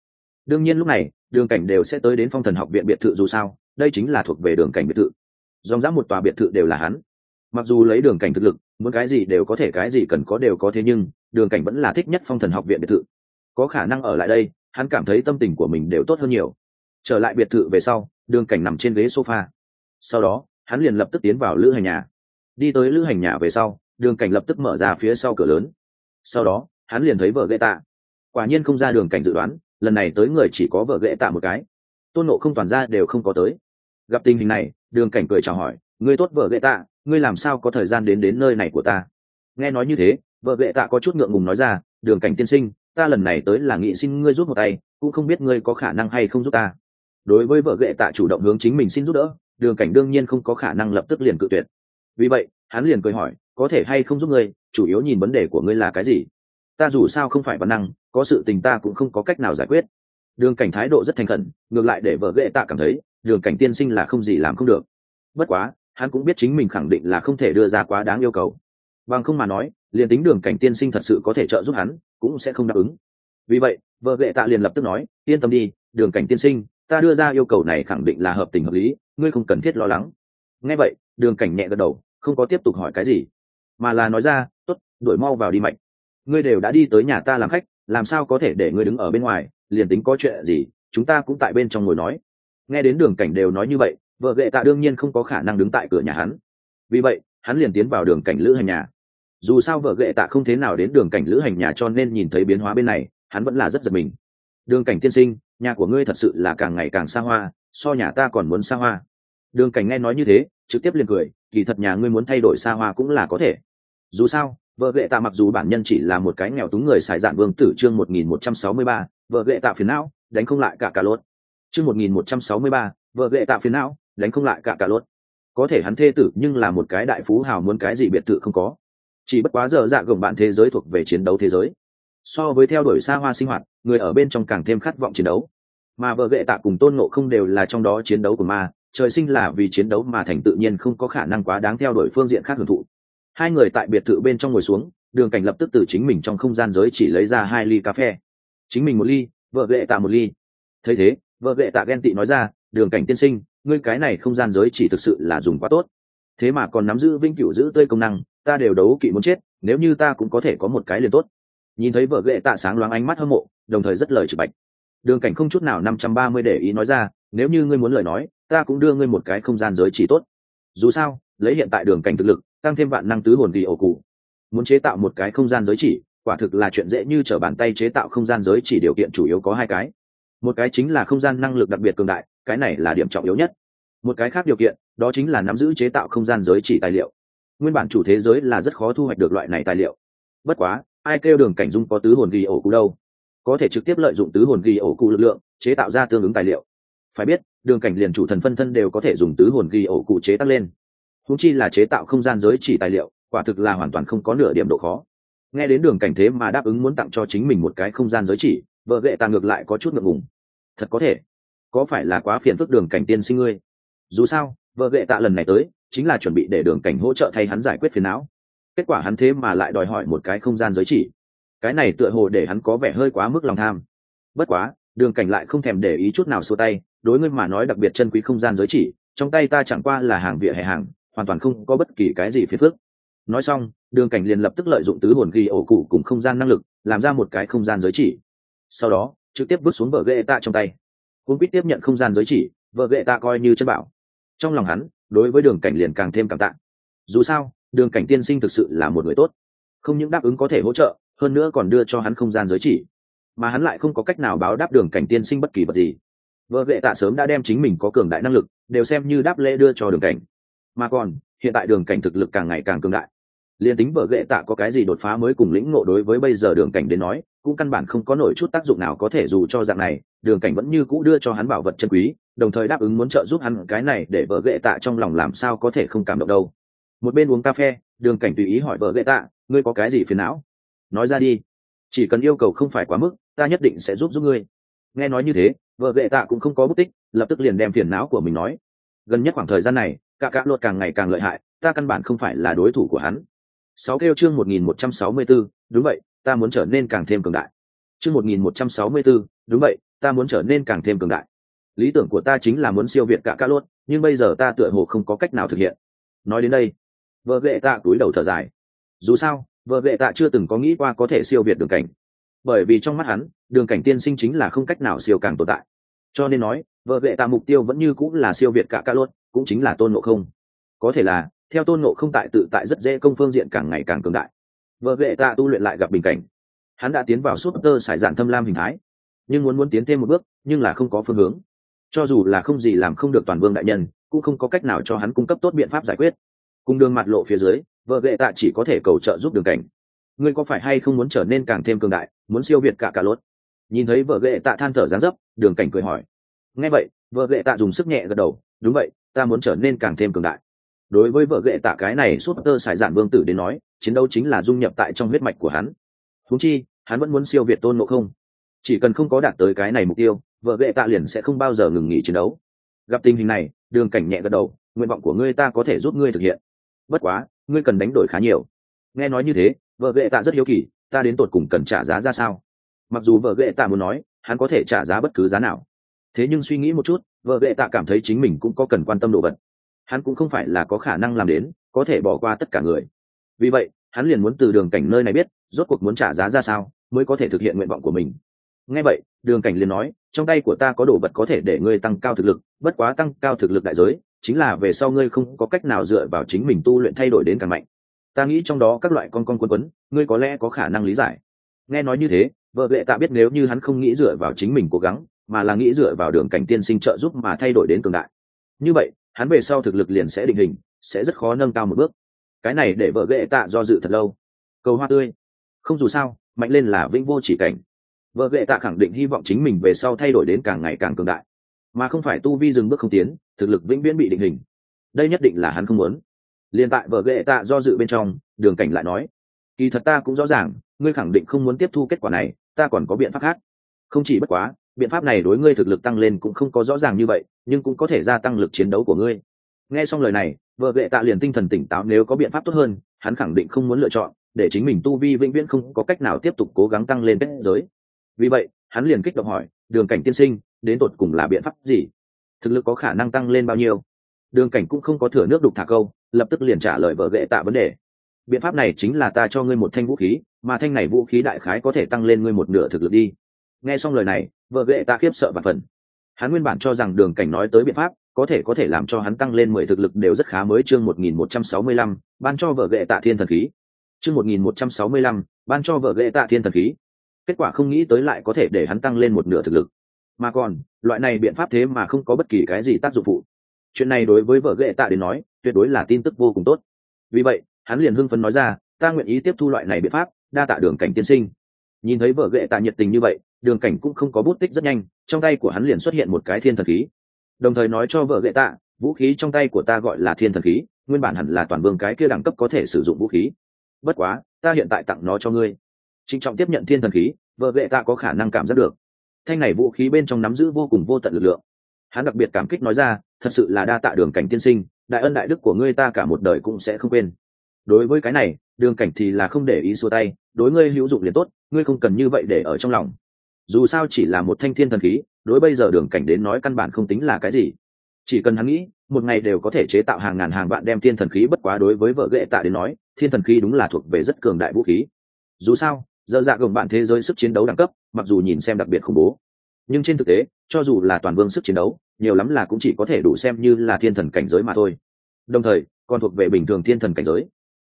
Speaker 1: Đương nhiên lúc này, đường cảnh đều sẽ tới đến phong thần học viện biệt thự dù sao, đây chính là thuộc về đường cảnh biệt thự. Dòng dã một tòa biệt thự đều là hắn. Mặc dù lấy đường cảnh thực lực muốn cái gì đều có thể, cái gì cần có đều có thế nhưng, đường cảnh vẫn là thích nhất phong thần học viện biệt thự. Có khả năng ở lại đây, hắn cảm thấy tâm tình của mình đều tốt hơn nhiều. Trở lại biệt thự về sau, đường cảnh nằm trên ghế sofa. Sau đó, hắn liền lập tức tiến vào lữ hành nhà. Đi tới lữ hành nhà về sau, đường cảnh lập tức mở ra phía sau cửa lớn. Sau đó, hắn liền thấy vợ ghệ tạ. Quả nhiên không ra đường cảnh dự đoán, lần này tới người chỉ có vợ ghệ tạ một cái. Tôn nộ không toàn ra đều không có tới. Gặp tình hình này, đường cảnh cười chào hỏi, ngươi tốt vợ ghệ tạ ngươi làm sao có thời gian đến đến nơi này của ta? Nghe nói như thế, vợ ghệ tạ có chút ngượng ngùng nói ra, đường cảnh tiên sinh, ta lần này tới là nghị xin ngươi giúp một tay, cũng không biết ngươi có khả năng hay không giúp ta. Đối với vợ ghệ tạ chủ động hướng chính mình xin giúp đỡ, đường cảnh đương nhiên không có khả năng lập tức liền cự tuyệt. Vì vậy, hắn liền cười hỏi, có thể hay không giúp ngươi, chủ yếu nhìn vấn đề của ngươi là cái gì? Ta dù sao không phải văn năng, có sự tình ta cũng không có cách nào giải quyết. Đường cảnh thái độ rất thành khẩn, ngược lại để vợ ghệ tạ cảm thấy, đường cảnh tiên sinh là không gì làm không được. Bất quá hắn cũng biết chính mình khẳng định là không thể đưa ra quá đáng yêu cầu. Bằng không mà nói, liền tính đường cảnh tiên sinh thật sự có thể trợ giúp hắn, cũng sẽ không đáp ứng. Vì vậy, vợ vệ tạ liền lập tức nói, yên tâm đi, đường cảnh tiên sinh, ta đưa ra yêu cầu này khẳng định là hợp tình hợp lý, ngươi không cần thiết lo lắng. Nghe vậy, đường cảnh nhẹ gật đầu, không có tiếp tục hỏi cái gì, mà là nói ra t ố t đổi mau vào đi mạnh ngươi đều đã đi tới nhà ta làm khách, làm sao có thể để ngươi đứng ở bên ngoài, liền tính có chuyện gì, chúng ta cũng tại bên trong ngồi nói. Nghe đến đường cảnh đều nói như vậy vợ ghệ tạ đương nhiên không có khả năng đứng tại cửa nhà hắn. Vì vậy, hắn liền tiến vào đường cảnh lữ hành nhà. Dù sao vợ ghệ tạ không thế nào đến đường cảnh lữ hành nhà cho nên nhìn thấy biến hóa bên này, hắn vẫn là rất giật mình. Đường cảnh tiên sinh, nhà của ngươi thật sự là càng ngày càng xa hoa, so nhà ta còn muốn xa hoa. Đường cảnh nghe nói như thế, trực tiếp liền cười, kỳ thật nhà ngươi muốn thay đổi xa hoa cũng là có thể. Dù sao, vợ ghệ tạ mặc dù bản nhân chỉ là một cái nghèo túng người xài dạn vương tử chương một nghìn một trăm sáu mươi ba, vợ ghệ tạ phiền não, đánh không lại cả cả lốt. Chương một nghìn một trăm sáu mươi ba, vợ ghệ tạ phiền não đánh không lại cả cả lốt. Có thể hắn thê tử nhưng là một cái đại phú hào muốn cái gì biệt thự không có. Chỉ bất quá giờ dạ gồng bạn thế giới thuộc về chiến đấu thế giới. So với theo đuổi xa hoa sinh hoạt, người ở bên trong càng thêm khát vọng chiến đấu. Mà vợ ghệ tạ cùng tôn nộ không đều là trong đó chiến đấu của ma, trời sinh là vì chiến đấu mà thành tự nhiên không có khả năng quá đáng theo đuổi phương diện khác hưởng thụ. Hai người tại biệt thự bên trong ngồi xuống, đường cảnh lập tức từ chính mình trong không gian giới chỉ lấy ra hai ly cà phê. Chính mình một ly, vợ ghệ tạ một ly. Thấy thế, vợ ghệ tạ ghen tị nói ra, đường cảnh tiên sinh ngươi cái này không gian giới chỉ thực sự là dùng quá tốt. Thế mà còn nắm giữ vinh cửu giữ tươi công năng, ta đều đấu kỵ muốn chết, nếu như ta cũng có thể có một cái liền tốt. Nhìn thấy vợ ghệ tạ sáng loáng ánh mắt hâm mộ, đồng thời rất lời trực bạch. Đường cảnh không chút nào năm trăm ba mươi để ý nói ra, nếu như ngươi muốn lời nói, ta cũng đưa ngươi một cái không gian giới chỉ tốt. Dù sao, lấy hiện tại đường cảnh thực lực, tăng thêm vạn năng tứ hồn kỳ ổ cụ. Muốn chế tạo một cái không gian giới chỉ, quả thực là chuyện dễ như t r ở bàn tay chế tạo không gian giới chỉ điều kiện chủ yếu có hai cái. Một cái chính là không gian năng lực đặc biệt cường đại cái này là điểm trọng yếu nhất. Một cái khác điều kiện, đó chính là nắm giữ chế tạo không gian giới chỉ tài liệu. Nguyên bản chủ thế giới là rất khó thu hoạch được loại này tài liệu. Bất quá, ai kêu đường cảnh dung có tứ hồn ghi ổ cụ đâu? Có thể trực tiếp lợi dụng tứ hồn ghi ổ cụ lực lượng, chế tạo ra tương ứng tài liệu. Phải biết, đường cảnh liền chủ thần phân thân đều có thể dùng tứ hồn ghi ổ cụ chế tác lên. Húng chi là chế tạo không gian giới chỉ tài liệu, quả thực là hoàn toàn không có nửa điểm độ khó. Nghe đến đường cảnh thế mà đáp ứng muốn tặng cho chính mình một cái không gian giới chỉ, vợ ghệ ta ngược lại có chút ngượng ngùng. Thật có thể có phải là quá phiền phức đường cảnh tiên sinh ngươi? Dù sao, vợ ghệ tạ lần này tới, chính là chuẩn bị để đường cảnh hỗ trợ thay hắn giải quyết phiền não. Kết quả hắn thế mà lại đòi hỏi một cái không gian giới chỉ. Cái này tựa hồ để hắn có vẻ hơi quá mức lòng tham. Bất quá, đường cảnh lại không thèm để ý chút nào xua tay, đối ngươi mà nói đặc biệt chân quý không gian giới chỉ, trong tay ta chẳng qua là hàng vỉa hè hàng, hoàn toàn không có bất kỳ cái gì phiền phức. Nói xong, đường cảnh liền lập tức lợi dụng tứ hồn ghi ổ cụ cùng không gian năng lực, làm ra một cái không gian giới chỉ. Sau đó, trực tiếp bước xuống vợ ghệ tạ trong tay cuốn quýt tiếp nhận không gian giới chỉ, vợ ghệ tạ coi như chân bảo. Trong lòng hắn, đối với đường cảnh liền càng thêm cảm tạ. Dù sao, đường cảnh tiên sinh thực sự là một người tốt. Không những đáp ứng có thể hỗ trợ, hơn nữa còn đưa cho hắn không gian giới chỉ. Mà hắn lại không có cách nào báo đáp đường cảnh tiên sinh bất kỳ vật gì. Vợ ghệ tạ sớm đã đem chính mình có cường đại năng lực, đều xem như đáp lễ đưa cho đường cảnh. Mà còn, hiện tại đường cảnh thực lực càng ngày càng cường đại. Liền tính vợ ghệ tạ có cái gì đột phá mới cùng lĩnh ngộ đối với bây giờ đường cảnh đến nói cũng căn bản không có nổi chút tác dụng nào có thể dù cho dạng này đường cảnh vẫn như cũ đưa cho hắn bảo vật chân quý đồng thời đáp ứng muốn trợ giúp hắn cái này để vợ ghệ tạ trong lòng làm sao có thể không cảm động đâu. Một bên uống cà phê đường cảnh tùy ý hỏi vợ ghệ tạ ngươi có cái gì phiền não? Nói ra đi. Chỉ cần yêu cầu không phải quá mức ta nhất định sẽ giúp giúp ngươi. Nghe nói như thế vợ ghệ tạ cũng không có bút tích lập tức liền đem phiền não của mình nói. Gần nhất khoảng thời gian này cả cạ luật càng ngày càng lợi hại ta căn bản không phải là đối thủ của hắn. Sáu kêu chương một nghìn một trăm sáu mươi bốn, đúng vậy ta muốn trở nên càng thêm cường đại. Chương một nghìn một trăm sáu mươi b ố đúng vậy ta muốn trở nên càng thêm cường đại. Lý tưởng của ta chính là muốn siêu việt cả cả luôn, nhưng bây giờ ta tựa hồ không có cách nào thực hiện. Nói đến đây vợ lệ tạ túi đầu thở dài. Dù sao vợ lệ tạ chưa từng có nghĩ qua có thể siêu việt đường cảnh. Bởi vì trong mắt hắn đường cảnh tiên sinh chính là không cách nào siêu càng tồn tại. Cho nên nói vợ lệ tạ mục tiêu vẫn như cũng là siêu việt cả ca luôn cũng chính là tôn ngộ không. Có thể là theo tôn ngộ không tại tự tại rất dễ công phương diện càng ngày càng cường đại vợ ghệ tạ tu luyện lại gặp bình cảnh. Hắn đã tiến vào suốt tơ sải giản thâm lam hình thái, nhưng muốn muốn tiến thêm một bước, nhưng là không có phương hướng. Cho dù là không gì làm không được toàn vương đại nhân, cũng không có cách nào cho hắn cung cấp tốt biện pháp giải quyết. Cùng đường mặt lộ phía dưới, vợ ghệ tạ chỉ có thể cầu trợ giúp đường cảnh. Ngươi có phải hay không muốn trở nên càng thêm cường đại, muốn siêu việt cả cả lốt? Nhìn thấy vợ ghệ tạ than thở dáng dấp, đường cảnh cười hỏi. Nghe vậy, vợ ghệ tạ dùng sức nhẹ gật đầu. Đúng vậy, ta muốn trở nên càng thêm cường đại. Đối với vợ ghệ tạ cái này suốt tơ sải giản vương tử đến nói chiến đấu chính là dung nhập tại trong huyết mạch của hắn. Húng chi, hắn vẫn muốn siêu việt tôn ngộ không. Chỉ cần không có đạt tới cái này mục tiêu, vợ ghệ tạ liền sẽ không bao giờ ngừng nghỉ chiến đấu. Gặp tình hình này, đường cảnh nhẹ gật đầu, nguyện vọng của ngươi ta có thể giúp ngươi thực hiện. Bất quá, ngươi cần đánh đổi khá nhiều. Nghe nói như thế, vợ ghệ tạ rất hiếu kỳ, ta đến tột cùng cần trả giá ra sao? Mặc dù vợ ghệ tạ muốn nói, hắn có thể trả giá bất cứ giá nào. Thế nhưng suy nghĩ một chút, vợ ghệ tạ cảm thấy chính mình cũng có cần quan tâm đồ vật. Hắn cũng không phải là có khả năng làm đến, có thể bỏ qua tất cả người vì vậy, hắn liền muốn từ đường cảnh nơi này biết, rốt cuộc muốn trả giá ra sao, mới có thể thực hiện nguyện vọng của mình. Ngay vậy, đường cảnh liền nói, trong tay của ta có đồ vật có thể để ngươi tăng cao thực lực, bất quá tăng cao thực lực đại giới, chính là về sau ngươi không có cách nào dựa vào chính mình tu luyện thay đổi đến càng mạnh. Ta nghĩ trong đó các loại con con quân quấn, ngươi có lẽ có khả năng lý giải. Nghe nói như thế, vợ lệ tạ biết nếu như hắn không nghĩ dựa vào chính mình cố gắng, mà là nghĩ dựa vào đường cảnh tiên sinh trợ giúp mà thay đổi đến cường đại. Như vậy, hắn về sau thực lực liền sẽ định hình, sẽ rất khó nâng cao một bước cái này để vợ ghệ tạ do dự thật lâu. Cầu hoa tươi. Không dù sao, mạnh lên là vĩnh vô chỉ cảnh. Vợ ghệ tạ khẳng định hy vọng chính mình về sau thay đổi đến càng ngày càng cường đại. Mà không phải tu vi dừng bước không tiến, thực lực vĩnh viễn bị định hình. Đây nhất định là hắn không muốn. Liền tại vợ ghệ tạ do dự bên trong, đường cảnh lại nói, kỳ thật ta cũng rõ ràng, ngươi khẳng định không muốn tiếp thu kết quả này, ta còn có biện pháp khác. Không chỉ bất quá, biện pháp này đối ngươi thực lực tăng lên cũng không có rõ ràng như vậy, nhưng cũng có thể gia tăng lực chiến đấu của ngươi nghe xong lời này, vợ ghệ tạ liền tinh thần tỉnh táo nếu có biện pháp tốt hơn, hắn khẳng định không muốn lựa chọn, để chính mình tu vi vĩnh viễn không có cách nào tiếp tục cố gắng tăng lên kết giới. Vì vậy, hắn liền kích động hỏi, đường cảnh tiên sinh, đến tột cùng là biện pháp gì? Thực lực có khả năng tăng lên bao nhiêu? Đường cảnh cũng không có thừa nước đục thả câu, lập tức liền trả lời vợ ghệ tạ vấn đề. Biện pháp này chính là ta cho ngươi một thanh vũ khí, mà thanh này vũ khí đại khái có thể tăng lên ngươi một nửa thực lực đi. Nghe xong lời này, vợ ghệ tạ khiếp sợ và phần hắn nguyên bản cho rằng đường cảnh nói tới biện pháp có thể có thể làm cho hắn tăng lên mười thực lực đều rất khá mới chương một nghìn một trăm sáu mươi lăm, ban cho vợ ghệ tạ thiên thần khí. Chương một nghìn một trăm sáu mươi lăm, ban cho vợ ghệ tạ thiên thần khí. Kết quả không nghĩ tới lại có thể để hắn tăng lên một nửa thực lực. Mà còn, loại này biện pháp thế mà không có bất kỳ cái gì tác dụng phụ. Chuyện này đối với vợ ghệ tạ đến nói, tuyệt đối là tin tức vô cùng tốt. Vì vậy, hắn liền hưng phấn nói ra, ta nguyện ý tiếp thu loại này biện pháp, đa tạ đường cảnh tiên sinh. Nhìn thấy vợ ghệ tạ nhiệt tình như vậy, đường cảnh cũng không có bút tích rất nhanh, trong tay của hắn liền xuất hiện một cái thiên thần khí đồng thời nói cho vợ lệ tạ, vũ khí trong tay của ta gọi là thiên thần khí, nguyên bản hẳn là toàn vương cái kia đẳng cấp có thể sử dụng vũ khí. Bất quá, ta hiện tại tặng nó cho ngươi. Trịnh trọng tiếp nhận thiên thần khí, vợ lệ tạ có khả năng cảm giác được. Thanh này vũ khí bên trong nắm giữ vô cùng vô tận lực lượng. Hắn đặc biệt cảm kích nói ra, thật sự là đa tạ đường cảnh tiên sinh, đại ân đại đức của ngươi ta cả một đời cũng sẽ không quên. Đối với cái này, đường cảnh thì là không để ý xua tay, đối ngươi hữu dụng liền tốt, ngươi không cần như vậy để ở trong lòng dù sao chỉ là một thanh thiên thần khí, đối bây giờ đường cảnh đến nói căn bản không tính là cái gì. Chỉ cần hắn nghĩ, một ngày đều có thể chế tạo hàng ngàn hàng vạn đem thiên thần khí bất quá đối với vợ ghệ tạ đến nói, thiên thần khí đúng là thuộc về rất cường đại vũ khí. Dù sao dơ dạ gồng bạn thế giới sức chiến đấu đẳng cấp, mặc dù nhìn xem đặc biệt khủng bố, nhưng trên thực tế, cho dù là toàn vương sức chiến đấu, nhiều lắm là cũng chỉ có thể đủ xem như là thiên thần cảnh giới mà thôi. Đồng thời, còn thuộc về bình thường thiên thần cảnh giới.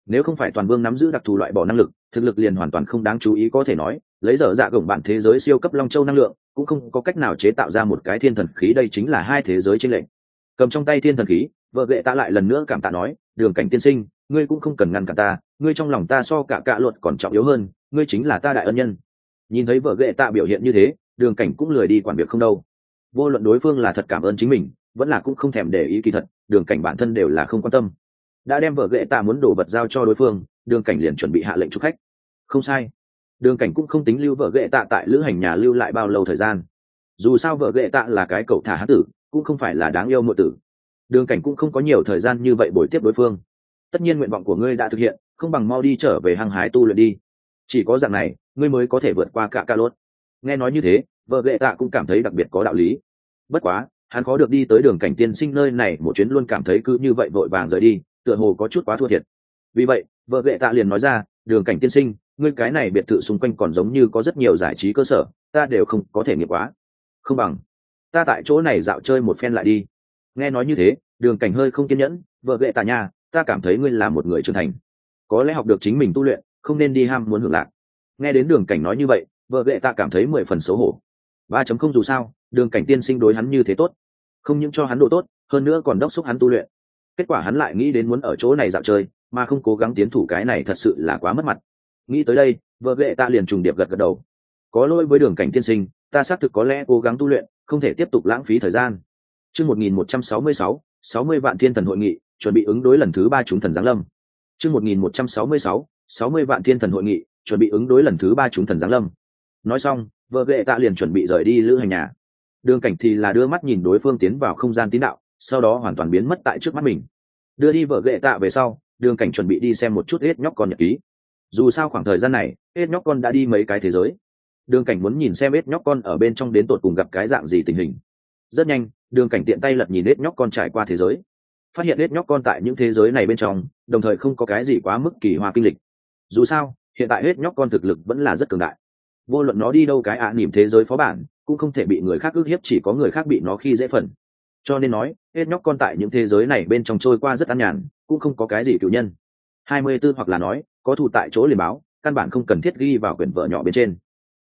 Speaker 1: Nếu không phải toàn vương nắm giữ đặc thù loại bỏ năng lực, thực lực liền hoàn toàn không đáng chú ý có thể nói lấy dở dạ gồng bạn thế giới siêu cấp long châu năng lượng, cũng không có cách nào chế tạo ra một cái thiên thần khí, đây chính là hai thế giới trên lệnh cầm trong tay thiên thần khí, vợ ghệ tạ lại lần nữa cảm tạ nói, đường cảnh tiên sinh, ngươi cũng không cần ngăn cả ta, ngươi trong lòng ta so cả cạ luật còn trọng yếu hơn, ngươi chính là ta đại ân nhân. Nhìn thấy vợ ghệ tạ biểu hiện như thế, đường cảnh cũng lười đi quản việc không đâu. Vô luận đối phương là thật cảm ơn chính mình, vẫn là cũng không thèm để ý kỳ thật, đường cảnh bản thân đều là không quan tâm. Đã đem vợ ghệ tạ muốn đổ vật giao cho đối phương, đường cảnh liền chuẩn bị hạ lệnh chúc khách. Không sai đường cảnh cũng không tính lưu vợ ghệ tạ tại lữ hành nhà lưu lại bao lâu thời gian. Dù sao vợ ghệ tạ là cái cậu thả hán tử, cũng không phải là đáng yêu mượn tử. Đường cảnh cũng không có nhiều thời gian như vậy bồi tiếp đối phương. Tất nhiên nguyện vọng của ngươi đã thực hiện, không bằng mau đi trở về hăng hái tu luyện đi. Chỉ có dạng này, ngươi mới có thể vượt qua cả ca lốt nghe nói như thế, vợ ghệ tạ cũng cảm thấy đặc biệt có đạo lý. Bất quá, hắn khó được đi tới đường cảnh tiên sinh nơi này, một chuyến luôn cảm thấy cứ như vậy vội vàng rời đi, tựa hồ có chút quá thua thiệt. Vì vậy, vợ ghệ tạ liền nói ra, đường cảnh tiên sinh ngươi cái này biệt thự xung quanh còn giống như có rất nhiều giải trí cơ sở, ta đều không có thể nghiệp quá. Không bằng, ta tại chỗ này dạo chơi một phen lại đi. Nghe nói như thế, đường cảnh hơi không kiên nhẫn, vợ ghệ tà nhà ta cảm thấy ngươi là một người trưởng thành. Có lẽ học được chính mình tu luyện, không nên đi ham muốn hưởng lạc. Nghe đến đường cảnh nói như vậy, vợ ghệ ta cảm thấy mười phần xấu hổ. Ba chấm không dù sao, đường cảnh tiên sinh đối hắn như thế tốt, không những cho hắn độ tốt, hơn nữa còn đốc xúc hắn tu luyện. Kết quả hắn lại nghĩ đến muốn ở chỗ này dạo chơi, mà không cố gắng tiến thủ cái này thật sự là quá mất mặt nghĩ tới đây, vợ ghệ ta liền trùng điệp gật gật đầu. Có lỗi với đường cảnh tiên sinh, ta xác thực có lẽ cố gắng tu luyện, không thể tiếp tục lãng phí thời gian. Chương một nghìn một trăm sáu mươi sáu sáu mươi vạn thiên thần hội nghị, chuẩn bị ứng đối lần thứ ba chúng thần giáng lâm. Chương một nghìn một trăm sáu mươi sáu sáu mươi vạn thiên thần hội nghị, chuẩn bị ứng đối lần thứ ba chúng thần giáng lâm. Nói xong, vợ ghệ ta liền chuẩn bị rời đi lữ hành nhà. Đường cảnh thì là đưa mắt nhìn đối phương tiến vào không gian tín đạo, sau đó hoàn toàn biến mất tại trước mắt mình. Đưa đi vợ ghệ tạ về sau, đường cảnh chuẩn bị đi xem một chút hết nhóc con nhật ký dù sao khoảng thời gian này hết nhóc con đã đi mấy cái thế giới. Đường cảnh muốn nhìn xem hết nhóc con ở bên trong đến tột cùng gặp cái dạng gì tình hình. Rất nhanh đường cảnh tiện tay lật nhìn hết nhóc con trải qua thế giới. Phát hiện hết nhóc con tại những thế giới này bên trong đồng thời không có cái gì quá mức kỳ hoa kinh lịch. Dù sao hiện tại hết nhóc con thực lực vẫn là rất cường đại. Vô luận nó đi đâu cái ạ à, nỉm thế giới phó bản cũng không thể bị người khác ức hiếp chỉ có người khác bị nó khi dễ phần. Cho nên nói hết nhóc con tại những thế giới này bên trong trôi qua rất an nhàn cũng không có cái gì cựu nhân. Hai mươi 24 hoặc là nói có thù tại chỗ liền báo căn bản không cần thiết ghi vào quyển vợ nhỏ bên trên.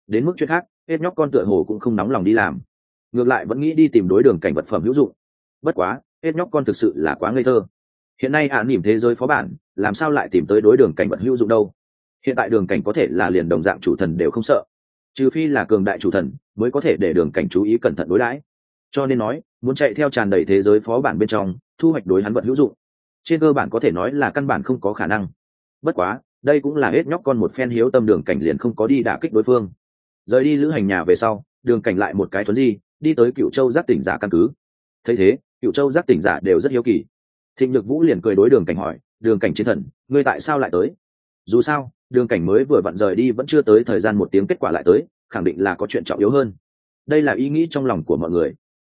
Speaker 1: Đến mức chuyện khác hết nhóc con tựa hồ cũng không nóng lòng đi làm. Ngược lại vẫn nghĩ đi tìm đối đường cảnh vật phẩm hữu dụng. Bất quá hết nhóc con thực sự là quá ngây thơ. Hiện nay ả à, nỉm thế giới phó bản làm sao lại tìm tới đối đường cảnh vật hữu dụng đâu? Hiện tại đường cảnh có thể là liền đồng dạng chủ thần đều không sợ. Trừ phi là cường đại chủ thần mới có thể để đường cảnh chú ý cẩn thận đối đãi. Cho nên nói muốn chạy theo tràn đầy thế giới phó bản bên trong thu hoạch đối hắn vật hữu dụng. Trên cơ bản có thể nói là căn bản không có khả năng. Bất quá đây cũng là hết nhóc con một phen hiếu tâm đường cảnh liền không có đi đả kích đối phương. Rời đi lữ hành nhà về sau, đường cảnh lại một cái thuấn di, đi tới cựu châu giác tỉnh giả căn cứ. Thấy thế cựu châu giác tỉnh giả đều rất hiếu kỳ. Thịnh lực vũ liền cười đối đường cảnh hỏi, đường cảnh chiến thần, ngươi tại sao lại tới? Dù sao, đường cảnh mới vừa vặn rời đi vẫn chưa tới thời gian một tiếng kết quả lại tới, khẳng định là có chuyện trọng yếu hơn. Đây là ý nghĩ trong lòng của mọi người.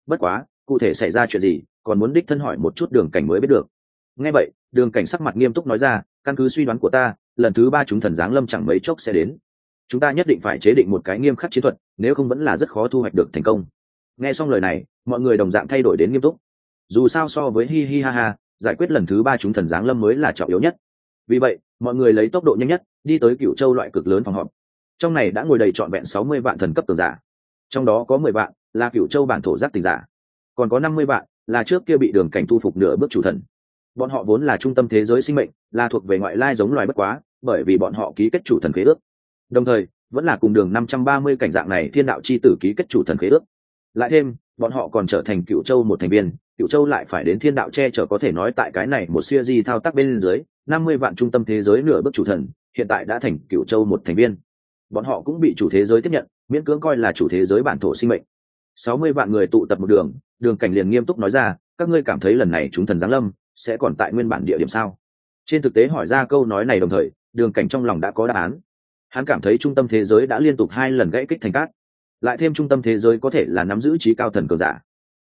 Speaker 1: Bất quá, cụ thể xảy ra chuyện gì, còn muốn đích thân hỏi một chút đường cảnh mới biết được. Nghe vậy, đường cảnh sắc mặt nghiêm túc nói ra căn cứ suy đoán của ta, lần thứ ba chúng thần giáng lâm chẳng mấy chốc sẽ đến. Chúng ta nhất định phải chế định một cái nghiêm khắc chiến thuật, nếu không vẫn là rất khó thu hoạch được thành công. Nghe xong lời này, mọi người đồng dạng thay đổi đến nghiêm túc. Dù sao so với hi hi ha ha, giải quyết lần thứ ba chúng thần giáng lâm mới là trọng yếu nhất. Vì vậy, mọi người lấy tốc độ nhanh nhất, đi tới cựu châu loại cực lớn phòng họp. Trong này đã ngồi đầy trọn vẹn sáu mươi vạn thần cấp tường giả. Trong đó có mười vạn là cựu châu bản thổ giác tình giả. Còn có năm mươi vạn là trước kia bị đường cảnh thu phục nửa bước chủ thần bọn họ vốn là trung tâm thế giới sinh mệnh, là thuộc về ngoại lai giống loài bất quá, bởi vì bọn họ ký kết chủ thần khế ước. Đồng thời, vẫn là cùng đường năm trăm ba mươi cảnh dạng này thiên đạo c h i tử ký kết chủ thần khế ước. Lại thêm, bọn họ còn trở thành cựu châu một thành viên, cựu châu lại phải đến thiên đạo che chở có thể nói tại cái này một siêu di thao tác bên dưới, năm mươi vạn trung tâm thế giới nửa bước chủ thần, hiện tại đã thành cựu châu một thành viên. Bọn họ cũng bị chủ thế giới tiếp nhận, miễn cưỡng coi là chủ thế giới bản thổ sinh mệnh. Sáu mươi vạn người tụ tập một đường đường cảnh liền nghiêm túc nói ra, các ngươi cảm thấy lần này chúng thần giáng lâm sẽ còn tại nguyên bản địa điểm sao? Trên thực tế hỏi ra câu nói này đồng thời, đường cảnh trong lòng đã có đáp án. Hắn cảm thấy trung tâm thế giới đã liên tục hai lần gãy kích thành cát. Lại thêm trung tâm thế giới có thể là nắm giữ trí cao thần cường giả.